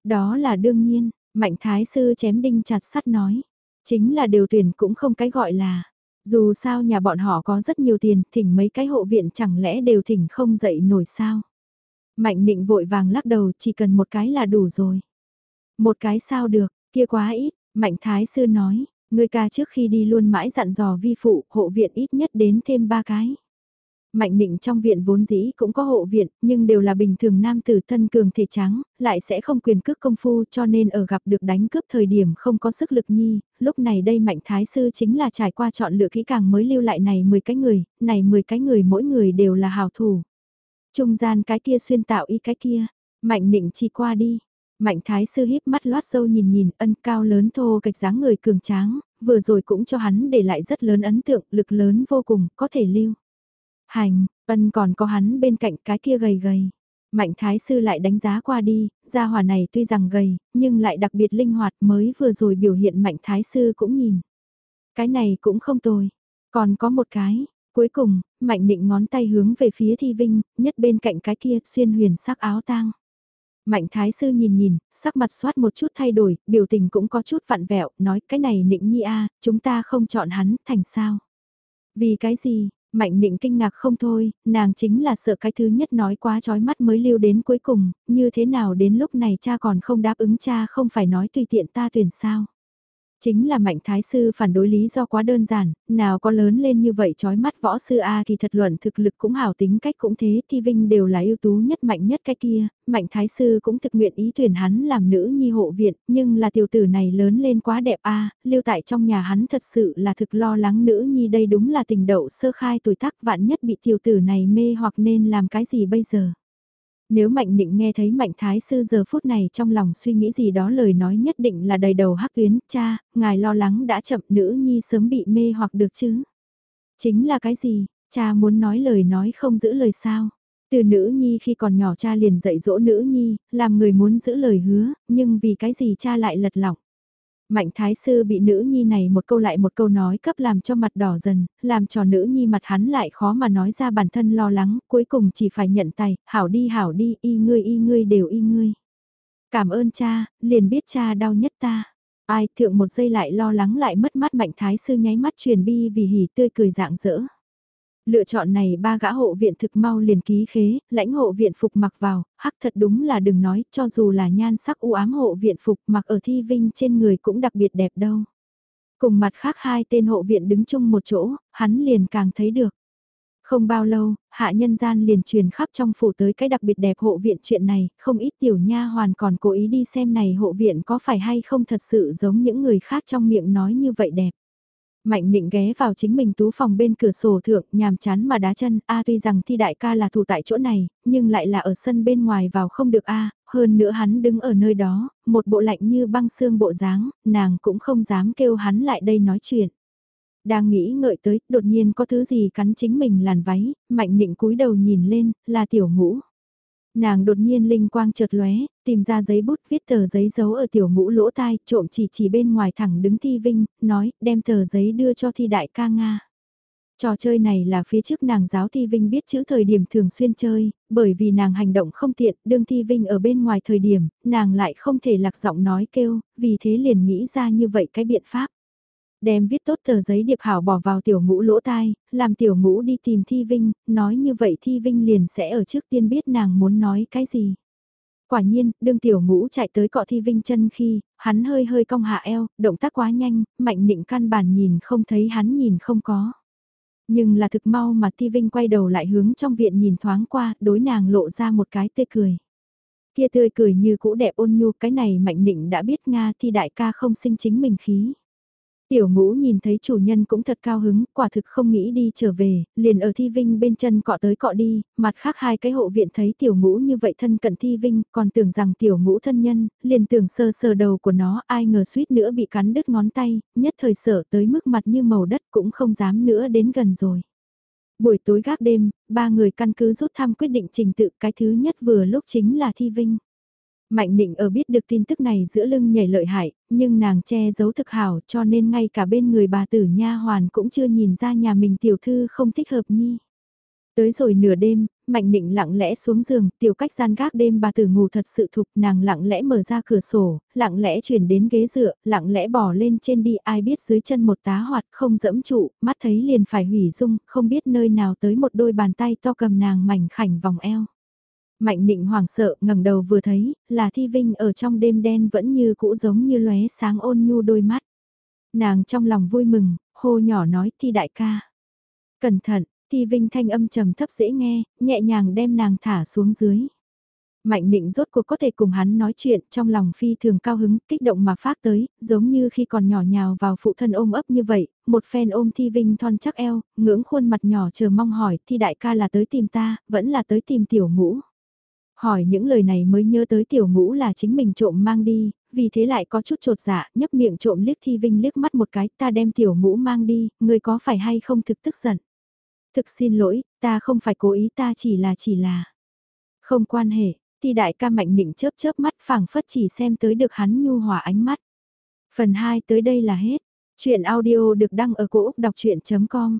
Đó là đương nhiên, mạnh thái sư chém đinh chặt sắt nói, chính là đều tuyển cũng không cái gọi là dù sao nhà bọn họ có rất nhiều tiền, thỉnh mấy cái hộ viện chẳng lẽ đều thỉnh không dậy nổi sao. Mạnh định vội vàng lắc đầu chỉ cần một cái là đủ rồi. Một cái sao được, kia quá ít, mạnh thái sư nói, người ca trước khi đi luôn mãi dặn dò vi phụ, hộ viện ít nhất đến thêm ba cái. Mạnh định trong viện vốn dĩ cũng có hộ viện, nhưng đều là bình thường nam tử thân cường thể trắng, lại sẽ không quyền cước công phu cho nên ở gặp được đánh cướp thời điểm không có sức lực nhi, lúc này đây mạnh thái sư chính là trải qua chọn lựa kỹ càng mới lưu lại này 10 cái người, này 10 cái người mỗi người đều là hào thủ. Trung gian cái kia xuyên tạo y cái kia, mạnh định chi qua đi. Mạnh thái sư híp mắt loát sâu nhìn nhìn ân cao lớn thô kịch dáng người cường tráng, vừa rồi cũng cho hắn để lại rất lớn ấn tượng, lực lớn vô cùng, có thể lưu. Hành, ân còn có hắn bên cạnh cái kia gầy gầy. Mạnh thái sư lại đánh giá qua đi, gia hỏa này tuy rằng gầy, nhưng lại đặc biệt linh hoạt mới vừa rồi biểu hiện mạnh thái sư cũng nhìn. Cái này cũng không tồi. Còn có một cái, cuối cùng, mạnh định ngón tay hướng về phía thi vinh, nhất bên cạnh cái kia xuyên huyền sắc áo tang. Mạnh thái sư nhìn nhìn, sắc mặt soát một chút thay đổi, biểu tình cũng có chút vặn vẹo, nói cái này nịnh nhi a chúng ta không chọn hắn, thành sao? Vì cái gì, Mạnh định kinh ngạc không thôi, nàng chính là sợ cái thứ nhất nói quá trói mắt mới lưu đến cuối cùng, như thế nào đến lúc này cha còn không đáp ứng cha không phải nói tùy tiện ta tuyển sao. Chính là mạnh thái sư phản đối lý do quá đơn giản, nào có lớn lên như vậy chói mắt võ sư A thì thật luận thực lực cũng hảo tính cách cũng thế thi vinh đều là ưu tú nhất mạnh nhất cái kia, mạnh thái sư cũng thực nguyện ý tuyển hắn làm nữ nhi hộ viện, nhưng là tiểu tử này lớn lên quá đẹp A, lưu tại trong nhà hắn thật sự là thực lo lắng nữ nhi đây đúng là tình đậu sơ khai tuổi tác vạn nhất bị tiểu tử này mê hoặc nên làm cái gì bây giờ. Nếu Mạnh Định nghe thấy Mạnh Thái Sư giờ phút này trong lòng suy nghĩ gì đó lời nói nhất định là đầy đầu hắc tuyến, cha, ngài lo lắng đã chậm nữ nhi sớm bị mê hoặc được chứ. Chính là cái gì, cha muốn nói lời nói không giữ lời sao. Từ nữ nhi khi còn nhỏ cha liền dạy dỗ nữ nhi, làm người muốn giữ lời hứa, nhưng vì cái gì cha lại lật lỏng. Mạnh thái sư bị nữ nhi này một câu lại một câu nói cấp làm cho mặt đỏ dần, làm cho nữ nhi mặt hắn lại khó mà nói ra bản thân lo lắng, cuối cùng chỉ phải nhận tay, hảo đi hảo đi, y ngươi y ngươi đều y ngươi. Cảm ơn cha, liền biết cha đau nhất ta. Ai thượng một giây lại lo lắng lại mất mắt mạnh thái sư nháy mắt truyền bi vì hỉ tươi cười dạng dỡ. Lựa chọn này ba gã hộ viện thực mau liền ký khế, lãnh hộ viện phục mặc vào, hắc thật đúng là đừng nói, cho dù là nhan sắc u ám hộ viện phục mặc ở thi vinh trên người cũng đặc biệt đẹp đâu. Cùng mặt khác hai tên hộ viện đứng chung một chỗ, hắn liền càng thấy được. Không bao lâu, hạ nhân gian liền truyền khắp trong phủ tới cái đặc biệt đẹp hộ viện chuyện này, không ít tiểu nha hoàn còn cố ý đi xem này hộ viện có phải hay không thật sự giống những người khác trong miệng nói như vậy đẹp. Mạnh định ghé vào chính mình tú phòng bên cửa sổ thượng, nhàm chán mà đá chân, a tuy rằng thi đại ca là thủ tại chỗ này, nhưng lại là ở sân bên ngoài vào không được a hơn nữa hắn đứng ở nơi đó, một bộ lạnh như băng xương bộ dáng, nàng cũng không dám kêu hắn lại đây nói chuyện. Đang nghĩ ngợi tới, đột nhiên có thứ gì cắn chính mình làn váy, mạnh định cúi đầu nhìn lên, là tiểu ngũ. Nàng đột nhiên linh quang chợt lóe, tìm ra giấy bút viết tờ giấy giấu ở tiểu ngũ lỗ tai, trộm chỉ chỉ bên ngoài thẳng đứng thi vinh, nói, đem tờ giấy đưa cho thi đại ca Nga. Trò chơi này là phía trước nàng giáo Thi Vinh biết chữ thời điểm thường xuyên chơi, bởi vì nàng hành động không tiện, đương Thi Vinh ở bên ngoài thời điểm, nàng lại không thể lạc giọng nói kêu, vì thế liền nghĩ ra như vậy cái biện pháp. Đem viết tốt tờ giấy điệp hảo bỏ vào tiểu ngũ lỗ tai, làm tiểu ngũ đi tìm Thi Vinh, nói như vậy Thi Vinh liền sẽ ở trước tiên biết nàng muốn nói cái gì. Quả nhiên, đương tiểu ngũ chạy tới cọ Thi Vinh chân khi, hắn hơi hơi cong hạ eo, động tác quá nhanh, mạnh nịnh căn bản nhìn không thấy hắn nhìn không có. Nhưng là thực mau mà Thi Vinh quay đầu lại hướng trong viện nhìn thoáng qua, đối nàng lộ ra một cái tê cười. Kia tươi cười như cũ đẹp ôn nhu, cái này mạnh nịnh đã biết Nga thi đại ca không sinh chính mình khí. Tiểu ngũ nhìn thấy chủ nhân cũng thật cao hứng, quả thực không nghĩ đi trở về, liền ở thi vinh bên chân cọ tới cọ đi, mặt khác hai cái hộ viện thấy tiểu ngũ như vậy thân cận thi vinh, còn tưởng rằng tiểu ngũ thân nhân, liền tưởng sơ sờ đầu của nó ai ngờ suýt nữa bị cắn đứt ngón tay, nhất thời sở tới mức mặt như màu đất cũng không dám nữa đến gần rồi. Buổi tối gác đêm, ba người căn cứ rút thăm quyết định trình tự cái thứ nhất vừa lúc chính là thi vinh. Mạnh định ở biết được tin tức này giữa lưng nhảy lợi hại, nhưng nàng che giấu thực hảo cho nên ngay cả bên người bà tử nha hoàn cũng chưa nhìn ra nhà mình tiểu thư không thích hợp nhi. Tới rồi nửa đêm, Mạnh Định lặng lẽ xuống giường, tiểu cách gian gác đêm bà tử ngủ thật sự thục, nàng lặng lẽ mở ra cửa sổ, lặng lẽ chuyển đến ghế dựa, lặng lẽ bỏ lên trên đi, ai biết dưới chân một tá hoạt không dẫm trụ, mắt thấy liền phải hủy dung, không biết nơi nào tới một đôi bàn tay to cầm nàng mảnh khảnh vòng eo. Mạnh Định hoảng sợ, ngẩng đầu vừa thấy, là Thi Vinh ở trong đêm đen vẫn như cũ giống như lóe sáng ôn nhu đôi mắt. Nàng trong lòng vui mừng, hô nhỏ nói Thi đại ca. Cẩn thận, Thi Vinh thanh âm trầm thấp dễ nghe, nhẹ nhàng đem nàng thả xuống dưới. Mạnh định rốt cuộc có thể cùng hắn nói chuyện trong lòng phi thường cao hứng, kích động mà phát tới, giống như khi còn nhỏ nhào vào phụ thân ôm ấp như vậy, một phen ôm thi vinh thon chắc eo, ngưỡng khuôn mặt nhỏ chờ mong hỏi thi đại ca là tới tìm ta, vẫn là tới tìm tiểu ngũ. Hỏi những lời này mới nhớ tới tiểu ngũ là chính mình trộm mang đi, vì thế lại có chút trột dạ, nhấp miệng trộm liếc thi vinh liếc mắt một cái, ta đem tiểu ngũ mang đi, người có phải hay không thực tức giận. Thực xin lỗi, ta không phải cố ý ta chỉ là chỉ là. Không quan hệ, thì đại ca mạnh nịnh chớp chớp mắt phảng phất chỉ xem tới được hắn nhu hòa ánh mắt. Phần 2 tới đây là hết. Chuyện audio được đăng ở cổ Úc đọc chuyện.com